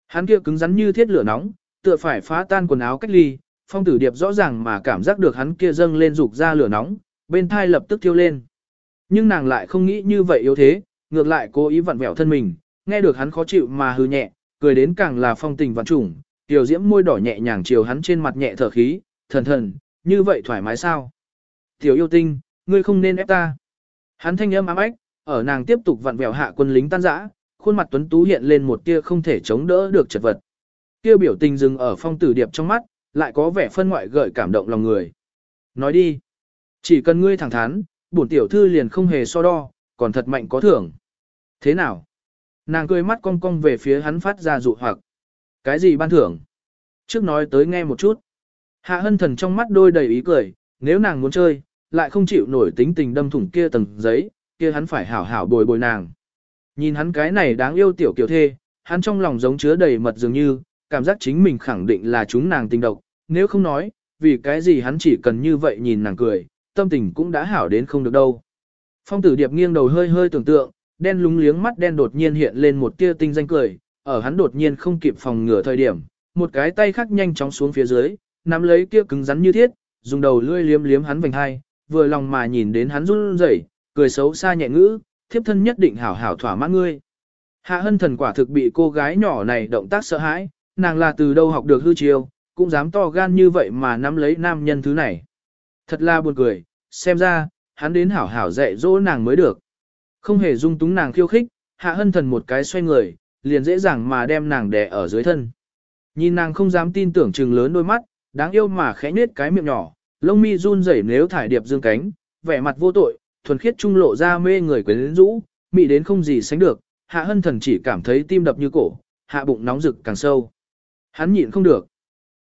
Hắn kia cứng rắn như thiết lửa nóng, tựa phải phá tan quần áo cách ly, phong tử điệp rõ ràng mà cảm giác được hắn kia dâng lên dục ra lửa nóng, bên thai lập tức thiêu lên. Nhưng nàng lại không nghĩ như vậy yếu thế, ngược lại cố ý vặn vẹo thân mình, nghe được hắn khó chịu mà hư nhẹ, cười đến càng là phong tình vạn trùng, tiểu diễm môi đỏ nhẹ nhàng chiều hắn trên mặt nhẹ thở khí, thần thần, như vậy thoải mái sao? Tiểu yêu tinh, ngươi không nên ép ta. Hắn thanh âm ám ách, ở nàng tiếp tục vặn vẹo hạ quân lính tan rã, khuôn mặt tuấn tú hiện lên một tia không thể chống đỡ được chật vật. Kia biểu tình dừng ở phong tử điệp trong mắt, lại có vẻ phân ngoại gợi cảm động lòng người. Nói đi. Chỉ cần ngươi thẳng thắn, bổn tiểu thư liền không hề so đo, còn thật mạnh có thưởng. Thế nào? Nàng cười mắt cong cong về phía hắn phát ra dụ hoặc. Cái gì ban thưởng? Trước nói tới nghe một chút. Hạ hân thần trong mắt đôi đầy ý cười, nếu nàng muốn chơi, lại không chịu nổi tính tình đâm thủng kia tầng giấy, kia hắn phải hảo hảo bồi bồi nàng. Nhìn hắn cái này đáng yêu tiểu kiểu thê, hắn trong lòng giống chứa đầy mật dường như, cảm giác chính mình khẳng định là chúng nàng tình độc, nếu không nói, vì cái gì hắn chỉ cần như vậy nhìn nàng cười, tâm tình cũng đã hảo đến không được đâu. Phong tử điệp nghiêng đầu hơi hơi tưởng tượng, đen lúng liếng mắt đen đột nhiên hiện lên một tia tinh danh cười, ở hắn đột nhiên không kịp phòng ngừa thời điểm, một cái tay khác nhanh chóng xuống phía dưới, nắm lấy kia cứng rắn như thiết, dùng đầu lưỡi liếm liếm hắn vành hai, vừa lòng mà nhìn đến hắn run rẩy, cười xấu xa nhẹ ngữ, thiếp thân nhất định hảo hảo thỏa mãn ngươi. Hạ hân thần quả thực bị cô gái nhỏ này động tác sợ hãi, nàng là từ đâu học được hư chiêu, cũng dám to gan như vậy mà nắm lấy nam nhân thứ này. Thật là buồn cười, xem ra, hắn đến hảo hảo dạy dỗ nàng mới được. Không hề dung túng nàng khiêu khích, hạ hân thần một cái xoay người, liền dễ dàng mà đem nàng đè ở dưới thân. Nhìn nàng không dám tin tưởng trừng lớn đôi mắt, đáng yêu mà khẽ nết cái miệng nhỏ, lông mi run rẩy nếu thải điệp dương cánh, vẻ mặt vô tội, thuần khiết trung lộ ra mê người quyến rũ, mị đến không gì sánh được, hạ hân thần chỉ cảm thấy tim đập như cổ, hạ bụng nóng rực càng sâu. Hắn nhịn không được.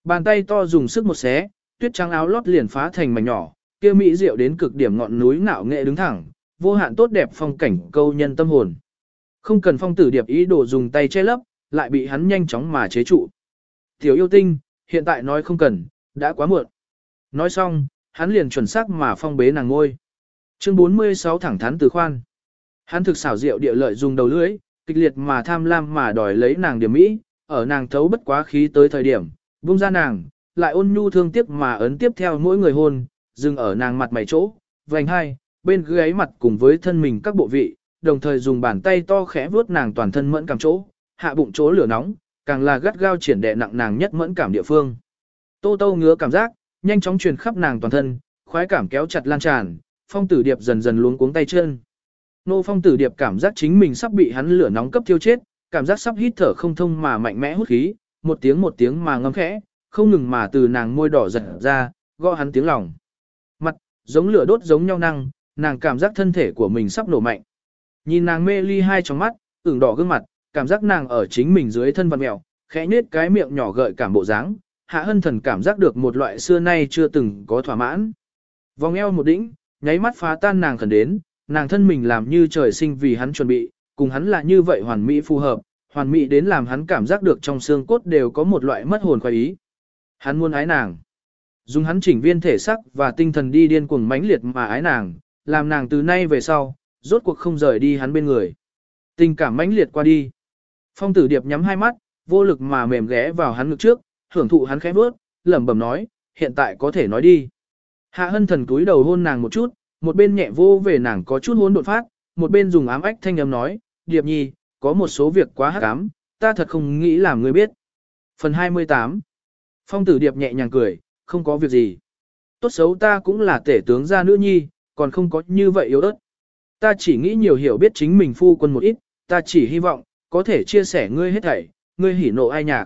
Bàn tay to dùng sức một xé, tuyết trắng áo lót liền phá thành mảnh nhỏ, kia mỹ diệu đến cực điểm ngọn núi ngạo nghệ đứng thẳng, vô hạn tốt đẹp phong cảnh câu nhân tâm hồn. Không cần phong tử điệp ý đồ dùng tay che lấp, lại bị hắn nhanh chóng mà chế trụ. Tiểu yêu tinh, hiện tại nói không cần, đã quá muộn. Nói xong, hắn liền chuẩn xác mà phong bế nàng ngôi. Chương 46 thẳng thắn từ khoan. Hắn thực xảo diệu địa lợi dùng đầu lưỡi, kịch liệt mà tham lam mà đòi lấy nàng điểm mỹ, ở nàng thấu bất quá khí tới thời điểm, buông ra nàng, lại ôn nhu thương tiếc mà ấn tiếp theo mỗi người hôn, dừng ở nàng mặt mày chỗ, vành hai, bên gáy mặt cùng với thân mình các bộ vị, đồng thời dùng bàn tay to khẽ vuốt nàng toàn thân mẫn cảm chỗ, hạ bụng chỗ lửa nóng, càng là gắt gao triển đè nặng nàng nhất mẫn cảm địa phương. Tô Tô ngứa cảm giác, nhanh chóng truyền khắp nàng toàn thân, khoái cảm kéo chặt lan tràn, phong tử điệp dần dần luống cuống tay chân. Nô phong tử điệp cảm giác chính mình sắp bị hắn lửa nóng cấp thiêu chết, cảm giác sắp hít thở không thông mà mạnh mẽ hút khí, một tiếng một tiếng mà ngâm khẽ, không ngừng mà từ nàng môi đỏ giật ra, gõ hắn tiếng lòng. Mặt, giống lửa đốt giống nhau năng, nàng cảm giác thân thể của mình sắp nổ mạnh. Nhìn nàng mê ly hai trong mắt, ửng đỏ gương mặt, cảm giác nàng ở chính mình dưới thân vật mèo, khẽ nết cái miệng nhỏ gợi cảm bộ dáng, hạ hân thần cảm giác được một loại xưa nay chưa từng có thỏa mãn. Vòng eo một đỉnh, nháy mắt phá tan nàng khẩn đến, nàng thân mình làm như trời sinh vì hắn chuẩn bị, cùng hắn là như vậy hoàn mỹ phù hợp, hoàn mỹ đến làm hắn cảm giác được trong xương cốt đều có một loại mất hồn khoái ý. Hắn muốn ái nàng. Dùng hắn chỉnh viên thể sắc và tinh thần đi điên cuồng mãnh liệt mà ái nàng, làm nàng từ nay về sau, rốt cuộc không rời đi hắn bên người. Tình cảm mãnh liệt qua đi. Phong tử điệp nhắm hai mắt, vô lực mà mềm ghé vào hắn ngực trước, hưởng thụ hắn khẽ bước, lẩm bẩm nói, hiện tại có thể nói đi. Hạ hân thần cúi đầu hôn nàng một chút, một bên nhẹ vô về nàng có chút hôn đột phát, một bên dùng ám ách thanh âm nói, Điệp Nhi, có một số việc quá hắc ám, ta thật không nghĩ làm ngươi biết. Phần 28 Phong tử Điệp nhẹ nhàng cười, không có việc gì. Tốt xấu ta cũng là tể tướng gia nữ nhi, còn không có như vậy yếu ớt. Ta chỉ nghĩ nhiều hiểu biết chính mình phu quân một ít, ta chỉ hy vọng, có thể chia sẻ ngươi hết thảy, ngươi hỉ nộ ai nhạc.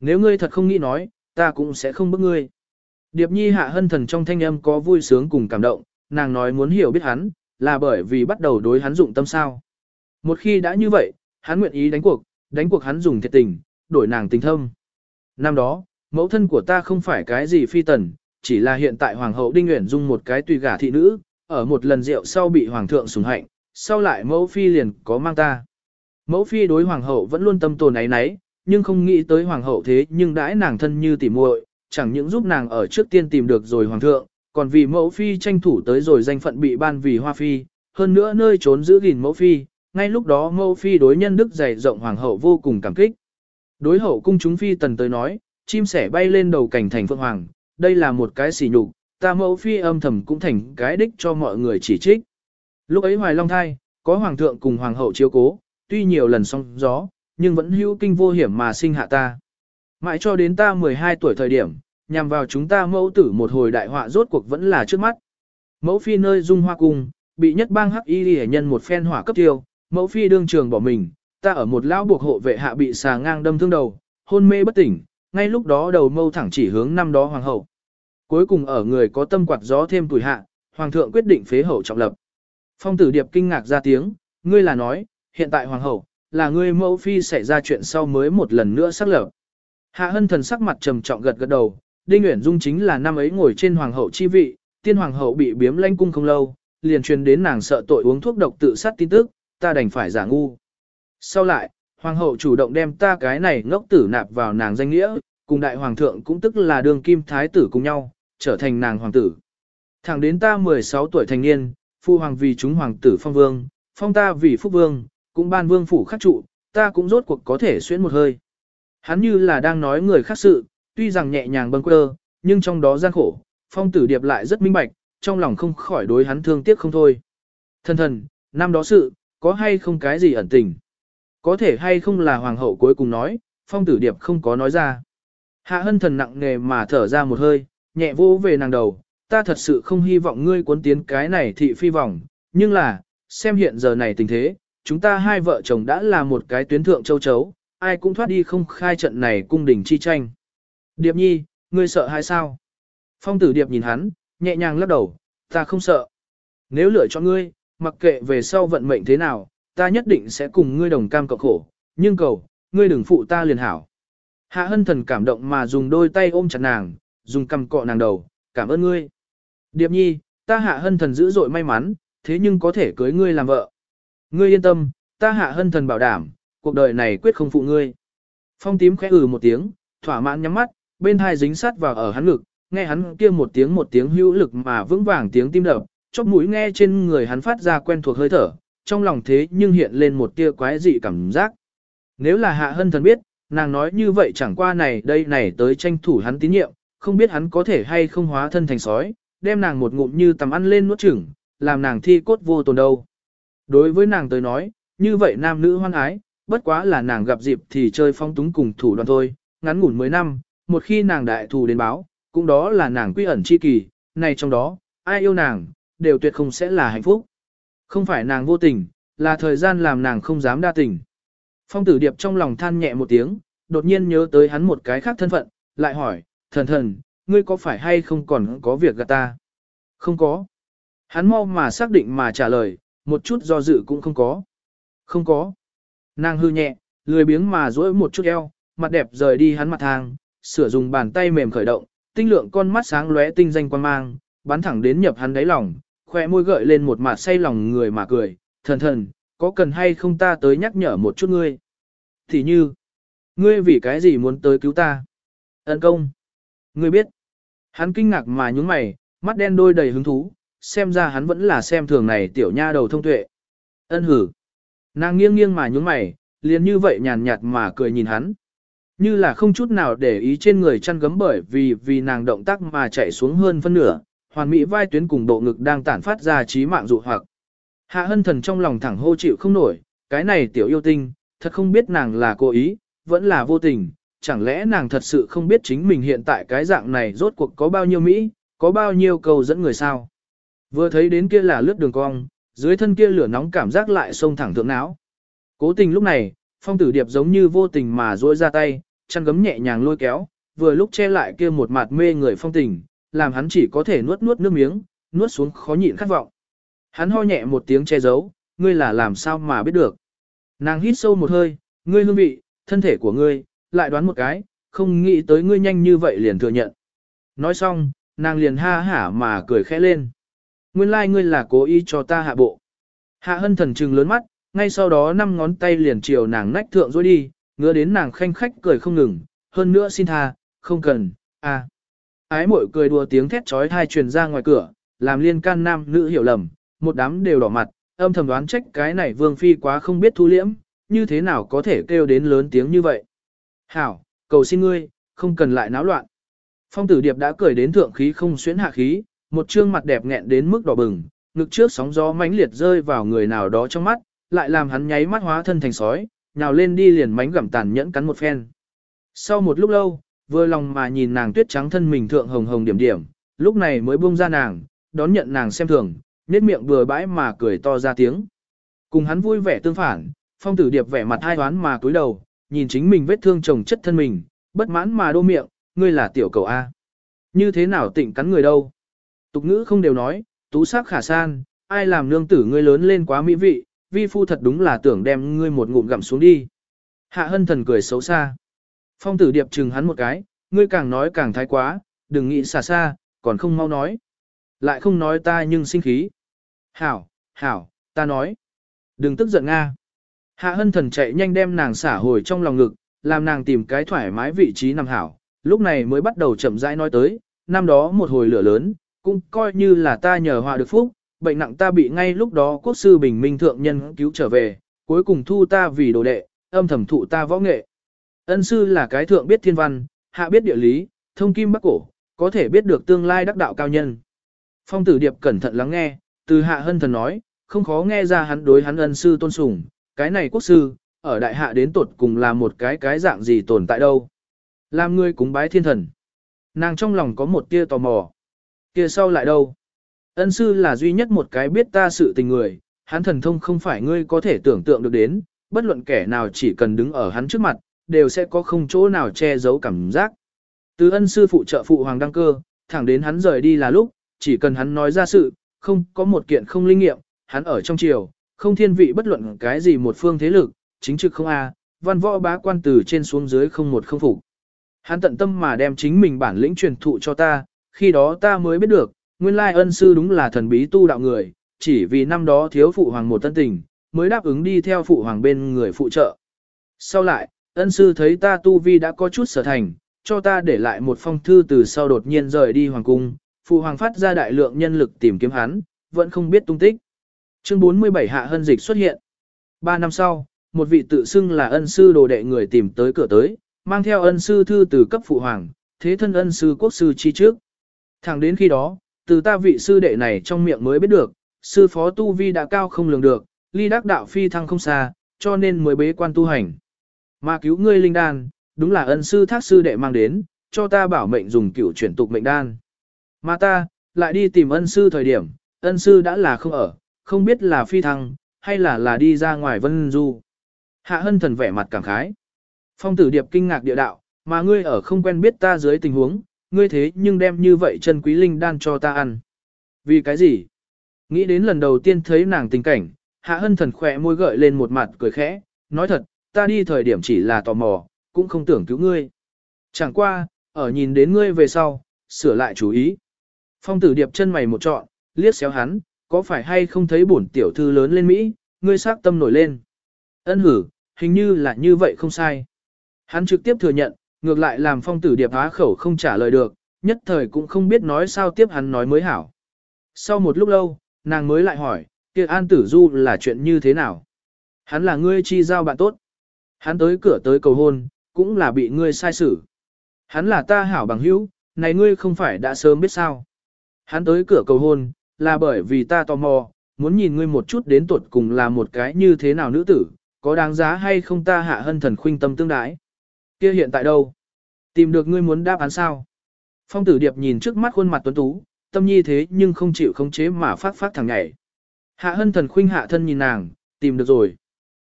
Nếu ngươi thật không nghĩ nói, ta cũng sẽ không bức ngươi. Điệp nhi hạ hân thần trong thanh âm có vui sướng cùng cảm động, nàng nói muốn hiểu biết hắn, là bởi vì bắt đầu đối hắn dụng tâm sao. Một khi đã như vậy, hắn nguyện ý đánh cuộc, đánh cuộc hắn dùng thiệt tình, đổi nàng tình thâm. Năm đó, mẫu thân của ta không phải cái gì phi tần, chỉ là hiện tại hoàng hậu Đinh Uyển dung một cái tùy gả thị nữ, ở một lần rượu sau bị hoàng thượng sủng hạnh, sau lại mẫu phi liền có mang ta. Mẫu phi đối hoàng hậu vẫn luôn tâm tồn ấy nấy, nhưng không nghĩ tới hoàng hậu thế nhưng đãi nàng thân như tỉ muội, chẳng những giúp nàng ở trước tiên tìm được rồi hoàng thượng, còn vì mẫu phi tranh thủ tới rồi danh phận bị ban vì hoa phi, hơn nữa nơi trốn giữ gìn mẫu phi, ngay lúc đó mẫu phi đối nhân đức dày rộng hoàng hậu vô cùng cảm kích. Đối hậu cung chúng phi tần tới nói, chim sẻ bay lên đầu cảnh thành phượng hoàng, đây là một cái sỉ nhục, ta mẫu phi âm thầm cũng thành cái đích cho mọi người chỉ trích. Lúc ấy hoài long thai, có hoàng thượng cùng hoàng hậu chiếu cố, tuy nhiều lần song gió, nhưng vẫn hữu kinh vô hiểm mà sinh hạ ta. Mãi cho đến ta 12 tuổi thời điểm, nhằm vào chúng ta mẫu tử một hồi đại họa rốt cuộc vẫn là trước mắt. Mẫu phi nơi dung hoa cung, bị nhất bang hắc y hệ nhân một phen hỏa cấp tiêu, mẫu phi đương trường bỏ mình, ta ở một lão buộc hộ vệ hạ bị xà ngang đâm thương đầu, hôn mê bất tỉnh, ngay lúc đó đầu mâu thẳng chỉ hướng năm đó hoàng hậu. Cuối cùng ở người có tâm quạt gió thêm tuổi hạ, hoàng thượng quyết định phế hậu trọng lập. Phong tử điệp kinh ngạc ra tiếng, ngươi là nói, hiện tại hoàng hậu, là ngươi mẫu phi xảy ra chuyện sau mới một lần nữa xác lập. Hạ hân thần sắc mặt trầm trọng gật gật đầu, Đinh Uyển Dung chính là năm ấy ngồi trên hoàng hậu chi vị, tiên hoàng hậu bị biếm lanh cung không lâu, liền truyền đến nàng sợ tội uống thuốc độc tự sát tin tức, ta đành phải giả ngu. Sau lại, hoàng hậu chủ động đem ta cái này ngốc tử nạp vào nàng danh nghĩa, cùng đại hoàng thượng cũng tức là đường kim thái tử cùng nhau, trở thành nàng hoàng tử. Thẳng đến ta 16 tuổi thành niên, phu hoàng vì chúng hoàng tử phong vương, phong ta vì phúc vương, cũng ban vương phủ khắc trụ, ta cũng rốt cuộc có thể xuyên một hơi. Hắn như là đang nói người khác sự, tuy rằng nhẹ nhàng bâng quơ, nhưng trong đó gian khổ, phong tử điệp lại rất minh bạch, trong lòng không khỏi đối hắn thương tiếc không thôi. Thần thần, năm đó sự, có hay không cái gì ẩn tình? Có thể hay không là hoàng hậu cuối cùng nói, phong tử điệp không có nói ra. Hạ hân thần nặng nề mà thở ra một hơi, nhẹ vô về nàng đầu, ta thật sự không hy vọng ngươi cuốn tiến cái này thị phi vọng, nhưng là, xem hiện giờ này tình thế, chúng ta hai vợ chồng đã là một cái tuyến thượng châu chấu, ai cũng thoát đi không khai trận này cung đình chi tranh. Điệp nhi, ngươi sợ hay sao? Phong tử điệp nhìn hắn, nhẹ nhàng lắc đầu, ta không sợ. Nếu lựa cho ngươi, mặc kệ về sau vận mệnh thế nào, ta nhất định sẽ cùng ngươi đồng cam cộng khổ, nhưng cầu, ngươi đừng phụ ta liền hảo. Hạ hân thần cảm động mà dùng đôi tay ôm chặt nàng, dùng cầm cọ nàng đầu, cảm ơn ngươi. Điệp nhi, ta hạ hân thần dữ dội may mắn, thế nhưng có thể cưới ngươi làm vợ. Ngươi yên tâm, ta hạ hân thần bảo đảm, cuộc đời này quyết không phụ ngươi. Phong tím khẽ ừ một tiếng, thỏa mãn nhắm mắt, bên hai dính sát vào ở hắn ngực, nghe hắn kia một tiếng một tiếng hữu lực mà vững vàng tiếng tim đập, chóp mũi nghe trên người hắn phát ra quen thuộc hơi thở, trong lòng thế nhưng hiện lên một tia quái dị cảm giác. Nếu là hạ hân thần biết, nàng nói như vậy chẳng qua này đây này tới tranh thủ hắn tín nhiệm, không biết hắn có thể hay không hóa thân thành sói, đem nàng một ngụm như tầm ăn lên nuốt chửng, làm nàng thi cốt vô tồn đâu. Đối với nàng tới nói, như vậy nam nữ hoan ái, bất quá là nàng gặp dịp thì chơi phong túng cùng thủ đoàn thôi, ngắn ngủn 10 năm, một khi nàng đại thù đến báo, cũng đó là nàng quy ẩn chi kỳ, này trong đó, ai yêu nàng, đều tuyệt không sẽ là hạnh phúc. Không phải nàng vô tình, là thời gian làm nàng không dám đa tình. Phong tử điệp trong lòng than nhẹ một tiếng, đột nhiên nhớ tới hắn một cái khác thân phận, lại hỏi, thần thần, ngươi có phải hay không còn có việc gạt ta? Không có. Hắn mau mà xác định mà trả lời, một chút do dự cũng không có. Không có. Nàng hư nhẹ, lười biếng mà duỗi một chút eo, mặt đẹp rời đi hắn mặt thang, sửa dùng bàn tay mềm khởi động, tinh lượng con mắt sáng lóe tinh danh quan mang, bắn thẳng đến nhập hắn đáy lòng, khoe môi gợi lên một mặt say lòng người mà cười, thần thần, có cần hay không ta tới nhắc nhở một chút ngươi? Thì như, ngươi vì cái gì muốn tới cứu ta? Ân công. Ngươi biết. Hắn kinh ngạc mà nhúng mày, mắt đen đôi đầy hứng thú, xem ra hắn vẫn là xem thường này tiểu nha đầu thông tuệ. Ân hử. Nàng nghiêng nghiêng mà nhúng mày, liền như vậy nhàn nhạt mà cười nhìn hắn. Như là không chút nào để ý trên người chăn gấm bởi vì vì nàng động tác mà chạy xuống hơn phân nửa, hoàn mỹ vai tuyến cùng độ ngực đang tản phát ra trí mạng dụ hoặc. Hạ hân thần trong lòng thẳng hô chịu không nổi, cái này tiểu yêu tinh, thật không biết nàng là cố ý, vẫn là vô tình, chẳng lẽ nàng thật sự không biết chính mình hiện tại cái dạng này rốt cuộc có bao nhiêu Mỹ, có bao nhiêu cầu dẫn người sao. Vừa thấy đến kia là lướt đường cong, dưới thân kia lửa nóng cảm giác lại sông thẳng thượng não. Cố tình lúc này, phong tử điệp giống như vô tình mà duỗi ra tay, chăn gấm nhẹ nhàng lôi kéo, vừa lúc che lại kia một mặt mê người phong tình, làm hắn chỉ có thể nuốt nuốt nước miếng, nuốt xuống khó nhịn khát vọng. Hắn ho nhẹ một tiếng che giấu, ngươi là làm sao mà biết được. Nàng hít sâu một hơi, ngươi hương vị, thân thể của ngươi, lại đoán một cái, không nghĩ tới ngươi nhanh như vậy liền thừa nhận. Nói xong, nàng liền ha hả mà cười khẽ lên. Nguyên lai like ngươi là cố ý cho ta hạ bộ. Hạ hân thần trừng lớn mắt, ngay sau đó năm ngón tay liền chiều nàng nách thượng rồi đi, ngứa đến nàng khanh khách cười không ngừng, hơn nữa xin tha, không cần, à. Ái mội cười đùa tiếng thét trói thai truyền ra ngoài cửa, làm liên can nam nữ hiểu lầm, một đám đều đỏ mặt, âm thầm đoán trách cái này vương phi quá không biết thu liễm, như thế nào có thể kêu đến lớn tiếng như vậy. Hảo, cầu xin ngươi, không cần lại náo loạn. Phong tử điệp đã cười đến thượng khí không xuyến hạ khí, một trương mặt đẹp nghẹn đến mức đỏ bừng, ngực trước sóng gió mãnh liệt rơi vào người nào đó trong mắt, lại làm hắn nháy mắt hóa thân thành sói, nhào lên đi liền mánh gặm tàn nhẫn cắn một phen. Sau một lúc lâu, vừa lòng mà nhìn nàng tuyết trắng thân mình thượng hồng hồng điểm điểm, lúc này mới buông ra nàng, đón nhận nàng xem thường, nét miệng bừa bãi mà cười to ra tiếng. Cùng hắn vui vẻ tương phản, phong tử điệp vẻ mặt hai hoán mà cúi đầu, nhìn chính mình vết thương chồng chất thân mình, bất mãn mà đô miệng, ngươi là tiểu cầu A. Như thế nào tịnh cắn người đâu? Tục ngữ không đều nói, tú sắc khả san, ai làm nương tử ngươi lớn lên quá mỹ vị, vi phu thật đúng là tưởng đem ngươi một ngụm gặm xuống đi. Hạ hân thần cười xấu xa. Phong tử điệp chừng hắn một cái, ngươi càng nói càng thái quá, đừng nghĩ xa xa, còn không mau nói. Lại không nói ta nhưng sinh khí. Hảo, hảo, ta nói. Đừng tức giận Nga. Hạ hân thần chạy nhanh đem nàng xả hồi trong lòng ngực, làm nàng tìm cái thoải mái vị trí nằm hảo. Lúc này mới bắt đầu chậm rãi nói tới, năm đó một hồi lửa lớn, cũng coi như là ta nhờ họa được phúc, bệnh nặng ta bị ngay lúc đó quốc sư bình minh thượng nhân cứu trở về, cuối cùng thu ta vì đồ đệ, âm thầm thụ ta võ nghệ. Ân sư là cái thượng biết thiên văn, hạ biết địa lý, thông kim bắc cổ, có thể biết được tương lai đắc đạo cao nhân. Phong tử điệp cẩn thận lắng nghe, từ hạ hân thần nói, không khó nghe ra hắn đối hắn ân sư tôn sùng, cái này quốc sư, ở đại hạ đến tột cùng là một cái cái dạng gì tồn tại đâu. Làm ngươi cúng bái thiên thần. Nàng trong lòng có một tia tò mò. Kia sau lại đâu? Ân sư là duy nhất một cái biết ta sự tình người, hắn thần thông không phải ngươi có thể tưởng tượng được đến, bất luận kẻ nào chỉ cần đứng ở hắn trước mặt, đều sẽ có không chỗ nào che giấu cảm giác. Từ ân sư phụ trợ phụ hoàng đăng cơ, thẳng đến hắn rời đi là lúc, chỉ cần hắn nói ra sự, không có một kiện không linh nghiệm, hắn ở trong triều, không thiên vị bất luận cái gì một phương thế lực, chính trực không a, văn võ bá quan từ trên xuống dưới không một không phục. Hắn tận tâm mà đem chính mình bản lĩnh truyền thụ cho ta, khi đó ta mới biết được, nguyên lai ân sư đúng là thần bí tu đạo người, chỉ vì năm đó thiếu phụ hoàng một tân tình, mới đáp ứng đi theo phụ hoàng bên người phụ trợ. Sau lại, ân sư thấy ta tu vi đã có chút sở thành, cho ta để lại một phong thư từ sau đột nhiên rời đi hoàng cung, phụ hoàng phát ra đại lượng nhân lực tìm kiếm hắn, vẫn không biết tung tích. Chương 47 Hạ Hân Dịch xuất hiện. Ba năm sau, một vị tự xưng là ân sư đồ đệ người tìm tới cửa tới, mang theo ân sư thư từ cấp phụ hoàng, thế thân ân sư quốc sư chi trước. Thẳng đến khi đó, từ ta vị sư đệ này trong miệng mới biết được, sư phó tu vi đã cao không lường được, ly đắc đạo phi thăng không xa, cho nên mới bế quan tu hành. Mà cứu ngươi linh đan, đúng là ân sư thác sư đệ mang đến, cho ta bảo mệnh dùng cửu chuyển tục mệnh đan. Mà ta, lại đi tìm ân sư thời điểm, ân sư đã là không ở, không biết là phi thăng, hay là là đi ra ngoài vân du. Hạ hân thần vẻ mặt cảm khái. Phong tử điệp kinh ngạc địa đạo, mà ngươi ở không quen biết ta dưới tình huống, ngươi thế nhưng đem như vậy chân quý linh đan cho ta ăn. Vì cái gì? Nghĩ đến lần đầu tiên thấy nàng tình cảnh, hạ hân thần khỏe môi gợi lên một mặt cười khẽ, nói thật, ta đi thời điểm chỉ là tò mò, cũng không tưởng cứu ngươi. Chẳng qua, ở nhìn đến ngươi về sau, sửa lại chú ý. Phong tử điệp chân mày một trọn, liếc xéo hắn, có phải hay không thấy bổn tiểu thư lớn lên Mỹ, ngươi sắc tâm nổi lên. Ân hử, hình như là như vậy không sai. Hắn trực tiếp thừa nhận, ngược lại làm phong tử điệp há khẩu không trả lời được, nhất thời cũng không biết nói sao tiếp hắn nói mới hảo. Sau một lúc lâu, nàng mới lại hỏi, kia An Tử Du là chuyện như thế nào? Hắn là ngươi chi giao bạn tốt. Hắn tới cửa tới cầu hôn, cũng là bị ngươi sai xử. Hắn là ta hảo bằng hữu, này ngươi không phải đã sớm biết sao. Hắn tới cửa cầu hôn, là bởi vì ta tò mò, muốn nhìn ngươi một chút đến tuột cùng là một cái như thế nào nữ tử, có đáng giá hay không ta hạ hân thần khuynh tâm tương đái. Kia hiện tại đâu? Tìm được ngươi muốn đáp án sao? Phong tử điệp nhìn trước mắt khuôn mặt tuấn tú, tâm nhi thế nhưng không chịu khống chế mà phát phát thẳng nhảy. Hạ hân thần khuynh hạ thân nhìn nàng, tìm được rồi.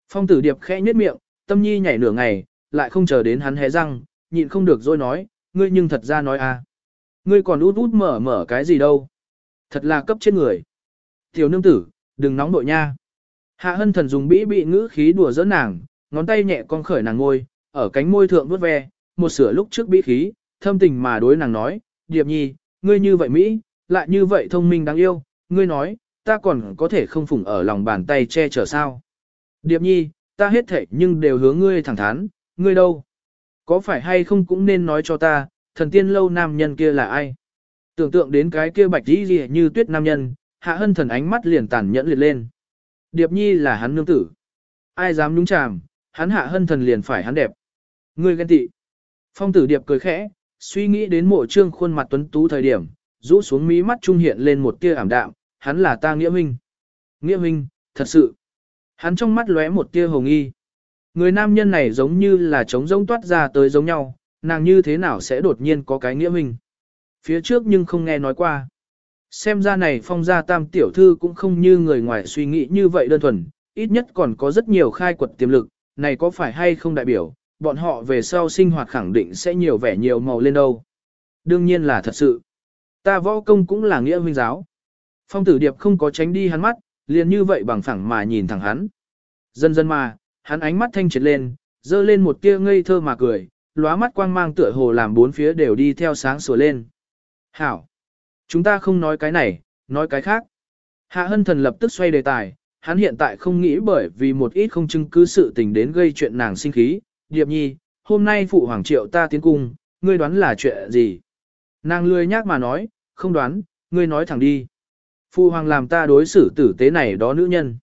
Phong tử điệp khẽ nhếch miệng, tâm nhi nhảy nửa ngày, lại không chờ đến hắn hé răng, nhịn không được rồi nói, ngươi nhưng thật ra nói a, Ngươi còn út út mở mở cái gì đâu. Thật là cấp trên người. Tiểu nương tử, đừng nóng nội nha. Hạ hân thần dùng bĩ bị ngữ khí đùa giỡn nàng, ngón tay nhẹ con khởi nàng ngôi, ở cánh môi thượng vuốt ve, một sửa lúc trước bĩ khí, thâm tình mà đối nàng nói, Điệp nhi, ngươi như vậy Mỹ, lại như vậy thông minh đáng yêu, ngươi nói, ta còn có thể không phủng ở lòng bàn tay che chở sao. Điệp nhi, ta hết thể nhưng đều hướng ngươi thẳng thắn, ngươi đâu? Có phải hay không cũng nên nói cho ta, thần tiên lâu nam nhân kia là ai? Tưởng tượng đến cái kia bạch dĩ gì như tuyết nam nhân, hạ hân thần ánh mắt liền tàn nhẫn liệt lên. Điệp nhi là hắn nương tử. Ai dám nhúng chàm, hắn hạ hân thần liền phải hắn đẹp. Ngươi ghen tị. Phong tử điệp cười khẽ, suy nghĩ đến mộ trương khuôn mặt tuấn tú thời điểm, rũ xuống mí mắt trung hiện lên một tia ảm đạm, hắn là ta nghĩa minh. Nghĩa minh, thật sự. Hắn trong mắt lóe một tia hồng y. Người nam nhân này giống như là trống rỗng toát ra tới giống nhau, nàng như thế nào sẽ đột nhiên có cái nghĩa mình Phía trước nhưng không nghe nói qua. Xem ra này phong gia tam tiểu thư cũng không như người ngoài suy nghĩ như vậy đơn thuần, ít nhất còn có rất nhiều khai quật tiềm lực, này có phải hay không đại biểu, bọn họ về sau sinh hoạt khẳng định sẽ nhiều vẻ nhiều màu lên đâu. Đương nhiên là thật sự. Ta võ công cũng là nghĩa huynh giáo. Phong tử điệp không có tránh đi hắn mắt, liền như vậy bằng phẳng mà nhìn thẳng hắn. Dần dần mà, hắn ánh mắt thanh triệt lên, dơ lên một tia ngây thơ mà cười, lóa mắt quang mang tựa hồ làm bốn phía đều đi theo sáng sủa lên. Hảo! Chúng ta không nói cái này, nói cái khác. Hạ hân thần lập tức xoay đề tài, hắn hiện tại không nghĩ bởi vì một ít không chứng cứ sự tình đến gây chuyện nàng sinh khí. Điệp nhi, hôm nay phụ hoàng triệu ta tiến cung, ngươi đoán là chuyện gì? Nàng lười nhác mà nói, không đoán, ngươi nói thẳng đi. Phu hoàng làm ta đối xử tử tế này đó nữ nhân.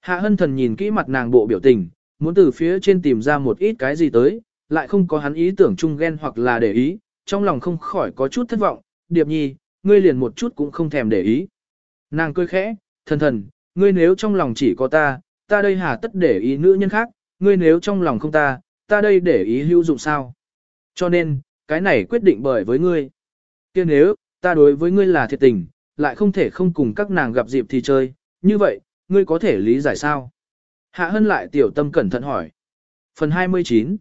Hạ hân thần nhìn kỹ mặt nàng bộ biểu tình, muốn từ phía trên tìm ra một ít cái gì tới, lại không có hắn ý tưởng chung ghen hoặc là để ý, trong lòng không khỏi có chút thất vọng, điệp nhi, ngươi liền một chút cũng không thèm để ý. Nàng cười khẽ, thần thần, ngươi nếu trong lòng chỉ có ta, ta đây hà tất để ý nữ nhân khác, ngươi nếu trong lòng không ta, ta đây để ý hữu dụng sao. Cho nên, cái này quyết định bởi với ngươi. kia nếu, ta đối với ngươi là thiệt tình, lại không thể không cùng các nàng gặp dịp thì chơi, như vậy, ngươi có thể lý giải sao? Hạ Hân lại tiểu tâm cẩn thận hỏi. Phần 29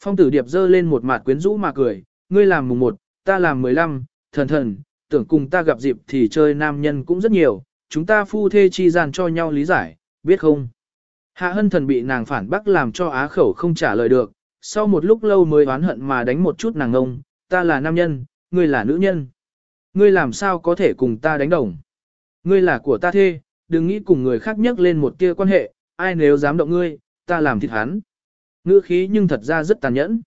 Phong tử điệp dơ lên một mặt quyến rũ mà cười, ngươi làm mùng 1, ta làm 15, thần thần, tưởng cùng ta gặp dịp thì chơi nam nhân cũng rất nhiều, chúng ta phu thê chi gian cho nhau lý giải, biết không? Hạ hân thần bị nàng phản bác làm cho á khẩu không trả lời được, sau một lúc lâu mới oán hận mà đánh một chút nàng ngông, ta là nam nhân, ngươi là nữ nhân. Ngươi làm sao có thể cùng ta đánh đồng? Ngươi là của ta thê, đừng nghĩ cùng người khác nhắc lên một tia quan hệ, ai nếu dám động ngươi, ta làm thịt hắn. Ngữ khí nhưng thật ra rất tàn nhẫn.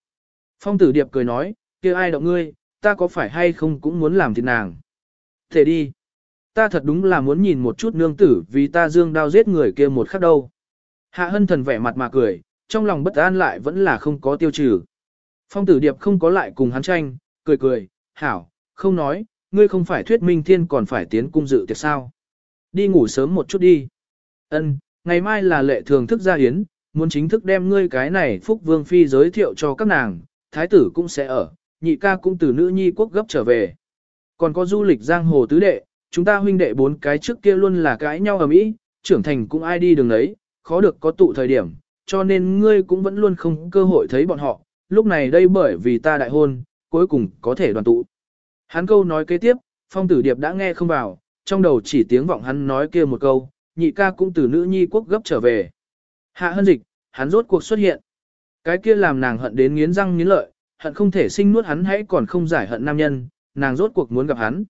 Phong tử điệp cười nói, kia ai động ngươi, ta có phải hay không cũng muốn làm thịt nàng. Thế đi. Ta thật đúng là muốn nhìn một chút nương tử vì ta dương đao giết người kia một khắc đâu. Hạ hân thần vẻ mặt mà cười, trong lòng bất an lại vẫn là không có tiêu trừ. Phong tử điệp không có lại cùng hắn tranh, cười cười, hảo, không nói, ngươi không phải thuyết minh thiên còn phải tiến cung dự tiệc sao. Đi ngủ sớm một chút đi. Ân, ngày mai là lệ thường thức gia hiến, muốn chính thức đem ngươi cái này Phúc Vương Phi giới thiệu cho các nàng, thái tử cũng sẽ ở, nhị ca cũng từ nữ nhi quốc gấp trở về. Còn có du lịch giang hồ tứ đệ, chúng ta huynh đệ bốn cái trước kia luôn là cãi nhau ở mỹ, trưởng thành cũng ai đi đường ấy, khó được có tụ thời điểm, cho nên ngươi cũng vẫn luôn không cơ hội thấy bọn họ, lúc này đây bởi vì ta đại hôn, cuối cùng có thể đoàn tụ. Hắn câu nói kế tiếp, phong tử điệp đã nghe không vào, trong đầu chỉ tiếng vọng hắn nói kia một câu, nhị ca cũng từ nữ nhi quốc gấp trở về. Hạ hân dịch, hắn rốt cuộc xuất hiện. Cái kia làm nàng hận đến nghiến răng nghiến lợi, hận không thể sinh nuốt hắn hãy còn không giải hận nam nhân, nàng rốt cuộc muốn gặp hắn.